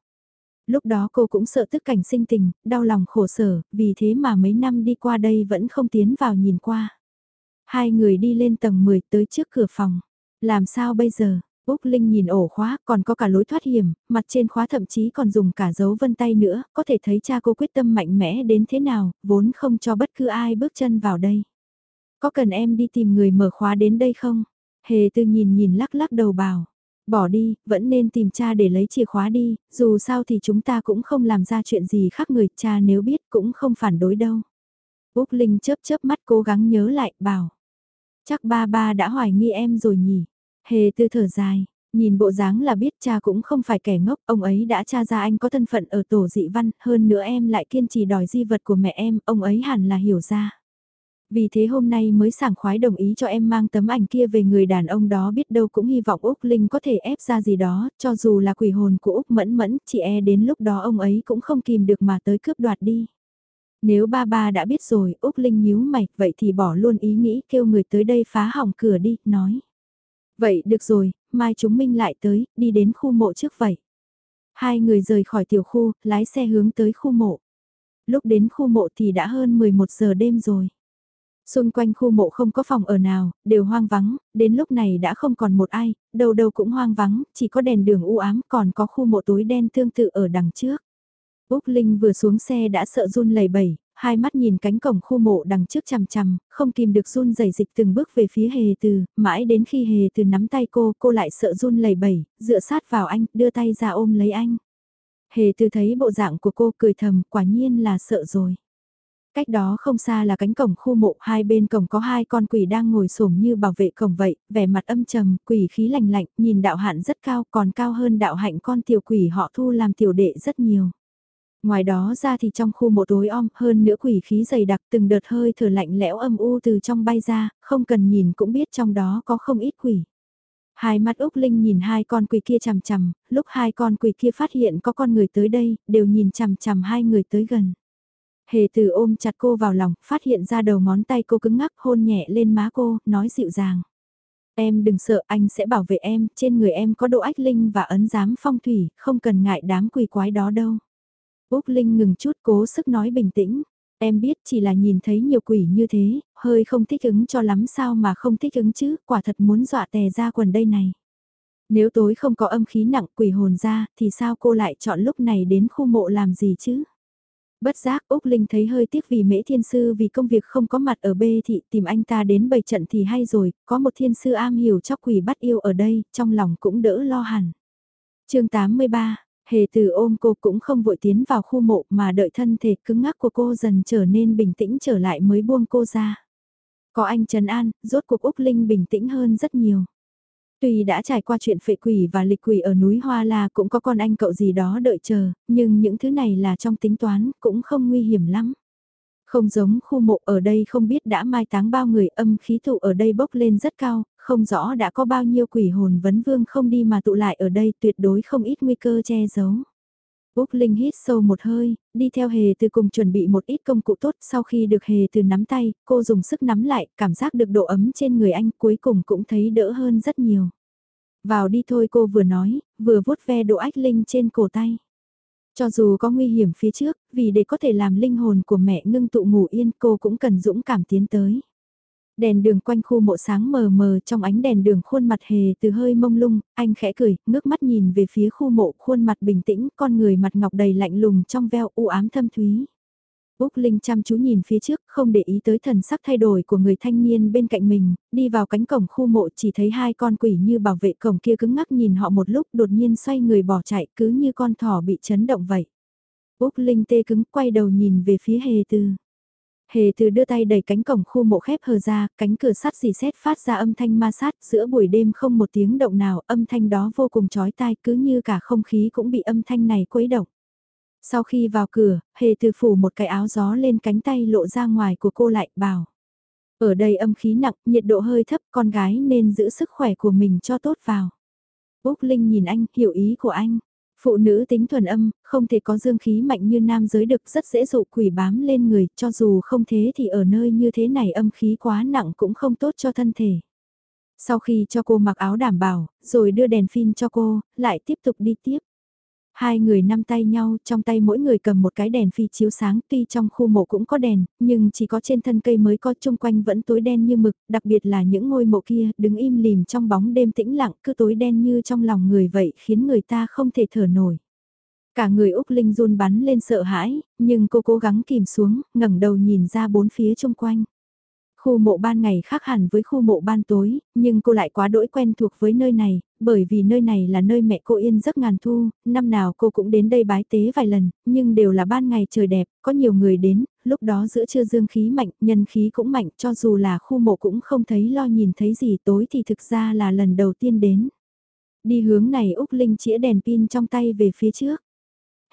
Lúc đó cô cũng sợ tức cảnh sinh tình, đau lòng khổ sở, vì thế mà mấy năm đi qua đây vẫn không tiến vào nhìn qua. Hai người đi lên tầng 10 tới trước cửa phòng. Làm sao bây giờ? Úc Linh nhìn ổ khóa, còn có cả lối thoát hiểm, mặt trên khóa thậm chí còn dùng cả dấu vân tay nữa, có thể thấy cha cô quyết tâm mạnh mẽ đến thế nào, vốn không cho bất cứ ai bước chân vào đây. Có cần em đi tìm người mở khóa đến đây không? Hề tư nhìn nhìn lắc lắc đầu bảo. Bỏ đi, vẫn nên tìm cha để lấy chìa khóa đi, dù sao thì chúng ta cũng không làm ra chuyện gì khác người, cha nếu biết cũng không phản đối đâu. Úc Linh chớp chớp mắt cố gắng nhớ lại, bảo. Chắc ba ba đã hoài nghi em rồi nhỉ. Hề tư thở dài, nhìn bộ dáng là biết cha cũng không phải kẻ ngốc, ông ấy đã tra ra anh có thân phận ở tổ dị văn, hơn nữa em lại kiên trì đòi di vật của mẹ em, ông ấy hẳn là hiểu ra. Vì thế hôm nay mới sảng khoái đồng ý cho em mang tấm ảnh kia về người đàn ông đó biết đâu cũng hy vọng Úc Linh có thể ép ra gì đó, cho dù là quỷ hồn của Úc Mẫn Mẫn, chị e đến lúc đó ông ấy cũng không kìm được mà tới cướp đoạt đi. Nếu ba ba đã biết rồi, Úc Linh nhíu mày, vậy thì bỏ luôn ý nghĩ kêu người tới đây phá hỏng cửa đi, nói. Vậy được rồi, mai chúng mình lại tới, đi đến khu mộ trước vậy. Hai người rời khỏi tiểu khu, lái xe hướng tới khu mộ. Lúc đến khu mộ thì đã hơn 11 giờ đêm rồi. Xung quanh khu mộ không có phòng ở nào, đều hoang vắng, đến lúc này đã không còn một ai, đâu đâu cũng hoang vắng, chỉ có đèn đường u ám còn có khu mộ tối đen tương tự ở đằng trước. Úc Linh vừa xuống xe đã sợ run lẩy bẩy, hai mắt nhìn cánh cổng khu mộ đằng trước chằm chằm, không kìm được run rẩy dịch từng bước về phía hề từ, mãi đến khi hề từ nắm tay cô, cô lại sợ run lẩy bẩy, dựa sát vào anh, đưa tay ra ôm lấy anh. Hề từ thấy bộ dạng của cô cười thầm, quả nhiên là sợ rồi. Cách đó không xa là cánh cổng khu mộ, hai bên cổng có hai con quỷ đang ngồi xổm như bảo vệ cổng vậy, vẻ mặt âm trầm, quỷ khí lạnh lạnh, nhìn đạo hạn rất cao, còn cao hơn đạo hạnh con tiểu quỷ họ thu làm tiểu đệ rất nhiều. Ngoài đó ra thì trong khu mộ tối om hơn nữa quỷ khí dày đặc từng đợt hơi thở lạnh lẽo âm u từ trong bay ra, không cần nhìn cũng biết trong đó có không ít quỷ. Hai mắt Úc Linh nhìn hai con quỷ kia chằm chằm, lúc hai con quỷ kia phát hiện có con người tới đây, đều nhìn chằm chằm hai người tới gần. Hề từ ôm chặt cô vào lòng, phát hiện ra đầu ngón tay cô cứng ngắc hôn nhẹ lên má cô, nói dịu dàng. Em đừng sợ anh sẽ bảo vệ em, trên người em có độ ách linh và ấn giám phong thủy, không cần ngại đám quỷ quái đó đâu. Úc Linh ngừng chút cố sức nói bình tĩnh. Em biết chỉ là nhìn thấy nhiều quỷ như thế, hơi không thích ứng cho lắm sao mà không thích ứng chứ, quả thật muốn dọa tè ra quần đây này. Nếu tối không có âm khí nặng quỷ hồn ra, thì sao cô lại chọn lúc này đến khu mộ làm gì chứ? Bất giác Úc Linh thấy hơi tiếc vì mễ thiên sư vì công việc không có mặt ở bê thị tìm anh ta đến bày trận thì hay rồi, có một thiên sư am hiểu cho quỷ bắt yêu ở đây, trong lòng cũng đỡ lo hẳn. chương 83, hề từ ôm cô cũng không vội tiến vào khu mộ mà đợi thân thể cứng ngắc của cô dần trở nên bình tĩnh trở lại mới buông cô ra. Có anh Trần An, rốt cuộc Úc Linh bình tĩnh hơn rất nhiều. Tuy đã trải qua chuyện phệ quỷ và lịch quỷ ở núi Hoa La cũng có con anh cậu gì đó đợi chờ, nhưng những thứ này là trong tính toán, cũng không nguy hiểm lắm. Không giống khu mộ ở đây không biết đã mai táng bao người âm khí tụ ở đây bốc lên rất cao, không rõ đã có bao nhiêu quỷ hồn vấn vương không đi mà tụ lại ở đây tuyệt đối không ít nguy cơ che giấu. Úc Linh hít sâu một hơi, đi theo hề từ cùng chuẩn bị một ít công cụ tốt sau khi được hề từ nắm tay, cô dùng sức nắm lại, cảm giác được độ ấm trên người anh cuối cùng cũng thấy đỡ hơn rất nhiều. Vào đi thôi cô vừa nói, vừa vuốt ve độ ách Linh trên cổ tay. Cho dù có nguy hiểm phía trước, vì để có thể làm linh hồn của mẹ ngưng tụ ngủ yên cô cũng cần dũng cảm tiến tới. Đèn đường quanh khu mộ sáng mờ mờ trong ánh đèn đường khuôn mặt hề từ hơi mông lung, anh khẽ cười, ngước mắt nhìn về phía khu mộ khuôn mặt bình tĩnh, con người mặt ngọc đầy lạnh lùng trong veo u ám thâm thúy. Úc Linh chăm chú nhìn phía trước, không để ý tới thần sắc thay đổi của người thanh niên bên cạnh mình, đi vào cánh cổng khu mộ chỉ thấy hai con quỷ như bảo vệ cổng kia cứng ngắc nhìn họ một lúc đột nhiên xoay người bỏ chạy cứ như con thỏ bị chấn động vậy. Úc Linh tê cứng quay đầu nhìn về phía hề từ. Hề từ đưa tay đẩy cánh cổng khu mộ khép hờ ra, cánh cửa sắt xì xét phát ra âm thanh ma sát giữa buổi đêm không một tiếng động nào, âm thanh đó vô cùng chói tai cứ như cả không khí cũng bị âm thanh này quấy động. Sau khi vào cửa, hề từ phủ một cái áo gió lên cánh tay lộ ra ngoài của cô lại, bảo. Ở đây âm khí nặng, nhiệt độ hơi thấp, con gái nên giữ sức khỏe của mình cho tốt vào. Úc Linh nhìn anh, hiểu ý của anh. Phụ nữ tính thuần âm, không thể có dương khí mạnh như nam giới được rất dễ dụ quỷ bám lên người, cho dù không thế thì ở nơi như thế này âm khí quá nặng cũng không tốt cho thân thể. Sau khi cho cô mặc áo đảm bảo, rồi đưa đèn pin cho cô, lại tiếp tục đi tiếp. Hai người nắm tay nhau, trong tay mỗi người cầm một cái đèn phi chiếu sáng, tuy trong khu mộ cũng có đèn, nhưng chỉ có trên thân cây mới có chung quanh vẫn tối đen như mực, đặc biệt là những ngôi mộ kia, đứng im lìm trong bóng đêm tĩnh lặng, cứ tối đen như trong lòng người vậy, khiến người ta không thể thở nổi. Cả người Úc Linh run bắn lên sợ hãi, nhưng cô cố gắng kìm xuống, ngẩng đầu nhìn ra bốn phía chung quanh. Khu mộ ban ngày khác hẳn với khu mộ ban tối, nhưng cô lại quá đỗi quen thuộc với nơi này, bởi vì nơi này là nơi mẹ cô yên giấc ngàn thu, năm nào cô cũng đến đây bái tế vài lần, nhưng đều là ban ngày trời đẹp, có nhiều người đến, lúc đó giữa trưa dương khí mạnh, nhân khí cũng mạnh, cho dù là khu mộ cũng không thấy lo nhìn thấy gì tối thì thực ra là lần đầu tiên đến. Đi hướng này Úc Linh chĩa đèn pin trong tay về phía trước.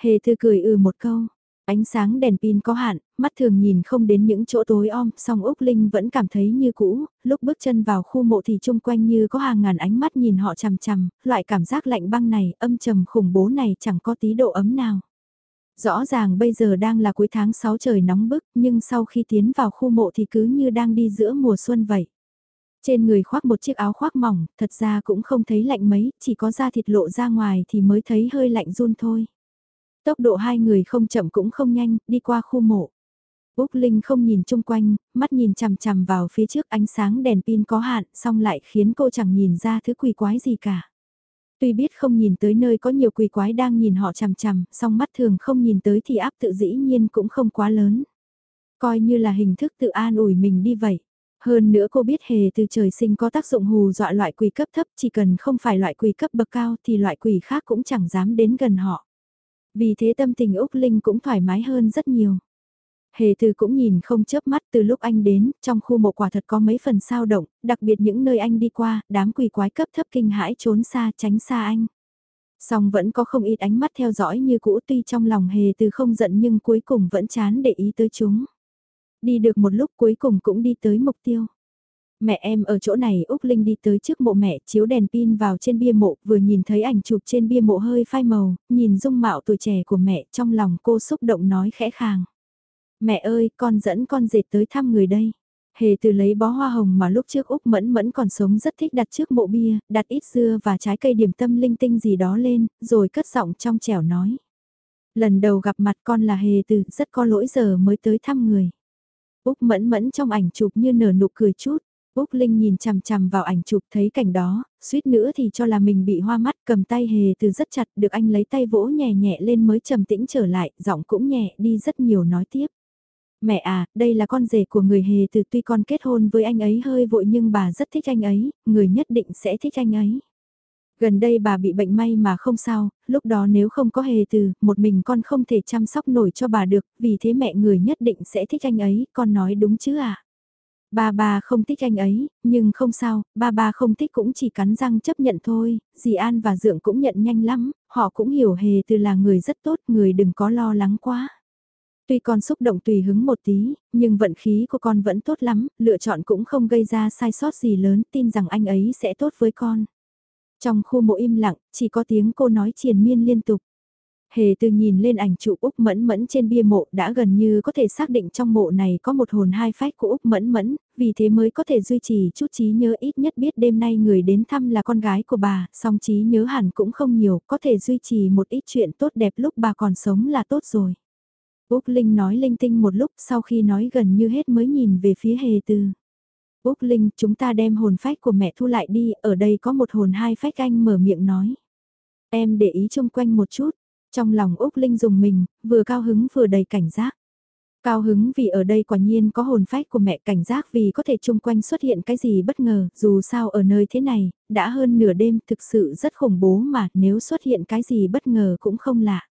Hề thư cười ừ một câu, Ánh sáng đèn pin có hạn, mắt thường nhìn không đến những chỗ tối om, song Úc Linh vẫn cảm thấy như cũ, lúc bước chân vào khu mộ thì chung quanh như có hàng ngàn ánh mắt nhìn họ chằm chằm, loại cảm giác lạnh băng này, âm trầm khủng bố này chẳng có tí độ ấm nào. Rõ ràng bây giờ đang là cuối tháng 6 trời nóng bức, nhưng sau khi tiến vào khu mộ thì cứ như đang đi giữa mùa xuân vậy. Trên người khoác một chiếc áo khoác mỏng, thật ra cũng không thấy lạnh mấy, chỉ có da thịt lộ ra ngoài thì mới thấy hơi lạnh run thôi. Tốc độ hai người không chậm cũng không nhanh, đi qua khu mộ. Úc Linh không nhìn chung quanh, mắt nhìn chằm chằm vào phía trước ánh sáng đèn pin có hạn, xong lại khiến cô chẳng nhìn ra thứ quỷ quái gì cả. Tuy biết không nhìn tới nơi có nhiều quỷ quái đang nhìn họ chằm chằm, song mắt thường không nhìn tới thì áp tự dĩ nhiên cũng không quá lớn. Coi như là hình thức tự an ủi mình đi vậy. Hơn nữa cô biết hề từ trời sinh có tác dụng hù dọa loại quỷ cấp thấp chỉ cần không phải loại quỷ cấp bậc cao thì loại quỷ khác cũng chẳng dám đến gần họ. Vì thế tâm tình Úc Linh cũng thoải mái hơn rất nhiều. Hề từ cũng nhìn không chớp mắt từ lúc anh đến, trong khu mộ quả thật có mấy phần sao động, đặc biệt những nơi anh đi qua, đám quỷ quái cấp thấp kinh hãi trốn xa tránh xa anh. Song vẫn có không ít ánh mắt theo dõi như cũ tuy trong lòng hề từ không giận nhưng cuối cùng vẫn chán để ý tới chúng. Đi được một lúc cuối cùng cũng đi tới mục tiêu. Mẹ em ở chỗ này Úc Linh đi tới trước mộ mẹ chiếu đèn pin vào trên bia mộ vừa nhìn thấy ảnh chụp trên bia mộ hơi phai màu, nhìn dung mạo tuổi trẻ của mẹ trong lòng cô xúc động nói khẽ khàng. Mẹ ơi con dẫn con dệt tới thăm người đây. Hề từ lấy bó hoa hồng mà lúc trước Úc Mẫn Mẫn còn sống rất thích đặt trước mộ bia, đặt ít dưa và trái cây điểm tâm linh tinh gì đó lên, rồi cất giọng trong trẻo nói. Lần đầu gặp mặt con là Hề từ, rất có lỗi giờ mới tới thăm người. Úc Mẫn Mẫn trong ảnh chụp như nở nụ cười chút. Úc Linh nhìn chằm chằm vào ảnh chụp thấy cảnh đó, suýt nữa thì cho là mình bị hoa mắt cầm tay hề từ rất chặt được anh lấy tay vỗ nhẹ nhẹ lên mới trầm tĩnh trở lại, giọng cũng nhẹ đi rất nhiều nói tiếp. Mẹ à, đây là con rể của người hề từ tuy con kết hôn với anh ấy hơi vội nhưng bà rất thích anh ấy, người nhất định sẽ thích anh ấy. Gần đây bà bị bệnh may mà không sao, lúc đó nếu không có hề từ, một mình con không thể chăm sóc nổi cho bà được, vì thế mẹ người nhất định sẽ thích anh ấy, con nói đúng chứ à? Ba ba không thích anh ấy, nhưng không sao, ba ba không thích cũng chỉ cắn răng chấp nhận thôi, dì An và Dượng cũng nhận nhanh lắm, họ cũng hiểu hề từ là người rất tốt, người đừng có lo lắng quá. Tuy con xúc động tùy hứng một tí, nhưng vận khí của con vẫn tốt lắm, lựa chọn cũng không gây ra sai sót gì lớn, tin rằng anh ấy sẽ tốt với con. Trong khu mộ im lặng, chỉ có tiếng cô nói triền miên liên tục. Hề từ nhìn lên ảnh chụp Úc Mẫn Mẫn trên bia mộ đã gần như có thể xác định trong mộ này có một hồn hai phách của Úc Mẫn Mẫn, vì thế mới có thể duy trì chút trí nhớ ít nhất biết đêm nay người đến thăm là con gái của bà, song trí nhớ hẳn cũng không nhiều, có thể duy trì một ít chuyện tốt đẹp lúc bà còn sống là tốt rồi. Úc Linh nói linh tinh một lúc sau khi nói gần như hết mới nhìn về phía hề từ. Úc Linh, chúng ta đem hồn phách của mẹ thu lại đi, ở đây có một hồn hai phách anh mở miệng nói. Em để ý chung quanh một chút, trong lòng Úc Linh dùng mình, vừa cao hứng vừa đầy cảnh giác. Cao hứng vì ở đây quả nhiên có hồn phách của mẹ cảnh giác vì có thể chung quanh xuất hiện cái gì bất ngờ, dù sao ở nơi thế này, đã hơn nửa đêm thực sự rất khủng bố mà nếu xuất hiện cái gì bất ngờ cũng không lạ.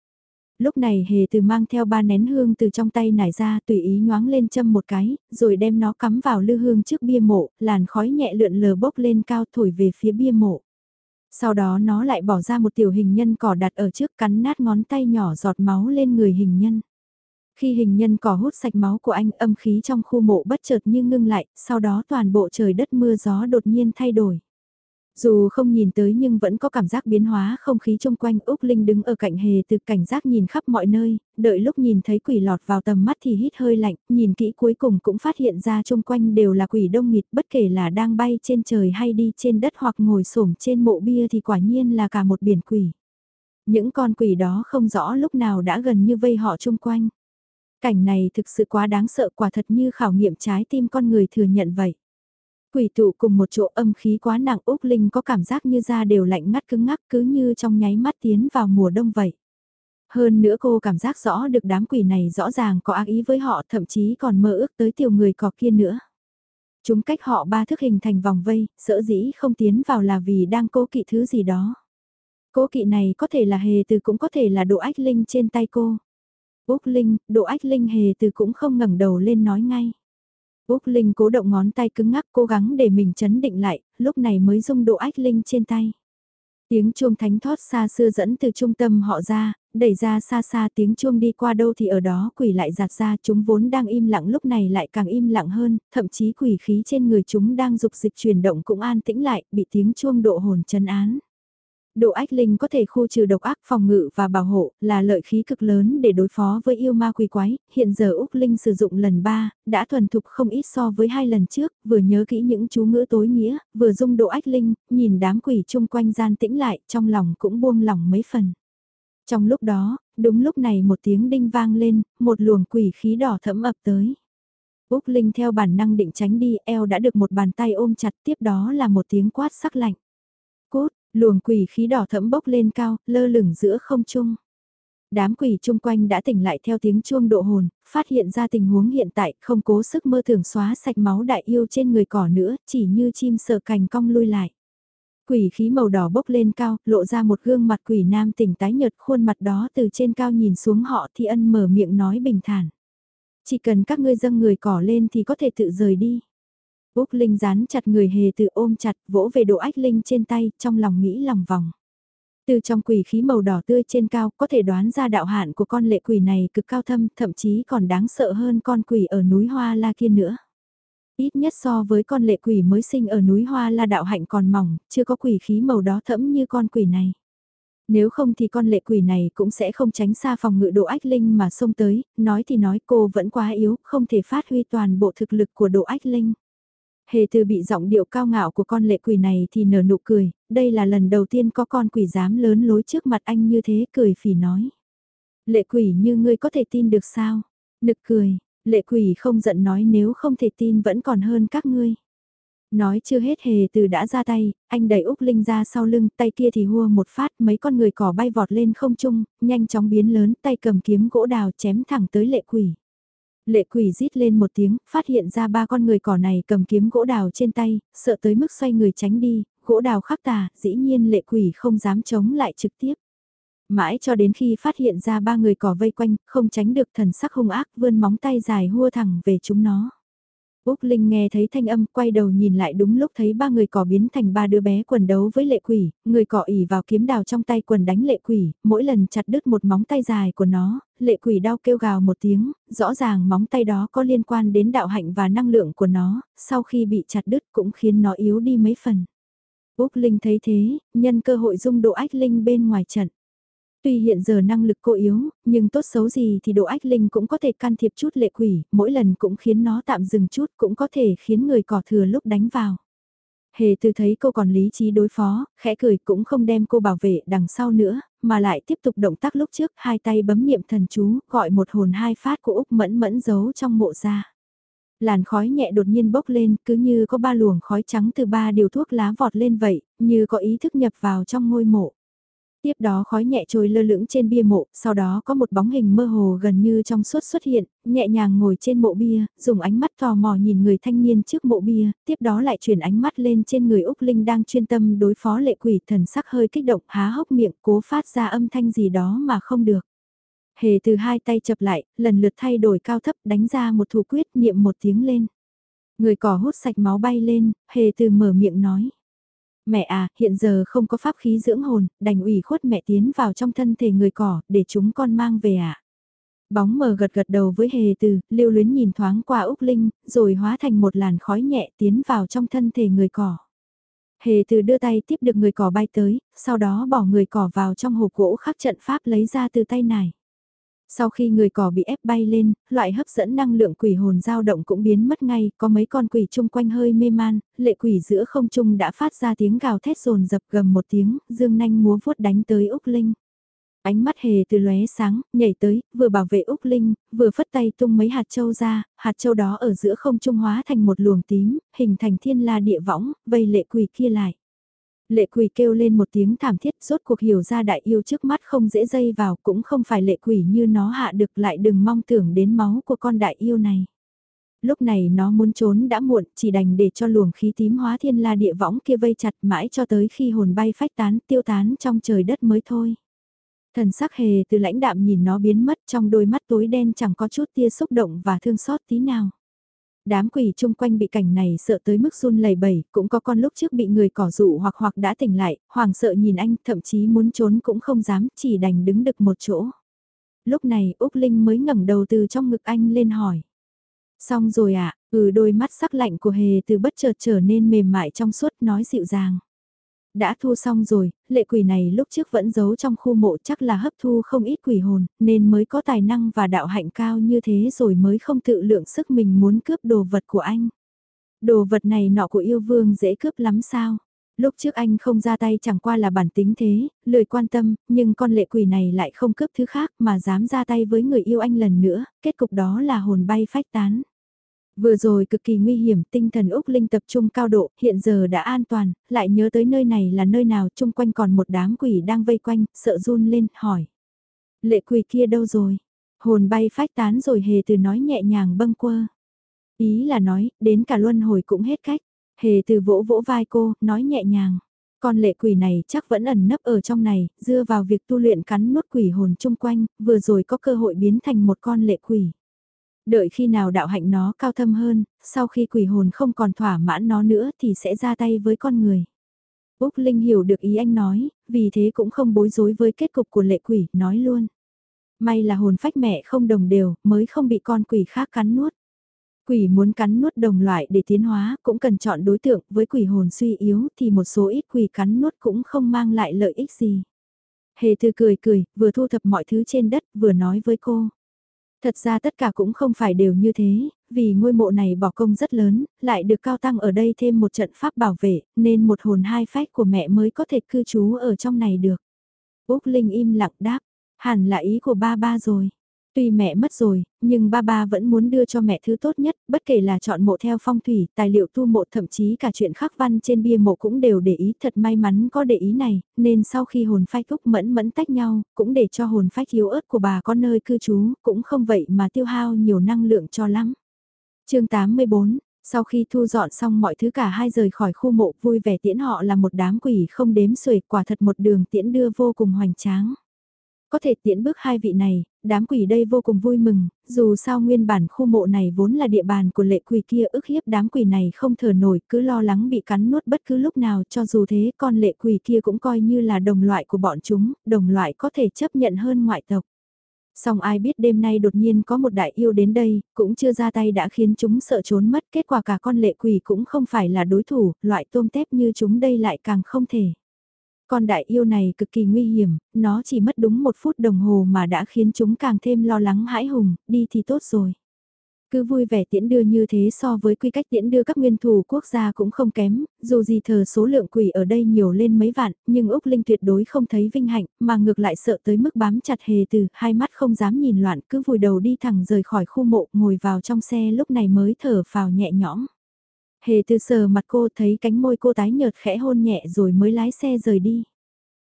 Lúc này hề từ mang theo ba nén hương từ trong tay nải ra tùy ý nhoáng lên châm một cái, rồi đem nó cắm vào lư hương trước bia mộ, làn khói nhẹ lượn lờ bốc lên cao thổi về phía bia mộ. Sau đó nó lại bỏ ra một tiểu hình nhân cỏ đặt ở trước cắn nát ngón tay nhỏ giọt máu lên người hình nhân. Khi hình nhân cỏ hút sạch máu của anh âm khí trong khu mộ bất chợt như ngưng lại, sau đó toàn bộ trời đất mưa gió đột nhiên thay đổi. Dù không nhìn tới nhưng vẫn có cảm giác biến hóa không khí chung quanh Úc Linh đứng ở cạnh hề từ cảnh giác nhìn khắp mọi nơi, đợi lúc nhìn thấy quỷ lọt vào tầm mắt thì hít hơi lạnh, nhìn kỹ cuối cùng cũng phát hiện ra chung quanh đều là quỷ đông nghịt bất kể là đang bay trên trời hay đi trên đất hoặc ngồi xổm trên mộ bia thì quả nhiên là cả một biển quỷ. Những con quỷ đó không rõ lúc nào đã gần như vây họ chung quanh. Cảnh này thực sự quá đáng sợ quả thật như khảo nghiệm trái tim con người thừa nhận vậy quỷ tụ cùng một chỗ âm khí quá nặng Úc Linh có cảm giác như da đều lạnh ngắt cứng ngắc cứ như trong nháy mắt tiến vào mùa đông vậy. Hơn nữa cô cảm giác rõ được đám quỷ này rõ ràng có ác ý với họ thậm chí còn mơ ước tới tiểu người cỏ kia nữa. Chúng cách họ ba thức hình thành vòng vây, sợ dĩ không tiến vào là vì đang cố kỵ thứ gì đó. Cố kỵ này có thể là hề từ cũng có thể là độ ách linh trên tay cô. Úc Linh, độ ách linh hề từ cũng không ngẩng đầu lên nói ngay. Úc Linh cố động ngón tay cứng ngắc cố gắng để mình chấn định lại, lúc này mới rung độ ách linh trên tay. Tiếng chuông thánh thoát xa xưa dẫn từ trung tâm họ ra, đẩy ra xa xa tiếng chuông đi qua đâu thì ở đó quỷ lại giạt ra chúng vốn đang im lặng lúc này lại càng im lặng hơn, thậm chí quỷ khí trên người chúng đang dục dịch chuyển động cũng an tĩnh lại, bị tiếng chuông độ hồn chân án. Độ ách linh có thể khu trừ độc ác phòng ngự và bảo hộ là lợi khí cực lớn để đối phó với yêu ma quỷ quái, hiện giờ Úc Linh sử dụng lần 3, đã thuần thục không ít so với hai lần trước, vừa nhớ kỹ những chú ngữ tối nghĩa, vừa dung độ ách linh, nhìn đám quỷ chung quanh gian tĩnh lại, trong lòng cũng buông lỏng mấy phần. Trong lúc đó, đúng lúc này một tiếng đinh vang lên, một luồng quỷ khí đỏ thẫm ập tới. Úc Linh theo bản năng định tránh đi, eo đã được một bàn tay ôm chặt tiếp đó là một tiếng quát sắc lạnh. Luồng quỷ khí đỏ thẫm bốc lên cao, lơ lửng giữa không trung. Đám quỷ chung quanh đã tỉnh lại theo tiếng chuông độ hồn, phát hiện ra tình huống hiện tại, không cố sức mơ thường xóa sạch máu đại yêu trên người cỏ nữa, chỉ như chim sợ cành cong lui lại. Quỷ khí màu đỏ bốc lên cao, lộ ra một gương mặt quỷ nam tỉnh tái nhợt khuôn mặt đó từ trên cao nhìn xuống họ thì ân mở miệng nói bình thản. Chỉ cần các ngươi dâng người cỏ lên thì có thể tự rời đi. Úc Linh dán chặt người hề tự ôm chặt vỗ về độ ách Linh trên tay, trong lòng nghĩ lòng vòng. Từ trong quỷ khí màu đỏ tươi trên cao có thể đoán ra đạo hạn của con lệ quỷ này cực cao thâm, thậm chí còn đáng sợ hơn con quỷ ở núi Hoa La kia nữa. Ít nhất so với con lệ quỷ mới sinh ở núi Hoa La đạo hạnh còn mỏng, chưa có quỷ khí màu đó thẫm như con quỷ này. Nếu không thì con lệ quỷ này cũng sẽ không tránh xa phòng ngự độ ách linh mà xông tới, nói thì nói cô vẫn quá yếu, không thể phát huy toàn bộ thực lực của độ ách linh. Hề từ bị giọng điệu cao ngạo của con lệ quỷ này thì nở nụ cười, đây là lần đầu tiên có con quỷ dám lớn lối trước mặt anh như thế cười phỉ nói. Lệ quỷ như ngươi có thể tin được sao? Nực cười, Lệ quỷ không giận nói nếu không thể tin vẫn còn hơn các ngươi. Nói chưa hết hề từ đã ra tay, anh đẩy Úc Linh ra sau lưng, tay kia thì hua một phát, mấy con người cỏ bay vọt lên không trung, nhanh chóng biến lớn, tay cầm kiếm gỗ đào chém thẳng tới lệ quỷ. Lệ quỷ rít lên một tiếng, phát hiện ra ba con người cỏ này cầm kiếm gỗ đào trên tay, sợ tới mức xoay người tránh đi, gỗ đào khắc tà, dĩ nhiên lệ quỷ không dám chống lại trực tiếp. Mãi cho đến khi phát hiện ra ba người cỏ vây quanh, không tránh được thần sắc hung ác vươn móng tay dài hua thẳng về chúng nó. Úc Linh nghe thấy thanh âm quay đầu nhìn lại đúng lúc thấy ba người cỏ biến thành ba đứa bé quần đấu với lệ quỷ, người cỏ ỉ vào kiếm đào trong tay quần đánh lệ quỷ, mỗi lần chặt đứt một móng tay dài của nó, lệ quỷ đau kêu gào một tiếng, rõ ràng móng tay đó có liên quan đến đạo hạnh và năng lượng của nó, sau khi bị chặt đứt cũng khiến nó yếu đi mấy phần. Úc Linh thấy thế, nhân cơ hội dung độ ách Linh bên ngoài trận. Tuy hiện giờ năng lực cô yếu, nhưng tốt xấu gì thì độ ách linh cũng có thể can thiệp chút lệ quỷ, mỗi lần cũng khiến nó tạm dừng chút cũng có thể khiến người cỏ thừa lúc đánh vào. Hề từ thấy cô còn lý trí đối phó, khẽ cười cũng không đem cô bảo vệ đằng sau nữa, mà lại tiếp tục động tác lúc trước, hai tay bấm niệm thần chú, gọi một hồn hai phát của Úc Mẫn Mẫn giấu trong mộ ra. Làn khói nhẹ đột nhiên bốc lên, cứ như có ba luồng khói trắng từ ba điều thuốc lá vọt lên vậy, như có ý thức nhập vào trong ngôi mộ. Tiếp đó khói nhẹ trôi lơ lửng trên bia mộ, sau đó có một bóng hình mơ hồ gần như trong suốt xuất hiện, nhẹ nhàng ngồi trên mộ bia, dùng ánh mắt tò mò nhìn người thanh niên trước mộ bia, tiếp đó lại chuyển ánh mắt lên trên người Úc Linh đang chuyên tâm đối phó lệ quỷ thần sắc hơi kích động há hốc miệng cố phát ra âm thanh gì đó mà không được. Hề từ hai tay chập lại, lần lượt thay đổi cao thấp đánh ra một thủ quyết niệm một tiếng lên. Người cỏ hút sạch máu bay lên, hề từ mở miệng nói. Mẹ à, hiện giờ không có pháp khí dưỡng hồn, đành ủy khuất mẹ tiến vào trong thân thể người cỏ, để chúng con mang về ạ. À. Bóng mờ gật gật đầu với hề từ, lưu luyến nhìn thoáng qua Úc Linh, rồi hóa thành một làn khói nhẹ tiến vào trong thân thể người cỏ. Hề từ đưa tay tiếp được người cỏ bay tới, sau đó bỏ người cỏ vào trong hộp gỗ khắc trận pháp lấy ra từ tay này. Sau khi người cỏ bị ép bay lên, loại hấp dẫn năng lượng quỷ hồn dao động cũng biến mất ngay, có mấy con quỷ chung quanh hơi mê man, lệ quỷ giữa không trung đã phát ra tiếng gào thét rồn dập gầm một tiếng, dương nanh múa vuốt đánh tới Úc Linh. Ánh mắt hề từ lóe sáng, nhảy tới, vừa bảo vệ Úc Linh, vừa phất tay tung mấy hạt châu ra, hạt châu đó ở giữa không trung hóa thành một luồng tím, hình thành thiên la địa võng, vây lệ quỷ kia lại. Lệ quỷ kêu lên một tiếng thảm thiết rốt cuộc hiểu ra đại yêu trước mắt không dễ dây vào cũng không phải lệ quỷ như nó hạ được lại đừng mong tưởng đến máu của con đại yêu này. Lúc này nó muốn trốn đã muộn, chỉ đành để cho luồng khí tím hóa thiên la địa võng kia vây chặt mãi cho tới khi hồn bay phách tán tiêu tán trong trời đất mới thôi. Thần sắc hề từ lãnh đạm nhìn nó biến mất trong đôi mắt tối đen chẳng có chút tia xúc động và thương xót tí nào. Đám quỷ chung quanh bị cảnh này sợ tới mức run lẩy bẩy, cũng có con lúc trước bị người cỏ dụ hoặc hoặc đã tỉnh lại, hoàng sợ nhìn anh, thậm chí muốn trốn cũng không dám, chỉ đành đứng đực một chỗ. Lúc này Úc Linh mới ngẩng đầu từ trong ngực anh lên hỏi. Xong rồi ạ, à, ừ đôi mắt sắc lạnh của hề từ bất chợt trở nên mềm mại trong suốt nói dịu dàng đã thu xong rồi, lệ quỷ này lúc trước vẫn giấu trong khu mộ chắc là hấp thu không ít quỷ hồn, nên mới có tài năng và đạo hạnh cao như thế rồi mới không tự lượng sức mình muốn cướp đồ vật của anh. Đồ vật này nọ của yêu vương dễ cướp lắm sao? Lúc trước anh không ra tay chẳng qua là bản tính thế, lười quan tâm, nhưng con lệ quỷ này lại không cướp thứ khác mà dám ra tay với người yêu anh lần nữa, kết cục đó là hồn bay phách tán. Vừa rồi cực kỳ nguy hiểm, tinh thần Úc Linh tập trung cao độ, hiện giờ đã an toàn, lại nhớ tới nơi này là nơi nào, chung quanh còn một đám quỷ đang vây quanh, sợ run lên, hỏi. Lệ quỷ kia đâu rồi? Hồn bay phách tán rồi hề từ nói nhẹ nhàng bâng quơ. Ý là nói, đến cả luân hồi cũng hết cách. Hề từ vỗ vỗ vai cô, nói nhẹ nhàng. Con lệ quỷ này chắc vẫn ẩn nấp ở trong này, dưa vào việc tu luyện cắn nuốt quỷ hồn chung quanh, vừa rồi có cơ hội biến thành một con lệ quỷ. Đợi khi nào đạo hạnh nó cao thâm hơn, sau khi quỷ hồn không còn thỏa mãn nó nữa thì sẽ ra tay với con người. Úc Linh hiểu được ý anh nói, vì thế cũng không bối rối với kết cục của lệ quỷ, nói luôn. May là hồn phách mẹ không đồng đều, mới không bị con quỷ khác cắn nuốt. Quỷ muốn cắn nuốt đồng loại để tiến hóa cũng cần chọn đối tượng với quỷ hồn suy yếu thì một số ít quỷ cắn nuốt cũng không mang lại lợi ích gì. Hề thư cười cười, vừa thu thập mọi thứ trên đất vừa nói với cô. Thật ra tất cả cũng không phải đều như thế, vì ngôi mộ này bỏ công rất lớn, lại được cao tăng ở đây thêm một trận pháp bảo vệ, nên một hồn hai phách của mẹ mới có thể cư trú ở trong này được. Úc Linh im lặng đáp, hẳn là ý của ba ba rồi. Tuy mẹ mất rồi, nhưng ba ba vẫn muốn đưa cho mẹ thứ tốt nhất, bất kể là chọn mộ theo phong thủy, tài liệu tu mộ thậm chí cả chuyện khắc văn trên bia mộ cũng đều để ý thật may mắn có để ý này, nên sau khi hồn phách thúc mẫn mẫn tách nhau, cũng để cho hồn phách yếu ớt của bà có nơi cư trú, cũng không vậy mà tiêu hao nhiều năng lượng cho lắm. chương 84 sau khi thu dọn xong mọi thứ cả hai rời khỏi khu mộ vui vẻ tiễn họ là một đám quỷ không đếm xuể quả thật một đường tiễn đưa vô cùng hoành tráng. Có thể tiễn bước hai vị này, đám quỷ đây vô cùng vui mừng, dù sao nguyên bản khu mộ này vốn là địa bàn của lệ quỷ kia ức hiếp đám quỷ này không thở nổi cứ lo lắng bị cắn nuốt bất cứ lúc nào cho dù thế con lệ quỷ kia cũng coi như là đồng loại của bọn chúng, đồng loại có thể chấp nhận hơn ngoại tộc. Song ai biết đêm nay đột nhiên có một đại yêu đến đây, cũng chưa ra tay đã khiến chúng sợ trốn mất, kết quả cả con lệ quỷ cũng không phải là đối thủ, loại tôm tép như chúng đây lại càng không thể. Con đại yêu này cực kỳ nguy hiểm, nó chỉ mất đúng một phút đồng hồ mà đã khiến chúng càng thêm lo lắng hãi hùng, đi thì tốt rồi. Cứ vui vẻ tiễn đưa như thế so với quy cách tiễn đưa các nguyên thủ quốc gia cũng không kém, dù gì thờ số lượng quỷ ở đây nhiều lên mấy vạn, nhưng Úc Linh tuyệt đối không thấy vinh hạnh, mà ngược lại sợ tới mức bám chặt hề từ, hai mắt không dám nhìn loạn, cứ vùi đầu đi thẳng rời khỏi khu mộ, ngồi vào trong xe lúc này mới thở vào nhẹ nhõm. Hề từ sờ mặt cô thấy cánh môi cô tái nhợt khẽ hôn nhẹ rồi mới lái xe rời đi.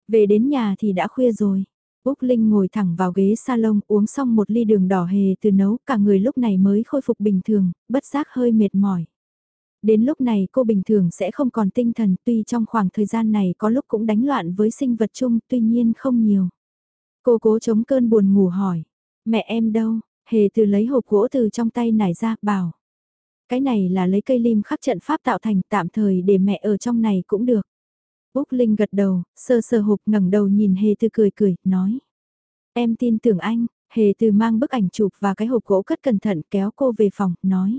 Về đến nhà thì đã khuya rồi. Úc Linh ngồi thẳng vào ghế salon uống xong một ly đường đỏ hề từ nấu cả người lúc này mới khôi phục bình thường, bất giác hơi mệt mỏi. Đến lúc này cô bình thường sẽ không còn tinh thần tuy trong khoảng thời gian này có lúc cũng đánh loạn với sinh vật chung tuy nhiên không nhiều. Cô cố chống cơn buồn ngủ hỏi, mẹ em đâu, hề từ lấy hộp gỗ từ trong tay nải ra, bảo. Cái này là lấy cây lim khắc trận pháp tạo thành tạm thời để mẹ ở trong này cũng được. Úc Linh gật đầu, sơ sơ hộp ngẩng đầu nhìn Hề Từ cười cười, nói. Em tin tưởng anh, Hề Từ mang bức ảnh chụp và cái hộp gỗ cất cẩn thận kéo cô về phòng, nói.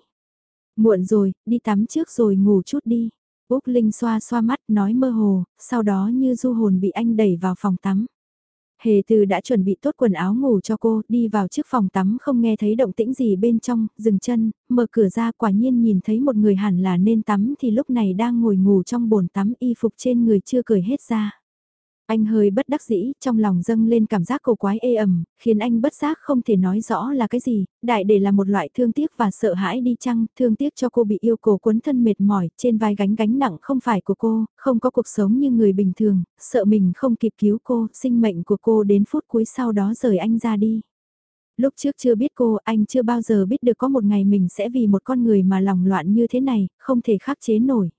Muộn rồi, đi tắm trước rồi ngủ chút đi. Úc Linh xoa xoa mắt nói mơ hồ, sau đó như du hồn bị anh đẩy vào phòng tắm. Hề từ đã chuẩn bị tốt quần áo ngủ cho cô, đi vào trước phòng tắm không nghe thấy động tĩnh gì bên trong, dừng chân, mở cửa ra quả nhiên nhìn thấy một người hẳn là nên tắm thì lúc này đang ngồi ngủ trong bồn tắm y phục trên người chưa cởi hết ra. Anh hơi bất đắc dĩ, trong lòng dâng lên cảm giác cổ quái ê ẩm, khiến anh bất giác không thể nói rõ là cái gì, đại để là một loại thương tiếc và sợ hãi đi chăng, thương tiếc cho cô bị yêu cổ cuốn thân mệt mỏi, trên vai gánh gánh nặng không phải của cô, không có cuộc sống như người bình thường, sợ mình không kịp cứu cô, sinh mệnh của cô đến phút cuối sau đó rời anh ra đi. Lúc trước chưa biết cô, anh chưa bao giờ biết được có một ngày mình sẽ vì một con người mà lòng loạn như thế này, không thể khắc chế nổi.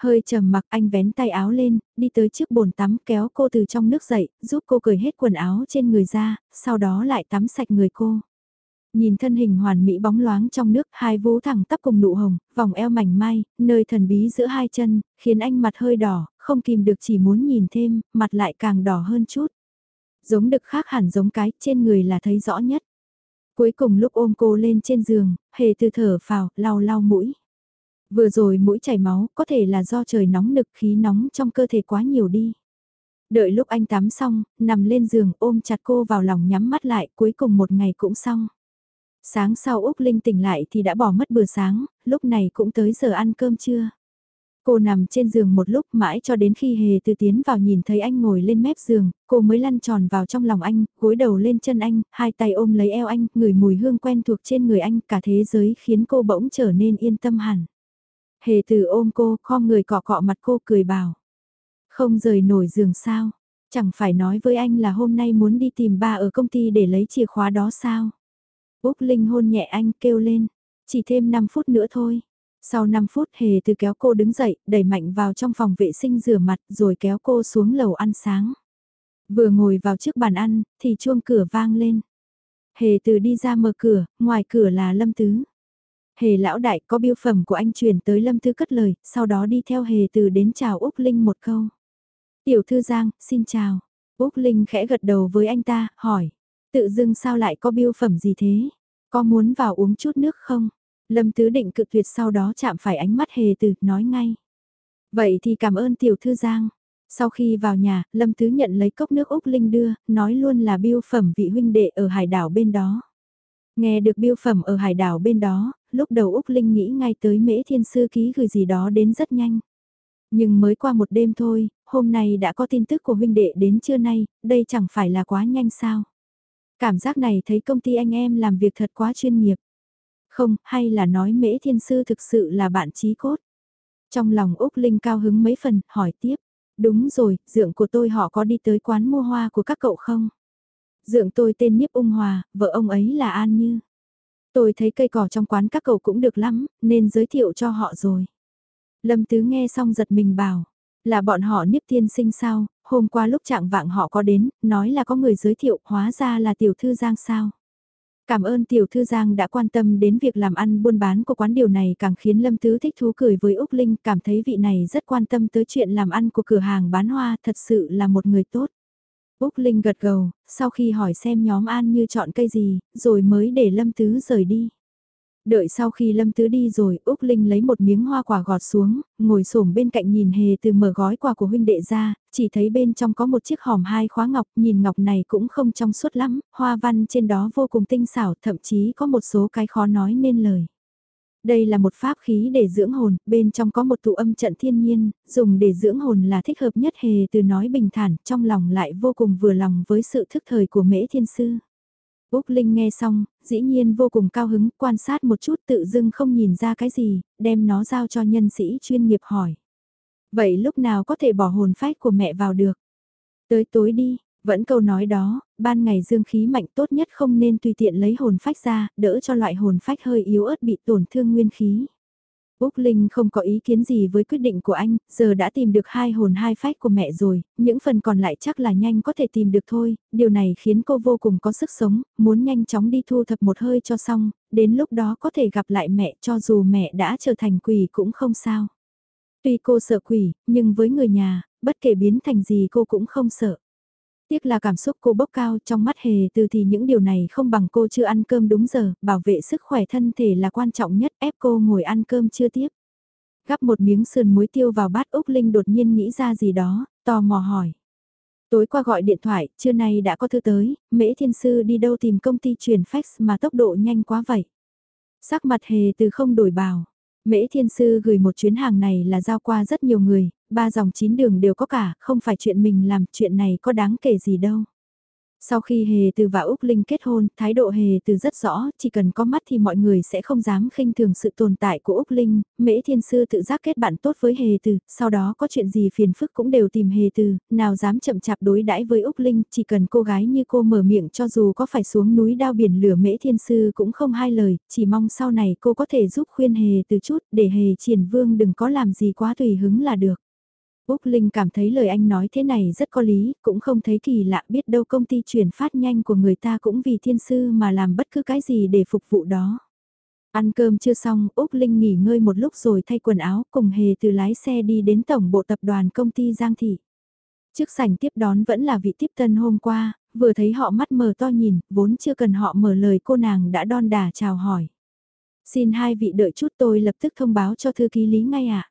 Hơi trầm mặc anh vén tay áo lên, đi tới trước bồn tắm kéo cô từ trong nước dậy, giúp cô cởi hết quần áo trên người ra, sau đó lại tắm sạch người cô. Nhìn thân hình hoàn mỹ bóng loáng trong nước, hai vú thẳng tắp cùng nụ hồng, vòng eo mảnh mai, nơi thần bí giữa hai chân, khiến anh mặt hơi đỏ, không kìm được chỉ muốn nhìn thêm, mặt lại càng đỏ hơn chút. Giống đực khác hẳn giống cái, trên người là thấy rõ nhất. Cuối cùng lúc ôm cô lên trên giường, hề từ thở phào, lau lau mũi. Vừa rồi mũi chảy máu, có thể là do trời nóng nực khí nóng trong cơ thể quá nhiều đi. Đợi lúc anh tắm xong, nằm lên giường ôm chặt cô vào lòng nhắm mắt lại, cuối cùng một ngày cũng xong. Sáng sau Úc Linh tỉnh lại thì đã bỏ mất bữa sáng, lúc này cũng tới giờ ăn cơm trưa. Cô nằm trên giường một lúc mãi cho đến khi hề từ tiến vào nhìn thấy anh ngồi lên mép giường, cô mới lăn tròn vào trong lòng anh, gối đầu lên chân anh, hai tay ôm lấy eo anh, ngửi mùi hương quen thuộc trên người anh, cả thế giới khiến cô bỗng trở nên yên tâm hẳn. Hề từ ôm cô, khom người cọ cọ mặt cô cười bảo. Không rời nổi giường sao, chẳng phải nói với anh là hôm nay muốn đi tìm ba ở công ty để lấy chìa khóa đó sao. Úc Linh hôn nhẹ anh kêu lên, chỉ thêm 5 phút nữa thôi. Sau 5 phút hề từ kéo cô đứng dậy, đẩy mạnh vào trong phòng vệ sinh rửa mặt rồi kéo cô xuống lầu ăn sáng. Vừa ngồi vào trước bàn ăn, thì chuông cửa vang lên. Hề từ đi ra mở cửa, ngoài cửa là Lâm Tứ. Hề lão đại có biêu phẩm của anh truyền tới Lâm thư cất lời, sau đó đi theo Hề từ đến chào Úc Linh một câu. Tiểu thư Giang, xin chào. Úc Linh khẽ gật đầu với anh ta, hỏi. Tự dưng sao lại có biêu phẩm gì thế? Có muốn vào uống chút nước không? Lâm Tứ định cự tuyệt sau đó chạm phải ánh mắt hề từ, nói ngay. Vậy thì cảm ơn tiểu thư Giang. Sau khi vào nhà, Lâm Tứ nhận lấy cốc nước Úc Linh đưa, nói luôn là biêu phẩm vị huynh đệ ở hải đảo bên đó. Nghe được biêu phẩm ở hải đảo bên đó, lúc đầu Úc Linh nghĩ ngay tới mễ thiên sư ký gửi gì đó đến rất nhanh. Nhưng mới qua một đêm thôi, hôm nay đã có tin tức của huynh đệ đến trưa nay, đây chẳng phải là quá nhanh sao. Cảm giác này thấy công ty anh em làm việc thật quá chuyên nghiệp. Không, hay là nói mễ thiên sư thực sự là bạn trí cốt. Trong lòng Úc Linh cao hứng mấy phần, hỏi tiếp. Đúng rồi, dượng của tôi họ có đi tới quán mua hoa của các cậu không? Dượng tôi tên Nhiếp Ung Hòa, vợ ông ấy là An Như. Tôi thấy cây cỏ trong quán các cậu cũng được lắm, nên giới thiệu cho họ rồi. Lâm Tứ nghe xong giật mình bảo, là bọn họ Niếp Tiên sinh sao, hôm qua lúc trạng vạng họ có đến, nói là có người giới thiệu, hóa ra là tiểu thư Giang sao. Cảm ơn tiểu thư Giang đã quan tâm đến việc làm ăn buôn bán của quán điều này càng khiến Lâm Tứ thích thú cười với Úc Linh, cảm thấy vị này rất quan tâm tới chuyện làm ăn của cửa hàng bán hoa, thật sự là một người tốt. Úc Linh gật gầu, sau khi hỏi xem nhóm An Như chọn cây gì, rồi mới để Lâm Tứ rời đi. Đợi sau khi Lâm Tứ đi rồi, Úc Linh lấy một miếng hoa quả gọt xuống, ngồi xổm bên cạnh nhìn hề từ mở gói quà của huynh đệ ra, chỉ thấy bên trong có một chiếc hòm hai khóa ngọc, nhìn ngọc này cũng không trong suốt lắm, hoa văn trên đó vô cùng tinh xảo, thậm chí có một số cái khó nói nên lời. Đây là một pháp khí để dưỡng hồn, bên trong có một tụ âm trận thiên nhiên, dùng để dưỡng hồn là thích hợp nhất hề từ nói bình thản, trong lòng lại vô cùng vừa lòng với sự thức thời của mễ thiên sư. Úc Linh nghe xong, dĩ nhiên vô cùng cao hứng, quan sát một chút tự dưng không nhìn ra cái gì, đem nó giao cho nhân sĩ chuyên nghiệp hỏi. Vậy lúc nào có thể bỏ hồn phách của mẹ vào được? Tới tối đi, vẫn câu nói đó, ban ngày dương khí mạnh tốt nhất không nên tùy tiện lấy hồn phách ra, đỡ cho loại hồn phách hơi yếu ớt bị tổn thương nguyên khí. Úc Linh không có ý kiến gì với quyết định của anh, giờ đã tìm được hai hồn hai phách của mẹ rồi, những phần còn lại chắc là nhanh có thể tìm được thôi, điều này khiến cô vô cùng có sức sống, muốn nhanh chóng đi thu thập một hơi cho xong, đến lúc đó có thể gặp lại mẹ cho dù mẹ đã trở thành quỷ cũng không sao. Tuy cô sợ quỷ, nhưng với người nhà, bất kể biến thành gì cô cũng không sợ. Tiếc là cảm xúc cô bốc cao trong mắt hề từ thì những điều này không bằng cô chưa ăn cơm đúng giờ, bảo vệ sức khỏe thân thể là quan trọng nhất ép cô ngồi ăn cơm chưa tiếp. Gắp một miếng sườn muối tiêu vào bát Úc Linh đột nhiên nghĩ ra gì đó, tò mò hỏi. Tối qua gọi điện thoại, trưa nay đã có thư tới, mễ thiên sư đi đâu tìm công ty truyền fax mà tốc độ nhanh quá vậy. Sắc mặt hề từ không đổi bào. Mễ Thiên Sư gửi một chuyến hàng này là giao qua rất nhiều người, ba dòng chín đường đều có cả, không phải chuyện mình làm, chuyện này có đáng kể gì đâu. Sau khi Hề Từ và Úc Linh kết hôn, thái độ Hề Từ rất rõ, chỉ cần có mắt thì mọi người sẽ không dám khinh thường sự tồn tại của Úc Linh, Mễ Thiên Sư tự giác kết bạn tốt với Hề Từ, sau đó có chuyện gì phiền phức cũng đều tìm Hề Từ, nào dám chậm chạp đối đãi với Úc Linh, chỉ cần cô gái như cô mở miệng cho dù có phải xuống núi đao biển lửa Mễ Thiên Sư cũng không hai lời, chỉ mong sau này cô có thể giúp khuyên Hề Từ chút để Hề Triển Vương đừng có làm gì quá tùy hứng là được. Úc Linh cảm thấy lời anh nói thế này rất có lý, cũng không thấy kỳ lạ biết đâu công ty chuyển phát nhanh của người ta cũng vì thiên sư mà làm bất cứ cái gì để phục vụ đó. Ăn cơm chưa xong, Úc Linh nghỉ ngơi một lúc rồi thay quần áo cùng hề từ lái xe đi đến tổng bộ tập đoàn công ty Giang Thị. Trước sảnh tiếp đón vẫn là vị tiếp tân hôm qua, vừa thấy họ mắt mờ to nhìn, vốn chưa cần họ mở lời cô nàng đã đon đả chào hỏi. Xin hai vị đợi chút tôi lập tức thông báo cho thư ký lý ngay ạ.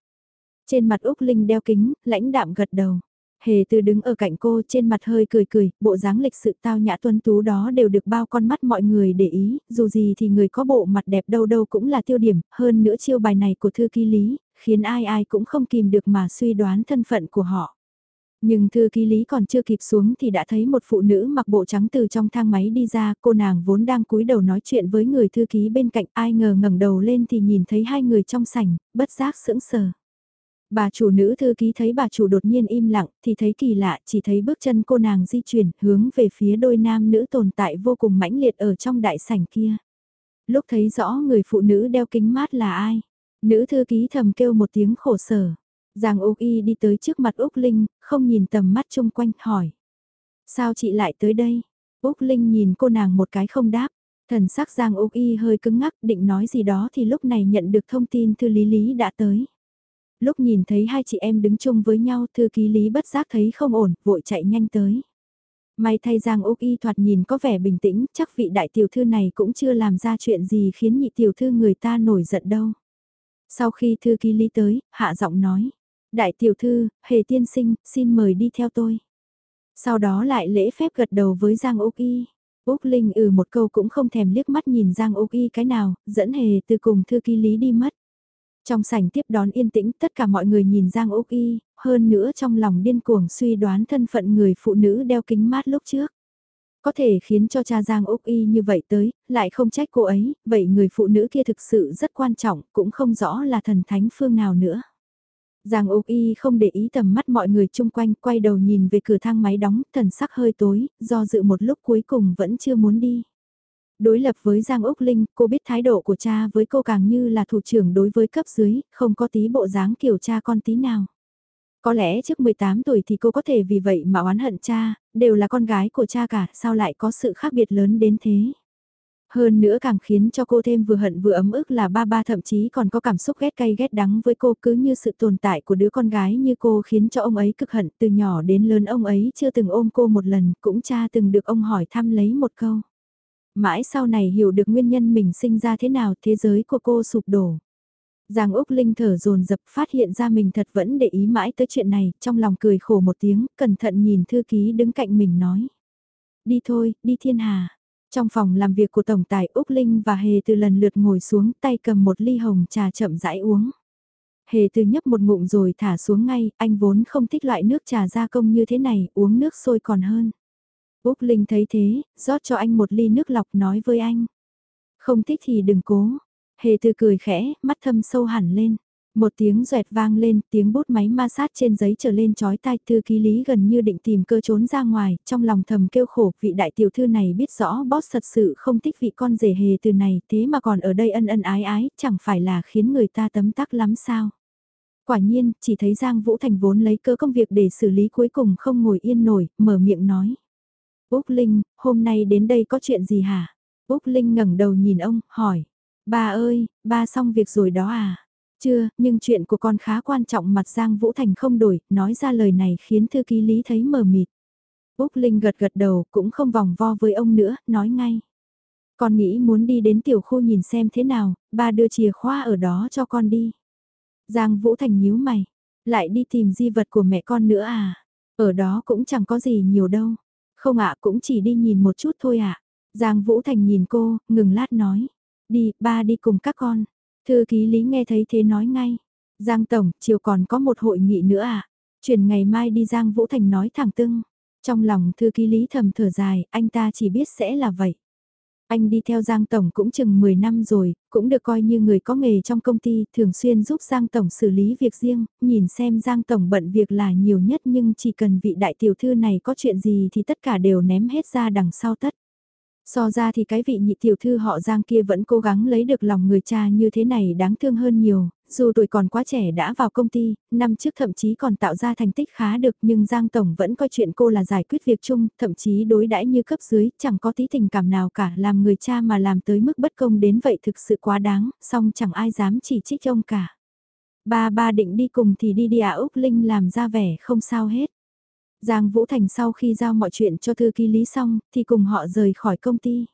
Trên mặt Úc Linh đeo kính, lãnh đạm gật đầu. Hề từ đứng ở cạnh cô trên mặt hơi cười cười, bộ dáng lịch sự tao nhã tuân tú đó đều được bao con mắt mọi người để ý, dù gì thì người có bộ mặt đẹp đâu đâu cũng là tiêu điểm, hơn nữa chiêu bài này của thư ký lý, khiến ai ai cũng không kìm được mà suy đoán thân phận của họ. Nhưng thư ký lý còn chưa kịp xuống thì đã thấy một phụ nữ mặc bộ trắng từ trong thang máy đi ra, cô nàng vốn đang cúi đầu nói chuyện với người thư ký bên cạnh, ai ngờ ngẩng đầu lên thì nhìn thấy hai người trong sảnh, bất giác sững sờ. Bà chủ nữ thư ký thấy bà chủ đột nhiên im lặng thì thấy kỳ lạ chỉ thấy bước chân cô nàng di chuyển hướng về phía đôi nam nữ tồn tại vô cùng mãnh liệt ở trong đại sảnh kia. Lúc thấy rõ người phụ nữ đeo kính mát là ai, nữ thư ký thầm kêu một tiếng khổ sở. Giang Úc Y đi tới trước mặt Úc Linh, không nhìn tầm mắt chung quanh, hỏi. Sao chị lại tới đây? Úc Linh nhìn cô nàng một cái không đáp. Thần sắc Giang Úc Y hơi cứng ngắc định nói gì đó thì lúc này nhận được thông tin thư lý lý đã tới. Lúc nhìn thấy hai chị em đứng chung với nhau thư ký lý bất giác thấy không ổn, vội chạy nhanh tới. May thay Giang Úc Y thoạt nhìn có vẻ bình tĩnh, chắc vị đại tiểu thư này cũng chưa làm ra chuyện gì khiến nhị tiểu thư người ta nổi giận đâu. Sau khi thư ký lý tới, hạ giọng nói. Đại tiểu thư, hề tiên sinh, xin mời đi theo tôi. Sau đó lại lễ phép gật đầu với Giang Úc Y. Úc Linh ừ một câu cũng không thèm liếc mắt nhìn Giang Úc Y cái nào, dẫn hề từ cùng thư ký lý đi mất. Trong sảnh tiếp đón yên tĩnh tất cả mọi người nhìn Giang Úc Y, hơn nữa trong lòng điên cuồng suy đoán thân phận người phụ nữ đeo kính mát lúc trước. Có thể khiến cho cha Giang Úc Y như vậy tới, lại không trách cô ấy, vậy người phụ nữ kia thực sự rất quan trọng, cũng không rõ là thần thánh phương nào nữa. Giang Úc Y không để ý tầm mắt mọi người chung quanh, quay đầu nhìn về cửa thang máy đóng, thần sắc hơi tối, do dự một lúc cuối cùng vẫn chưa muốn đi. Đối lập với Giang Úc Linh, cô biết thái độ của cha với cô càng như là thủ trưởng đối với cấp dưới, không có tí bộ dáng kiểu cha con tí nào. Có lẽ trước 18 tuổi thì cô có thể vì vậy mà oán hận cha, đều là con gái của cha cả, sao lại có sự khác biệt lớn đến thế. Hơn nữa càng khiến cho cô thêm vừa hận vừa ấm ức là ba ba thậm chí còn có cảm xúc ghét cay ghét đắng với cô cứ như sự tồn tại của đứa con gái như cô khiến cho ông ấy cực hận từ nhỏ đến lớn ông ấy chưa từng ôm cô một lần cũng cha từng được ông hỏi thăm lấy một câu. Mãi sau này hiểu được nguyên nhân mình sinh ra thế nào thế giới của cô sụp đổ. Giang Úc Linh thở dồn dập phát hiện ra mình thật vẫn để ý mãi tới chuyện này, trong lòng cười khổ một tiếng, cẩn thận nhìn thư ký đứng cạnh mình nói. Đi thôi, đi thiên hà. Trong phòng làm việc của Tổng tài Úc Linh và Hề từ lần lượt ngồi xuống tay cầm một ly hồng trà chậm rãi uống. Hề từ nhấp một ngụm rồi thả xuống ngay, anh vốn không thích loại nước trà gia công như thế này, uống nước sôi còn hơn. Úc Linh thấy thế, rót cho anh một ly nước lọc nói với anh. Không thích thì đừng cố. Hề từ cười khẽ, mắt thâm sâu hẳn lên. Một tiếng xoẹt vang lên, tiếng bút máy ma sát trên giấy trở lên chói tai thư ký lý gần như định tìm cơ trốn ra ngoài, trong lòng thầm kêu khổ, vị đại tiểu thư này biết rõ boss thật sự không thích vị con rể hề từ này, thế mà còn ở đây ân ân ái ái, chẳng phải là khiến người ta tấm tắc lắm sao. Quả nhiên, chỉ thấy Giang Vũ Thành vốn lấy cơ công việc để xử lý cuối cùng không ngồi yên nổi, mở miệng nói. Úc Linh, hôm nay đến đây có chuyện gì hả? Úc Linh ngẩng đầu nhìn ông, hỏi. Ba ơi, ba xong việc rồi đó à? Chưa, nhưng chuyện của con khá quan trọng mặt Giang Vũ Thành không đổi, nói ra lời này khiến thư ký lý thấy mờ mịt. Úc Linh gật gật đầu, cũng không vòng vo với ông nữa, nói ngay. Con nghĩ muốn đi đến tiểu khu nhìn xem thế nào, ba đưa chìa khóa ở đó cho con đi. Giang Vũ Thành nhíu mày, lại đi tìm di vật của mẹ con nữa à? Ở đó cũng chẳng có gì nhiều đâu. Không ạ, cũng chỉ đi nhìn một chút thôi ạ. Giang Vũ Thành nhìn cô, ngừng lát nói. Đi, ba đi cùng các con. Thư ký Lý nghe thấy thế nói ngay. Giang Tổng, chiều còn có một hội nghị nữa à? Chuyển ngày mai đi Giang Vũ Thành nói thẳng tưng. Trong lòng thư ký lý thầm thở dài, anh ta chỉ biết sẽ là vậy. Anh đi theo Giang Tổng cũng chừng 10 năm rồi, cũng được coi như người có nghề trong công ty, thường xuyên giúp Giang Tổng xử lý việc riêng, nhìn xem Giang Tổng bận việc là nhiều nhất nhưng chỉ cần vị đại tiểu thư này có chuyện gì thì tất cả đều ném hết ra đằng sau tất. So ra thì cái vị nhị tiểu thư họ Giang kia vẫn cố gắng lấy được lòng người cha như thế này đáng thương hơn nhiều, dù tuổi còn quá trẻ đã vào công ty, năm trước thậm chí còn tạo ra thành tích khá được nhưng Giang Tổng vẫn coi chuyện cô là giải quyết việc chung, thậm chí đối đãi như cấp dưới, chẳng có tí tình cảm nào cả, làm người cha mà làm tới mức bất công đến vậy thực sự quá đáng, song chẳng ai dám chỉ trích ông cả. Ba ba định đi cùng thì đi đi à Úc Linh làm ra vẻ không sao hết. Giang Vũ Thành sau khi giao mọi chuyện cho thư ký lý xong, thì cùng họ rời khỏi công ty.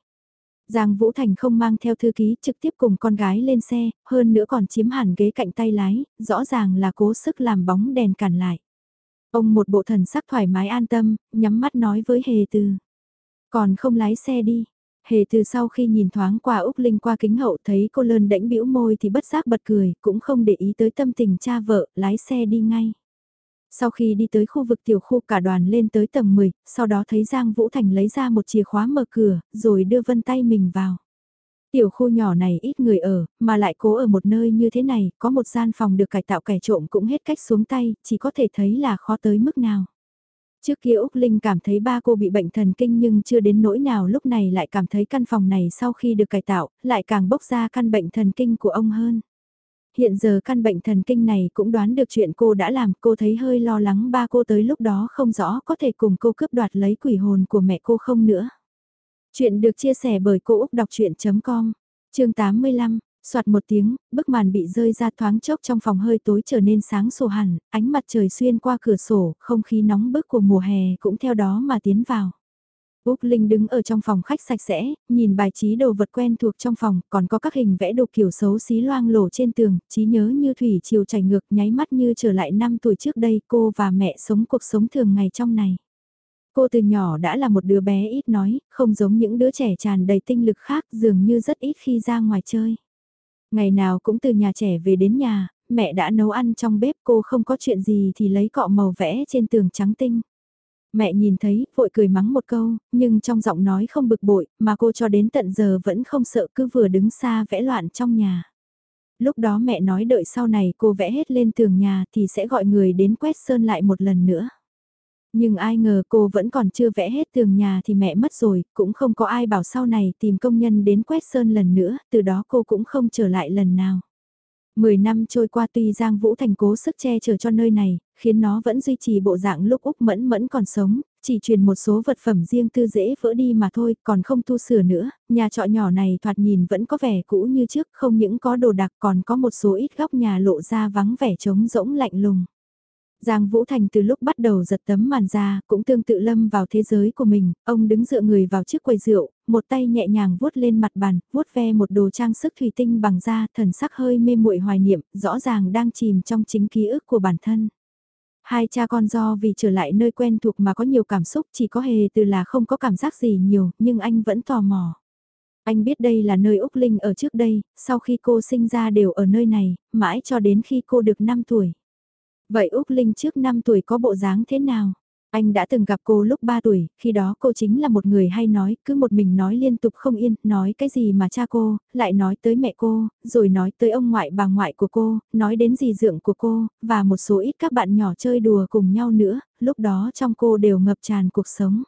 Giang Vũ Thành không mang theo thư ký trực tiếp cùng con gái lên xe, hơn nữa còn chiếm hẳn ghế cạnh tay lái, rõ ràng là cố sức làm bóng đèn cản lại. Ông một bộ thần sắc thoải mái an tâm, nhắm mắt nói với Hề Từ. Còn không lái xe đi. Hề Từ sau khi nhìn thoáng qua Úc Linh qua kính hậu thấy cô lơn đễnh bĩu môi thì bất giác bật cười, cũng không để ý tới tâm tình cha vợ, lái xe đi ngay. Sau khi đi tới khu vực tiểu khu cả đoàn lên tới tầng 10, sau đó thấy Giang Vũ Thành lấy ra một chìa khóa mở cửa, rồi đưa vân tay mình vào. Tiểu khu nhỏ này ít người ở, mà lại cố ở một nơi như thế này, có một gian phòng được cải tạo kẻ trộm cũng hết cách xuống tay, chỉ có thể thấy là khó tới mức nào. Trước kia Úc Linh cảm thấy ba cô bị bệnh thần kinh nhưng chưa đến nỗi nào lúc này lại cảm thấy căn phòng này sau khi được cải tạo, lại càng bốc ra căn bệnh thần kinh của ông hơn. Hiện giờ căn bệnh thần kinh này cũng đoán được chuyện cô đã làm, cô thấy hơi lo lắng ba cô tới lúc đó không rõ có thể cùng cô cướp đoạt lấy quỷ hồn của mẹ cô không nữa. Chuyện được chia sẻ bởi Cô Úc Đọc Chuyện.com, chương 85, soạt một tiếng, bức màn bị rơi ra thoáng chốc trong phòng hơi tối trở nên sáng sổ hẳn, ánh mặt trời xuyên qua cửa sổ, không khí nóng bức của mùa hè cũng theo đó mà tiến vào. Úc Linh đứng ở trong phòng khách sạch sẽ, nhìn bài trí đồ vật quen thuộc trong phòng, còn có các hình vẽ đồ kiểu xấu xí loang lổ trên tường, trí nhớ như thủy chiều chảy ngược nháy mắt như trở lại năm tuổi trước đây cô và mẹ sống cuộc sống thường ngày trong này. Cô từ nhỏ đã là một đứa bé ít nói, không giống những đứa trẻ tràn đầy tinh lực khác dường như rất ít khi ra ngoài chơi. Ngày nào cũng từ nhà trẻ về đến nhà, mẹ đã nấu ăn trong bếp cô không có chuyện gì thì lấy cọ màu vẽ trên tường trắng tinh. Mẹ nhìn thấy, vội cười mắng một câu, nhưng trong giọng nói không bực bội, mà cô cho đến tận giờ vẫn không sợ cứ vừa đứng xa vẽ loạn trong nhà. Lúc đó mẹ nói đợi sau này cô vẽ hết lên tường nhà thì sẽ gọi người đến quét sơn lại một lần nữa. Nhưng ai ngờ cô vẫn còn chưa vẽ hết tường nhà thì mẹ mất rồi, cũng không có ai bảo sau này tìm công nhân đến quét sơn lần nữa, từ đó cô cũng không trở lại lần nào. Mười năm trôi qua tuy Giang Vũ Thành cố sức che chở cho nơi này, khiến nó vẫn duy trì bộ dạng lúc Úc Mẫn Mẫn còn sống, chỉ truyền một số vật phẩm riêng tư dễ vỡ đi mà thôi, còn không tu sửa nữa, nhà trọ nhỏ này thoạt nhìn vẫn có vẻ cũ như trước, không những có đồ đạc còn có một số ít góc nhà lộ ra vắng vẻ trống rỗng lạnh lùng. Giang Vũ Thành từ lúc bắt đầu giật tấm màn ra, cũng tương tự lâm vào thế giới của mình, ông đứng dựa người vào chiếc quầy rượu, một tay nhẹ nhàng vuốt lên mặt bàn, vuốt ve một đồ trang sức thủy tinh bằng da, thần sắc hơi mê muội hoài niệm, rõ ràng đang chìm trong chính ký ức của bản thân. Hai cha con do vì trở lại nơi quen thuộc mà có nhiều cảm xúc chỉ có hề từ là không có cảm giác gì nhiều, nhưng anh vẫn tò mò. Anh biết đây là nơi Úc Linh ở trước đây, sau khi cô sinh ra đều ở nơi này, mãi cho đến khi cô được 5 tuổi. Vậy Úc Linh trước 5 tuổi có bộ dáng thế nào? Anh đã từng gặp cô lúc 3 tuổi, khi đó cô chính là một người hay nói, cứ một mình nói liên tục không yên, nói cái gì mà cha cô, lại nói tới mẹ cô, rồi nói tới ông ngoại bà ngoại của cô, nói đến dì dượng của cô, và một số ít các bạn nhỏ chơi đùa cùng nhau nữa, lúc đó trong cô đều ngập tràn cuộc sống.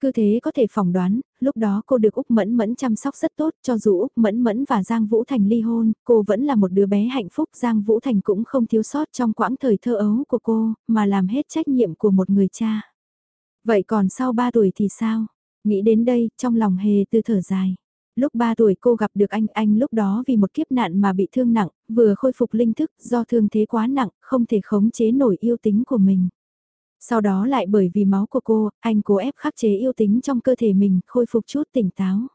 Cứ thế có thể phỏng đoán, lúc đó cô được Úc Mẫn Mẫn chăm sóc rất tốt, cho dù Úc Mẫn Mẫn và Giang Vũ Thành ly hôn, cô vẫn là một đứa bé hạnh phúc. Giang Vũ Thành cũng không thiếu sót trong quãng thời thơ ấu của cô, mà làm hết trách nhiệm của một người cha. Vậy còn sau 3 tuổi thì sao? Nghĩ đến đây, trong lòng hề tư thở dài. Lúc 3 tuổi cô gặp được anh, anh lúc đó vì một kiếp nạn mà bị thương nặng, vừa khôi phục linh thức do thương thế quá nặng, không thể khống chế nổi yêu tính của mình. Sau đó lại bởi vì máu của cô, anh cố ép khắc chế yêu tính trong cơ thể mình, khôi phục chút tỉnh táo.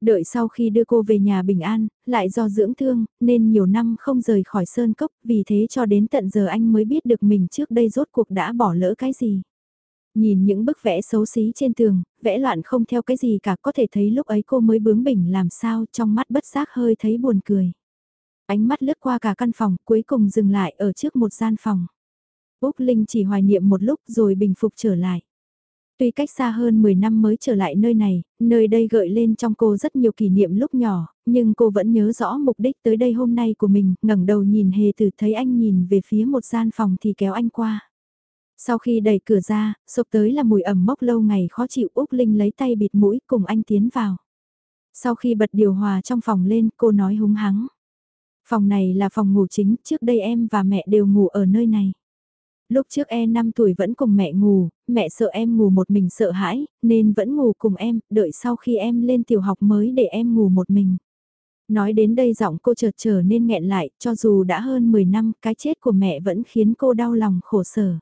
Đợi sau khi đưa cô về nhà bình an, lại do dưỡng thương, nên nhiều năm không rời khỏi sơn cốc, vì thế cho đến tận giờ anh mới biết được mình trước đây rốt cuộc đã bỏ lỡ cái gì. Nhìn những bức vẽ xấu xí trên tường, vẽ loạn không theo cái gì cả có thể thấy lúc ấy cô mới bướng bỉnh làm sao trong mắt bất giác hơi thấy buồn cười. Ánh mắt lướt qua cả căn phòng cuối cùng dừng lại ở trước một gian phòng. Úc Linh chỉ hoài niệm một lúc rồi bình phục trở lại. Tuy cách xa hơn 10 năm mới trở lại nơi này, nơi đây gợi lên trong cô rất nhiều kỷ niệm lúc nhỏ, nhưng cô vẫn nhớ rõ mục đích tới đây hôm nay của mình, ngẩng đầu nhìn hề từ thấy anh nhìn về phía một gian phòng thì kéo anh qua. Sau khi đẩy cửa ra, sộc tới là mùi ẩm mốc lâu ngày khó chịu Úc Linh lấy tay bịt mũi cùng anh tiến vào. Sau khi bật điều hòa trong phòng lên, cô nói húng hắng. Phòng này là phòng ngủ chính, trước đây em và mẹ đều ngủ ở nơi này. Lúc trước em 5 tuổi vẫn cùng mẹ ngủ, mẹ sợ em ngủ một mình sợ hãi, nên vẫn ngủ cùng em, đợi sau khi em lên tiểu học mới để em ngủ một mình. Nói đến đây giọng cô chợt trở nên nghẹn lại, cho dù đã hơn 10 năm, cái chết của mẹ vẫn khiến cô đau lòng khổ sở.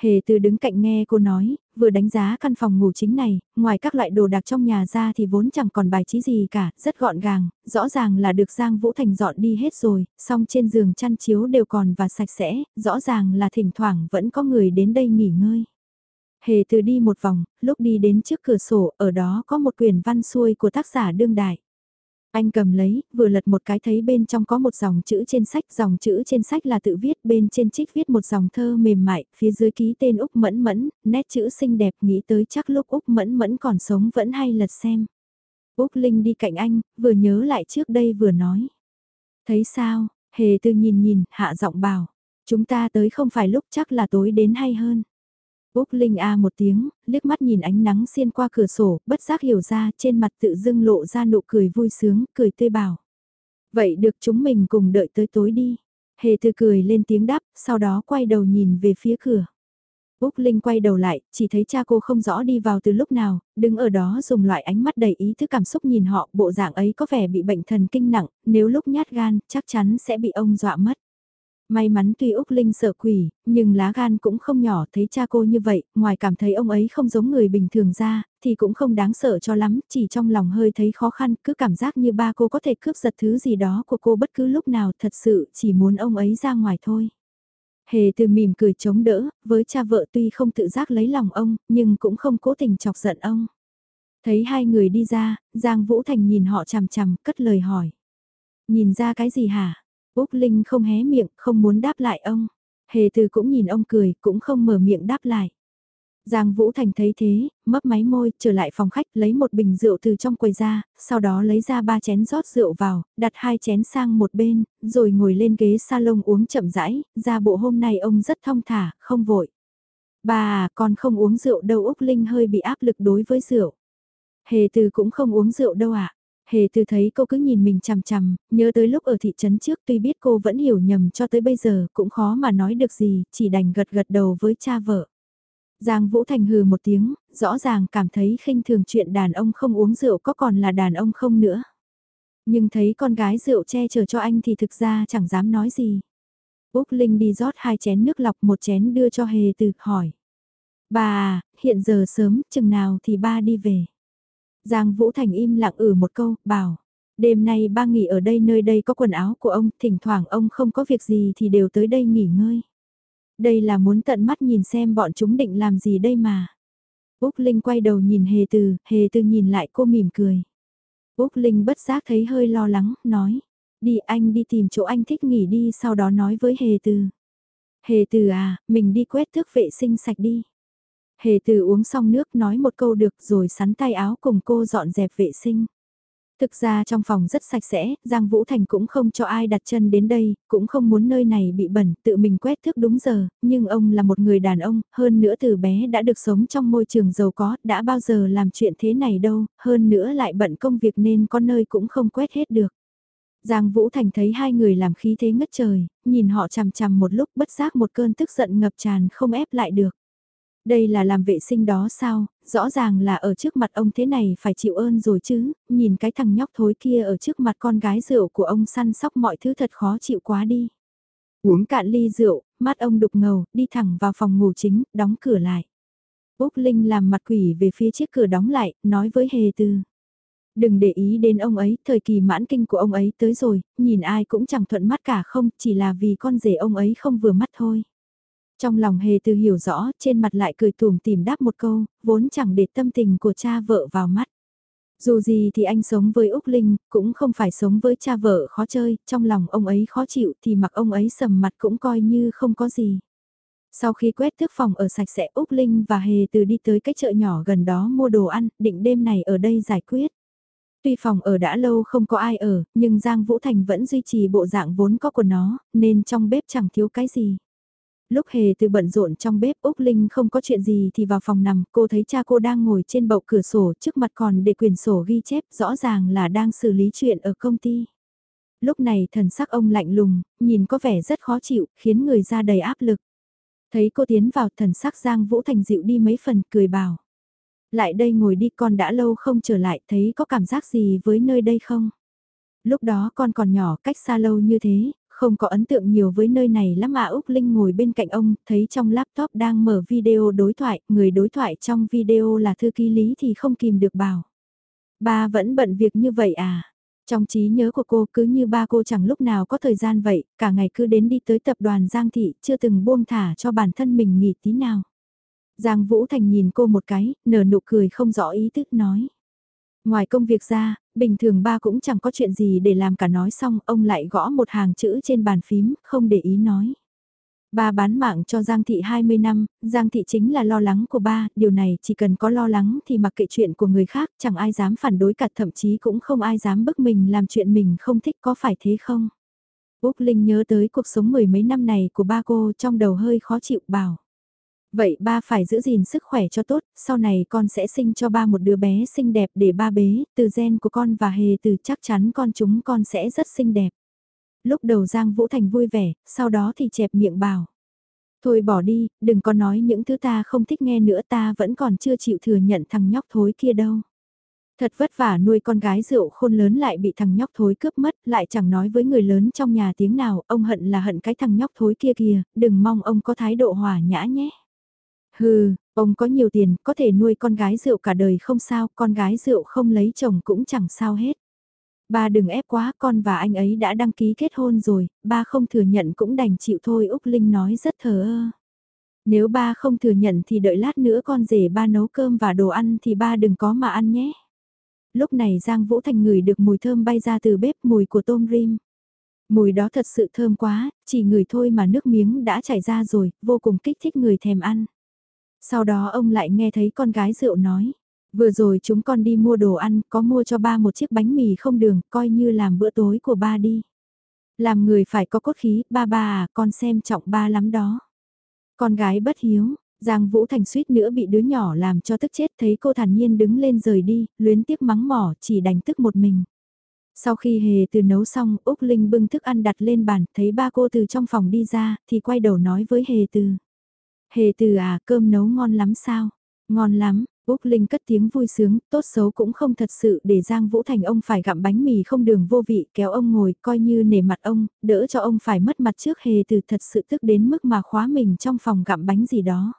Hề từ đứng cạnh nghe cô nói, vừa đánh giá căn phòng ngủ chính này, ngoài các loại đồ đạc trong nhà ra thì vốn chẳng còn bài trí gì cả, rất gọn gàng, rõ ràng là được Giang Vũ Thành dọn đi hết rồi, song trên giường chăn chiếu đều còn và sạch sẽ, rõ ràng là thỉnh thoảng vẫn có người đến đây nghỉ ngơi. Hề từ đi một vòng, lúc đi đến trước cửa sổ, ở đó có một quyển văn xuôi của tác giả đương đại. Anh cầm lấy, vừa lật một cái thấy bên trong có một dòng chữ trên sách, dòng chữ trên sách là tự viết, bên trên trích viết một dòng thơ mềm mại, phía dưới ký tên Úc Mẫn Mẫn, nét chữ xinh đẹp nghĩ tới chắc lúc Úc Mẫn Mẫn còn sống vẫn hay lật xem. Úc Linh đi cạnh anh, vừa nhớ lại trước đây vừa nói. Thấy sao, hề tư nhìn nhìn, hạ giọng bảo, chúng ta tới không phải lúc chắc là tối đến hay hơn. Úc Linh A một tiếng, liếc mắt nhìn ánh nắng xiên qua cửa sổ, bất giác hiểu ra trên mặt tự dưng lộ ra nụ cười vui sướng, cười tươi bảo. Vậy được chúng mình cùng đợi tới tối đi. Hề thư cười lên tiếng đáp, sau đó quay đầu nhìn về phía cửa. Úc Linh quay đầu lại, chỉ thấy cha cô không rõ đi vào từ lúc nào, đứng ở đó dùng loại ánh mắt đầy ý thức cảm xúc nhìn họ, bộ dạng ấy có vẻ bị bệnh thần kinh nặng, nếu lúc nhát gan, chắc chắn sẽ bị ông dọa mất. May mắn tuy Úc Linh sợ quỷ, nhưng lá gan cũng không nhỏ thấy cha cô như vậy, ngoài cảm thấy ông ấy không giống người bình thường ra, thì cũng không đáng sợ cho lắm, chỉ trong lòng hơi thấy khó khăn, cứ cảm giác như ba cô có thể cướp giật thứ gì đó của cô bất cứ lúc nào thật sự chỉ muốn ông ấy ra ngoài thôi. Hề từ mỉm cười chống đỡ, với cha vợ tuy không tự giác lấy lòng ông, nhưng cũng không cố tình chọc giận ông. Thấy hai người đi ra, Giang Vũ Thành nhìn họ chằm chằm, cất lời hỏi. Nhìn ra cái gì hả? Úc Linh không hé miệng, không muốn đáp lại ông. Hề từ cũng nhìn ông cười, cũng không mở miệng đáp lại. Giang Vũ Thành thấy thế, mấp máy môi, trở lại phòng khách, lấy một bình rượu từ trong quầy ra, sau đó lấy ra ba chén rót rượu vào, đặt hai chén sang một bên, rồi ngồi lên ghế salon uống chậm rãi, ra bộ hôm nay ông rất thong thả, không vội. Bà à, con không uống rượu đâu Úc Linh hơi bị áp lực đối với rượu. Hề từ cũng không uống rượu đâu ạ. À. Hề từ thấy cô cứ nhìn mình chằm chằm, nhớ tới lúc ở thị trấn trước tuy biết cô vẫn hiểu nhầm cho tới bây giờ cũng khó mà nói được gì, chỉ đành gật gật đầu với cha vợ. Giang Vũ Thành hừ một tiếng, rõ ràng cảm thấy khinh thường chuyện đàn ông không uống rượu có còn là đàn ông không nữa. Nhưng thấy con gái rượu che chở cho anh thì thực ra chẳng dám nói gì. Úc Linh đi rót hai chén nước lọc một chén đưa cho Hề từ hỏi. Bà, à, hiện giờ sớm, chừng nào thì ba đi về. Giang Vũ Thành im lặng ử ừ một câu, bảo. Đêm nay ba nghỉ ở đây nơi đây có quần áo của ông, thỉnh thoảng ông không có việc gì thì đều tới đây nghỉ ngơi. Đây là muốn tận mắt nhìn xem bọn chúng định làm gì đây mà. Úc Linh quay đầu nhìn Hề Từ, Hề Từ nhìn lại cô mỉm cười. Úc Linh bất giác thấy hơi lo lắng, nói. Đi anh đi tìm chỗ anh thích nghỉ đi sau đó nói với Hề Từ. Hề Từ à, mình đi quét thước vệ sinh sạch đi. Hề từ uống xong nước nói một câu được rồi sắn tay áo cùng cô dọn dẹp vệ sinh. Thực ra trong phòng rất sạch sẽ, Giang Vũ Thành cũng không cho ai đặt chân đến đây, cũng không muốn nơi này bị bẩn, tự mình quét thức đúng giờ, nhưng ông là một người đàn ông, hơn nữa từ bé đã được sống trong môi trường giàu có, đã bao giờ làm chuyện thế này đâu, hơn nữa lại bận công việc nên có nơi cũng không quét hết được. Giang Vũ Thành thấy hai người làm khí thế ngất trời, nhìn họ chằm chằm một lúc bất giác một cơn tức giận ngập tràn không ép lại được. Đây là làm vệ sinh đó sao, rõ ràng là ở trước mặt ông thế này phải chịu ơn rồi chứ, nhìn cái thằng nhóc thối kia ở trước mặt con gái rượu của ông săn sóc mọi thứ thật khó chịu quá đi. Uống cạn ly rượu, mắt ông đục ngầu, đi thẳng vào phòng ngủ chính, đóng cửa lại. Úc Linh làm mặt quỷ về phía chiếc cửa đóng lại, nói với Hề Tư. Đừng để ý đến ông ấy, thời kỳ mãn kinh của ông ấy tới rồi, nhìn ai cũng chẳng thuận mắt cả không, chỉ là vì con rể ông ấy không vừa mắt thôi. Trong lòng hề từ hiểu rõ, trên mặt lại cười tùm tìm đáp một câu, vốn chẳng để tâm tình của cha vợ vào mắt. Dù gì thì anh sống với Úc Linh, cũng không phải sống với cha vợ khó chơi, trong lòng ông ấy khó chịu thì mặc ông ấy sầm mặt cũng coi như không có gì. Sau khi quét thước phòng ở sạch sẽ Úc Linh và Hề từ đi tới cái chợ nhỏ gần đó mua đồ ăn, định đêm này ở đây giải quyết. Tuy phòng ở đã lâu không có ai ở, nhưng Giang Vũ Thành vẫn duy trì bộ dạng vốn có của nó, nên trong bếp chẳng thiếu cái gì. Lúc hề từ bận rộn trong bếp Úc Linh không có chuyện gì thì vào phòng nằm, cô thấy cha cô đang ngồi trên bậu cửa sổ trước mặt còn để quyển sổ ghi chép rõ ràng là đang xử lý chuyện ở công ty. Lúc này thần sắc ông lạnh lùng, nhìn có vẻ rất khó chịu, khiến người ra đầy áp lực. Thấy cô tiến vào thần sắc Giang Vũ Thành dịu đi mấy phần, cười bảo. Lại đây ngồi đi con đã lâu không trở lại, thấy có cảm giác gì với nơi đây không? Lúc đó con còn nhỏ cách xa lâu như thế, không có ấn tượng nhiều với nơi này lắm à Úc Linh ngồi bên cạnh ông, thấy trong laptop đang mở video đối thoại, người đối thoại trong video là thư ký lý thì không kìm được bảo. Ba vẫn bận việc như vậy à? Trong trí nhớ của cô cứ như ba cô chẳng lúc nào có thời gian vậy, cả ngày cứ đến đi tới tập đoàn Giang Thị, chưa từng buông thả cho bản thân mình nghỉ tí nào. Giang Vũ Thành nhìn cô một cái, nở nụ cười không rõ ý thức nói. Ngoài công việc ra, bình thường ba cũng chẳng có chuyện gì để làm cả nói xong, ông lại gõ một hàng chữ trên bàn phím, không để ý nói. Ba bán mạng cho Giang Thị 20 năm, Giang Thị chính là lo lắng của ba, điều này chỉ cần có lo lắng thì mặc kệ chuyện của người khác, chẳng ai dám phản đối cả thậm chí cũng không ai dám bức mình làm chuyện mình không thích có phải thế không? Úc Linh nhớ tới cuộc sống mười mấy năm này của ba cô trong đầu hơi khó chịu bảo. Vậy ba phải giữ gìn sức khỏe cho tốt, sau này con sẽ sinh cho ba một đứa bé xinh đẹp để ba bế, từ gen của con và hề từ chắc chắn con chúng con sẽ rất xinh đẹp. Lúc đầu Giang Vũ Thành vui vẻ, sau đó thì chẹp miệng bảo. Thôi bỏ đi, đừng có nói những thứ ta không thích nghe nữa ta vẫn còn chưa chịu thừa nhận thằng nhóc thối kia đâu. Thật vất vả nuôi con gái rượu khôn lớn lại bị thằng nhóc thối cướp mất, lại chẳng nói với người lớn trong nhà tiếng nào, ông hận là hận cái thằng nhóc thối kia kìa, đừng mong ông có thái độ hòa nhã nhé. Hừ, ông có nhiều tiền, có thể nuôi con gái rượu cả đời không sao, con gái rượu không lấy chồng cũng chẳng sao hết. Ba đừng ép quá, con và anh ấy đã đăng ký kết hôn rồi, ba không thừa nhận cũng đành chịu thôi Úc Linh nói rất thờ ơ. Nếu ba không thừa nhận thì đợi lát nữa con rể ba nấu cơm và đồ ăn thì ba đừng có mà ăn nhé. Lúc này Giang Vũ Thành ngửi được mùi thơm bay ra từ bếp mùi của tôm rim. Mùi đó thật sự thơm quá, chỉ ngửi thôi mà nước miếng đã chảy ra rồi, vô cùng kích thích người thèm ăn. Sau đó ông lại nghe thấy con gái rượu nói. Vừa rồi chúng con đi mua đồ ăn, có mua cho ba một chiếc bánh mì không đường, coi như làm bữa tối của ba đi. Làm người phải có cốt khí, ba ba à, con xem trọng ba lắm đó. Con gái bất hiếu, Giang Vũ Thành suýt nữa bị đứa nhỏ làm cho tức chết thấy cô thản nhiên đứng lên rời đi, luyến tiếc mắng mỏ chỉ đành tức một mình. Sau khi hề từ nấu xong, Úc Linh bưng thức ăn đặt lên bàn, thấy ba cô từ trong phòng đi ra, thì quay đầu nói với hề từ. Hề từ à, cơm nấu ngon lắm sao? Ngon lắm, Úc Linh cất tiếng vui sướng, tốt xấu cũng không thật sự để Giang Vũ Thành ông phải gặm bánh mì không đường vô vị kéo ông ngồi coi như nể mặt ông, đỡ cho ông phải mất mặt trước hề từ thật sự tức đến mức mà khóa mình trong phòng gặm bánh gì đó.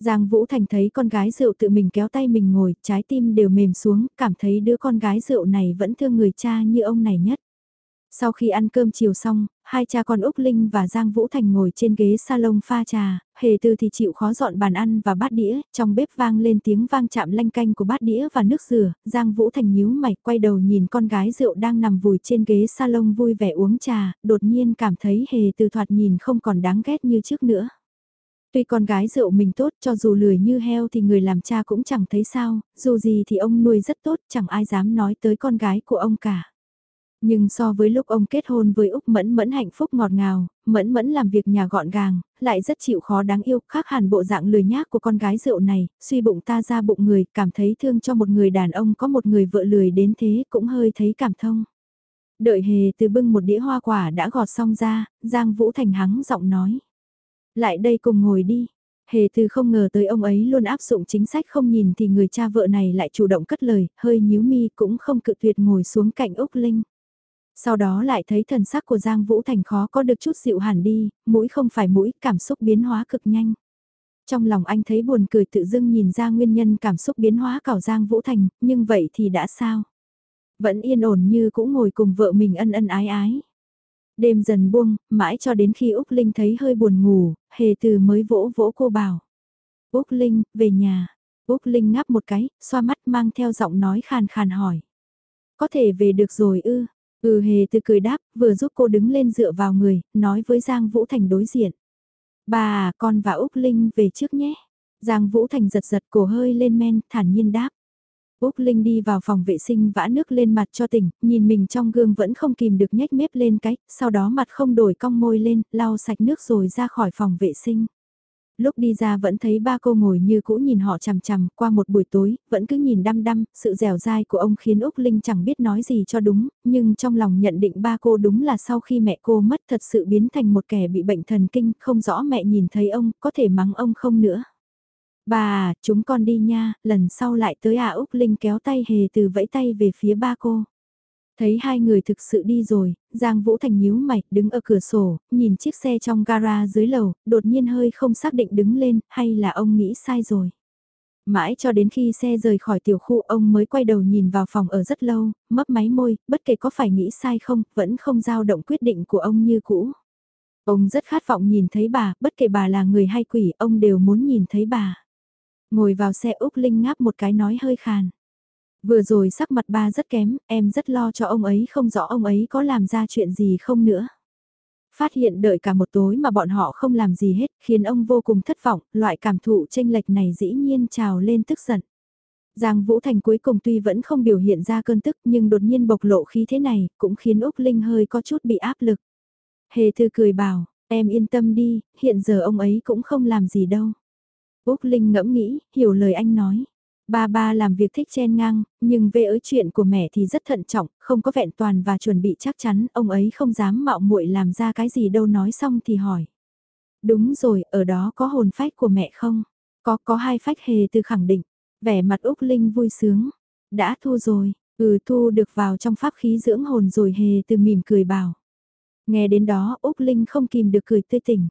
Giang Vũ Thành thấy con gái rượu tự mình kéo tay mình ngồi, trái tim đều mềm xuống, cảm thấy đứa con gái rượu này vẫn thương người cha như ông này nhất. Sau khi ăn cơm chiều xong, hai cha con Úc Linh và Giang Vũ Thành ngồi trên ghế salon pha trà, hề tư thì chịu khó dọn bàn ăn và bát đĩa, trong bếp vang lên tiếng vang chạm lanh canh của bát đĩa và nước rửa, Giang Vũ Thành nhíu mày quay đầu nhìn con gái rượu đang nằm vùi trên ghế salon vui vẻ uống trà, đột nhiên cảm thấy hề tư thoạt nhìn không còn đáng ghét như trước nữa. Tuy con gái rượu mình tốt cho dù lười như heo thì người làm cha cũng chẳng thấy sao, dù gì thì ông nuôi rất tốt chẳng ai dám nói tới con gái của ông cả. Nhưng so với lúc ông kết hôn với Úc Mẫn Mẫn hạnh phúc ngọt ngào, Mẫn Mẫn làm việc nhà gọn gàng, lại rất chịu khó đáng yêu, khác hẳn bộ dạng lười nhác của con gái rượu này, suy bụng ta ra bụng người, cảm thấy thương cho một người đàn ông có một người vợ lười đến thế cũng hơi thấy cảm thông. Đợi hề từ bưng một đĩa hoa quả đã gọt xong ra, Giang Vũ Thành hắng giọng nói. Lại đây cùng ngồi đi, Hề từ không ngờ tới ông ấy luôn áp dụng chính sách không nhìn thì người cha vợ này lại chủ động cất lời, hơi nhíu mi cũng không cự tuyệt ngồi xuống cạnh Úc Linh. Sau đó lại thấy thần sắc của Giang Vũ Thành khó có được chút dịu hẳn đi, mũi không phải mũi, cảm xúc biến hóa cực nhanh. Trong lòng anh thấy buồn cười tự dưng nhìn ra nguyên nhân cảm xúc biến hóa cảo Giang Vũ Thành, nhưng vậy thì đã sao? Vẫn yên ổn như cũng ngồi cùng vợ mình ân ân ái ái. Đêm dần buông, mãi cho đến khi Úc Linh thấy hơi buồn ngủ, hề từ mới vỗ vỗ cô bảo. Úc Linh, về nhà. Úc Linh ngáp một cái, xoa mắt mang theo giọng nói khàn khàn hỏi. Có thể về được rồi ư, Ừ hề từ cười đáp, vừa giúp cô đứng lên dựa vào người, nói với Giang Vũ Thành đối diện. Bà à, con và Úc Linh về trước nhé. Giang Vũ Thành giật giật cổ hơi lên men, thản nhiên đáp. Úc Linh đi vào phòng vệ sinh vã nước lên mặt cho tỉnh, nhìn mình trong gương vẫn không kìm được nhếch mép lên cái, sau đó mặt không đổi cong môi lên, lau sạch nước rồi ra khỏi phòng vệ sinh. Lúc đi ra vẫn thấy ba cô ngồi như cũ nhìn họ chằm chằm qua một buổi tối, vẫn cứ nhìn đăm đăm, sự dẻo dai của ông khiến Úc Linh chẳng biết nói gì cho đúng, nhưng trong lòng nhận định ba cô đúng là sau khi mẹ cô mất thật sự biến thành một kẻ bị bệnh thần kinh, không rõ mẹ nhìn thấy ông, có thể mắng ông không nữa. Bà à, chúng con đi nha, lần sau lại tới à Úc Linh kéo tay hề từ vẫy tay về phía ba cô. Thấy hai người thực sự đi rồi, Giang Vũ Thành nhíu mày, đứng ở cửa sổ, nhìn chiếc xe trong gara dưới lầu, đột nhiên hơi không xác định đứng lên, hay là ông nghĩ sai rồi. Mãi cho đến khi xe rời khỏi tiểu khu ông mới quay đầu nhìn vào phòng ở rất lâu, mấp máy môi, bất kể có phải nghĩ sai không, vẫn không dao động quyết định của ông như cũ. Ông rất khát vọng nhìn thấy bà, bất kể bà là người hay quỷ, ông đều muốn nhìn thấy bà. Ngồi vào xe Úc Linh ngáp một cái nói hơi khàn. Vừa rồi sắc mặt ba rất kém, em rất lo cho ông ấy không rõ ông ấy có làm ra chuyện gì không nữa. Phát hiện đợi cả một tối mà bọn họ không làm gì hết khiến ông vô cùng thất vọng, loại cảm thụ tranh lệch này dĩ nhiên trào lên tức giận. Giang Vũ Thành cuối cùng tuy vẫn không biểu hiện ra cơn tức nhưng đột nhiên bộc lộ khí thế này cũng khiến Úc Linh hơi có chút bị áp lực. Hề thư cười bảo, em yên tâm đi, hiện giờ ông ấy cũng không làm gì đâu. Úc Linh ngẫm nghĩ, hiểu lời anh nói. Ba ba làm việc thích chen ngang, nhưng về ới chuyện của mẹ thì rất thận trọng, không có vẹn toàn và chuẩn bị chắc chắn, ông ấy không dám mạo muội làm ra cái gì đâu nói xong thì hỏi. Đúng rồi, ở đó có hồn phách của mẹ không? Có, có hai phách hề từ khẳng định. Vẻ mặt Úc Linh vui sướng. Đã thu rồi, ừ thu được vào trong pháp khí dưỡng hồn rồi hề từ mỉm cười bảo. Nghe đến đó Úc Linh không kìm được cười tươi tỉnh.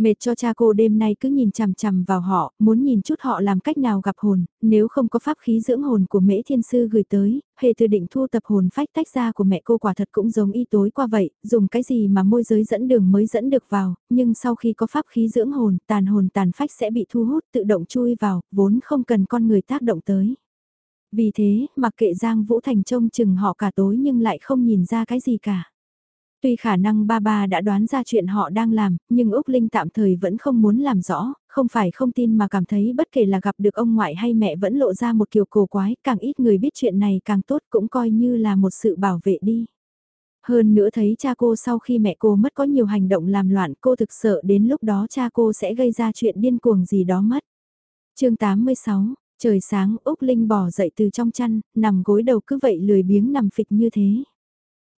Mệt cho cha cô đêm nay cứ nhìn chằm chằm vào họ, muốn nhìn chút họ làm cách nào gặp hồn, nếu không có pháp khí dưỡng hồn của mễ thiên sư gửi tới, hề từ định thu tập hồn phách tách ra của mẹ cô quả thật cũng giống y tối qua vậy, dùng cái gì mà môi giới dẫn đường mới dẫn được vào, nhưng sau khi có pháp khí dưỡng hồn, tàn hồn tàn phách sẽ bị thu hút tự động chui vào, vốn không cần con người tác động tới. Vì thế, mặc kệ Giang Vũ Thành trông chừng họ cả tối nhưng lại không nhìn ra cái gì cả. Tuy khả năng ba ba đã đoán ra chuyện họ đang làm, nhưng Úc Linh tạm thời vẫn không muốn làm rõ, không phải không tin mà cảm thấy bất kể là gặp được ông ngoại hay mẹ vẫn lộ ra một kiểu cổ quái, càng ít người biết chuyện này càng tốt cũng coi như là một sự bảo vệ đi. Hơn nữa thấy cha cô sau khi mẹ cô mất có nhiều hành động làm loạn cô thực sợ đến lúc đó cha cô sẽ gây ra chuyện điên cuồng gì đó mất. chương 86, trời sáng Úc Linh bỏ dậy từ trong chăn, nằm gối đầu cứ vậy lười biếng nằm phịch như thế.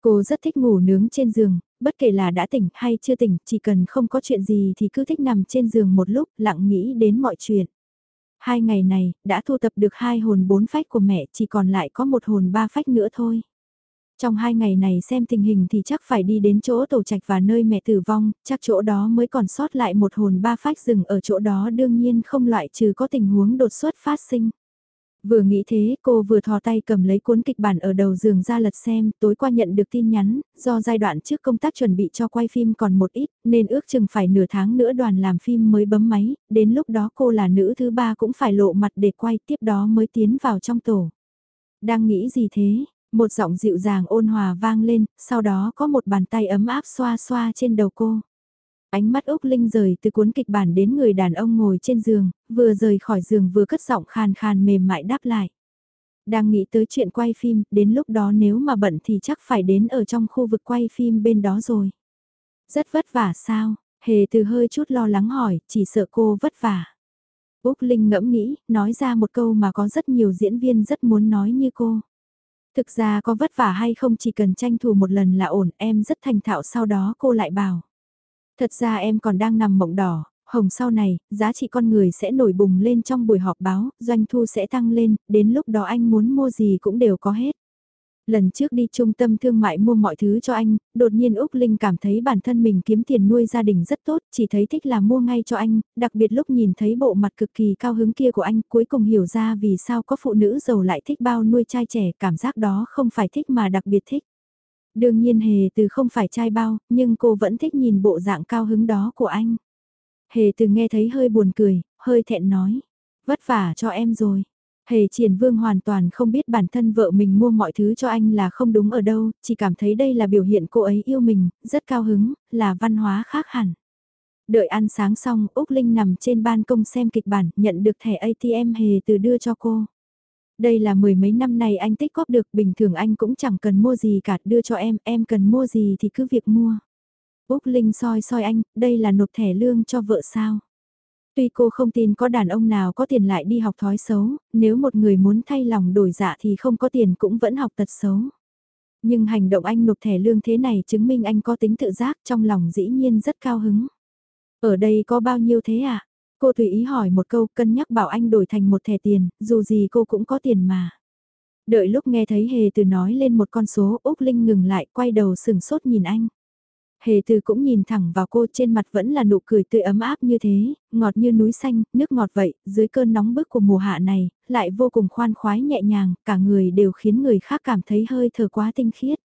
Cô rất thích ngủ nướng trên giường, bất kể là đã tỉnh hay chưa tỉnh, chỉ cần không có chuyện gì thì cứ thích nằm trên giường một lúc, lặng nghĩ đến mọi chuyện. Hai ngày này, đã thu tập được hai hồn bốn phách của mẹ, chỉ còn lại có một hồn ba phách nữa thôi. Trong hai ngày này xem tình hình thì chắc phải đi đến chỗ tổ trạch và nơi mẹ tử vong, chắc chỗ đó mới còn sót lại một hồn ba phách rừng ở chỗ đó đương nhiên không loại trừ có tình huống đột xuất phát sinh. Vừa nghĩ thế, cô vừa thò tay cầm lấy cuốn kịch bản ở đầu giường ra lật xem, tối qua nhận được tin nhắn, do giai đoạn trước công tác chuẩn bị cho quay phim còn một ít, nên ước chừng phải nửa tháng nữa đoàn làm phim mới bấm máy, đến lúc đó cô là nữ thứ ba cũng phải lộ mặt để quay tiếp đó mới tiến vào trong tổ. Đang nghĩ gì thế? Một giọng dịu dàng ôn hòa vang lên, sau đó có một bàn tay ấm áp xoa xoa trên đầu cô. Ánh mắt Úc Linh rời từ cuốn kịch bản đến người đàn ông ngồi trên giường, vừa rời khỏi giường vừa cất giọng khàn khàn mềm mại đáp lại. Đang nghĩ tới chuyện quay phim, đến lúc đó nếu mà bận thì chắc phải đến ở trong khu vực quay phim bên đó rồi. Rất vất vả sao? Hề từ hơi chút lo lắng hỏi, chỉ sợ cô vất vả. Úc Linh ngẫm nghĩ, nói ra một câu mà có rất nhiều diễn viên rất muốn nói như cô. Thực ra có vất vả hay không chỉ cần tranh thủ một lần là ổn, em rất thành thạo sau đó cô lại bảo. Thật ra em còn đang nằm mộng đỏ, hồng sau này, giá trị con người sẽ nổi bùng lên trong buổi họp báo, doanh thu sẽ tăng lên, đến lúc đó anh muốn mua gì cũng đều có hết. Lần trước đi trung tâm thương mại mua mọi thứ cho anh, đột nhiên Úc Linh cảm thấy bản thân mình kiếm tiền nuôi gia đình rất tốt, chỉ thấy thích là mua ngay cho anh, đặc biệt lúc nhìn thấy bộ mặt cực kỳ cao hứng kia của anh, cuối cùng hiểu ra vì sao có phụ nữ giàu lại thích bao nuôi trai trẻ, cảm giác đó không phải thích mà đặc biệt thích. Đương nhiên hề từ không phải trai bao, nhưng cô vẫn thích nhìn bộ dạng cao hứng đó của anh. Hề từ nghe thấy hơi buồn cười, hơi thẹn nói. Vất vả cho em rồi. Hề triển vương hoàn toàn không biết bản thân vợ mình mua mọi thứ cho anh là không đúng ở đâu, chỉ cảm thấy đây là biểu hiện cô ấy yêu mình, rất cao hứng, là văn hóa khác hẳn. Đợi ăn sáng xong, Úc Linh nằm trên ban công xem kịch bản, nhận được thẻ ATM hề từ đưa cho cô. Đây là mười mấy năm nay anh tích góp được, bình thường anh cũng chẳng cần mua gì cả, đưa cho em, em cần mua gì thì cứ việc mua. Úc Linh soi soi anh, đây là nộp thẻ lương cho vợ sao. Tuy cô không tin có đàn ông nào có tiền lại đi học thói xấu, nếu một người muốn thay lòng đổi dạ thì không có tiền cũng vẫn học tật xấu. Nhưng hành động anh nộp thẻ lương thế này chứng minh anh có tính tự giác trong lòng dĩ nhiên rất cao hứng. Ở đây có bao nhiêu thế à? Cô tùy ý hỏi một câu cân nhắc bảo anh đổi thành một thẻ tiền, dù gì cô cũng có tiền mà. Đợi lúc nghe thấy Hề từ nói lên một con số Úc Linh ngừng lại quay đầu sừng sốt nhìn anh. Hề từ cũng nhìn thẳng vào cô trên mặt vẫn là nụ cười tươi ấm áp như thế, ngọt như núi xanh, nước ngọt vậy, dưới cơn nóng bức của mùa hạ này, lại vô cùng khoan khoái nhẹ nhàng, cả người đều khiến người khác cảm thấy hơi thở quá tinh khiết.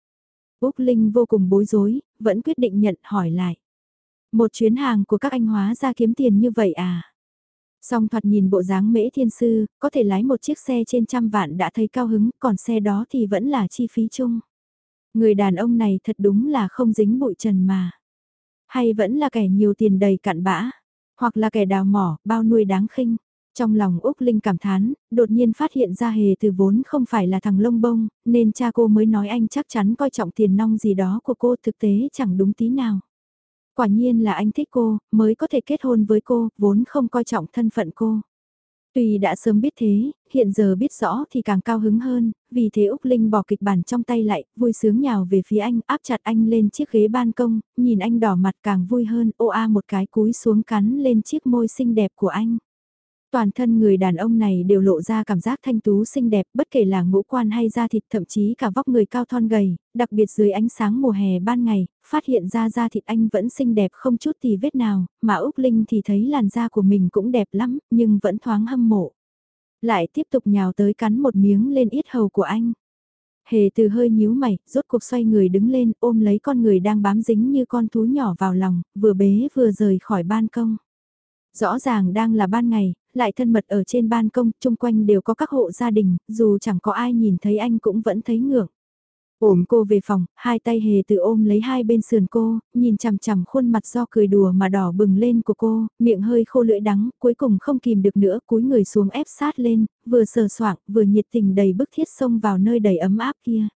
Úc Linh vô cùng bối rối, vẫn quyết định nhận hỏi lại. Một chuyến hàng của các anh hóa ra kiếm tiền như vậy à? Song thoạt nhìn bộ dáng mễ thiên sư, có thể lái một chiếc xe trên trăm vạn đã thấy cao hứng, còn xe đó thì vẫn là chi phí chung. Người đàn ông này thật đúng là không dính bụi trần mà. Hay vẫn là kẻ nhiều tiền đầy cặn bã, hoặc là kẻ đào mỏ, bao nuôi đáng khinh. Trong lòng Úc Linh cảm thán, đột nhiên phát hiện ra hề từ vốn không phải là thằng lông bông, nên cha cô mới nói anh chắc chắn coi trọng tiền nong gì đó của cô thực tế chẳng đúng tí nào. Quả nhiên là anh thích cô, mới có thể kết hôn với cô, vốn không coi trọng thân phận cô. Tuy đã sớm biết thế, hiện giờ biết rõ thì càng cao hứng hơn, vì thế Úc Linh bỏ kịch bản trong tay lại, vui sướng nhào về phía anh, áp chặt anh lên chiếc ghế ban công, nhìn anh đỏ mặt càng vui hơn, ô a một cái cúi xuống cắn lên chiếc môi xinh đẹp của anh. Toàn thân người đàn ông này đều lộ ra cảm giác thanh tú xinh đẹp, bất kể là ngũ quan hay da thịt thậm chí cả vóc người cao thon gầy, đặc biệt dưới ánh sáng mùa hè ban ngày, phát hiện ra da thịt anh vẫn xinh đẹp không chút thì vết nào, mà Úc Linh thì thấy làn da của mình cũng đẹp lắm, nhưng vẫn thoáng hâm mộ. Lại tiếp tục nhào tới cắn một miếng lên yết hầu của anh. Hề từ hơi nhíu mày, rốt cuộc xoay người đứng lên ôm lấy con người đang bám dính như con thú nhỏ vào lòng, vừa bế vừa rời khỏi ban công. Rõ ràng đang là ban ngày, lại thân mật ở trên ban công, chung quanh đều có các hộ gia đình, dù chẳng có ai nhìn thấy anh cũng vẫn thấy ngưỡng. Ôm cô về phòng, hai tay hề từ ôm lấy hai bên sườn cô, nhìn chằm chằm khuôn mặt do cười đùa mà đỏ bừng lên của cô, miệng hơi khô lưỡi đắng, cuối cùng không kìm được nữa, cúi người xuống ép sát lên, vừa sờ soạng, vừa nhiệt tình đầy bức thiết xông vào nơi đầy ấm áp kia.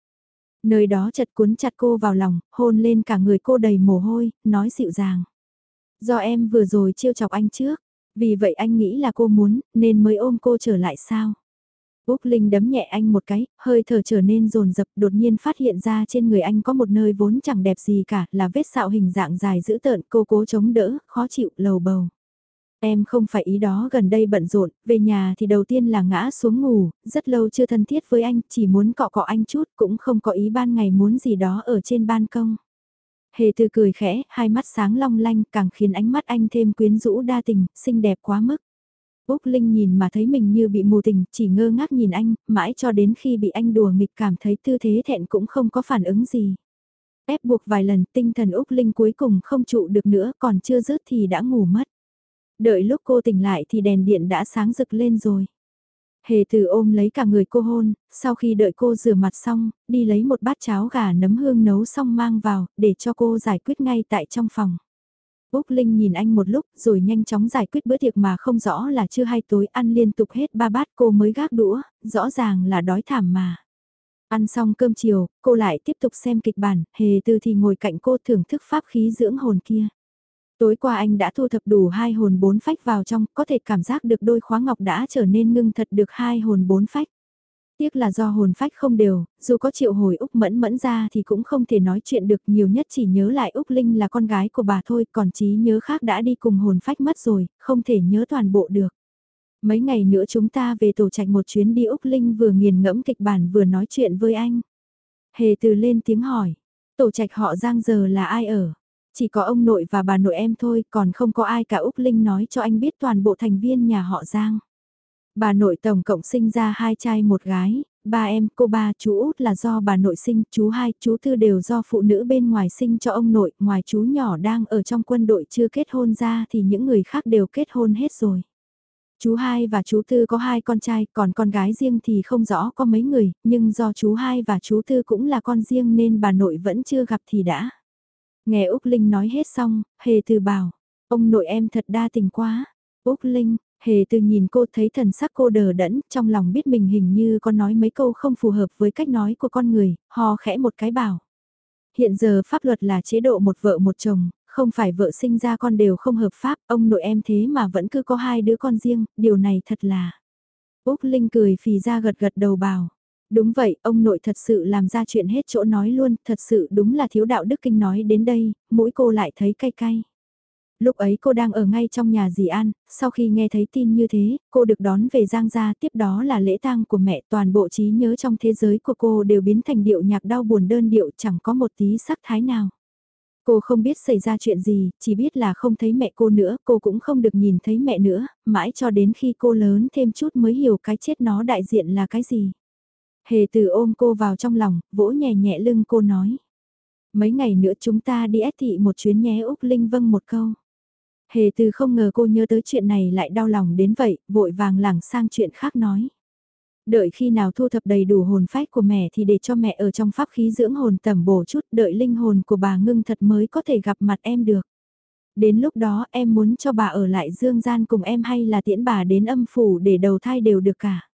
Nơi đó chật cuốn chặt cô vào lòng, hôn lên cả người cô đầy mồ hôi, nói dịu dàng. Do em vừa rồi trêu chọc anh trước, vì vậy anh nghĩ là cô muốn, nên mới ôm cô trở lại sao? Úc Linh đấm nhẹ anh một cái, hơi thở trở nên rồn rập đột nhiên phát hiện ra trên người anh có một nơi vốn chẳng đẹp gì cả, là vết sạo hình dạng dài dữ tợn, cô cố chống đỡ, khó chịu, lầu bầu. Em không phải ý đó gần đây bận rộn, về nhà thì đầu tiên là ngã xuống ngủ, rất lâu chưa thân thiết với anh, chỉ muốn cọ cọ anh chút, cũng không có ý ban ngày muốn gì đó ở trên ban công. Hề từ cười khẽ, hai mắt sáng long lanh càng khiến ánh mắt anh thêm quyến rũ đa tình, xinh đẹp quá mức. Úc Linh nhìn mà thấy mình như bị mù tình, chỉ ngơ ngác nhìn anh, mãi cho đến khi bị anh đùa nghịch cảm thấy tư thế thẹn cũng không có phản ứng gì. Ép buộc vài lần tinh thần Úc Linh cuối cùng không trụ được nữa còn chưa dứt thì đã ngủ mất. Đợi lúc cô tỉnh lại thì đèn điện đã sáng rực lên rồi. Hề từ ôm lấy cả người cô hôn, sau khi đợi cô rửa mặt xong, đi lấy một bát cháo gà nấm hương nấu xong mang vào, để cho cô giải quyết ngay tại trong phòng. Úc Linh nhìn anh một lúc rồi nhanh chóng giải quyết bữa tiệc mà không rõ là chưa hay tối ăn liên tục hết ba bát cô mới gác đũa, rõ ràng là đói thảm mà. Ăn xong cơm chiều, cô lại tiếp tục xem kịch bản, hề từ thì ngồi cạnh cô thưởng thức pháp khí dưỡng hồn kia. Tối qua anh đã thu thập đủ hai hồn bốn phách vào trong, có thể cảm giác được đôi khóa ngọc đã trở nên ngưng thật được hai hồn bốn phách. Tiếc là do hồn phách không đều, dù có triệu hồi Úc Mẫn Mẫn ra thì cũng không thể nói chuyện được nhiều nhất chỉ nhớ lại Úc Linh là con gái của bà thôi, còn trí nhớ khác đã đi cùng hồn phách mất rồi, không thể nhớ toàn bộ được. Mấy ngày nữa chúng ta về tổ trạch một chuyến đi Úc Linh vừa nghiền ngẫm kịch bản vừa nói chuyện với anh. Hề từ lên tiếng hỏi, tổ trạch họ Giang giờ là ai ở? Chỉ có ông nội và bà nội em thôi, còn không có ai cả Úc Linh nói cho anh biết toàn bộ thành viên nhà họ Giang. Bà nội tổng cộng sinh ra hai trai một gái, ba em, cô ba, chú út là do bà nội sinh, chú hai, chú tư đều do phụ nữ bên ngoài sinh cho ông nội, ngoài chú nhỏ đang ở trong quân đội chưa kết hôn ra thì những người khác đều kết hôn hết rồi. Chú hai và chú tư có hai con trai, còn con gái riêng thì không rõ có mấy người, nhưng do chú hai và chú tư cũng là con riêng nên bà nội vẫn chưa gặp thì đã. Nghe Úc Linh nói hết xong, hề từ bảo, Ông nội em thật đa tình quá. Úc Linh, hề từ nhìn cô thấy thần sắc cô đờ đẫn, trong lòng biết mình hình như có nói mấy câu không phù hợp với cách nói của con người, ho khẽ một cái bảo. Hiện giờ pháp luật là chế độ một vợ một chồng, không phải vợ sinh ra con đều không hợp pháp, ông nội em thế mà vẫn cứ có hai đứa con riêng, điều này thật là... Úc Linh cười phì ra gật gật đầu bảo. Đúng vậy, ông nội thật sự làm ra chuyện hết chỗ nói luôn, thật sự đúng là thiếu đạo đức kinh nói đến đây, mũi cô lại thấy cay cay. Lúc ấy cô đang ở ngay trong nhà dì An, sau khi nghe thấy tin như thế, cô được đón về Giang gia tiếp đó là lễ tang của mẹ toàn bộ trí nhớ trong thế giới của cô đều biến thành điệu nhạc đau buồn đơn điệu chẳng có một tí sắc thái nào. Cô không biết xảy ra chuyện gì, chỉ biết là không thấy mẹ cô nữa, cô cũng không được nhìn thấy mẹ nữa, mãi cho đến khi cô lớn thêm chút mới hiểu cái chết nó đại diện là cái gì. Hề từ ôm cô vào trong lòng, vỗ nhẹ nhẹ lưng cô nói. Mấy ngày nữa chúng ta đi ép thị một chuyến nhé Úc Linh vâng một câu. Hề từ không ngờ cô nhớ tới chuyện này lại đau lòng đến vậy, vội vàng lảng sang chuyện khác nói. Đợi khi nào thu thập đầy đủ hồn phách của mẹ thì để cho mẹ ở trong pháp khí dưỡng hồn tẩm bổ chút đợi linh hồn của bà ngưng thật mới có thể gặp mặt em được. Đến lúc đó em muốn cho bà ở lại dương gian cùng em hay là tiễn bà đến âm phủ để đầu thai đều được cả.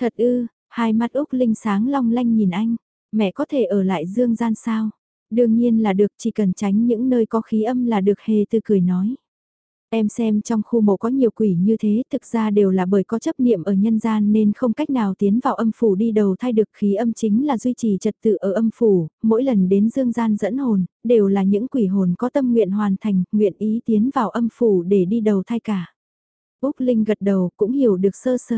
Thật ư, hai mắt Úc Linh sáng long lanh nhìn anh, mẹ có thể ở lại dương gian sao? Đương nhiên là được chỉ cần tránh những nơi có khí âm là được hề tư cười nói. Em xem trong khu mộ có nhiều quỷ như thế thực ra đều là bởi có chấp niệm ở nhân gian nên không cách nào tiến vào âm phủ đi đầu thay được khí âm chính là duy trì trật tự ở âm phủ, mỗi lần đến dương gian dẫn hồn, đều là những quỷ hồn có tâm nguyện hoàn thành, nguyện ý tiến vào âm phủ để đi đầu thay cả. Úc Linh gật đầu cũng hiểu được sơ sơ.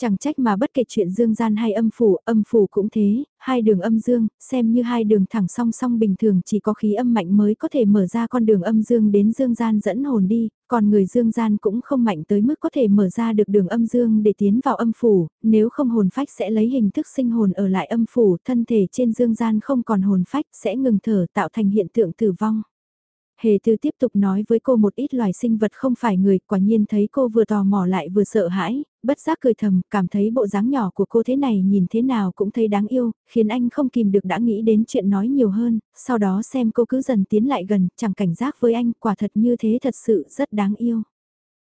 Chẳng trách mà bất kể chuyện dương gian hay âm phủ, âm phủ cũng thế, hai đường âm dương, xem như hai đường thẳng song song bình thường chỉ có khí âm mạnh mới có thể mở ra con đường âm dương đến dương gian dẫn hồn đi, còn người dương gian cũng không mạnh tới mức có thể mở ra được đường âm dương để tiến vào âm phủ, nếu không hồn phách sẽ lấy hình thức sinh hồn ở lại âm phủ, thân thể trên dương gian không còn hồn phách sẽ ngừng thở tạo thành hiện tượng tử vong. Hề Thư tiếp tục nói với cô một ít loài sinh vật không phải người, quả nhiên thấy cô vừa tò mò lại vừa sợ hãi, bất giác cười thầm, cảm thấy bộ dáng nhỏ của cô thế này nhìn thế nào cũng thấy đáng yêu, khiến anh không kìm được đã nghĩ đến chuyện nói nhiều hơn, sau đó xem cô cứ dần tiến lại gần, chẳng cảnh giác với anh, quả thật như thế thật sự rất đáng yêu.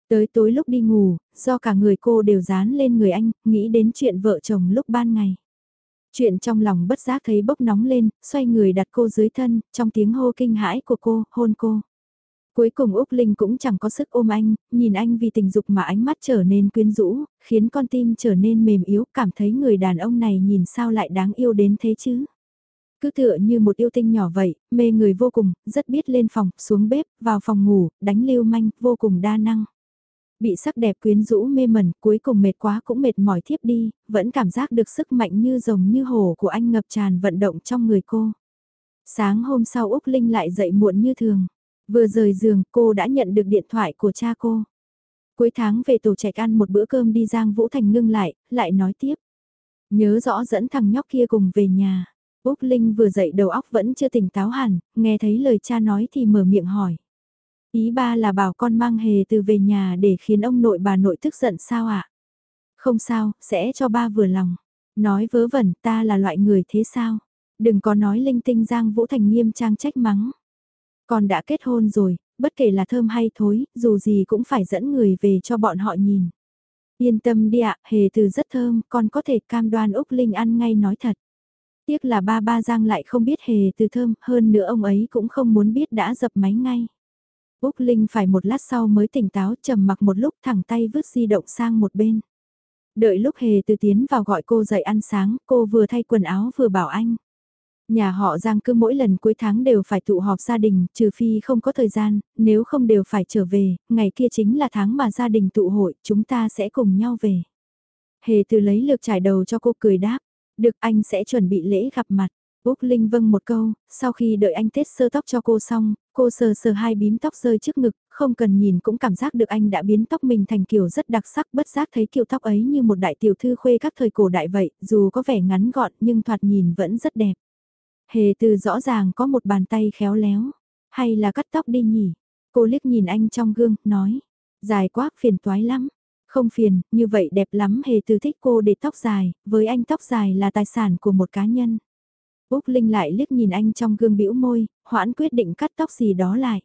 Tới tối lúc đi ngủ, do cả người cô đều dán lên người anh, nghĩ đến chuyện vợ chồng lúc ban ngày. Chuyện trong lòng bất giác thấy bốc nóng lên, xoay người đặt cô dưới thân, trong tiếng hô kinh hãi của cô, hôn cô. Cuối cùng Úc Linh cũng chẳng có sức ôm anh, nhìn anh vì tình dục mà ánh mắt trở nên quyến rũ, khiến con tim trở nên mềm yếu, cảm thấy người đàn ông này nhìn sao lại đáng yêu đến thế chứ. Cứ tựa như một yêu tinh nhỏ vậy, mê người vô cùng, rất biết lên phòng, xuống bếp, vào phòng ngủ, đánh lưu manh, vô cùng đa năng. Bị sắc đẹp quyến rũ mê mẩn, cuối cùng mệt quá cũng mệt mỏi thiếp đi, vẫn cảm giác được sức mạnh như rồng như hổ của anh ngập tràn vận động trong người cô. Sáng hôm sau Úc Linh lại dậy muộn như thường. Vừa rời giường cô đã nhận được điện thoại của cha cô. Cuối tháng về tổ trẻ ăn một bữa cơm đi Giang Vũ Thành ngưng lại, lại nói tiếp. Nhớ rõ dẫn thằng nhóc kia cùng về nhà. Úc Linh vừa dậy đầu óc vẫn chưa tỉnh táo hẳn, nghe thấy lời cha nói thì mở miệng hỏi. Ý ba là bảo con mang hề từ về nhà để khiến ông nội bà nội tức giận sao ạ? Không sao, sẽ cho ba vừa lòng. Nói vớ vẩn ta là loại người thế sao? Đừng có nói linh tinh Giang Vũ Thành nghiêm trang trách mắng. Con đã kết hôn rồi, bất kể là thơm hay thối, dù gì cũng phải dẫn người về cho bọn họ nhìn. Yên tâm đi ạ, hề từ rất thơm, con có thể cam đoan Úc Linh ăn ngay nói thật. Tiếc là ba ba Giang lại không biết hề từ thơm, hơn nữa ông ấy cũng không muốn biết đã dập máy ngay. Úc Linh phải một lát sau mới tỉnh táo trầm mặc một lúc thẳng tay vứt di động sang một bên. Đợi lúc hề từ tiến vào gọi cô dậy ăn sáng, cô vừa thay quần áo vừa bảo anh. Nhà họ Giang cứ mỗi lần cuối tháng đều phải tụ họp gia đình, trừ phi không có thời gian, nếu không đều phải trở về, ngày kia chính là tháng mà gia đình tụ hội, chúng ta sẽ cùng nhau về. Hề từ lấy lược trải đầu cho cô cười đáp, được anh sẽ chuẩn bị lễ gặp mặt. Úc Linh vâng một câu, sau khi đợi anh tết sơ tóc cho cô xong, cô sờ sờ hai bím tóc rơi trước ngực, không cần nhìn cũng cảm giác được anh đã biến tóc mình thành kiểu rất đặc sắc bất giác thấy kiểu tóc ấy như một đại tiểu thư khuê các thời cổ đại vậy, dù có vẻ ngắn gọn nhưng thoạt nhìn vẫn rất đẹp. Hề từ rõ ràng có một bàn tay khéo léo, hay là cắt tóc đi nhỉ? Cô liếc nhìn anh trong gương, nói, dài quá phiền toái lắm. Không phiền, như vậy đẹp lắm hề từ thích cô để tóc dài, với anh tóc dài là tài sản của một cá nhân. Úc Linh lại liếc nhìn anh trong gương bĩu môi, hoãn quyết định cắt tóc gì đó lại.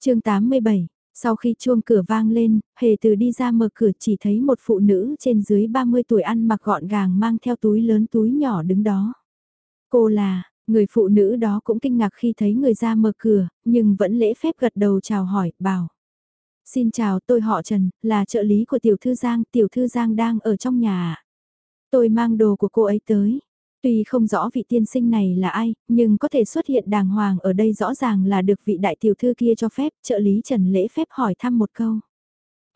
chương 87, Sau khi chuông cửa vang lên, hề từ đi ra mở cửa chỉ thấy một phụ nữ trên dưới 30 tuổi ăn mặc gọn gàng mang theo túi lớn túi nhỏ đứng đó. Cô là, người phụ nữ đó cũng kinh ngạc khi thấy người ra mở cửa, nhưng vẫn lễ phép gật đầu chào hỏi, bảo. Xin chào tôi họ Trần, là trợ lý của tiểu thư Giang, tiểu thư Giang đang ở trong nhà Tôi mang đồ của cô ấy tới. Tuy không rõ vị tiên sinh này là ai, nhưng có thể xuất hiện đàng hoàng ở đây rõ ràng là được vị đại tiểu thư kia cho phép, trợ lý Trần lễ phép hỏi thăm một câu.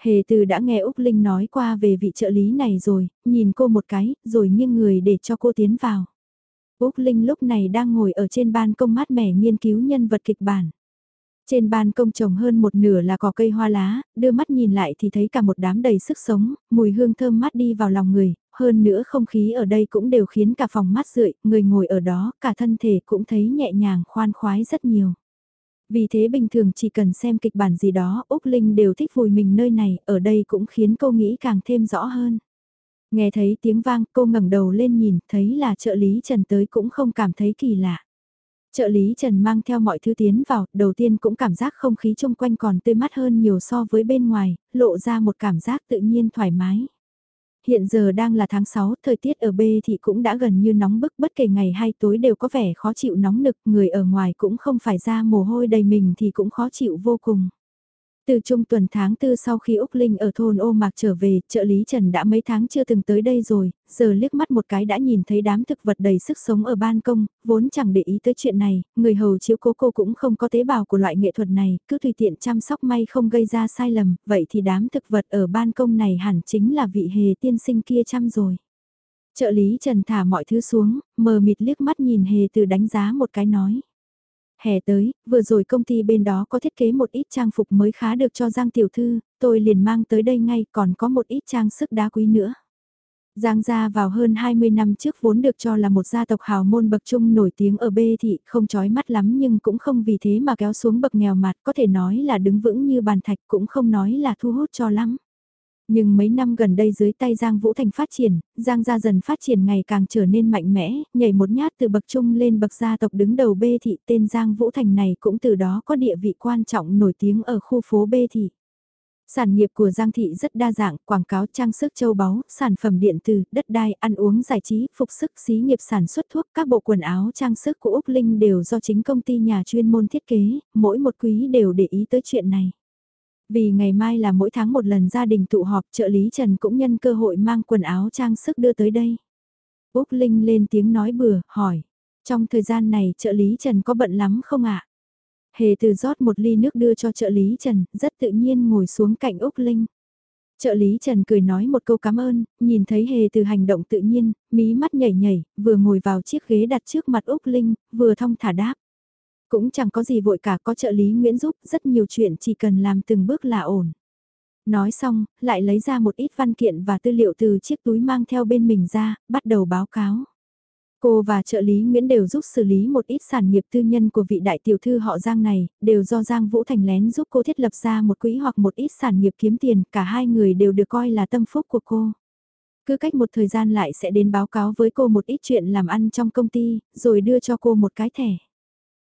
Hề từ đã nghe Úc Linh nói qua về vị trợ lý này rồi, nhìn cô một cái, rồi nghiêng người để cho cô tiến vào. Úc Linh lúc này đang ngồi ở trên ban công mát mẻ nghiên cứu nhân vật kịch bản. Trên ban công trồng hơn một nửa là cỏ cây hoa lá, đưa mắt nhìn lại thì thấy cả một đám đầy sức sống, mùi hương thơm mát đi vào lòng người, hơn nữa không khí ở đây cũng đều khiến cả phòng mát rượi, người ngồi ở đó, cả thân thể cũng thấy nhẹ nhàng khoan khoái rất nhiều. Vì thế bình thường chỉ cần xem kịch bản gì đó, Úc Linh đều thích vùi mình nơi này, ở đây cũng khiến cô nghĩ càng thêm rõ hơn. Nghe thấy tiếng vang, cô ngẩng đầu lên nhìn, thấy là trợ lý Trần tới cũng không cảm thấy kỳ lạ. Trợ lý Trần mang theo mọi thứ tiến vào, đầu tiên cũng cảm giác không khí chung quanh còn tươi mát hơn nhiều so với bên ngoài, lộ ra một cảm giác tự nhiên thoải mái. Hiện giờ đang là tháng 6, thời tiết ở B thì cũng đã gần như nóng bức bất kể ngày hay tối đều có vẻ khó chịu nóng nực, người ở ngoài cũng không phải ra mồ hôi đầy mình thì cũng khó chịu vô cùng. Từ trung tuần tháng tư sau khi Úc Linh ở thôn ô mạc trở về, trợ lý Trần đã mấy tháng chưa từng tới đây rồi, giờ liếc mắt một cái đã nhìn thấy đám thực vật đầy sức sống ở ban công, vốn chẳng để ý tới chuyện này, người hầu chiếu cố cô cũng không có tế bào của loại nghệ thuật này, cứ tùy tiện chăm sóc may không gây ra sai lầm, vậy thì đám thực vật ở ban công này hẳn chính là vị hề tiên sinh kia chăm rồi. Trợ lý Trần thả mọi thứ xuống, mờ mịt liếc mắt nhìn hề từ đánh giá một cái nói. Hè tới, vừa rồi công ty bên đó có thiết kế một ít trang phục mới khá được cho Giang Tiểu Thư, tôi liền mang tới đây ngay còn có một ít trang sức đá quý nữa. Giang gia vào hơn 20 năm trước vốn được cho là một gia tộc hào môn bậc trung nổi tiếng ở bê thị, không chói mắt lắm nhưng cũng không vì thế mà kéo xuống bậc nghèo mặt, có thể nói là đứng vững như bàn thạch cũng không nói là thu hút cho lắm. Nhưng mấy năm gần đây dưới tay Giang Vũ Thành phát triển, Giang gia dần phát triển ngày càng trở nên mạnh mẽ, nhảy một nhát từ bậc trung lên bậc gia tộc đứng đầu bê thị tên Giang Vũ Thành này cũng từ đó có địa vị quan trọng nổi tiếng ở khu phố bê thị. Sản nghiệp của Giang Thị rất đa dạng, quảng cáo trang sức châu báu, sản phẩm điện tử, đất đai, ăn uống giải trí, phục sức, xí nghiệp sản xuất thuốc, các bộ quần áo trang sức của Úc Linh đều do chính công ty nhà chuyên môn thiết kế, mỗi một quý đều để ý tới chuyện này. Vì ngày mai là mỗi tháng một lần gia đình tụ họp trợ lý Trần cũng nhân cơ hội mang quần áo trang sức đưa tới đây. Úc Linh lên tiếng nói bừa, hỏi. Trong thời gian này trợ lý Trần có bận lắm không ạ? Hề từ rót một ly nước đưa cho trợ lý Trần, rất tự nhiên ngồi xuống cạnh Úc Linh. Trợ lý Trần cười nói một câu cảm ơn, nhìn thấy hề từ hành động tự nhiên, mí mắt nhảy nhảy, vừa ngồi vào chiếc ghế đặt trước mặt Úc Linh, vừa thong thả đáp. Cũng chẳng có gì vội cả có trợ lý Nguyễn giúp, rất nhiều chuyện chỉ cần làm từng bước là ổn. Nói xong, lại lấy ra một ít văn kiện và tư liệu từ chiếc túi mang theo bên mình ra, bắt đầu báo cáo. Cô và trợ lý Nguyễn đều giúp xử lý một ít sản nghiệp tư nhân của vị đại tiểu thư họ Giang này, đều do Giang Vũ Thành lén giúp cô thiết lập ra một quỹ hoặc một ít sản nghiệp kiếm tiền, cả hai người đều được coi là tâm phúc của cô. Cứ cách một thời gian lại sẽ đến báo cáo với cô một ít chuyện làm ăn trong công ty, rồi đưa cho cô một cái thẻ.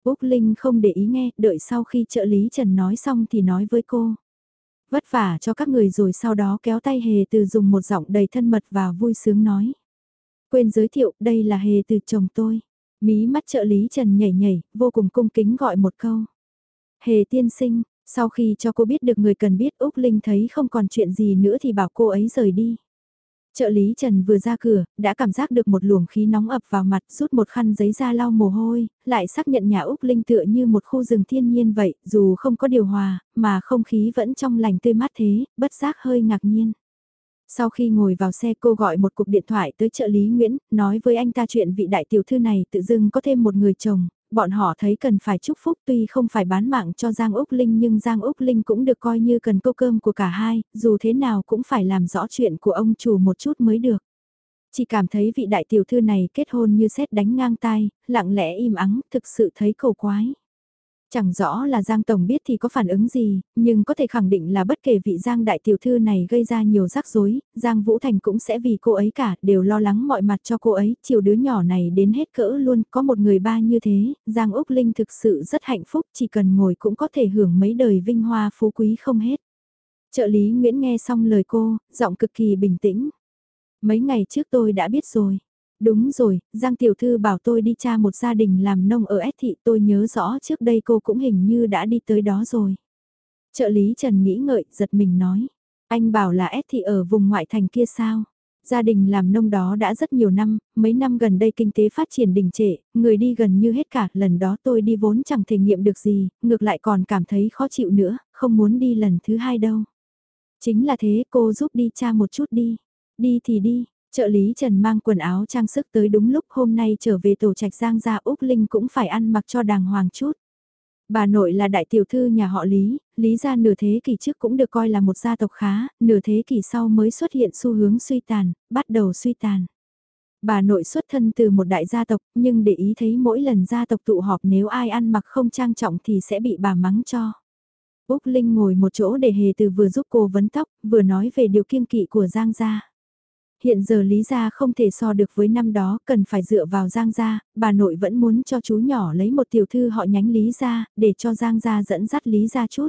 Úc Linh không để ý nghe, đợi sau khi trợ lý Trần nói xong thì nói với cô. Vất vả cho các người rồi sau đó kéo tay Hề từ dùng một giọng đầy thân mật và vui sướng nói. Quên giới thiệu, đây là Hề từ chồng tôi. Mí mắt trợ lý Trần nhảy nhảy, vô cùng cung kính gọi một câu. Hề tiên sinh, sau khi cho cô biết được người cần biết Úc Linh thấy không còn chuyện gì nữa thì bảo cô ấy rời đi. Trợ lý Trần vừa ra cửa, đã cảm giác được một luồng khí nóng ập vào mặt, rút một khăn giấy ra lau mồ hôi, lại xác nhận nhà Úc Linh tựa như một khu rừng thiên nhiên vậy, dù không có điều hòa, mà không khí vẫn trong lành tươi mát thế, bất giác hơi ngạc nhiên. Sau khi ngồi vào xe cô gọi một cuộc điện thoại tới trợ lý Nguyễn, nói với anh ta chuyện vị đại tiểu thư này tự dưng có thêm một người chồng, bọn họ thấy cần phải chúc phúc tuy không phải bán mạng cho Giang Úc Linh nhưng Giang Úc Linh cũng được coi như cần câu cơm của cả hai, dù thế nào cũng phải làm rõ chuyện của ông chủ một chút mới được. Chỉ cảm thấy vị đại tiểu thư này kết hôn như xét đánh ngang tai, lặng lẽ im ắng, thực sự thấy cầu quái. Chẳng rõ là Giang Tổng biết thì có phản ứng gì, nhưng có thể khẳng định là bất kể vị Giang đại tiểu thư này gây ra nhiều rắc rối, Giang Vũ Thành cũng sẽ vì cô ấy cả, đều lo lắng mọi mặt cho cô ấy, chiều đứa nhỏ này đến hết cỡ luôn, có một người ba như thế, Giang Úc Linh thực sự rất hạnh phúc, chỉ cần ngồi cũng có thể hưởng mấy đời vinh hoa phú quý không hết. Trợ lý Nguyễn nghe xong lời cô, giọng cực kỳ bình tĩnh. Mấy ngày trước tôi đã biết rồi. Đúng rồi, Giang Tiểu Thư bảo tôi đi tra một gia đình làm nông ở S thị tôi nhớ rõ trước đây cô cũng hình như đã đi tới đó rồi. Trợ lý Trần nghĩ ngợi, giật mình nói. Anh bảo là S thị ở vùng ngoại thành kia sao? Gia đình làm nông đó đã rất nhiều năm, mấy năm gần đây kinh tế phát triển đình trệ, người đi gần như hết cả, lần đó tôi đi vốn chẳng thể nghiệm được gì, ngược lại còn cảm thấy khó chịu nữa, không muốn đi lần thứ hai đâu. Chính là thế cô giúp đi cha một chút đi. Đi thì đi, trợ lý Trần mang quần áo trang sức tới đúng lúc hôm nay trở về tổ trạch Giang gia Úc Linh cũng phải ăn mặc cho đàng hoàng chút. Bà nội là đại tiểu thư nhà họ Lý, Lý gia nửa thế kỷ trước cũng được coi là một gia tộc khá, nửa thế kỷ sau mới xuất hiện xu hướng suy tàn, bắt đầu suy tàn. Bà nội xuất thân từ một đại gia tộc, nhưng để ý thấy mỗi lần gia tộc tụ họp nếu ai ăn mặc không trang trọng thì sẽ bị bà mắng cho. Úc Linh ngồi một chỗ để hề từ vừa giúp cô vấn tóc, vừa nói về điều kiêng kỵ của Giang gia. Hiện giờ Lý gia không thể so được với năm đó, cần phải dựa vào Giang gia, bà nội vẫn muốn cho chú nhỏ lấy một tiểu thư họ nhánh Lý gia, để cho Giang gia dẫn dắt Lý gia chút.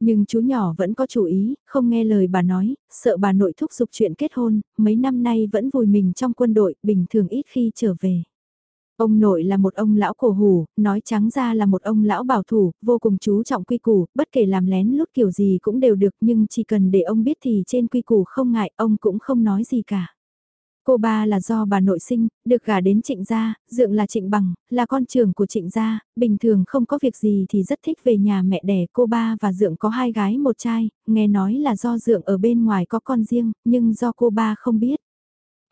Nhưng chú nhỏ vẫn có chủ ý, không nghe lời bà nói, sợ bà nội thúc giục chuyện kết hôn, mấy năm nay vẫn vùi mình trong quân đội, bình thường ít khi trở về. Ông nội là một ông lão cổ hủ, nói trắng ra là một ông lão bảo thủ, vô cùng chú trọng quy củ, bất kể làm lén lút kiểu gì cũng đều được nhưng chỉ cần để ông biết thì trên quy củ không ngại, ông cũng không nói gì cả. Cô ba là do bà nội sinh, được gả đến trịnh gia, dượng là trịnh bằng, là con trưởng của trịnh gia, bình thường không có việc gì thì rất thích về nhà mẹ đẻ cô ba và dượng có hai gái một trai, nghe nói là do dượng ở bên ngoài có con riêng, nhưng do cô ba không biết.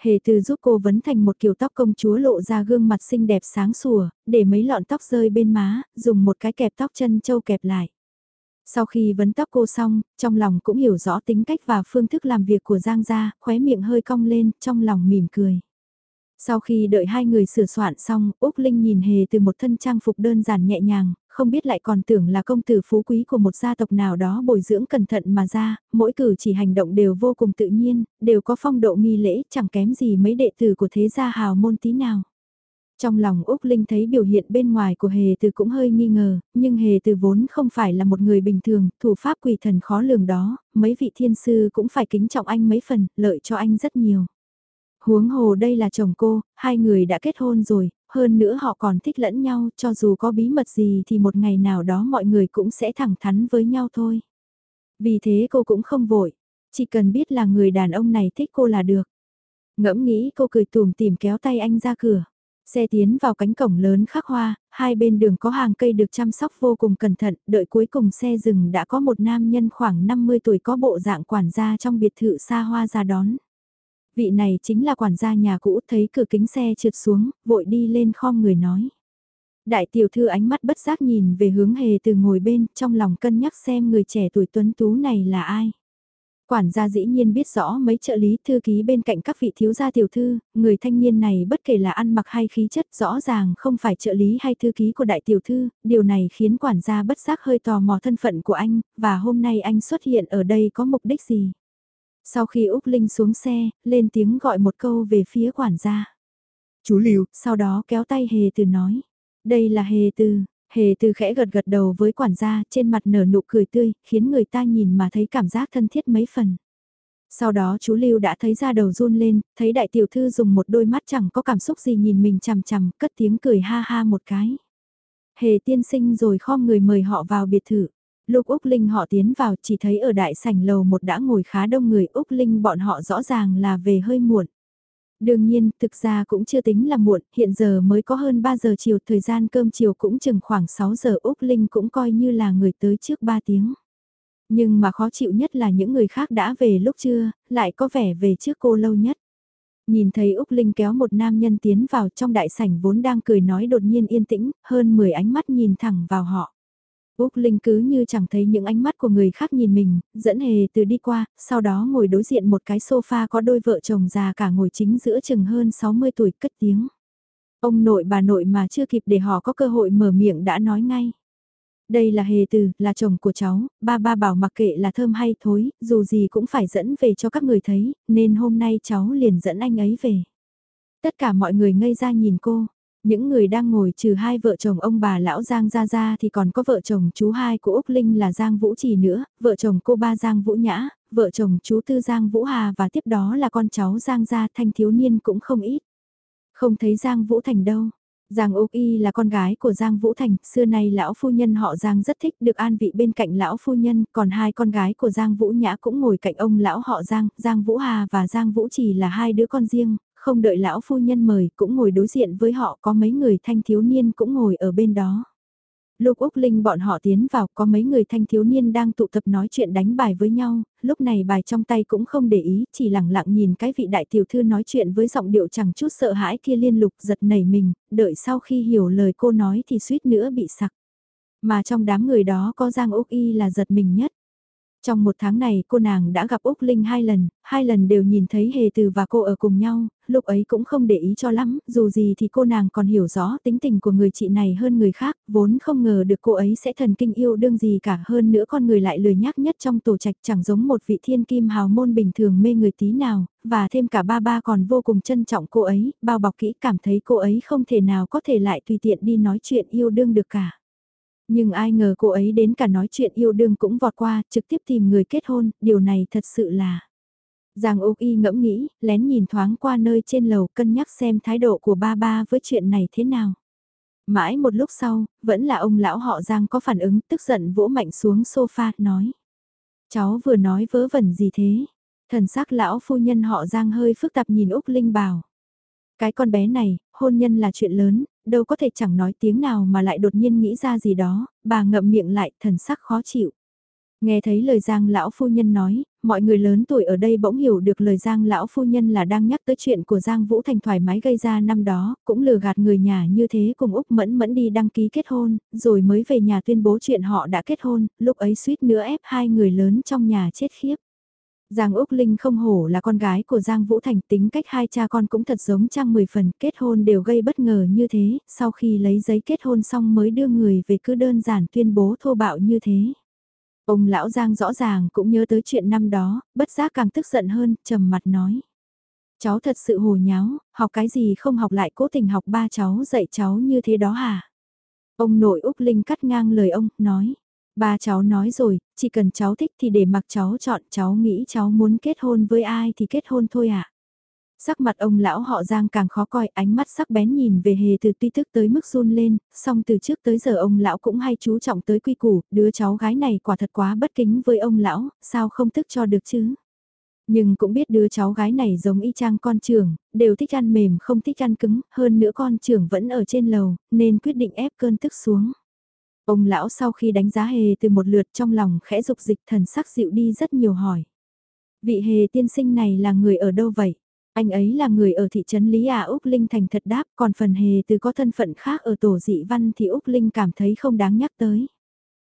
Hề từ giúp cô vấn thành một kiểu tóc công chúa lộ ra gương mặt xinh đẹp sáng sủa, để mấy lọn tóc rơi bên má, dùng một cái kẹp tóc chân châu kẹp lại. Sau khi vấn tóc cô xong, trong lòng cũng hiểu rõ tính cách và phương thức làm việc của Giang Gia, khóe miệng hơi cong lên, trong lòng mỉm cười. Sau khi đợi hai người sửa soạn xong, Úc Linh nhìn hề từ một thân trang phục đơn giản nhẹ nhàng, không biết lại còn tưởng là công tử phú quý của một gia tộc nào đó bồi dưỡng cẩn thận mà ra, mỗi cử chỉ hành động đều vô cùng tự nhiên, đều có phong độ nghi lễ, chẳng kém gì mấy đệ tử của thế gia hào môn tí nào. Trong lòng Úc Linh thấy biểu hiện bên ngoài của Hề Từ cũng hơi nghi ngờ, nhưng Hề Từ vốn không phải là một người bình thường, thủ pháp quỷ thần khó lường đó, mấy vị thiên sư cũng phải kính trọng anh mấy phần, lợi cho anh rất nhiều. Huống hồ đây là chồng cô, hai người đã kết hôn rồi, hơn nữa họ còn thích lẫn nhau, cho dù có bí mật gì thì một ngày nào đó mọi người cũng sẽ thẳng thắn với nhau thôi. Vì thế cô cũng không vội, chỉ cần biết là người đàn ông này thích cô là được. Ngẫm nghĩ cô cười tùm tìm kéo tay anh ra cửa. Xe tiến vào cánh cổng lớn khắc hoa, hai bên đường có hàng cây được chăm sóc vô cùng cẩn thận, đợi cuối cùng xe dừng đã có một nam nhân khoảng 50 tuổi có bộ dạng quản gia trong biệt thự xa hoa ra đón. Vị này chính là quản gia nhà cũ thấy cửa kính xe trượt xuống, vội đi lên khom người nói. Đại tiểu thư ánh mắt bất giác nhìn về hướng hề từ ngồi bên, trong lòng cân nhắc xem người trẻ tuổi tuấn tú này là ai. Quản gia dĩ nhiên biết rõ mấy trợ lý thư ký bên cạnh các vị thiếu gia tiểu thư, người thanh niên này bất kể là ăn mặc hay khí chất rõ ràng không phải trợ lý hay thư ký của đại tiểu thư, điều này khiến quản gia bất giác hơi tò mò thân phận của anh, và hôm nay anh xuất hiện ở đây có mục đích gì. Sau khi Úc Linh xuống xe, lên tiếng gọi một câu về phía quản gia. Chú Lưu, sau đó kéo tay Hề Từ nói. Đây là Hề Từ, Hề Từ khẽ gật gật đầu với quản gia, trên mặt nở nụ cười tươi, khiến người ta nhìn mà thấy cảm giác thân thiết mấy phần. Sau đó chú Lưu đã thấy ra đầu run lên, thấy đại tiểu thư dùng một đôi mắt chẳng có cảm xúc gì nhìn mình chằm chằm, cất tiếng cười ha ha một cái. Hề tiên sinh rồi khom người mời họ vào biệt thự. Lúc Úc Linh họ tiến vào chỉ thấy ở đại sảnh lầu một đã ngồi khá đông người Úc Linh bọn họ rõ ràng là về hơi muộn. Đương nhiên, thực ra cũng chưa tính là muộn, hiện giờ mới có hơn 3 giờ chiều, thời gian cơm chiều cũng chừng khoảng 6 giờ Úc Linh cũng coi như là người tới trước 3 tiếng. Nhưng mà khó chịu nhất là những người khác đã về lúc trưa, lại có vẻ về trước cô lâu nhất. Nhìn thấy Úc Linh kéo một nam nhân tiến vào trong đại sảnh vốn đang cười nói đột nhiên yên tĩnh, hơn 10 ánh mắt nhìn thẳng vào họ. Úc Linh cứ như chẳng thấy những ánh mắt của người khác nhìn mình, dẫn hề từ đi qua, sau đó ngồi đối diện một cái sofa có đôi vợ chồng già cả ngồi chính giữa chừng hơn 60 tuổi cất tiếng. Ông nội bà nội mà chưa kịp để họ có cơ hội mở miệng đã nói ngay. Đây là hề từ, là chồng của cháu, ba ba bảo mặc kệ là thơm hay thối, dù gì cũng phải dẫn về cho các người thấy, nên hôm nay cháu liền dẫn anh ấy về. Tất cả mọi người ngây ra nhìn cô, những người đang ngồi trừ hai vợ chồng ông bà lão Giang Gia Gia thì còn có vợ chồng chú hai của Úc Linh là Giang Vũ Trì nữa, vợ chồng cô ba Giang Vũ Nhã, vợ chồng chú tư Giang Vũ Hà và tiếp đó là con cháu Giang Gia thanh thiếu niên cũng không ít. Không thấy Giang Vũ Thành đâu. Giang Úc Y là con gái của Giang Vũ Thành, xưa nay lão phu nhân họ Giang rất thích được an vị bên cạnh lão phu nhân, còn hai con gái của Giang Vũ Nhã cũng ngồi cạnh ông lão họ Giang, Giang Vũ Hà và Giang Vũ Trì là hai đứa con riêng, không đợi lão phu nhân mời cũng ngồi đối diện với họ có mấy người thanh thiếu niên cũng ngồi ở bên đó. Lúc Úc Linh bọn họ tiến vào có mấy người thanh thiếu niên đang tụ tập nói chuyện đánh bài với nhau, lúc này bài trong tay cũng không để ý, chỉ lặng lặng nhìn cái vị đại tiểu thư nói chuyện với giọng điệu chẳng chút sợ hãi kia liên lục giật nảy mình, đợi sau khi hiểu lời cô nói thì suýt nữa bị sặc. Mà trong đám người đó có Giang Úc Y là giật mình nhất. Trong một tháng này cô nàng đã gặp Úc Linh hai lần, hai lần đều nhìn thấy Hề Từ và cô ở cùng nhau, lúc ấy cũng không để ý cho lắm, dù gì thì cô nàng còn hiểu rõ tính tình của người chị này hơn người khác, vốn không ngờ được cô ấy sẽ thần kinh yêu đương gì cả hơn nữa con người lại lười nhác nhất trong tổ trạch chẳng giống một vị thiên kim hào môn bình thường mê người tí nào, và thêm cả ba ba còn vô cùng trân trọng cô ấy, bao bọc kỹ cảm thấy cô ấy không thể nào có thể lại tùy tiện đi nói chuyện yêu đương được cả. Nhưng ai ngờ cô ấy đến cả nói chuyện yêu đương cũng vọt qua, trực tiếp tìm người kết hôn, điều này thật sự là... Giang Úc Y ngẫm nghĩ, lén nhìn thoáng qua nơi trên lầu cân nhắc xem thái độ của ba ba với chuyện này thế nào. Mãi một lúc sau, vẫn là ông lão họ Giang có phản ứng tức giận vỗ mạnh xuống sofa, nói. Cháu vừa nói vớ vẩn gì thế? Thần sắc lão phu nhân họ Giang hơi phức tạp nhìn Úc Linh bảo. Cái con bé này, hôn nhân là chuyện lớn, đâu có thể chẳng nói tiếng nào mà lại đột nhiên nghĩ ra gì đó, bà ngậm miệng lại, thần sắc khó chịu. Nghe thấy lời Giang lão phu nhân nói, mọi người lớn tuổi ở đây bỗng hiểu được lời Giang lão phu nhân là đang nhắc tới chuyện của Giang Vũ Thành thoải mái gây ra năm đó, cũng lừa gạt người nhà như thế cùng Úc Mẫn Mẫn đi đăng ký kết hôn, rồi mới về nhà tuyên bố chuyện họ đã kết hôn, lúc ấy suýt nữa ép hai người lớn trong nhà chết khiếp. Giang Úc Linh không hổ là con gái của Giang Vũ Thành tính cách hai cha con cũng thật giống trang mười phần kết hôn đều gây bất ngờ như thế, sau khi lấy giấy kết hôn xong mới đưa người về cứ đơn giản tuyên bố thô bạo như thế. Ông lão Giang rõ ràng cũng nhớ tới chuyện năm đó, bất giác càng tức giận hơn, trầm mặt nói. Cháu thật sự hồ nháo, học cái gì không học lại cố tình học ba cháu dạy cháu như thế đó hả? Ông nội Úc Linh cắt ngang lời ông, nói. Ba cháu nói rồi, chỉ cần cháu thích thì để mặc cháu chọn, cháu nghĩ cháu muốn kết hôn với ai thì kết hôn thôi ạ. À? Sắc mặt ông lão họ Giang càng khó coi, ánh mắt sắc bén nhìn về hề từ tuy thức tới mức run lên, song từ trước tới giờ ông lão cũng hay chú trọng tới quy củ, đứa cháu gái này quả thật quá bất kính với ông lão, sao không thức cho được chứ? Nhưng cũng biết đứa cháu gái này giống y chang con trưởng, đều thích ăn mềm không thích ăn cứng, hơn nữa con trưởng vẫn ở trên lầu, nên quyết định ép cơn tức xuống. Ông lão sau khi đánh giá hề từ một lượt trong lòng khẽ dục dịch thần sắc dịu đi rất nhiều hỏi. Vị hề tiên sinh này là người ở đâu vậy? Anh ấy là người ở thị trấn Lý À Úc Linh thành thật đáp, còn phần hề từ có thân phận khác ở tổ dị văn thì Úc Linh cảm thấy không đáng nhắc tới.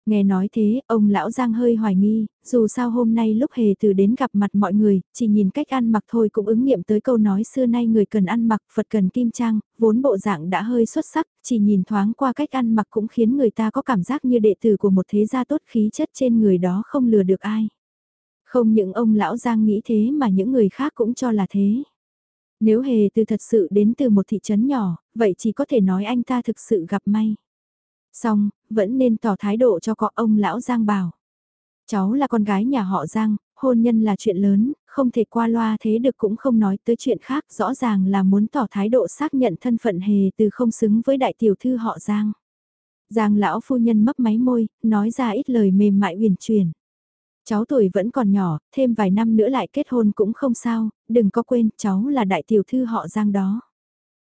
Nghe nói thế, ông lão Giang hơi hoài nghi, dù sao hôm nay lúc hề từ đến gặp mặt mọi người, chỉ nhìn cách ăn mặc thôi cũng ứng nghiệm tới câu nói xưa nay người cần ăn mặc, Phật cần kim trang, vốn bộ dạng đã hơi xuất sắc, chỉ nhìn thoáng qua cách ăn mặc cũng khiến người ta có cảm giác như đệ tử của một thế gia tốt khí chất trên người đó không lừa được ai. Không những ông lão Giang nghĩ thế mà những người khác cũng cho là thế. Nếu hề từ thật sự đến từ một thị trấn nhỏ, vậy chỉ có thể nói anh ta thực sự gặp may. Xong, vẫn nên tỏ thái độ cho có ông lão Giang bảo. Cháu là con gái nhà họ Giang, hôn nhân là chuyện lớn, không thể qua loa thế được cũng không nói tới chuyện khác, rõ ràng là muốn tỏ thái độ xác nhận thân phận hề từ không xứng với đại tiểu thư họ Giang. Giang lão phu nhân mấp máy môi, nói ra ít lời mềm mại uyển chuyển. Cháu tuổi vẫn còn nhỏ, thêm vài năm nữa lại kết hôn cũng không sao, đừng có quên cháu là đại tiểu thư họ Giang đó.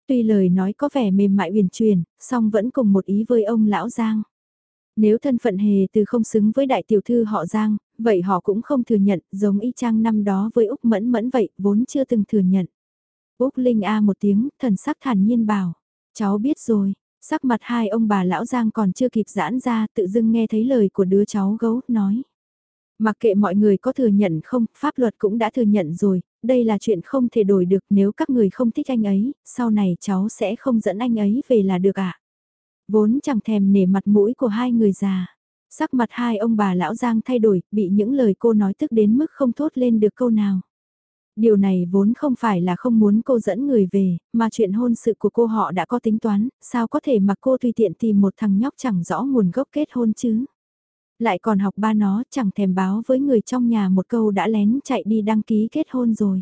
Tuy lời nói có vẻ mềm mại uyển chuyển, song vẫn cùng một ý với ông lão Giang. Nếu thân phận hề từ không xứng với đại tiểu thư họ Giang, vậy họ cũng không thừa nhận, giống y chang năm đó với Úc Mẫn Mẫn vậy, vốn chưa từng thừa nhận. Úc Linh A một tiếng, thần sắc thản nhiên bảo, cháu biết rồi, sắc mặt hai ông bà lão Giang còn chưa kịp giãn ra, tự dưng nghe thấy lời của đứa cháu gấu, nói. Mặc kệ mọi người có thừa nhận không, pháp luật cũng đã thừa nhận rồi, đây là chuyện không thể đổi được nếu các người không thích anh ấy, sau này cháu sẽ không dẫn anh ấy về là được ạ. À? Vốn chẳng thèm nể mặt mũi của hai người già. Sắc mặt hai ông bà lão Giang thay đổi, bị những lời cô nói tức đến mức không thốt lên được câu nào. Điều này vốn không phải là không muốn cô dẫn người về, mà chuyện hôn sự của cô họ đã có tính toán, sao có thể mà cô tùy tiện tìm một thằng nhóc chẳng rõ nguồn gốc kết hôn chứ. Lại còn học ba nó chẳng thèm báo với người trong nhà một câu đã lén chạy đi đăng ký kết hôn rồi.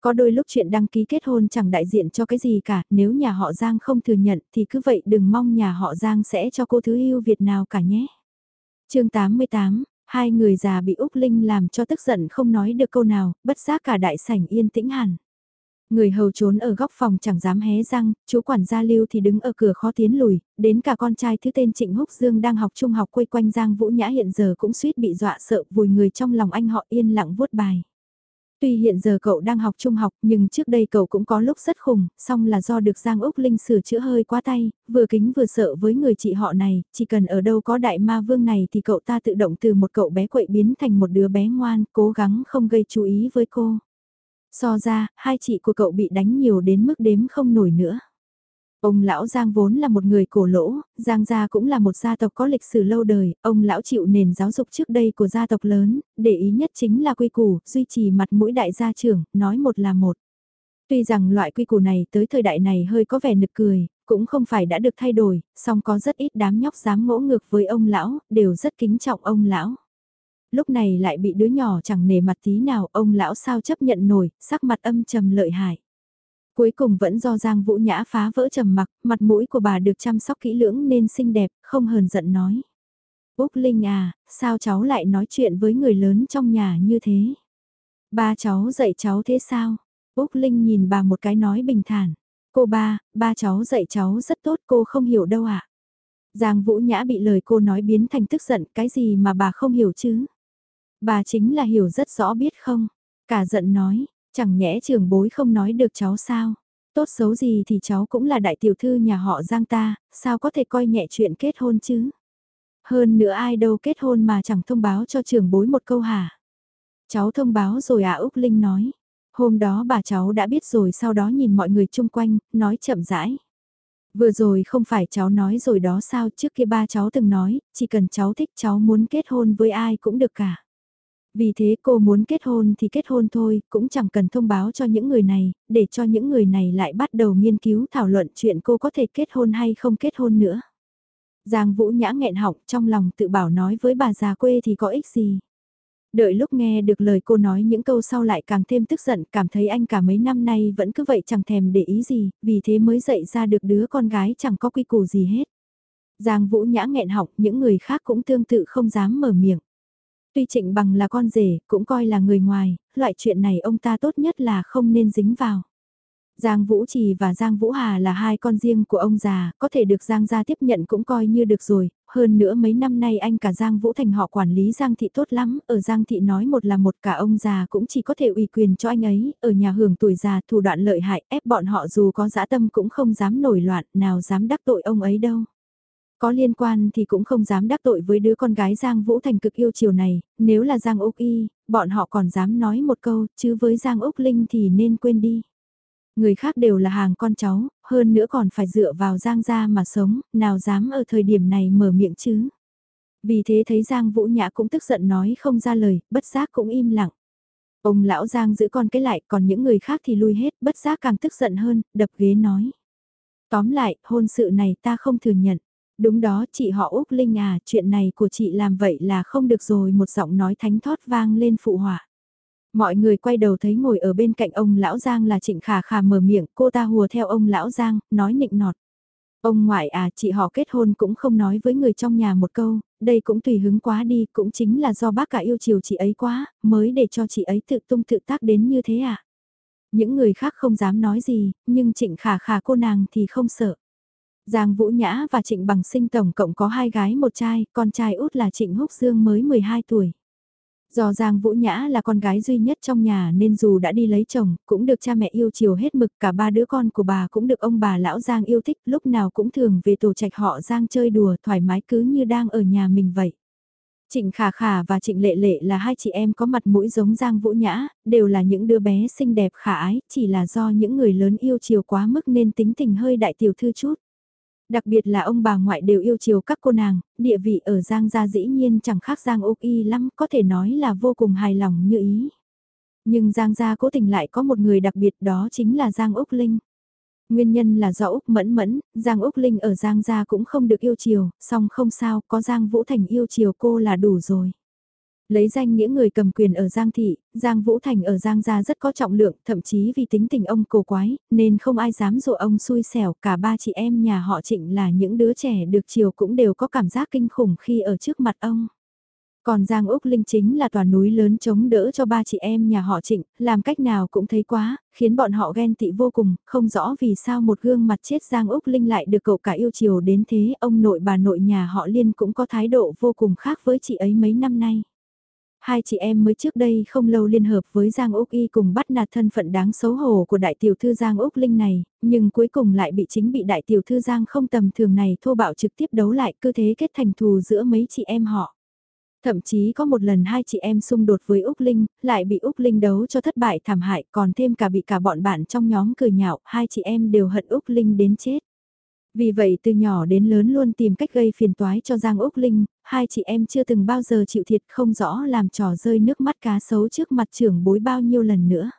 Có đôi lúc chuyện đăng ký kết hôn chẳng đại diện cho cái gì cả, nếu nhà họ Giang không thừa nhận thì cứ vậy đừng mong nhà họ Giang sẽ cho cô thứ yêu Việt nào cả nhé. chương 88, hai người già bị Úc Linh làm cho tức giận không nói được câu nào, bất giác cả đại sảnh yên tĩnh hẳn. Người hầu trốn ở góc phòng chẳng dám hé răng, chú quản gia lưu thì đứng ở cửa khó tiến lùi, đến cả con trai thứ tên Trịnh Húc Dương đang học trung học quây quanh Giang Vũ Nhã hiện giờ cũng suýt bị dọa sợ vùi người trong lòng anh họ yên lặng vuốt bài. Tuy hiện giờ cậu đang học trung học nhưng trước đây cậu cũng có lúc rất khủng, song là do được Giang Úc Linh sửa chữa hơi quá tay, vừa kính vừa sợ với người chị họ này, chỉ cần ở đâu có đại ma vương này thì cậu ta tự động từ một cậu bé quậy biến thành một đứa bé ngoan, cố gắng không gây chú ý với cô. So ra, hai chị của cậu bị đánh nhiều đến mức đếm không nổi nữa. Ông lão Giang vốn là một người cổ lỗ, Giang gia cũng là một gia tộc có lịch sử lâu đời, ông lão chịu nền giáo dục trước đây của gia tộc lớn, để ý nhất chính là quy củ, duy trì mặt mũi đại gia trưởng, nói một là một. Tuy rằng loại quy củ này tới thời đại này hơi có vẻ nực cười, cũng không phải đã được thay đổi, song có rất ít đám nhóc dám ngỗ ngược với ông lão, đều rất kính trọng ông lão. Lúc này lại bị đứa nhỏ chẳng nề mặt tí nào, ông lão sao chấp nhận nổi, sắc mặt âm trầm lợi hại. Cuối cùng vẫn do Giang Vũ Nhã phá vỡ trầm mặc, mặt mũi của bà được chăm sóc kỹ lưỡng nên xinh đẹp, không hờn giận nói. Úc Linh à, sao cháu lại nói chuyện với người lớn trong nhà như thế? Ba cháu dạy cháu thế sao? Úc Linh nhìn bà một cái nói bình thản. Cô ba, ba cháu dạy cháu rất tốt cô không hiểu đâu ạ. À? Giang Vũ Nhã bị lời cô nói biến thành tức giận cái gì mà bà không hiểu chứ? Bà chính là hiểu rất rõ biết không? Cả giận nói, Chẳng nhẽ trường bối không nói được cháu sao? Tốt xấu gì thì cháu cũng là đại tiểu thư nhà họ Giang ta, sao có thể coi nhẹ chuyện kết hôn chứ? Hơn nữa ai đâu kết hôn mà chẳng thông báo cho trường bối một câu hả? Cháu thông báo rồi à Úc Linh nói. Hôm đó bà cháu đã biết rồi sau đó nhìn mọi người chung quanh, nói chậm rãi. Vừa rồi không phải cháu nói rồi đó sao trước kia ba cháu từng nói, chỉ cần cháu thích cháu muốn kết hôn với ai cũng được cả. Vì thế cô muốn kết hôn thì kết hôn thôi, cũng chẳng cần thông báo cho những người này, để cho những người này lại bắt đầu nghiên cứu thảo luận chuyện cô có thể kết hôn hay không kết hôn nữa. Giang Vũ Nhã nghẹn họng trong lòng tự bảo nói với bà già quê thì có ích gì. Đợi lúc nghe được lời cô nói những câu sau lại càng thêm tức giận, cảm thấy anh cả mấy năm nay vẫn cứ vậy chẳng thèm để ý gì, vì thế mới dạy ra được đứa con gái chẳng có quy củ gì hết. Giang Vũ Nhã nghẹn họng, những người khác cũng tương tự không dám mở miệng. Tuy Trịnh Bằng là con rể, cũng coi là người ngoài, loại chuyện này ông ta tốt nhất là không nên dính vào. Giang Vũ Trì và Giang Vũ Hà là hai con riêng của ông già, có thể được Giang gia tiếp nhận cũng coi như được rồi, hơn nữa mấy năm nay anh cả Giang Vũ Thành họ quản lý Giang Thị tốt lắm, ở Giang Thị nói một là một cả ông già cũng chỉ có thể ủy quyền cho anh ấy, ở nhà hưởng tuổi già thủ đoạn lợi hại ép bọn họ dù có dã tâm cũng không dám nổi loạn, nào dám đắc tội ông ấy đâu. Có liên quan thì cũng không dám đắc tội với đứa con gái Giang Vũ Thành cực yêu chiều này, nếu là Giang Úc Y, bọn họ còn dám nói một câu, chứ với Giang Úc Linh thì nên quên đi. Người khác đều là hàng con cháu, hơn nữa còn phải dựa vào Giang gia mà sống, nào dám ở thời điểm này mở miệng chứ. Vì thế thấy Giang Vũ Nhã cũng tức giận nói không ra lời, bất giác cũng im lặng. Ông lão Giang giữ con cái lại, còn những người khác thì lui hết, bất giác càng tức giận hơn, đập ghế nói. Tóm lại, hôn sự này ta không thừa nhận. Đúng đó chị họ Úc Linh à, chuyện này của chị làm vậy là không được rồi một giọng nói thánh thót vang lên phụ họa. Mọi người quay đầu thấy ngồi ở bên cạnh ông Lão Giang là Trịnh Khả Khả mở miệng, cô ta hùa theo ông Lão Giang, nói nịnh nọt. Ông ngoại à, chị họ kết hôn cũng không nói với người trong nhà một câu, đây cũng tùy hứng quá đi, cũng chính là do bác cả yêu chiều chị ấy quá, mới để cho chị ấy tự tung tự tác đến như thế à. Những người khác không dám nói gì, nhưng Trịnh Khả Khả cô nàng thì không sợ. Giang Vũ Nhã và Trịnh Bằng Sinh tổng cộng có hai gái một trai, con trai út là Trịnh Húc Dương mới 12 tuổi. Do Giang Vũ Nhã là con gái duy nhất trong nhà nên dù đã đi lấy chồng, cũng được cha mẹ yêu chiều hết mực, cả ba đứa con của bà cũng được ông bà lão Giang yêu thích, lúc nào cũng thường về tổ trạch họ Giang chơi đùa thoải mái cứ như đang ở nhà mình vậy. Trịnh Khả Khả và Trịnh Lệ Lệ là hai chị em có mặt mũi giống Giang Vũ Nhã, đều là những đứa bé xinh đẹp khả ái, chỉ là do những người lớn yêu chiều quá mức nên tính tình hơi đại tiểu thư chút. Đặc biệt là ông bà ngoại đều yêu chiều các cô nàng, địa vị ở Giang gia dĩ nhiên chẳng khác Giang Úc Y lắm, có thể nói là vô cùng hài lòng như ý. Nhưng Giang gia cố tình lại có một người đặc biệt đó chính là Giang Úc Linh. Nguyên nhân là do Úc Mẫn Mẫn, Giang Úc Linh ở Giang gia cũng không được yêu chiều, song không sao, có Giang Vũ Thành yêu chiều cô là đủ rồi. Lấy danh nghĩa người cầm quyền ở Giang Thị, Giang Vũ Thành ở Giang Gia rất có trọng lượng, thậm chí vì tính tình ông cổ quái, nên không ai dám dụ ông xui xẻo, cả ba chị em nhà họ trịnh là những đứa trẻ được chiều cũng đều có cảm giác kinh khủng khi ở trước mặt ông. Còn Giang Úc Linh chính là tòa núi lớn chống đỡ cho ba chị em nhà họ Trịnh, làm cách nào cũng thấy quá, khiến bọn họ ghen tị vô cùng, không rõ vì sao một gương mặt chết Giang Úc Linh lại được cậu cả yêu chiều đến thế, ông nội bà nội nhà họ Liên cũng có thái độ vô cùng khác với chị ấy mấy năm nay. Hai chị em mới trước đây không lâu liên hợp với Giang Úc Y cùng bắt nạt thân phận đáng xấu hổ của đại tiểu thư Giang Úc Linh này, nhưng cuối cùng lại bị chính bị đại tiểu thư Giang không tầm thường này thô bạo trực tiếp đấu lại cơ thế kết thành thù giữa mấy chị em họ. Thậm chí có một lần hai chị em xung đột với Úc Linh, lại bị Úc Linh đấu cho thất bại thảm hại còn thêm cả bị cả bọn bạn trong nhóm cười nhạo, hai chị em đều hận Úc Linh đến chết. Vì vậy từ nhỏ đến lớn luôn tìm cách gây phiền toái cho Giang Úc Linh, hai chị em chưa từng bao giờ chịu thiệt không rõ làm trò rơi nước mắt cá sấu trước mặt trưởng bối bao nhiêu lần nữa.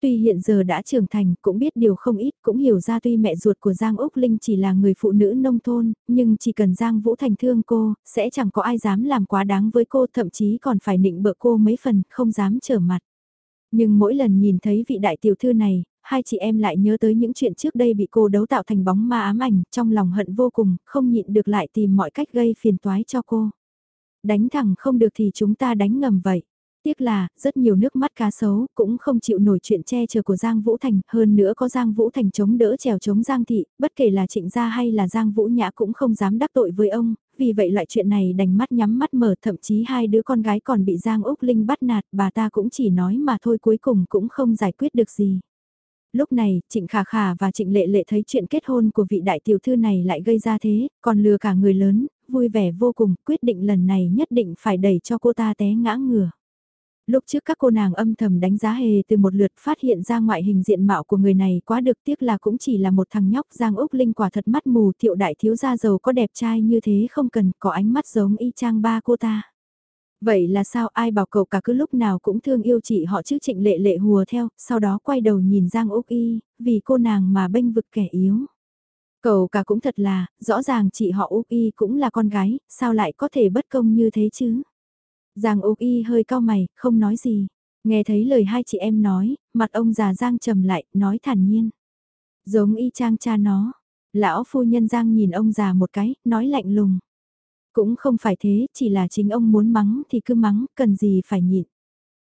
Tuy hiện giờ đã trưởng thành, cũng biết điều không ít, cũng hiểu ra tuy mẹ ruột của Giang Úc Linh chỉ là người phụ nữ nông thôn, nhưng chỉ cần Giang Vũ Thành thương cô, sẽ chẳng có ai dám làm quá đáng với cô, thậm chí còn phải nịnh bợ cô mấy phần, không dám trở mặt. Nhưng mỗi lần nhìn thấy vị đại tiểu thư này, hai chị em lại nhớ tới những chuyện trước đây bị cô đấu tạo thành bóng ma ám ảnh, trong lòng hận vô cùng, không nhịn được lại tìm mọi cách gây phiền toái cho cô. Đánh thẳng không được thì chúng ta đánh ngầm vậy. Tiếc là, rất nhiều nước mắt cá sấu, cũng không chịu nổi chuyện che chở của Giang Vũ Thành, hơn nữa có Giang Vũ Thành chống đỡ trèo chống Giang Thị, bất kể là trịnh gia hay là Giang Vũ Nhã cũng không dám đắc tội với ông, vì vậy loại chuyện này đành mắt nhắm mắt mở thậm chí hai đứa con gái còn bị Giang Úc Linh bắt nạt, bà ta cũng chỉ nói mà thôi cuối cùng cũng không giải quyết được gì. Lúc này, Trịnh Khả Khả và Trịnh Lệ Lệ thấy chuyện kết hôn của vị đại tiểu thư này lại gây ra thế, còn lừa cả người lớn, vui vẻ vô cùng, quyết định lần này nhất định phải đẩy cho cô ta té ngã ngửa. Lúc trước các cô nàng âm thầm đánh giá hề từ một lượt phát hiện ra ngoại hình diện mạo của người này quá được tiếc là cũng chỉ là một thằng nhóc Giang Úc Linh quả thật mắt mù thiệu đại thiếu gia giàu có đẹp trai như thế không cần có ánh mắt giống y chang ba cô ta. Vậy là sao ai bảo cậu cả cứ lúc nào cũng thương yêu chị họ chứ trịnh lệ lệ hùa theo, sau đó quay đầu nhìn Giang Úc Y, vì cô nàng mà bênh vực kẻ yếu. Cậu cả cũng thật là, rõ ràng chị họ Úc Y cũng là con gái, sao lại có thể bất công như thế chứ? Giang Úc Y hơi cao mày, không nói gì. Nghe thấy lời hai chị em nói, mặt ông già Giang trầm lại, nói thản nhiên. Giống y chang cha nó. Lão phu nhân Giang nhìn ông già một cái, nói lạnh lùng. Cũng không phải thế, chỉ là chính ông muốn mắng thì cứ mắng, cần gì phải nhịn.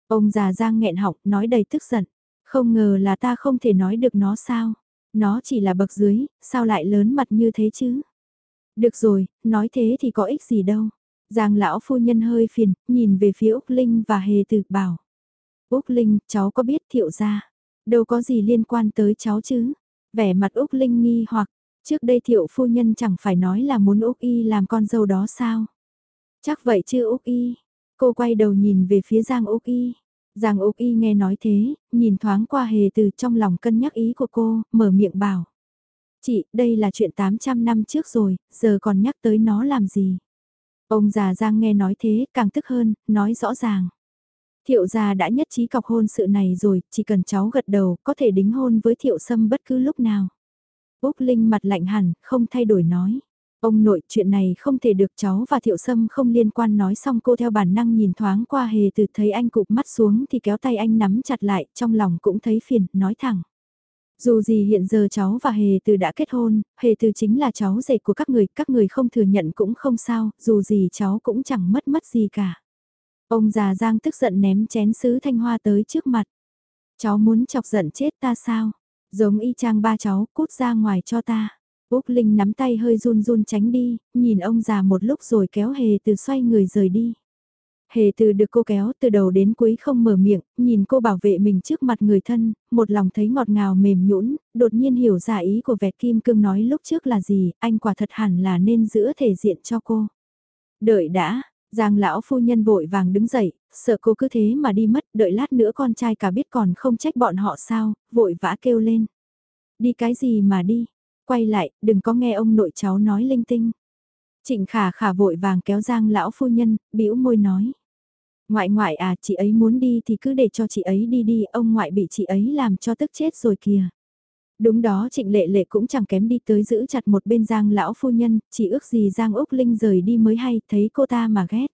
Ông già Giang nghẹn họng, nói đầy tức giận. Không ngờ là ta không thể nói được nó sao. Nó chỉ là bậc dưới, sao lại lớn mặt như thế chứ? Được rồi, nói thế thì có ích gì đâu. Giang lão phu nhân hơi phiền, nhìn về phía Úc Linh và Hề Tử bảo. Úc Linh, cháu có biết thiệu ra. Đâu có gì liên quan tới cháu chứ. Vẻ mặt Úc Linh nghi hoặc, Trước đây thiệu phu nhân chẳng phải nói là muốn Úc Y làm con dâu đó sao? Chắc vậy chứ Úc Y. Cô quay đầu nhìn về phía Giang Úc Y. Giang Úc Y nghe nói thế, nhìn thoáng qua hề từ trong lòng cân nhắc ý của cô, mở miệng bảo. Chị, đây là chuyện 800 năm trước rồi, giờ còn nhắc tới nó làm gì? Ông già Giang nghe nói thế, càng tức hơn, nói rõ ràng. Thiệu gia đã nhất trí cọc hôn sự này rồi, chỉ cần cháu gật đầu, có thể đính hôn với thiệu sâm bất cứ lúc nào. Úc Linh mặt lạnh hẳn, không thay đổi nói. Ông nội, chuyện này không thể được cháu và Thiệu Sâm không liên quan nói xong cô theo bản năng nhìn thoáng qua hề từ thấy anh cụp mắt xuống thì kéo tay anh nắm chặt lại, trong lòng cũng thấy phiền, nói thẳng. Dù gì hiện giờ cháu và Hề Từ đã kết hôn, Hề Từ chính là cháu rể của các người, các người không thừa nhận cũng không sao, dù gì cháu cũng chẳng mất mất gì cả. Ông già Giang tức giận ném chén sứ thanh hoa tới trước mặt. Cháu muốn chọc giận chết ta sao? Giống y chang ba cháu, cút ra ngoài cho ta. Úc Linh nắm tay hơi run run tránh đi, nhìn ông già một lúc rồi kéo hề từ xoay người rời đi. Hề từ được cô kéo từ đầu đến cuối không mở miệng, nhìn cô bảo vệ mình trước mặt người thân, một lòng thấy ngọt ngào mềm nhũn, đột nhiên hiểu ra ý của vẹt kim cương nói lúc trước là gì, anh quả thật hẳn là nên giữ thể diện cho cô. Đợi đã, Giang lão phu nhân vội vàng đứng dậy, sợ cô cứ thế mà đi mất, đợi lát nữa con trai cả biết còn không trách bọn họ sao, vội vã kêu lên. Đi cái gì mà đi, quay lại, đừng có nghe ông nội cháu nói linh tinh. Trịnh khả khả vội vàng kéo giang lão phu nhân, bĩu môi nói. Ngoại ngoại à, chị ấy muốn đi thì cứ để cho chị ấy đi đi, ông ngoại bị chị ấy làm cho tức chết rồi kìa. Đúng đó trịnh lệ lệ cũng chẳng kém đi tới giữ chặt một bên giang lão phu nhân, chỉ ước gì giang Úc Linh rời đi mới hay, thấy cô ta mà ghét.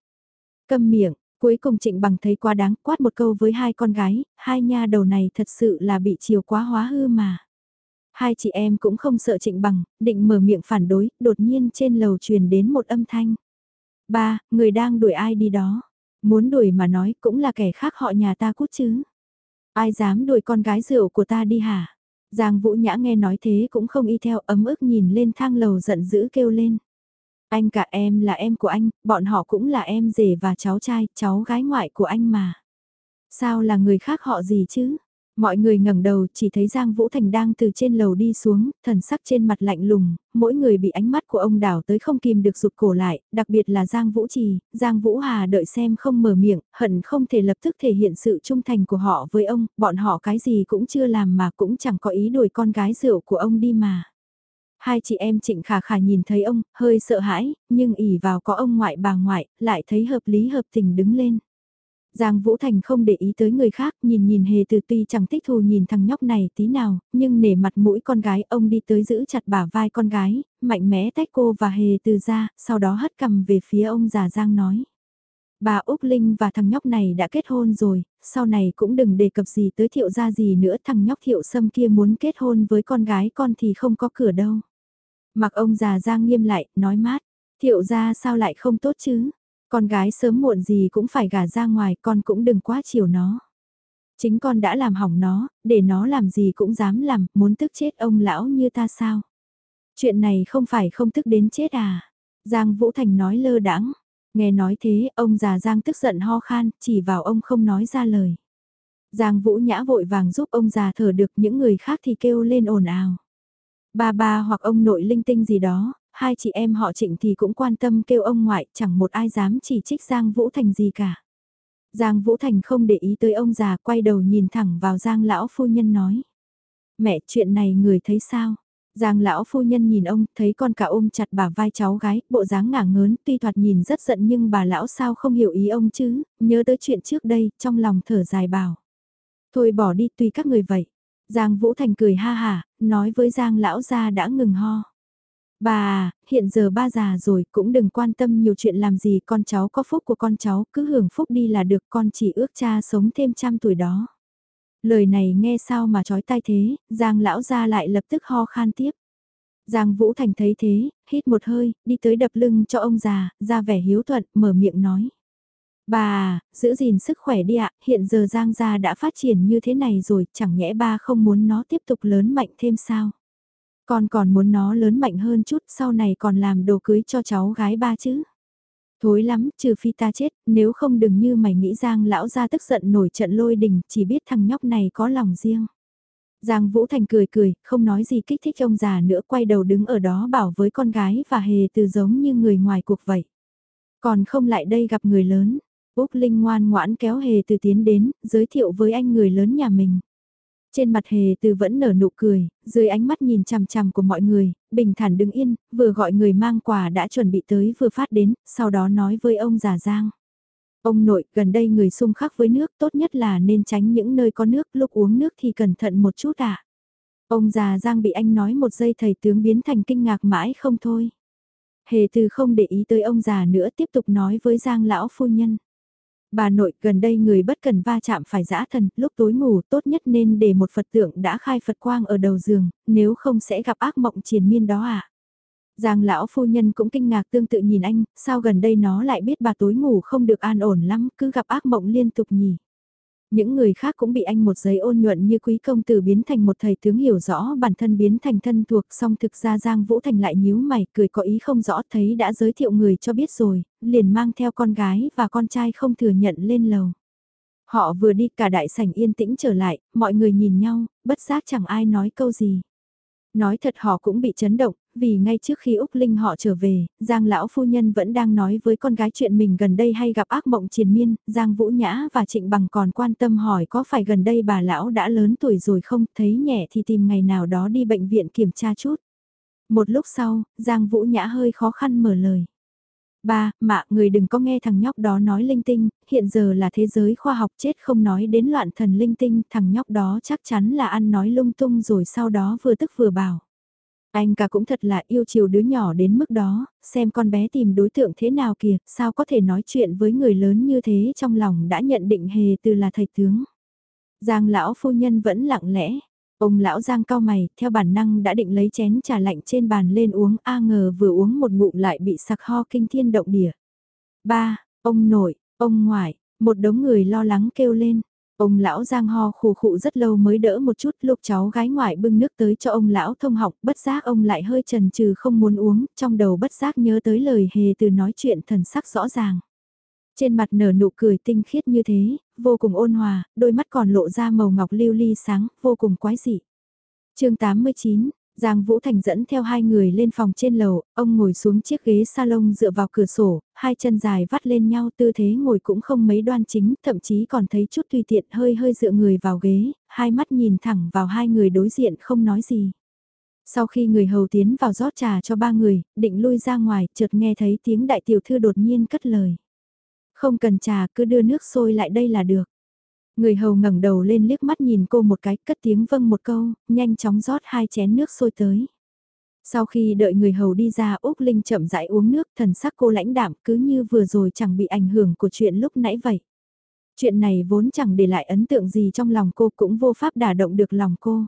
Câm miệng, cuối cùng trịnh bằng thấy quá đáng, quát một câu với hai con gái, hai nha đầu này thật sự là bị chiều quá hóa hư mà. Hai chị em cũng không sợ trịnh bằng, định mở miệng phản đối, đột nhiên trên lầu truyền đến một âm thanh. Ba, người đang đuổi ai đi đó? Muốn đuổi mà nói cũng là kẻ khác họ nhà ta cút chứ. Ai dám đuổi con gái rượu của ta đi hả? Giang Vũ Nhã nghe nói thế cũng không y theo ấm ức nhìn lên thang lầu giận dữ kêu lên. Anh cả em là em của anh, bọn họ cũng là em rể và cháu trai, cháu gái ngoại của anh mà. Sao là người khác họ gì chứ? Mọi người ngẩng đầu chỉ thấy Giang Vũ Thành đang từ trên lầu đi xuống, thần sắc trên mặt lạnh lùng, mỗi người bị ánh mắt của ông đảo tới không kìm được rụt cổ lại, đặc biệt là Giang Vũ Trì, Giang Vũ Hà đợi xem không mở miệng, hận không thể lập tức thể hiện sự trung thành của họ với ông, bọn họ cái gì cũng chưa làm mà cũng chẳng có ý đuổi con gái rượu của ông đi mà. Hai chị em trịnh khả khả nhìn thấy ông, hơi sợ hãi, nhưng ỉ vào có ông ngoại bà ngoại, lại thấy hợp lý hợp tình đứng lên. Giang Vũ Thành không để ý tới người khác, nhìn nhìn hề từ tuy chẳng thích thù nhìn thằng nhóc này tí nào, nhưng nể mặt mũi con gái ông đi tới giữ chặt bả vai con gái, mạnh mẽ tách cô và hề từ ra, sau đó hất cầm về phía ông già Giang nói. Bà Úc Linh và thằng nhóc này đã kết hôn rồi, sau này cũng đừng đề cập gì tới thiệu gia gì nữa thằng nhóc thiệu sâm kia muốn kết hôn với con gái con thì không có cửa đâu. Mặc ông già Giang nghiêm lại, nói mát, thiệu gia sao lại không tốt chứ? Con gái sớm muộn gì cũng phải gả ra ngoài, con cũng đừng quá chiều nó. Chính con đã làm hỏng nó, để nó làm gì cũng dám làm, muốn tức chết ông lão như ta sao? Chuyện này không phải không tức đến chết à? Giang Vũ Thành nói lơ đãng. Nghe nói thế, ông già Giang tức giận ho khan, chỉ vào ông không nói ra lời. Giang Vũ Nhã vội vàng giúp ông già thở được những người khác thì kêu lên ồn ào. Ba ba hoặc ông nội linh tinh gì đó, hai chị em họ trịnh thì cũng quan tâm kêu ông ngoại, chẳng một ai dám chỉ trích Giang Vũ Thành gì cả. Giang Vũ Thành không để ý tới ông già, quay đầu nhìn thẳng vào Giang lão phu nhân nói. Mẹ, chuyện này người thấy sao? Giang lão phu nhân nhìn ông, thấy con cả ôm chặt bà vai cháu gái, bộ dáng ngả ngớn, tuy thoạt nhìn rất giận nhưng bà lão sao không hiểu ý ông chứ, nhớ tới chuyện trước đây, trong lòng thở dài bảo. Thôi bỏ đi tùy các người vậy. Giang Vũ Thành cười ha hả, nói với Giang lão gia đã ngừng ho. Bà à, hiện giờ ba già rồi cũng đừng quan tâm nhiều chuyện làm gì con cháu có phúc của con cháu cứ hưởng phúc đi là được con chỉ ước cha sống thêm trăm tuổi đó. Lời này nghe sao mà chói tai thế, Giang lão ra lại lập tức ho khan tiếp. Giang Vũ Thành thấy thế, hít một hơi, đi tới đập lưng cho ông già, ra vẻ hiếu thuận, mở miệng nói. Bà giữ gìn sức khỏe đi ạ, hiện giờ Giang gia đã phát triển như thế này rồi, chẳng nhẽ ba không muốn nó tiếp tục lớn mạnh thêm sao? Con còn muốn nó lớn mạnh hơn chút sau này còn làm đồ cưới cho cháu gái ba chứ. Thối lắm, trừ phi ta chết, nếu không đừng như mày nghĩ Giang lão ra tức giận nổi trận lôi đình, chỉ biết thằng nhóc này có lòng riêng. Giang Vũ Thành cười cười, không nói gì kích thích ông già nữa quay đầu đứng ở đó bảo với con gái và hề từ giống như người ngoài cuộc vậy. Còn không lại đây gặp người lớn, Úc Linh ngoan ngoãn kéo hề từ tiến đến, giới thiệu với anh người lớn nhà mình. Trên mặt hề từ vẫn nở nụ cười, dưới ánh mắt nhìn chằm chằm của mọi người, bình thản đứng yên, vừa gọi người mang quà đã chuẩn bị tới vừa phát đến, sau đó nói với ông già Giang. Ông nội, gần đây người xung khắc với nước tốt nhất là nên tránh những nơi có nước, lúc uống nước thì cẩn thận một chút ạ. À. Ông già Giang bị anh nói một giây thầy tướng biến thành kinh ngạc mãi không thôi. Hề từ không để ý tới ông già nữa tiếp tục nói với Giang lão phu nhân. Bà nội gần đây người bất cần va chạm phải dã thần, lúc tối ngủ tốt nhất nên để một Phật tượng đã khai Phật quang ở đầu giường, nếu không sẽ gặp ác mộng triền miên đó à. Giang lão phu nhân cũng kinh ngạc tương tự nhìn anh, sao gần đây nó lại biết bà tối ngủ không được an ổn lắm, cứ gặp ác mộng liên tục nhỉ. Những người khác cũng bị anh một giấy ôn nhuận như quý công tử biến thành một thầy tướng hiểu rõ bản thân biến thành thân thuộc song thực ra Giang Vũ Thành lại nhíu mày cười có ý không rõ thấy đã giới thiệu người cho biết rồi, liền mang theo con gái và con trai không thừa nhận lên lầu. Họ vừa đi cả đại sảnh yên tĩnh trở lại, mọi người nhìn nhau, bất giác chẳng ai nói câu gì. Nói thật họ cũng bị chấn động, vì ngay trước khi Úc Linh họ trở về, Giang lão phu nhân vẫn đang nói với con gái chuyện mình gần đây hay gặp ác mộng triền miên, Giang Vũ Nhã và Trịnh Bằng còn quan tâm hỏi có phải gần đây bà lão đã lớn tuổi rồi không, thấy nhẹ thì tìm ngày nào đó đi bệnh viện kiểm tra chút. Một lúc sau, Giang Vũ Nhã hơi khó khăn mở lời. Ba, mạ, người đừng có nghe thằng nhóc đó nói linh tinh, hiện giờ là thế giới khoa học chết không nói đến loạn thần linh tinh, thằng nhóc đó chắc chắn là ăn nói lung tung rồi sau đó vừa tức vừa bảo. Anh cả cũng thật là yêu chiều đứa nhỏ đến mức đó, xem con bé tìm đối tượng thế nào kìa, sao có thể nói chuyện với người lớn như thế trong lòng đã nhận định hề từ là thầy tướng. Giang lão phu nhân vẫn lặng lẽ, ông lão Giang cao mày, theo bản năng đã định lấy chén trà lạnh trên bàn lên uống, a ngờ vừa uống một ngụm lại bị sặc ho kinh thiên động địa. Ba, ông nội, ông ngoại, một đống người lo lắng kêu lên, Ông lão giang ho khù khụ rất lâu mới đỡ một chút lúc cháu gái ngoại bưng nước tới cho ông lão thông học, bất giác ông lại hơi trần trừ không muốn uống, trong đầu bất giác nhớ tới lời hề từ nói chuyện thần sắc rõ ràng. Trên mặt nở nụ cười tinh khiết như thế, vô cùng ôn hòa, đôi mắt còn lộ ra màu ngọc lưu ly sáng, vô cùng quái dị. chương 89, Giang Vũ Thành dẫn theo hai người lên phòng trên lầu, ông ngồi xuống chiếc ghế salon dựa vào cửa sổ, hai chân dài vắt lên nhau tư thế ngồi cũng không mấy đoan chính, thậm chí còn thấy chút tùy tiện hơi hơi dựa người vào ghế, hai mắt nhìn thẳng vào hai người đối diện không nói gì. Sau khi người hầu tiến vào rót trà cho ba người, định lui ra ngoài, chợt nghe thấy tiếng đại tiểu thư đột nhiên cất lời. Không cần trà, cứ đưa nước sôi lại đây là được. Người hầu ngẩng đầu lên liếc mắt nhìn cô một cái, cất tiếng vâng một câu, nhanh chóng rót hai chén nước sôi tới. Sau khi đợi người hầu đi ra Úc Linh chậm rãi uống nước thần sắc cô lãnh đạm cứ như vừa rồi chẳng bị ảnh hưởng của chuyện lúc nãy vậy. Chuyện này vốn chẳng để lại ấn tượng gì trong lòng cô cũng vô pháp đả động được lòng cô.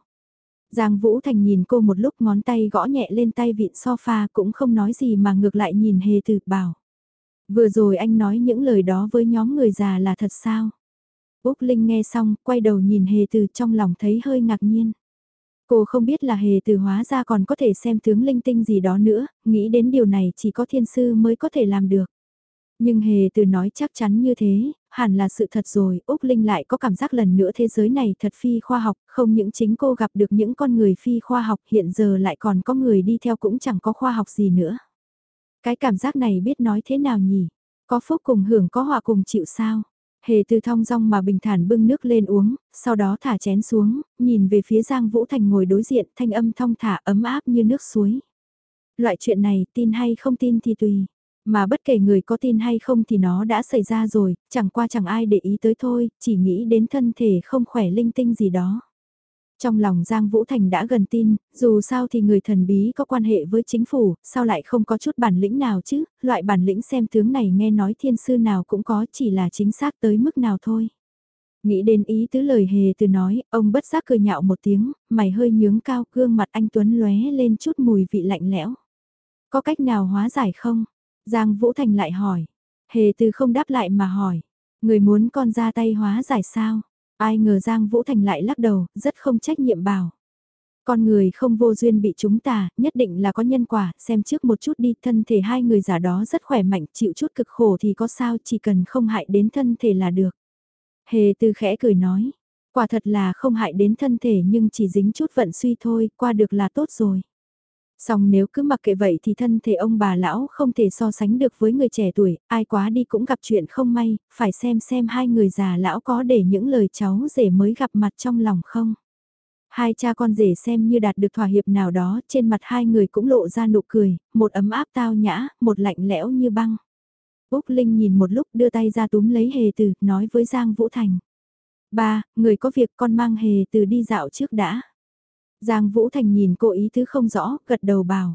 Giang Vũ Thành nhìn cô một lúc ngón tay gõ nhẹ lên tay vịn sofa cũng không nói gì mà ngược lại nhìn hề từ bảo. Vừa rồi anh nói những lời đó với nhóm người già là thật sao? Úc Linh nghe xong, quay đầu nhìn hề từ trong lòng thấy hơi ngạc nhiên. Cô không biết là hề từ hóa ra còn có thể xem tướng linh tinh gì đó nữa, nghĩ đến điều này chỉ có thiên sư mới có thể làm được. Nhưng hề từ nói chắc chắn như thế, hẳn là sự thật rồi, Úc Linh lại có cảm giác lần nữa thế giới này thật phi khoa học, không những chính cô gặp được những con người phi khoa học hiện giờ lại còn có người đi theo cũng chẳng có khoa học gì nữa. Cái cảm giác này biết nói thế nào nhỉ? Có phúc cùng hưởng có họa cùng chịu sao? Hề từ thong rong mà bình thản bưng nước lên uống, sau đó thả chén xuống, nhìn về phía Giang Vũ Thành ngồi đối diện thanh âm thong thả ấm áp như nước suối. Loại chuyện này tin hay không tin thì tùy, mà bất kể người có tin hay không thì nó đã xảy ra rồi, chẳng qua chẳng ai để ý tới thôi, chỉ nghĩ đến thân thể không khỏe linh tinh gì đó. Trong lòng Giang Vũ Thành đã gần tin, dù sao thì người thần bí có quan hệ với chính phủ, sao lại không có chút bản lĩnh nào chứ, loại bản lĩnh xem tướng này nghe nói thiên sư nào cũng có chỉ là chính xác tới mức nào thôi. Nghĩ đến ý tứ lời hề từ nói, ông bất giác cười nhạo một tiếng, mày hơi nhướng cao gương mặt anh Tuấn lóe lên chút mùi vị lạnh lẽo. Có cách nào hóa giải không? Giang Vũ Thành lại hỏi. Hề từ không đáp lại mà hỏi. Người muốn con ra tay hóa giải sao? Ai ngờ Giang Vũ Thành lại lắc đầu, rất không trách nhiệm bảo. Con người không vô duyên bị chúng ta, nhất định là có nhân quả, xem trước một chút đi, thân thể hai người giả đó rất khỏe mạnh, chịu chút cực khổ thì có sao, chỉ cần không hại đến thân thể là được. Hề tư khẽ cười nói, quả thật là không hại đến thân thể nhưng chỉ dính chút vận suy thôi, qua được là tốt rồi. Xong nếu cứ mặc kệ vậy thì thân thể ông bà lão không thể so sánh được với người trẻ tuổi, ai quá đi cũng gặp chuyện không may, phải xem xem hai người già lão có để những lời cháu rể mới gặp mặt trong lòng không. Hai cha con rể xem như đạt được thỏa hiệp nào đó, trên mặt hai người cũng lộ ra nụ cười, một ấm áp tao nhã, một lạnh lẽo như băng. Úc Linh nhìn một lúc đưa tay ra túm lấy hề từ, nói với Giang Vũ Thành. Ba, người có việc con mang hề từ đi dạo trước đã. Giang Vũ Thành nhìn cô ý thứ không rõ, gật đầu bảo.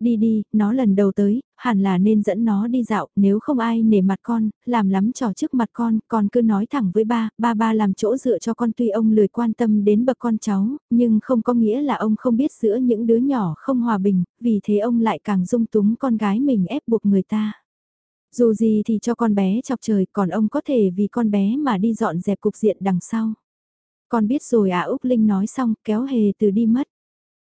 Đi đi, nó lần đầu tới, hẳn là nên dẫn nó đi dạo, nếu không ai nể mặt con, làm lắm trò trước mặt con, con cứ nói thẳng với ba, ba ba làm chỗ dựa cho con tuy ông lười quan tâm đến bậc con cháu, nhưng không có nghĩa là ông không biết giữa những đứa nhỏ không hòa bình, vì thế ông lại càng dung túng con gái mình ép buộc người ta. Dù gì thì cho con bé chọc trời, còn ông có thể vì con bé mà đi dọn dẹp cục diện đằng sau. Con biết rồi à Úc Linh nói xong kéo hề từ đi mất.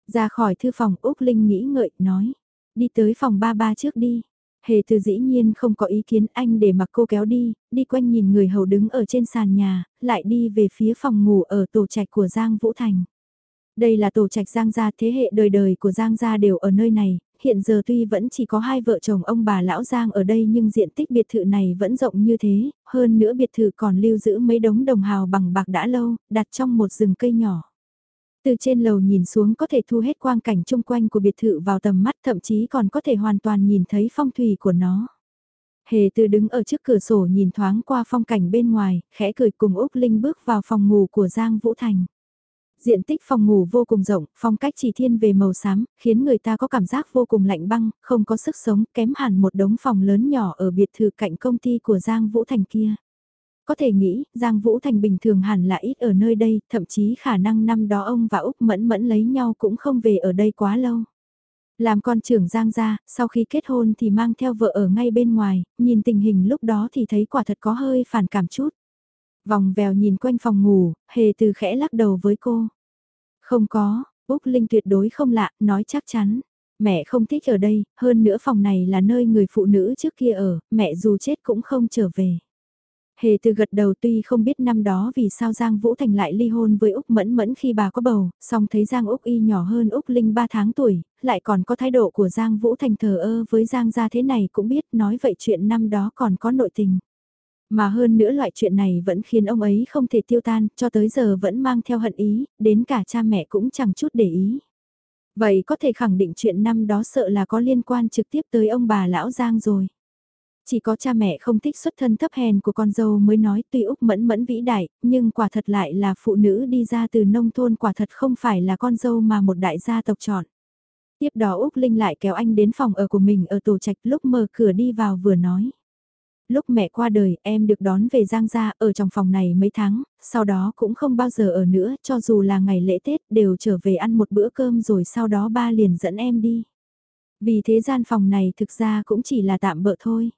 Ra khỏi thư phòng Úc Linh nghĩ ngợi, nói. Đi tới phòng ba ba trước đi. Hề từ dĩ nhiên không có ý kiến anh để mặc cô kéo đi, đi quanh nhìn người hầu đứng ở trên sàn nhà, lại đi về phía phòng ngủ ở tổ trạch của Giang Vũ Thành. Đây là tổ trạch Giang gia thế hệ đời đời của Giang gia đều ở nơi này, hiện giờ tuy vẫn chỉ có hai vợ chồng ông bà lão Giang ở đây nhưng diện tích biệt thự này vẫn rộng như thế, hơn nữa biệt thự còn lưu giữ mấy đống đồng hào bằng bạc đã lâu, đặt trong một rừng cây nhỏ. Từ trên lầu nhìn xuống có thể thu hết quang cảnh chung quanh của biệt thự vào tầm mắt thậm chí còn có thể hoàn toàn nhìn thấy phong thủy của nó. Hề từ đứng ở trước cửa sổ nhìn thoáng qua phong cảnh bên ngoài, khẽ cười cùng Úc Linh bước vào phòng ngủ của Giang Vũ Thành. Diện tích phòng ngủ vô cùng rộng, phong cách chỉ thiên về màu xám, khiến người ta có cảm giác vô cùng lạnh băng, không có sức sống, kém hẳn một đống phòng lớn nhỏ ở biệt thự cạnh công ty của Giang Vũ Thành kia. Có thể nghĩ, Giang Vũ Thành bình thường hẳn là ít ở nơi đây, thậm chí khả năng năm đó ông và Úc Mẫn Mẫn lấy nhau cũng không về ở đây quá lâu. Làm con trưởng Giang gia, sau khi kết hôn thì mang theo vợ ở ngay bên ngoài, nhìn tình hình lúc đó thì thấy quả thật có hơi phản cảm chút. Vòng vèo nhìn quanh phòng ngủ, hề từ khẽ lắc đầu với cô. Không có, Úc Linh tuyệt đối không lạ, nói chắc chắn. Mẹ không thích ở đây, hơn nữa phòng này là nơi người phụ nữ trước kia ở, mẹ dù chết cũng không trở về. Hề từ gật đầu tuy không biết năm đó vì sao Giang Vũ Thành lại ly hôn với Úc Mẫn Mẫn khi bà có bầu, song thấy Giang Úc Y nhỏ hơn Úc Linh 3 tháng tuổi, lại còn có thái độ của Giang Vũ Thành thờ ơ với Giang gia thế này cũng biết nói vậy chuyện năm đó còn có nội tình. Mà hơn nữa loại chuyện này vẫn khiến ông ấy không thể tiêu tan, cho tới giờ vẫn mang theo hận ý, đến cả cha mẹ cũng chẳng chút để ý. Vậy có thể khẳng định chuyện năm đó sợ là có liên quan trực tiếp tới ông bà lão Giang rồi. Chỉ có cha mẹ không thích xuất thân thấp hèn của con dâu mới nói tuy Úc mẫn mẫn vĩ đại, nhưng quả thật lại là phụ nữ đi ra từ nông thôn quả thật không phải là con dâu mà một đại gia tộc chọn. Tiếp đó Úc Linh lại kéo anh đến phòng ở của mình ở tổ trạch lúc mở cửa đi vào vừa nói. Lúc mẹ qua đời em được đón về Giang Gia ở trong phòng này mấy tháng, sau đó cũng không bao giờ ở nữa cho dù là ngày lễ Tết đều trở về ăn một bữa cơm rồi sau đó ba liền dẫn em đi. Vì thế gian phòng này thực ra cũng chỉ là tạm bỡ thôi.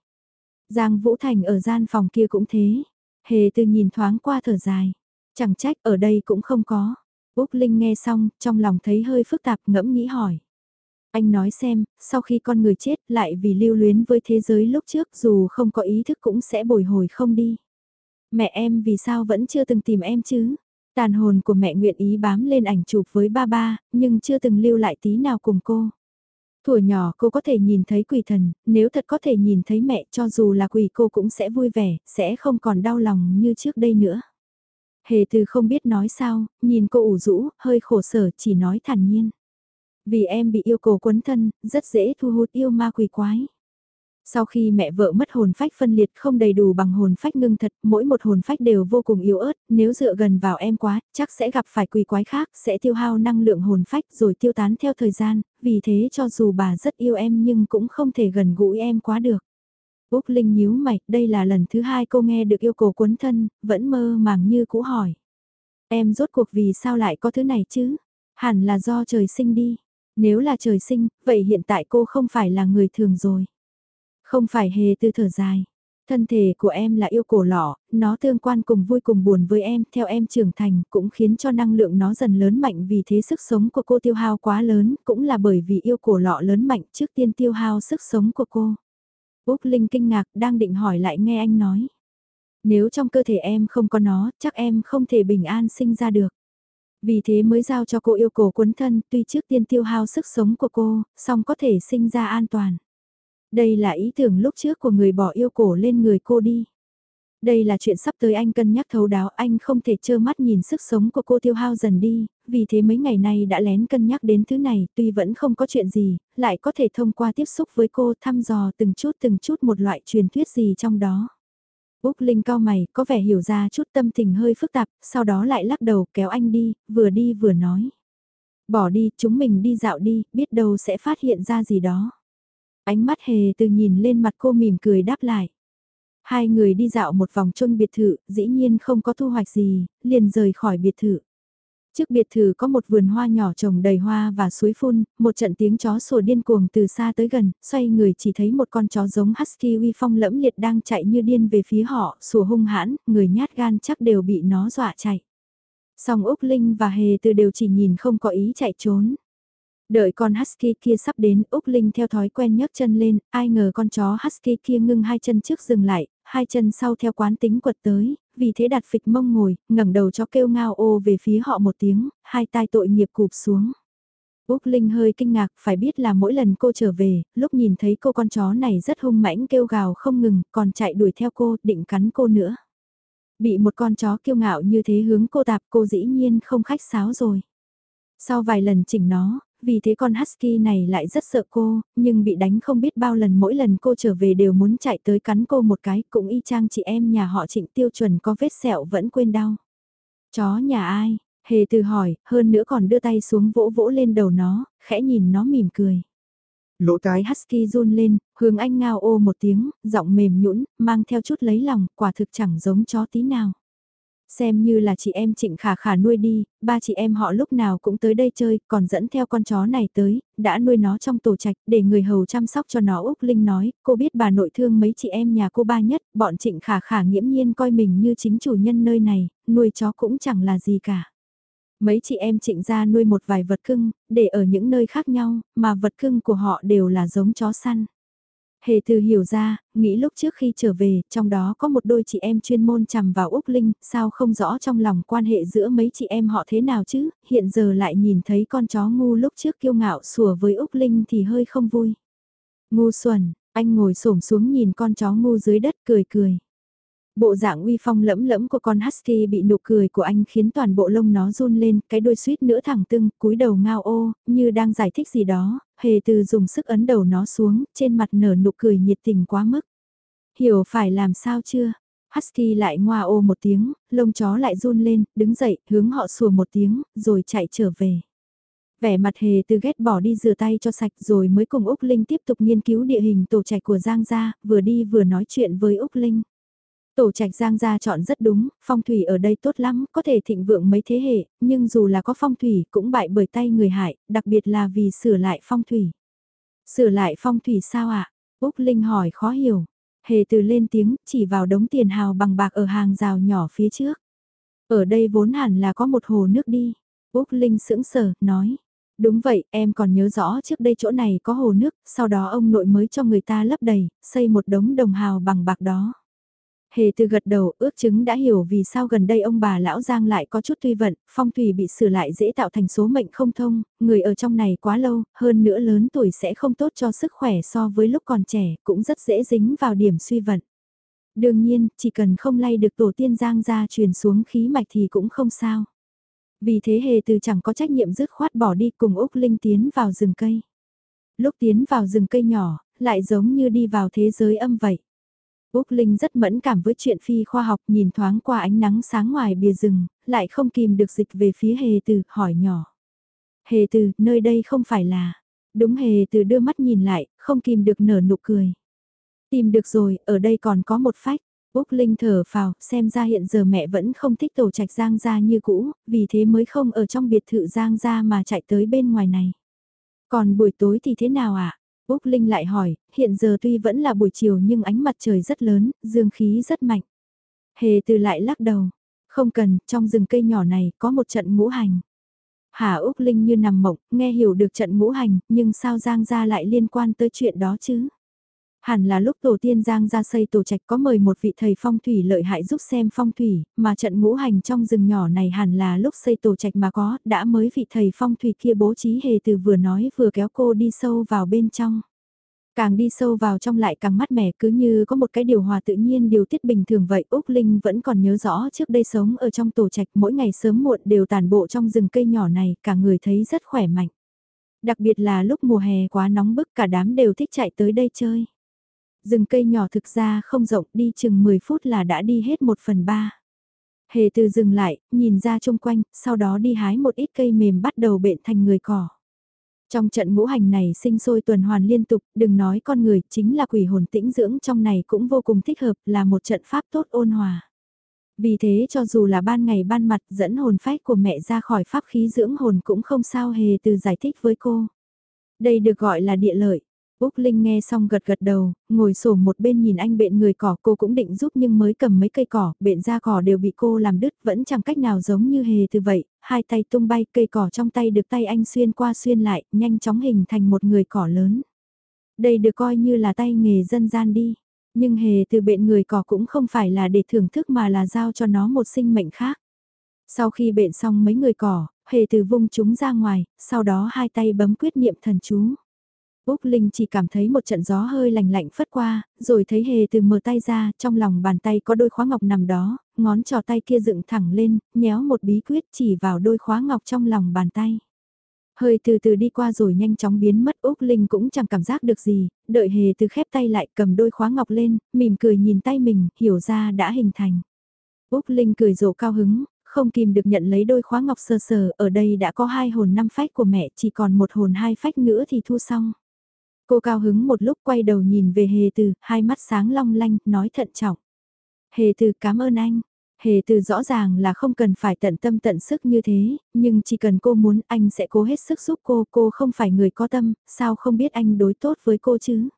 Giang Vũ Thành ở gian phòng kia cũng thế. Hề từ nhìn thoáng qua thở dài. Chẳng trách ở đây cũng không có. Úc Linh nghe xong, trong lòng thấy hơi phức tạp ngẫm nghĩ hỏi. Anh nói xem, sau khi con người chết lại vì lưu luyến với thế giới lúc trước dù không có ý thức cũng sẽ bồi hồi không đi. Mẹ em vì sao vẫn chưa từng tìm em chứ? Tàn hồn của mẹ nguyện ý bám lên ảnh chụp với ba ba, nhưng chưa từng lưu lại tí nào cùng cô. Thuở nhỏ cô có thể nhìn thấy quỷ thần, nếu thật có thể nhìn thấy mẹ cho dù là quỷ cô cũng sẽ vui vẻ, sẽ không còn đau lòng như trước đây nữa. Hề từ không biết nói sao, nhìn cô ủ rũ, hơi khổ sở chỉ nói thản nhiên. Vì em bị yêu cầu quấn thân, rất dễ thu hút yêu ma quỷ quái. Sau khi mẹ vợ mất hồn phách phân liệt không đầy đủ bằng hồn phách ngưng thật, mỗi một hồn phách đều vô cùng yếu ớt, nếu dựa gần vào em quá, chắc sẽ gặp phải quỷ quái khác, sẽ tiêu hao năng lượng hồn phách rồi tiêu tán theo thời gian, vì thế cho dù bà rất yêu em nhưng cũng không thể gần gũi em quá được. Úc Linh nhíu mày, đây là lần thứ hai cô nghe được yêu cầu quấn thân, vẫn mơ màng như cũ hỏi. Em rốt cuộc vì sao lại có thứ này chứ? Hẳn là do trời sinh đi. Nếu là trời sinh, vậy hiện tại cô không phải là người thường rồi. Không phải hề tư thở dài. Thân thể của em là yêu cổ lọ, nó tương quan cùng vui cùng buồn với em, theo em trưởng thành cũng khiến cho năng lượng nó dần lớn mạnh vì thế sức sống của cô tiêu hao quá lớn, cũng là bởi vì yêu cổ lọ lớn mạnh trước tiên tiêu hao sức sống của cô. Úc Linh kinh ngạc đang định hỏi lại nghe anh nói. Nếu trong cơ thể em không có nó, chắc em không thể bình an sinh ra được. Vì thế mới giao cho cô yêu cổ quấn thân tuy trước tiên tiêu hao sức sống của cô, song có thể sinh ra an toàn. Đây là ý tưởng lúc trước của người bỏ yêu cổ lên người cô đi. Đây là chuyện sắp tới anh cân nhắc thấu đáo anh không thể trơ mắt nhìn sức sống của cô tiêu hao dần đi, vì thế mấy ngày nay đã lén cân nhắc đến thứ này tuy vẫn không có chuyện gì, lại có thể thông qua tiếp xúc với cô thăm dò từng chút từng chút một loại truyền thuyết gì trong đó. Úc Linh cao mày, có vẻ hiểu ra chút tâm tình hơi phức tạp, sau đó lại lắc đầu kéo anh đi, vừa đi vừa nói. Bỏ đi, chúng mình đi dạo đi, biết đâu sẽ phát hiện ra gì đó. Ánh mắt hề từ nhìn lên mặt cô mỉm cười đáp lại. Hai người đi dạo một vòng chung biệt thự, dĩ nhiên không có thu hoạch gì, liền rời khỏi biệt thự. Trước biệt thự có một vườn hoa nhỏ trồng đầy hoa và suối phun, một trận tiếng chó sủa điên cuồng từ xa tới gần, xoay người chỉ thấy một con chó giống husky uy phong lẫm liệt đang chạy như điên về phía họ, sủa hung hãn, người nhát gan chắc đều bị nó dọa chạy. Song Úc Linh và Hề từ đều chỉ nhìn không có ý chạy trốn. Đợi con Husky kia sắp đến, Úc Linh theo thói quen nhấc chân lên, ai ngờ con chó Husky kia ngưng hai chân trước dừng lại, hai chân sau theo quán tính quật tới, vì thế đặt phịch mông ngồi, ngẩng đầu cho kêu ngao ô về phía họ một tiếng, hai tai tội nghiệp cụp xuống. Úc Linh hơi kinh ngạc, phải biết là mỗi lần cô trở về, lúc nhìn thấy cô con chó này rất hung mãnh kêu gào không ngừng, còn chạy đuổi theo cô, định cắn cô nữa. Bị một con chó kiêu ngạo như thế hướng cô tạp cô dĩ nhiên không khách sáo rồi. Sau vài lần chỉnh nó, vì thế con Husky này lại rất sợ cô, nhưng bị đánh không biết bao lần mỗi lần cô trở về đều muốn chạy tới cắn cô một cái, cũng y chang chị em nhà họ trịnh tiêu chuẩn có vết sẹo vẫn quên đau. Chó nhà ai? Hề từ hỏi, hơn nữa còn đưa tay xuống vỗ vỗ lên đầu nó, khẽ nhìn nó mỉm cười. Lỗ cái husky run lên, hướng anh ngao ô một tiếng, giọng mềm nhũn, mang theo chút lấy lòng, quả thực chẳng giống chó tí nào. Xem như là chị em Trịnh Khả Khả nuôi đi, ba chị em họ lúc nào cũng tới đây chơi, còn dẫn theo con chó này tới, đã nuôi nó trong tổ trạch, để người hầu chăm sóc cho nó Úc Linh nói, cô biết bà nội thương mấy chị em nhà cô ba nhất, bọn Trịnh Khả Khả nghiễm nhiên coi mình như chính chủ nhân nơi này, nuôi chó cũng chẳng là gì cả. Mấy chị em trịnh ra nuôi một vài vật cưng, để ở những nơi khác nhau, mà vật cưng của họ đều là giống chó săn. Hề từ hiểu ra, nghĩ lúc trước khi trở về, trong đó có một đôi chị em chuyên môn chằm vào Úc Linh, sao không rõ trong lòng quan hệ giữa mấy chị em họ thế nào chứ, hiện giờ lại nhìn thấy con chó ngu lúc trước kiêu ngạo sủa với Úc Linh thì hơi không vui. Ngu xuẩn, anh ngồi xổm xuống nhìn con chó ngu dưới đất cười cười. Bộ dạng uy phong lẫm lẫm của con husky bị nụ cười của anh khiến toàn bộ lông nó run lên, cái đuôi suýt nữa thẳng tưng, cúi đầu ngao ô, như đang giải thích gì đó, hề từ dùng sức ấn đầu nó xuống, trên mặt nở nụ cười nhiệt tình quá mức. Hiểu phải làm sao chưa? Husky lại ngoa ô một tiếng, lông chó lại run lên, đứng dậy, hướng họ sủa một tiếng, rồi chạy trở về. Vẻ mặt hề từ ghét bỏ đi rửa tay cho sạch rồi mới cùng Úc Linh tiếp tục nghiên cứu địa hình tổ trạch của Giang Gia, vừa đi vừa nói chuyện với Úc Linh. Tổ trạch Giang gia chọn rất đúng, phong thủy ở đây tốt lắm, có thể thịnh vượng mấy thế hệ, nhưng dù là có phong thủy cũng bại bởi tay người hại, đặc biệt là vì sửa lại phong thủy. Sửa lại phong thủy sao ạ? À? Úc Linh hỏi khó hiểu. Hề từ lên tiếng, chỉ vào đống tiền hào bằng bạc ở hàng rào nhỏ phía trước. Ở đây vốn hẳn là có một hồ nước đi. Úc Linh sững sờ, nói. Đúng vậy, em còn nhớ rõ trước đây chỗ này có hồ nước, sau đó ông nội mới cho người ta lấp đầy, xây một đống đồng hào bằng bạc đó. Hề từ gật đầu ước chứng đã hiểu vì sao gần đây ông bà lão Giang lại có chút tuy vận, phong thủy bị sửa lại dễ tạo thành số mệnh không thông, người ở trong này quá lâu, hơn nữa lớn tuổi sẽ không tốt cho sức khỏe so với lúc còn trẻ, cũng rất dễ dính vào điểm suy vận. Đương nhiên, chỉ cần không lay được tổ tiên Giang ra truyền xuống khí mạch thì cũng không sao. Vì thế hề từ chẳng có trách nhiệm dứt khoát bỏ đi cùng Úc Linh tiến vào rừng cây. Lúc tiến vào rừng cây nhỏ, lại giống như đi vào thế giới âm vậy. Úc Linh rất mẫn cảm với chuyện phi khoa học nhìn thoáng qua ánh nắng sáng ngoài bìa rừng, lại không kìm được dịch về phía hề từ, hỏi nhỏ. Hề từ, nơi đây không phải là... Đúng hề từ đưa mắt nhìn lại, không kìm được nở nụ cười. Tìm được rồi, ở đây còn có một phách. Úc Linh thở phào, xem ra hiện giờ mẹ vẫn không thích tổ trạch Giang gia như cũ, vì thế mới không ở trong biệt thự Giang gia mà chạy tới bên ngoài này. Còn buổi tối thì thế nào ạ? À? Úc Linh lại hỏi, hiện giờ tuy vẫn là buổi chiều nhưng ánh mặt trời rất lớn, dương khí rất mạnh. Hề từ lại lắc đầu, không cần, trong rừng cây nhỏ này có một trận ngũ hành. Hà Úc Linh như nằm mộng, nghe hiểu được trận ngũ hành, nhưng sao Giang gia lại liên quan tới chuyện đó chứ? Hẳn là lúc tổ tiên Giang ra xây tổ trạch có mời một vị thầy phong thủy lợi hại giúp xem phong thủy, mà trận ngũ hành trong rừng nhỏ này hẳn là lúc xây tổ trạch mà có, đã mới vị thầy phong thủy kia bố trí hề từ vừa nói vừa kéo cô đi sâu vào bên trong. Càng đi sâu vào trong lại càng mát mẻ cứ như có một cái điều hòa tự nhiên điều tiết bình thường vậy. Úc Linh vẫn còn nhớ rõ trước đây sống ở trong tổ trạch mỗi ngày sớm muộn đều tàn bộ trong rừng cây nhỏ này, cả người thấy rất khỏe mạnh. Đặc biệt là lúc mùa hè quá nóng bức cả đám đều thích chạy tới đây chơi. Rừng cây nhỏ thực ra không rộng đi chừng 10 phút là đã đi hết một phần ba. Hề từ dừng lại, nhìn ra chung quanh, sau đó đi hái một ít cây mềm bắt đầu bện thành người cỏ. Trong trận ngũ hành này sinh sôi tuần hoàn liên tục, đừng nói con người, chính là quỷ hồn tĩnh dưỡng trong này cũng vô cùng thích hợp, là một trận pháp tốt ôn hòa. Vì thế cho dù là ban ngày ban mặt dẫn hồn phách của mẹ ra khỏi pháp khí dưỡng hồn cũng không sao hề từ giải thích với cô. Đây được gọi là địa lợi. Úc Linh nghe xong gật gật đầu, ngồi sổ một bên nhìn anh bện người cỏ cô cũng định giúp nhưng mới cầm mấy cây cỏ, bện ra cỏ đều bị cô làm đứt vẫn chẳng cách nào giống như hề từ vậy, hai tay tung bay cây cỏ trong tay được tay anh xuyên qua xuyên lại, nhanh chóng hình thành một người cỏ lớn. Đây được coi như là tay nghề dân gian đi, nhưng hề từ bện người cỏ cũng không phải là để thưởng thức mà là giao cho nó một sinh mệnh khác. Sau khi bện xong mấy người cỏ, hề từ vung chúng ra ngoài, sau đó hai tay bấm quyết niệm thần chú. Úc Linh chỉ cảm thấy một trận gió hơi lạnh lạnh phất qua, rồi thấy hề từ mở tay ra, trong lòng bàn tay có đôi khóa ngọc nằm đó, ngón trò tay kia dựng thẳng lên, nhéo một bí quyết chỉ vào đôi khóa ngọc trong lòng bàn tay. Hơi từ từ đi qua rồi nhanh chóng biến mất Úc Linh cũng chẳng cảm giác được gì, đợi hề từ khép tay lại cầm đôi khóa ngọc lên, mỉm cười nhìn tay mình, hiểu ra đã hình thành. Úc Linh cười rộ cao hứng, không kìm được nhận lấy đôi khóa ngọc sờ sờ, ở đây đã có hai hồn năm phách của mẹ, chỉ còn một hồn hai phách nữa thì thu xong. Cô cao hứng một lúc quay đầu nhìn về hề từ, hai mắt sáng long lanh, nói thận trọng. Hề từ cảm ơn anh. Hề từ rõ ràng là không cần phải tận tâm tận sức như thế, nhưng chỉ cần cô muốn anh sẽ cố hết sức giúp cô, cô không phải người có tâm, sao không biết anh đối tốt với cô chứ.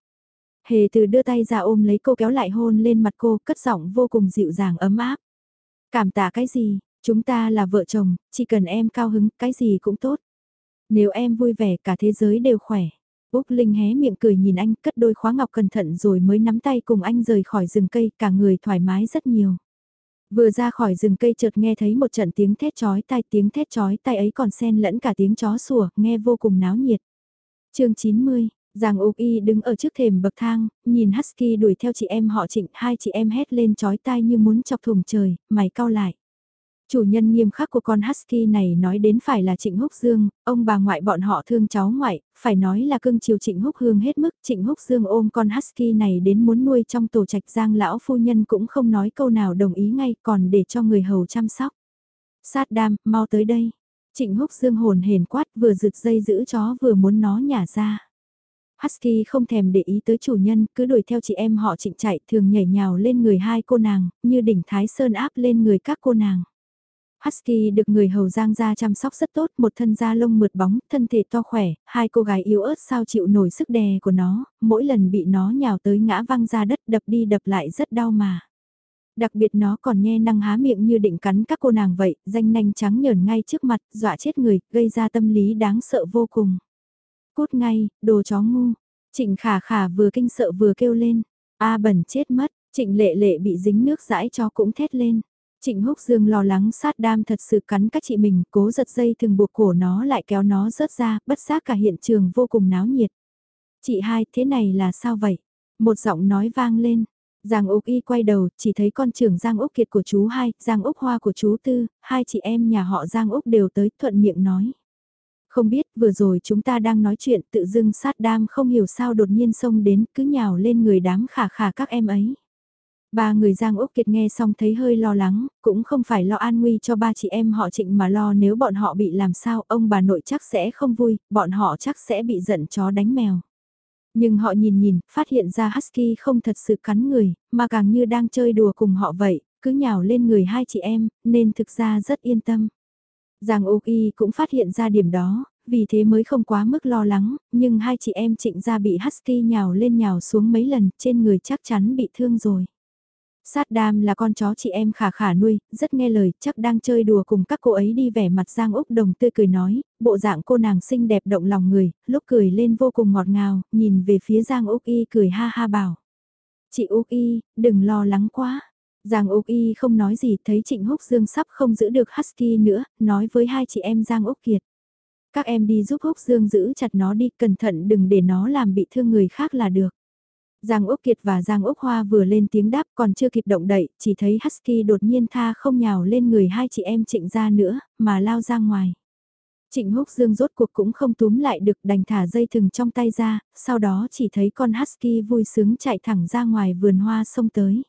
Hề từ đưa tay ra ôm lấy cô kéo lại hôn lên mặt cô, cất giọng vô cùng dịu dàng ấm áp. Cảm tạ cái gì, chúng ta là vợ chồng, chỉ cần em cao hứng, cái gì cũng tốt. Nếu em vui vẻ cả thế giới đều khỏe. Úc Linh hé miệng cười nhìn anh, cất đôi khóa ngọc cẩn thận rồi mới nắm tay cùng anh rời khỏi rừng cây, cả người thoải mái rất nhiều. Vừa ra khỏi rừng cây chợt nghe thấy một trận tiếng thét chói tai tiếng thét chói tai ấy còn xen lẫn cả tiếng chó sủa, nghe vô cùng náo nhiệt. chương 90, Giang Úc Y đứng ở trước thềm bậc thang, nhìn Husky đuổi theo chị em họ trịnh, hai chị em hét lên chói tai như muốn chọc thùng trời, mày cao lại. Chủ nhân nghiêm khắc của con Husky này nói đến phải là Trịnh Húc Dương, ông bà ngoại bọn họ thương cháu ngoại, phải nói là cưng chiều Trịnh Húc Hương hết mức. Trịnh Húc Dương ôm con Husky này đến muốn nuôi trong tổ trạch giang lão phu nhân cũng không nói câu nào đồng ý ngay còn để cho người hầu chăm sóc. Sát đam, mau tới đây. Trịnh Húc Dương hồn hền quát vừa rực dây giữ chó vừa muốn nó nhả ra. Husky không thèm để ý tới chủ nhân, cứ đuổi theo chị em họ trịnh chạy thường nhảy nhào lên người hai cô nàng, như đỉnh Thái Sơn áp lên người các cô nàng. Husky được người hầu giang gia chăm sóc rất tốt, một thân da lông mượt bóng, thân thể to khỏe, hai cô gái yếu ớt sao chịu nổi sức đè của nó, mỗi lần bị nó nhào tới ngã văng ra đất đập đi đập lại rất đau mà. Đặc biệt nó còn nhe năng há miệng như định cắn các cô nàng vậy, danh nanh trắng nhờn ngay trước mặt, dọa chết người, gây ra tâm lý đáng sợ vô cùng. Cút ngay, đồ chó ngu. Trịnh khả khả vừa kinh sợ vừa kêu lên. A bẩn chết mất, trịnh lệ lệ bị dính nước dãi cho cũng thét lên. Trịnh Húc Dương lo lắng sát đam thật sự cắn các chị mình, cố giật dây thường buộc cổ nó lại kéo nó rớt ra, bất giác cả hiện trường vô cùng náo nhiệt. Chị hai, thế này là sao vậy? Một giọng nói vang lên. Giang Úc Y quay đầu, chỉ thấy con trưởng Giang Úc Kiệt của chú hai, Giang Úc Hoa của chú tư, hai chị em nhà họ Giang Úc đều tới thuận miệng nói. Không biết, vừa rồi chúng ta đang nói chuyện tự dưng sát đam không hiểu sao đột nhiên xông đến cứ nhào lên người đám khả khả các em ấy. Ba người Giang Úc Kiệt nghe xong thấy hơi lo lắng, cũng không phải lo an nguy cho ba chị em họ trịnh mà lo nếu bọn họ bị làm sao ông bà nội chắc sẽ không vui, bọn họ chắc sẽ bị giận chó đánh mèo. Nhưng họ nhìn nhìn, phát hiện ra Husky không thật sự cắn người, mà càng như đang chơi đùa cùng họ vậy, cứ nhào lên người hai chị em, nên thực ra rất yên tâm. Giang Úc Y cũng phát hiện ra điểm đó, vì thế mới không quá mức lo lắng, nhưng hai chị em trịnh ra bị Husky nhào lên nhào xuống mấy lần, trên người chắc chắn bị thương rồi. Sát đam là con chó chị em khả khả nuôi, rất nghe lời, chắc đang chơi đùa cùng các cô ấy đi vẻ mặt Giang Úc Đồng tươi cười nói, bộ dạng cô nàng xinh đẹp động lòng người, lúc cười lên vô cùng ngọt ngào, nhìn về phía Giang Úc Y cười ha ha bảo. Chị Úc Y, đừng lo lắng quá. Giang Úc Y không nói gì thấy Trịnh Húc Dương sắp không giữ được Husky nữa, nói với hai chị em Giang Úc Kiệt. Các em đi giúp Húc Dương giữ chặt nó đi, cẩn thận đừng để nó làm bị thương người khác là được. Giang Úc Kiệt và Giang Úc Hoa vừa lên tiếng đáp còn chưa kịp động đậy, chỉ thấy Husky đột nhiên tha không nhào lên người hai chị em trịnh ra nữa, mà lao ra ngoài. Trịnh Húc Dương rốt cuộc cũng không túm lại được đành thả dây thừng trong tay ra, sau đó chỉ thấy con Husky vui sướng chạy thẳng ra ngoài vườn hoa sông tới.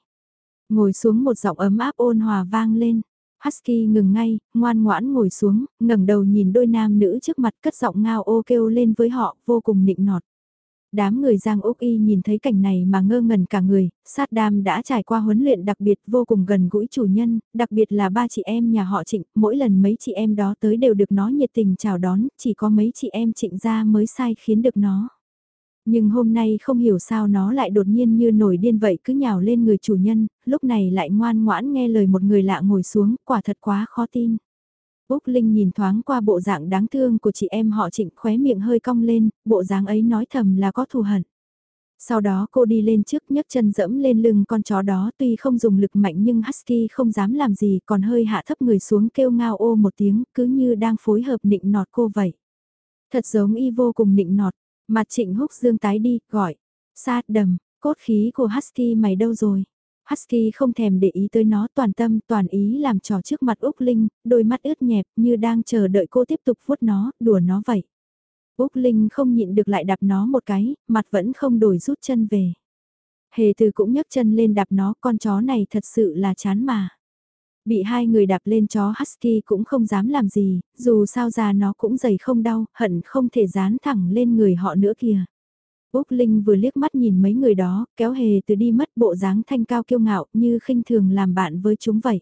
Ngồi xuống một giọng ấm áp ôn hòa vang lên. Husky ngừng ngay, ngoan ngoãn ngồi xuống, ngẩng đầu nhìn đôi nam nữ trước mặt cất giọng ngao ô kêu lên với họ, vô cùng nịnh nọt. Đám người Giang Úc Y nhìn thấy cảnh này mà ngơ ngẩn cả người, sát đam đã trải qua huấn luyện đặc biệt vô cùng gần gũi chủ nhân, đặc biệt là ba chị em nhà họ trịnh, mỗi lần mấy chị em đó tới đều được nó nhiệt tình chào đón, chỉ có mấy chị em trịnh ra mới sai khiến được nó. Nhưng hôm nay không hiểu sao nó lại đột nhiên như nổi điên vậy cứ nhào lên người chủ nhân, lúc này lại ngoan ngoãn nghe lời một người lạ ngồi xuống, quả thật quá khó tin. Úc Linh nhìn thoáng qua bộ dạng đáng thương của chị em họ trịnh khóe miệng hơi cong lên, bộ dáng ấy nói thầm là có thù hận. Sau đó cô đi lên trước nhấc chân dẫm lên lưng con chó đó tuy không dùng lực mạnh nhưng Husky không dám làm gì còn hơi hạ thấp người xuống kêu ngao ô một tiếng cứ như đang phối hợp nịnh nọt cô vậy. Thật giống y vô cùng nịnh nọt, mặt trịnh húc dương tái đi, gọi, sát đầm, cốt khí của Husky mày đâu rồi? Husky không thèm để ý tới nó toàn tâm toàn ý làm trò trước mặt Úc Linh, đôi mắt ướt nhẹp như đang chờ đợi cô tiếp tục vuốt nó, đùa nó vậy. Úc Linh không nhịn được lại đạp nó một cái, mặt vẫn không đổi rút chân về. Hề từ cũng nhấc chân lên đạp nó, con chó này thật sự là chán mà. Bị hai người đạp lên chó Husky cũng không dám làm gì, dù sao già nó cũng dày không đau, hận không thể dán thẳng lên người họ nữa kìa. Úc Linh vừa liếc mắt nhìn mấy người đó, kéo hề từ đi mất bộ dáng thanh cao kiêu ngạo như khinh thường làm bạn với chúng vậy.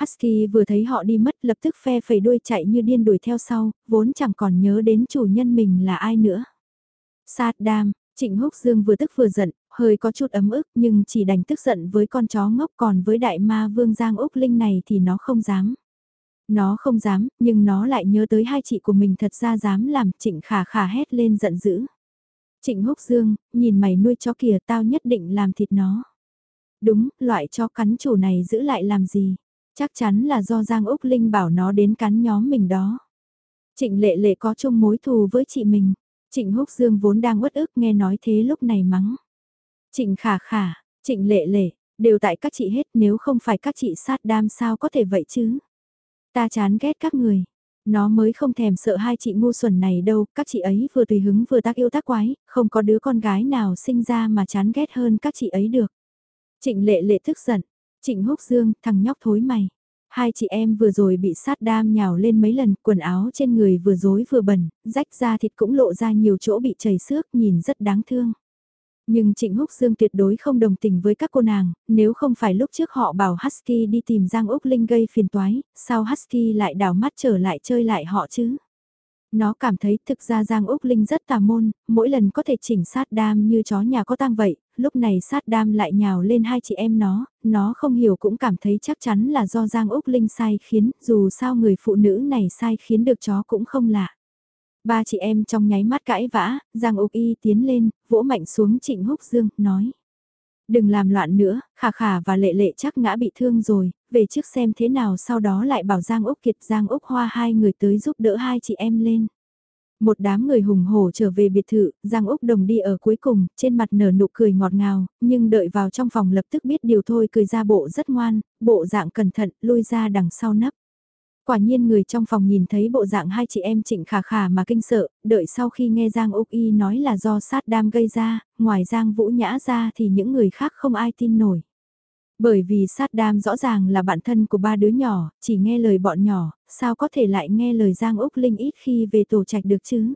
Husky vừa thấy họ đi mất lập tức phe phẩy đuôi chạy như điên đuổi theo sau, vốn chẳng còn nhớ đến chủ nhân mình là ai nữa. Saddam, Trịnh Húc Dương vừa tức vừa giận, hơi có chút ấm ức nhưng chỉ đành tức giận với con chó ngốc còn với đại ma vương Giang Úc Linh này thì nó không dám. Nó không dám, nhưng nó lại nhớ tới hai chị của mình thật ra dám làm trịnh khả khả hét lên giận dữ. Trịnh Húc Dương, nhìn mày nuôi chó kìa tao nhất định làm thịt nó. Đúng, loại chó cắn chủ này giữ lại làm gì? Chắc chắn là do Giang Úc Linh bảo nó đến cắn nhóm mình đó. Trịnh lệ lệ có chung mối thù với chị mình. Trịnh Húc Dương vốn đang uất ức nghe nói thế lúc này mắng. Trịnh khả khả, trịnh lệ lệ, đều tại các chị hết nếu không phải các chị sát đam sao có thể vậy chứ. Ta chán ghét các người. Nó mới không thèm sợ hai chị ngu xuẩn này đâu, các chị ấy vừa tùy hứng vừa tác yêu tác quái, không có đứa con gái nào sinh ra mà chán ghét hơn các chị ấy được. Trịnh lệ lệ tức giận, trịnh húc dương, thằng nhóc thối mày. Hai chị em vừa rồi bị sát đam nhào lên mấy lần, quần áo trên người vừa rối vừa bẩn, rách ra thịt cũng lộ ra nhiều chỗ bị chảy xước, nhìn rất đáng thương. Nhưng Trịnh Húc Dương tuyệt đối không đồng tình với các cô nàng, nếu không phải lúc trước họ bảo Husky đi tìm Giang Úc Linh gây phiền toái, sao Husky lại đảo mắt trở lại chơi lại họ chứ? Nó cảm thấy thực ra Giang Úc Linh rất tà môn, mỗi lần có thể chỉnh sát đam như chó nhà có tang vậy, lúc này sát đam lại nhào lên hai chị em nó, nó không hiểu cũng cảm thấy chắc chắn là do Giang Úc Linh sai khiến, dù sao người phụ nữ này sai khiến được chó cũng không lạ. Ba chị em trong nháy mắt cãi vã, Giang Úc Y tiến lên, vỗ mạnh xuống Trịnh Húc Dương, nói. Đừng làm loạn nữa, khả khả và lệ lệ chắc ngã bị thương rồi, về trước xem thế nào sau đó lại bảo Giang Úc Kiệt Giang Úc Hoa hai người tới giúp đỡ hai chị em lên. Một đám người hùng hổ trở về biệt thự, Giang Úc Đồng đi ở cuối cùng, trên mặt nở nụ cười ngọt ngào, nhưng đợi vào trong phòng lập tức biết điều thôi cười ra bộ rất ngoan, bộ dạng cẩn thận, lui ra đằng sau nấp. Quả nhiên người trong phòng nhìn thấy bộ dạng hai chị em trịnh khả khả mà kinh sợ, đợi sau khi nghe Giang Úc Y nói là do sát đam gây ra, ngoài Giang Vũ Nhã ra thì những người khác không ai tin nổi. Bởi vì sát đam rõ ràng là bạn thân của ba đứa nhỏ, chỉ nghe lời bọn nhỏ, sao có thể lại nghe lời Giang Úc Linh ít khi về tổ trạch được chứ?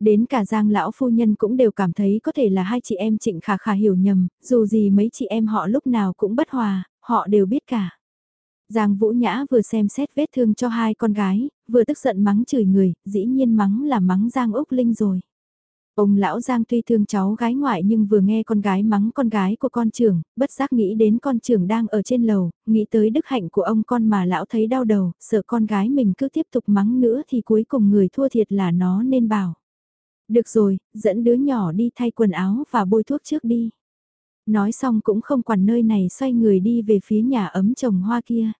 Đến cả Giang lão phu nhân cũng đều cảm thấy có thể là hai chị em trịnh khả khả hiểu nhầm, dù gì mấy chị em họ lúc nào cũng bất hòa, họ đều biết cả. Giang Vũ Nhã vừa xem xét vết thương cho hai con gái, vừa tức giận mắng chửi người, dĩ nhiên mắng là mắng Giang Úc Linh rồi. Ông lão Giang tuy thương cháu gái ngoại nhưng vừa nghe con gái mắng con gái của con trưởng, bất giác nghĩ đến con trưởng đang ở trên lầu, nghĩ tới đức hạnh của ông con mà lão thấy đau đầu, sợ con gái mình cứ tiếp tục mắng nữa thì cuối cùng người thua thiệt là nó nên bảo. Được rồi, dẫn đứa nhỏ đi thay quần áo và bôi thuốc trước đi. Nói xong cũng không quản nơi này xoay người đi về phía nhà ấm trồng hoa kia.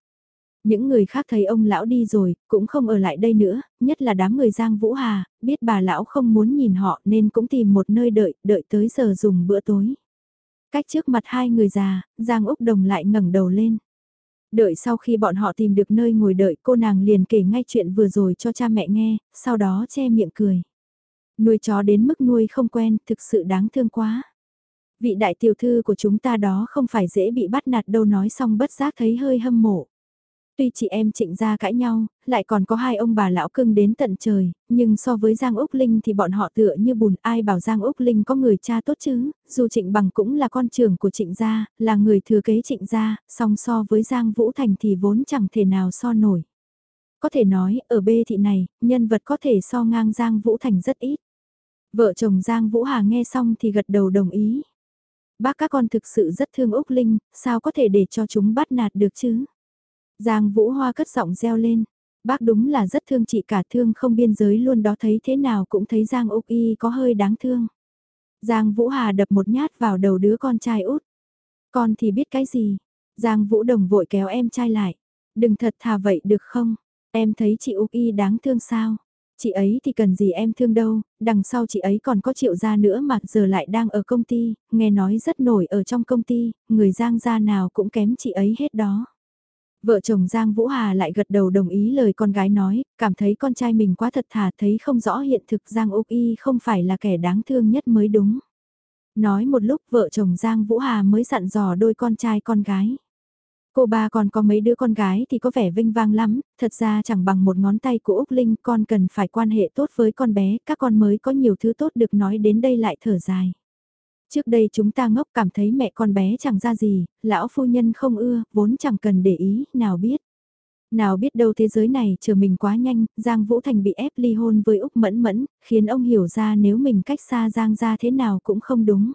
Những người khác thấy ông lão đi rồi, cũng không ở lại đây nữa, nhất là đám người Giang Vũ Hà, biết bà lão không muốn nhìn họ nên cũng tìm một nơi đợi, đợi tới giờ dùng bữa tối. Cách trước mặt hai người già, Giang Úc Đồng lại ngẩng đầu lên. Đợi sau khi bọn họ tìm được nơi ngồi đợi cô nàng liền kể ngay chuyện vừa rồi cho cha mẹ nghe, sau đó che miệng cười. Nuôi chó đến mức nuôi không quen, thực sự đáng thương quá. Vị đại tiểu thư của chúng ta đó không phải dễ bị bắt nạt đâu nói xong bất giác thấy hơi hâm mộ. Tuy chị em trịnh gia cãi nhau, lại còn có hai ông bà lão cưng đến tận trời, nhưng so với Giang Úc Linh thì bọn họ tựa như bùn ai bảo Giang Úc Linh có người cha tốt chứ, dù trịnh bằng cũng là con trưởng của trịnh gia, là người thừa kế trịnh gia, song so với Giang Vũ Thành thì vốn chẳng thể nào so nổi. Có thể nói, ở bê thị này, nhân vật có thể so ngang Giang Vũ Thành rất ít. Vợ chồng Giang Vũ Hà nghe xong thì gật đầu đồng ý. Bác các con thực sự rất thương Úc Linh, sao có thể để cho chúng bắt nạt được chứ? Giang Vũ Hoa cất giọng reo lên. Bác đúng là rất thương chị cả thương không biên giới luôn đó thấy thế nào cũng thấy Giang Úc Y có hơi đáng thương. Giang Vũ Hà đập một nhát vào đầu đứa con trai út. Con thì biết cái gì? Giang Vũ Đồng vội kéo em trai lại. Đừng thật thà vậy được không? Em thấy chị Úc Y đáng thương sao? Chị ấy thì cần gì em thương đâu, đằng sau chị ấy còn có triệu gia nữa mà giờ lại đang ở công ty, nghe nói rất nổi ở trong công ty, người Giang gia nào cũng kém chị ấy hết đó. Vợ chồng Giang Vũ Hà lại gật đầu đồng ý lời con gái nói, cảm thấy con trai mình quá thật thà thấy không rõ hiện thực Giang Úc Y không phải là kẻ đáng thương nhất mới đúng. Nói một lúc vợ chồng Giang Vũ Hà mới dặn dò đôi con trai con gái. Cô ba còn có mấy đứa con gái thì có vẻ vinh vang lắm, thật ra chẳng bằng một ngón tay của Úc Linh con cần phải quan hệ tốt với con bé, các con mới có nhiều thứ tốt được nói đến đây lại thở dài. Trước đây chúng ta ngốc cảm thấy mẹ con bé chẳng ra gì, lão phu nhân không ưa, vốn chẳng cần để ý, nào biết. Nào biết đâu thế giới này chờ mình quá nhanh, Giang Vũ Thành bị ép ly hôn với Úc Mẫn Mẫn, khiến ông hiểu ra nếu mình cách xa Giang ra thế nào cũng không đúng.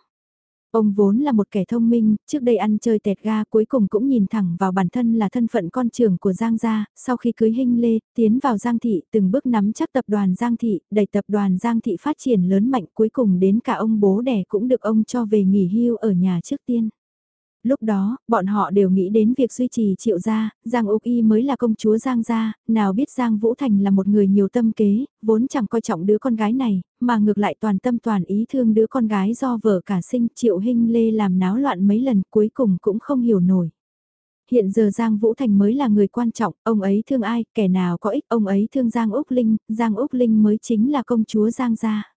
Ông vốn là một kẻ thông minh, trước đây ăn chơi tẹt ga cuối cùng cũng nhìn thẳng vào bản thân là thân phận con trưởng của Giang Gia, sau khi cưới Hinh Lê, tiến vào Giang Thị, từng bước nắm chắc tập đoàn Giang Thị, đẩy tập đoàn Giang Thị phát triển lớn mạnh cuối cùng đến cả ông bố đẻ cũng được ông cho về nghỉ hưu ở nhà trước tiên lúc đó, bọn họ đều nghĩ đến việc duy trì triệu gia, Giang Úc Y mới là công chúa Giang gia, nào biết Giang Vũ Thành là một người nhiều tâm kế, vốn chẳng coi trọng đứa con gái này, mà ngược lại toàn tâm toàn ý thương đứa con gái do vợ cả sinh triệu hình lê làm náo loạn mấy lần cuối cùng cũng không hiểu nổi. Hiện giờ Giang Vũ Thành mới là người quan trọng, ông ấy thương ai, kẻ nào có ích, ông ấy thương Giang Úc Linh, Giang Úc Linh mới chính là công chúa Giang gia.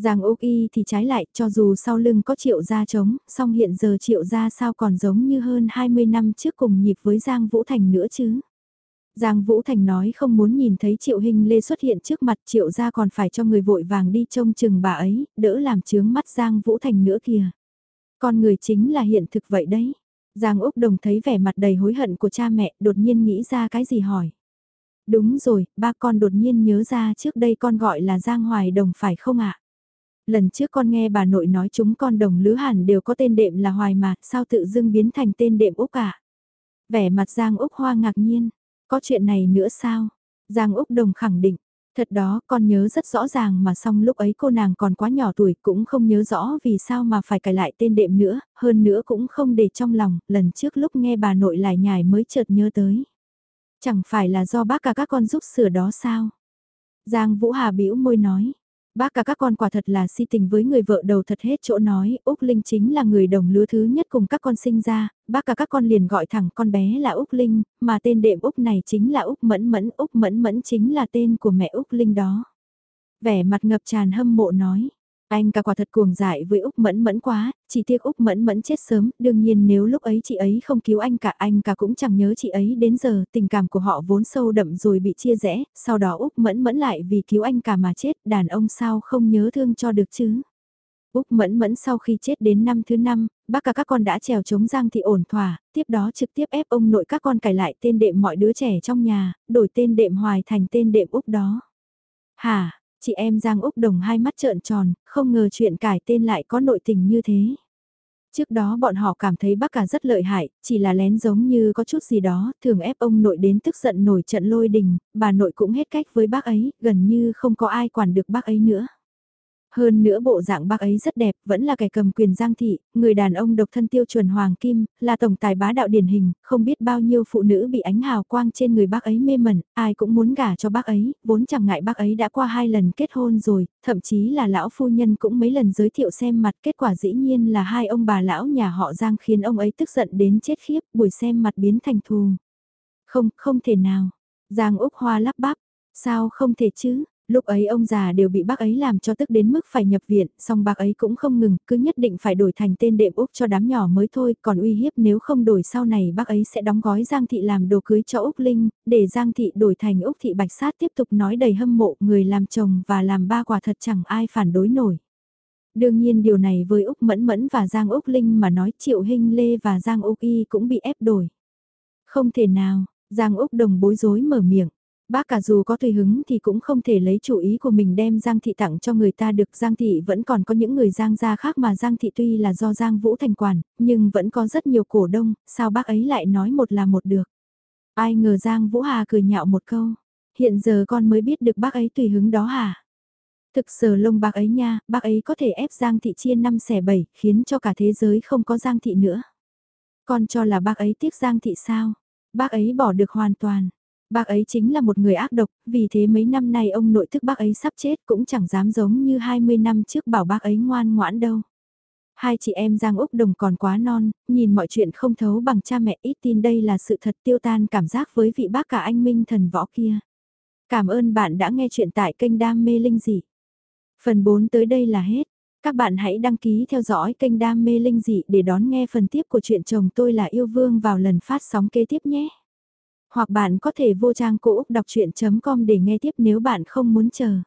Giang Úc Y thì trái lại, cho dù sau lưng có triệu gia chống, song hiện giờ triệu gia sao còn giống như hơn 20 năm trước cùng nhịp với Giang Vũ Thành nữa chứ. Giang Vũ Thành nói không muốn nhìn thấy Triệu Hình Lê xuất hiện trước mặt Triệu gia còn phải cho người vội vàng đi trông chừng bà ấy, đỡ làm chướng mắt Giang Vũ Thành nữa kìa. Con người chính là hiện thực vậy đấy. Giang Úc Đồng thấy vẻ mặt đầy hối hận của cha mẹ, đột nhiên nghĩ ra cái gì hỏi. Đúng rồi, ba con đột nhiên nhớ ra trước đây con gọi là Giang Hoài Đồng phải không ạ? Lần trước con nghe bà nội nói chúng con đồng lứa hẳn đều có tên đệm là Hoài mà, sao tự dưng biến thành tên đệm Úc cả? Vẻ mặt Giang Úc Hoa ngạc nhiên, có chuyện này nữa sao? Giang Úc Đồng khẳng định, thật đó con nhớ rất rõ ràng mà xong lúc ấy cô nàng còn quá nhỏ tuổi cũng không nhớ rõ vì sao mà phải cải lại tên đệm nữa, hơn nữa cũng không để trong lòng, lần trước lúc nghe bà nội lại nhải mới chợt nhớ tới. Chẳng phải là do bác cả các con giúp sửa đó sao? Giang Vũ Hà bĩu môi nói, Bác cả các con quả thật là si tình với người vợ đầu thật hết chỗ nói, Úc Linh chính là người đồng lứa thứ nhất cùng các con sinh ra, bác cả các con liền gọi thẳng con bé là Úc Linh, mà tên đệm Úc này chính là Úc Mẫn Mẫn, Úc Mẫn Mẫn chính là tên của mẹ Úc Linh đó. Vẻ mặt ngập tràn hâm mộ nói, anh cả quả thật cuồng dại với Úc Mẫn Mẫn quá, chỉ tiếc Úc Mẫn Mẫn chết sớm, đương nhiên nếu lúc ấy chị ấy không cứu anh cả anh cả cũng chẳng nhớ chị ấy đến giờ, tình cảm của họ vốn sâu đậm rồi bị chia rẽ, sau đó Úc Mẫn Mẫn lại vì cứu anh cả mà chết, đàn ông sao không nhớ thương cho được chứ. Úc Mẫn Mẫn sau khi chết đến năm thứ năm, bác cả các con đã trèo chống Giang Thị ổn thỏa, tiếp đó trực tiếp ép ông nội các con cải lại tên đệm mọi đứa trẻ trong nhà, đổi tên đệm Hoài thành tên đệm Úc đó. Hả, Chị em Giang Úc Đồng hai mắt trợn tròn, không ngờ chuyện cải tên lại có nội tình như thế. Trước đó bọn họ cảm thấy bác cả rất lợi hại, chỉ là lén giống như có chút gì đó, thường ép ông nội đến tức giận nổi trận lôi đình, bà nội cũng hết cách với bác ấy, gần như không có ai quản được bác ấy nữa. Hơn nữa bộ dạng bác ấy rất đẹp, vẫn là kẻ cầm quyền giang thị, người đàn ông độc thân tiêu chuẩn hoàng kim, là tổng tài bá đạo điển hình, không biết bao nhiêu phụ nữ bị ánh hào quang trên người bác ấy mê mẩn, ai cũng muốn gả cho bác ấy, vốn chẳng ngại bác ấy đã qua hai lần kết hôn rồi, thậm chí là lão phu nhân cũng mấy lần giới thiệu xem mặt, kết quả dĩ nhiên là hai ông bà lão nhà họ giang khiến ông ấy tức giận đến chết khiếp, buổi xem mặt biến thành thù. Không, không thể nào. Giang Úc Hoa lắp bắp, sao không thể chứ, Lúc ấy ông già đều bị bác ấy làm cho tức đến mức phải nhập viện, song bác ấy cũng không ngừng, cứ nhất định phải đổi thành tên đệm Úc cho đám nhỏ mới thôi, còn uy hiếp nếu không đổi sau này bác ấy sẽ đóng gói Giang Thị làm đồ cưới cho Úc Linh, để Giang Thị đổi thành Úc Thị Bạch Sát tiếp tục nói đầy hâm mộ người làm chồng và làm ba quả thật chẳng ai phản đối nổi. Đương nhiên điều này với Úc Mẫn Mẫn và Giang Úc Linh mà nói Triệu Hinh Lê và Giang Úc Y cũng bị ép đổi. Không thể nào, Giang Úc Đồng bối rối mở miệng. Bác cả dù có tùy hứng thì cũng không thể lấy chủ ý của mình đem Giang Thị tặng cho người ta được. Giang Thị vẫn còn có những người Giang gia khác mà Giang Thị tuy là do Giang Vũ thành quản, nhưng vẫn có rất nhiều cổ đông, sao bác ấy lại nói một là một được. Ai ngờ Giang Vũ Hà cười nhạo một câu, hiện giờ con mới biết được bác ấy tùy hứng đó hả? Thực sờ lông bác ấy nha, bác ấy có thể ép Giang Thị chia năm xẻ bảy, khiến cho cả thế giới không có Giang Thị nữa. Con cho là bác ấy tiếc Giang Thị sao? Bác ấy bỏ được hoàn toàn. Bác ấy chính là một người ác độc, vì thế mấy năm nay ông nội thức bác ấy sắp chết cũng chẳng dám giống như 20 năm trước bảo bác ấy ngoan ngoãn đâu. Hai chị em Giang Úc Đồng còn quá non, nhìn mọi chuyện không thấu bằng cha mẹ ít tin đây là sự thật tiêu tan cảm giác với vị bác cả anh Minh thần võ kia. Cảm ơn bạn đã nghe chuyện tại kênh Đam Mê Linh Dị. Phần 4 tới đây là hết. Các bạn hãy đăng ký theo dõi kênh Đam Mê Linh Dị để đón nghe phần tiếp của chuyện chồng tôi là yêu vương vào lần phát sóng kế tiếp nhé. Hoặc bạn có thể vô trang cổ Úc đọc chuyện.com để nghe tiếp nếu bạn không muốn chờ.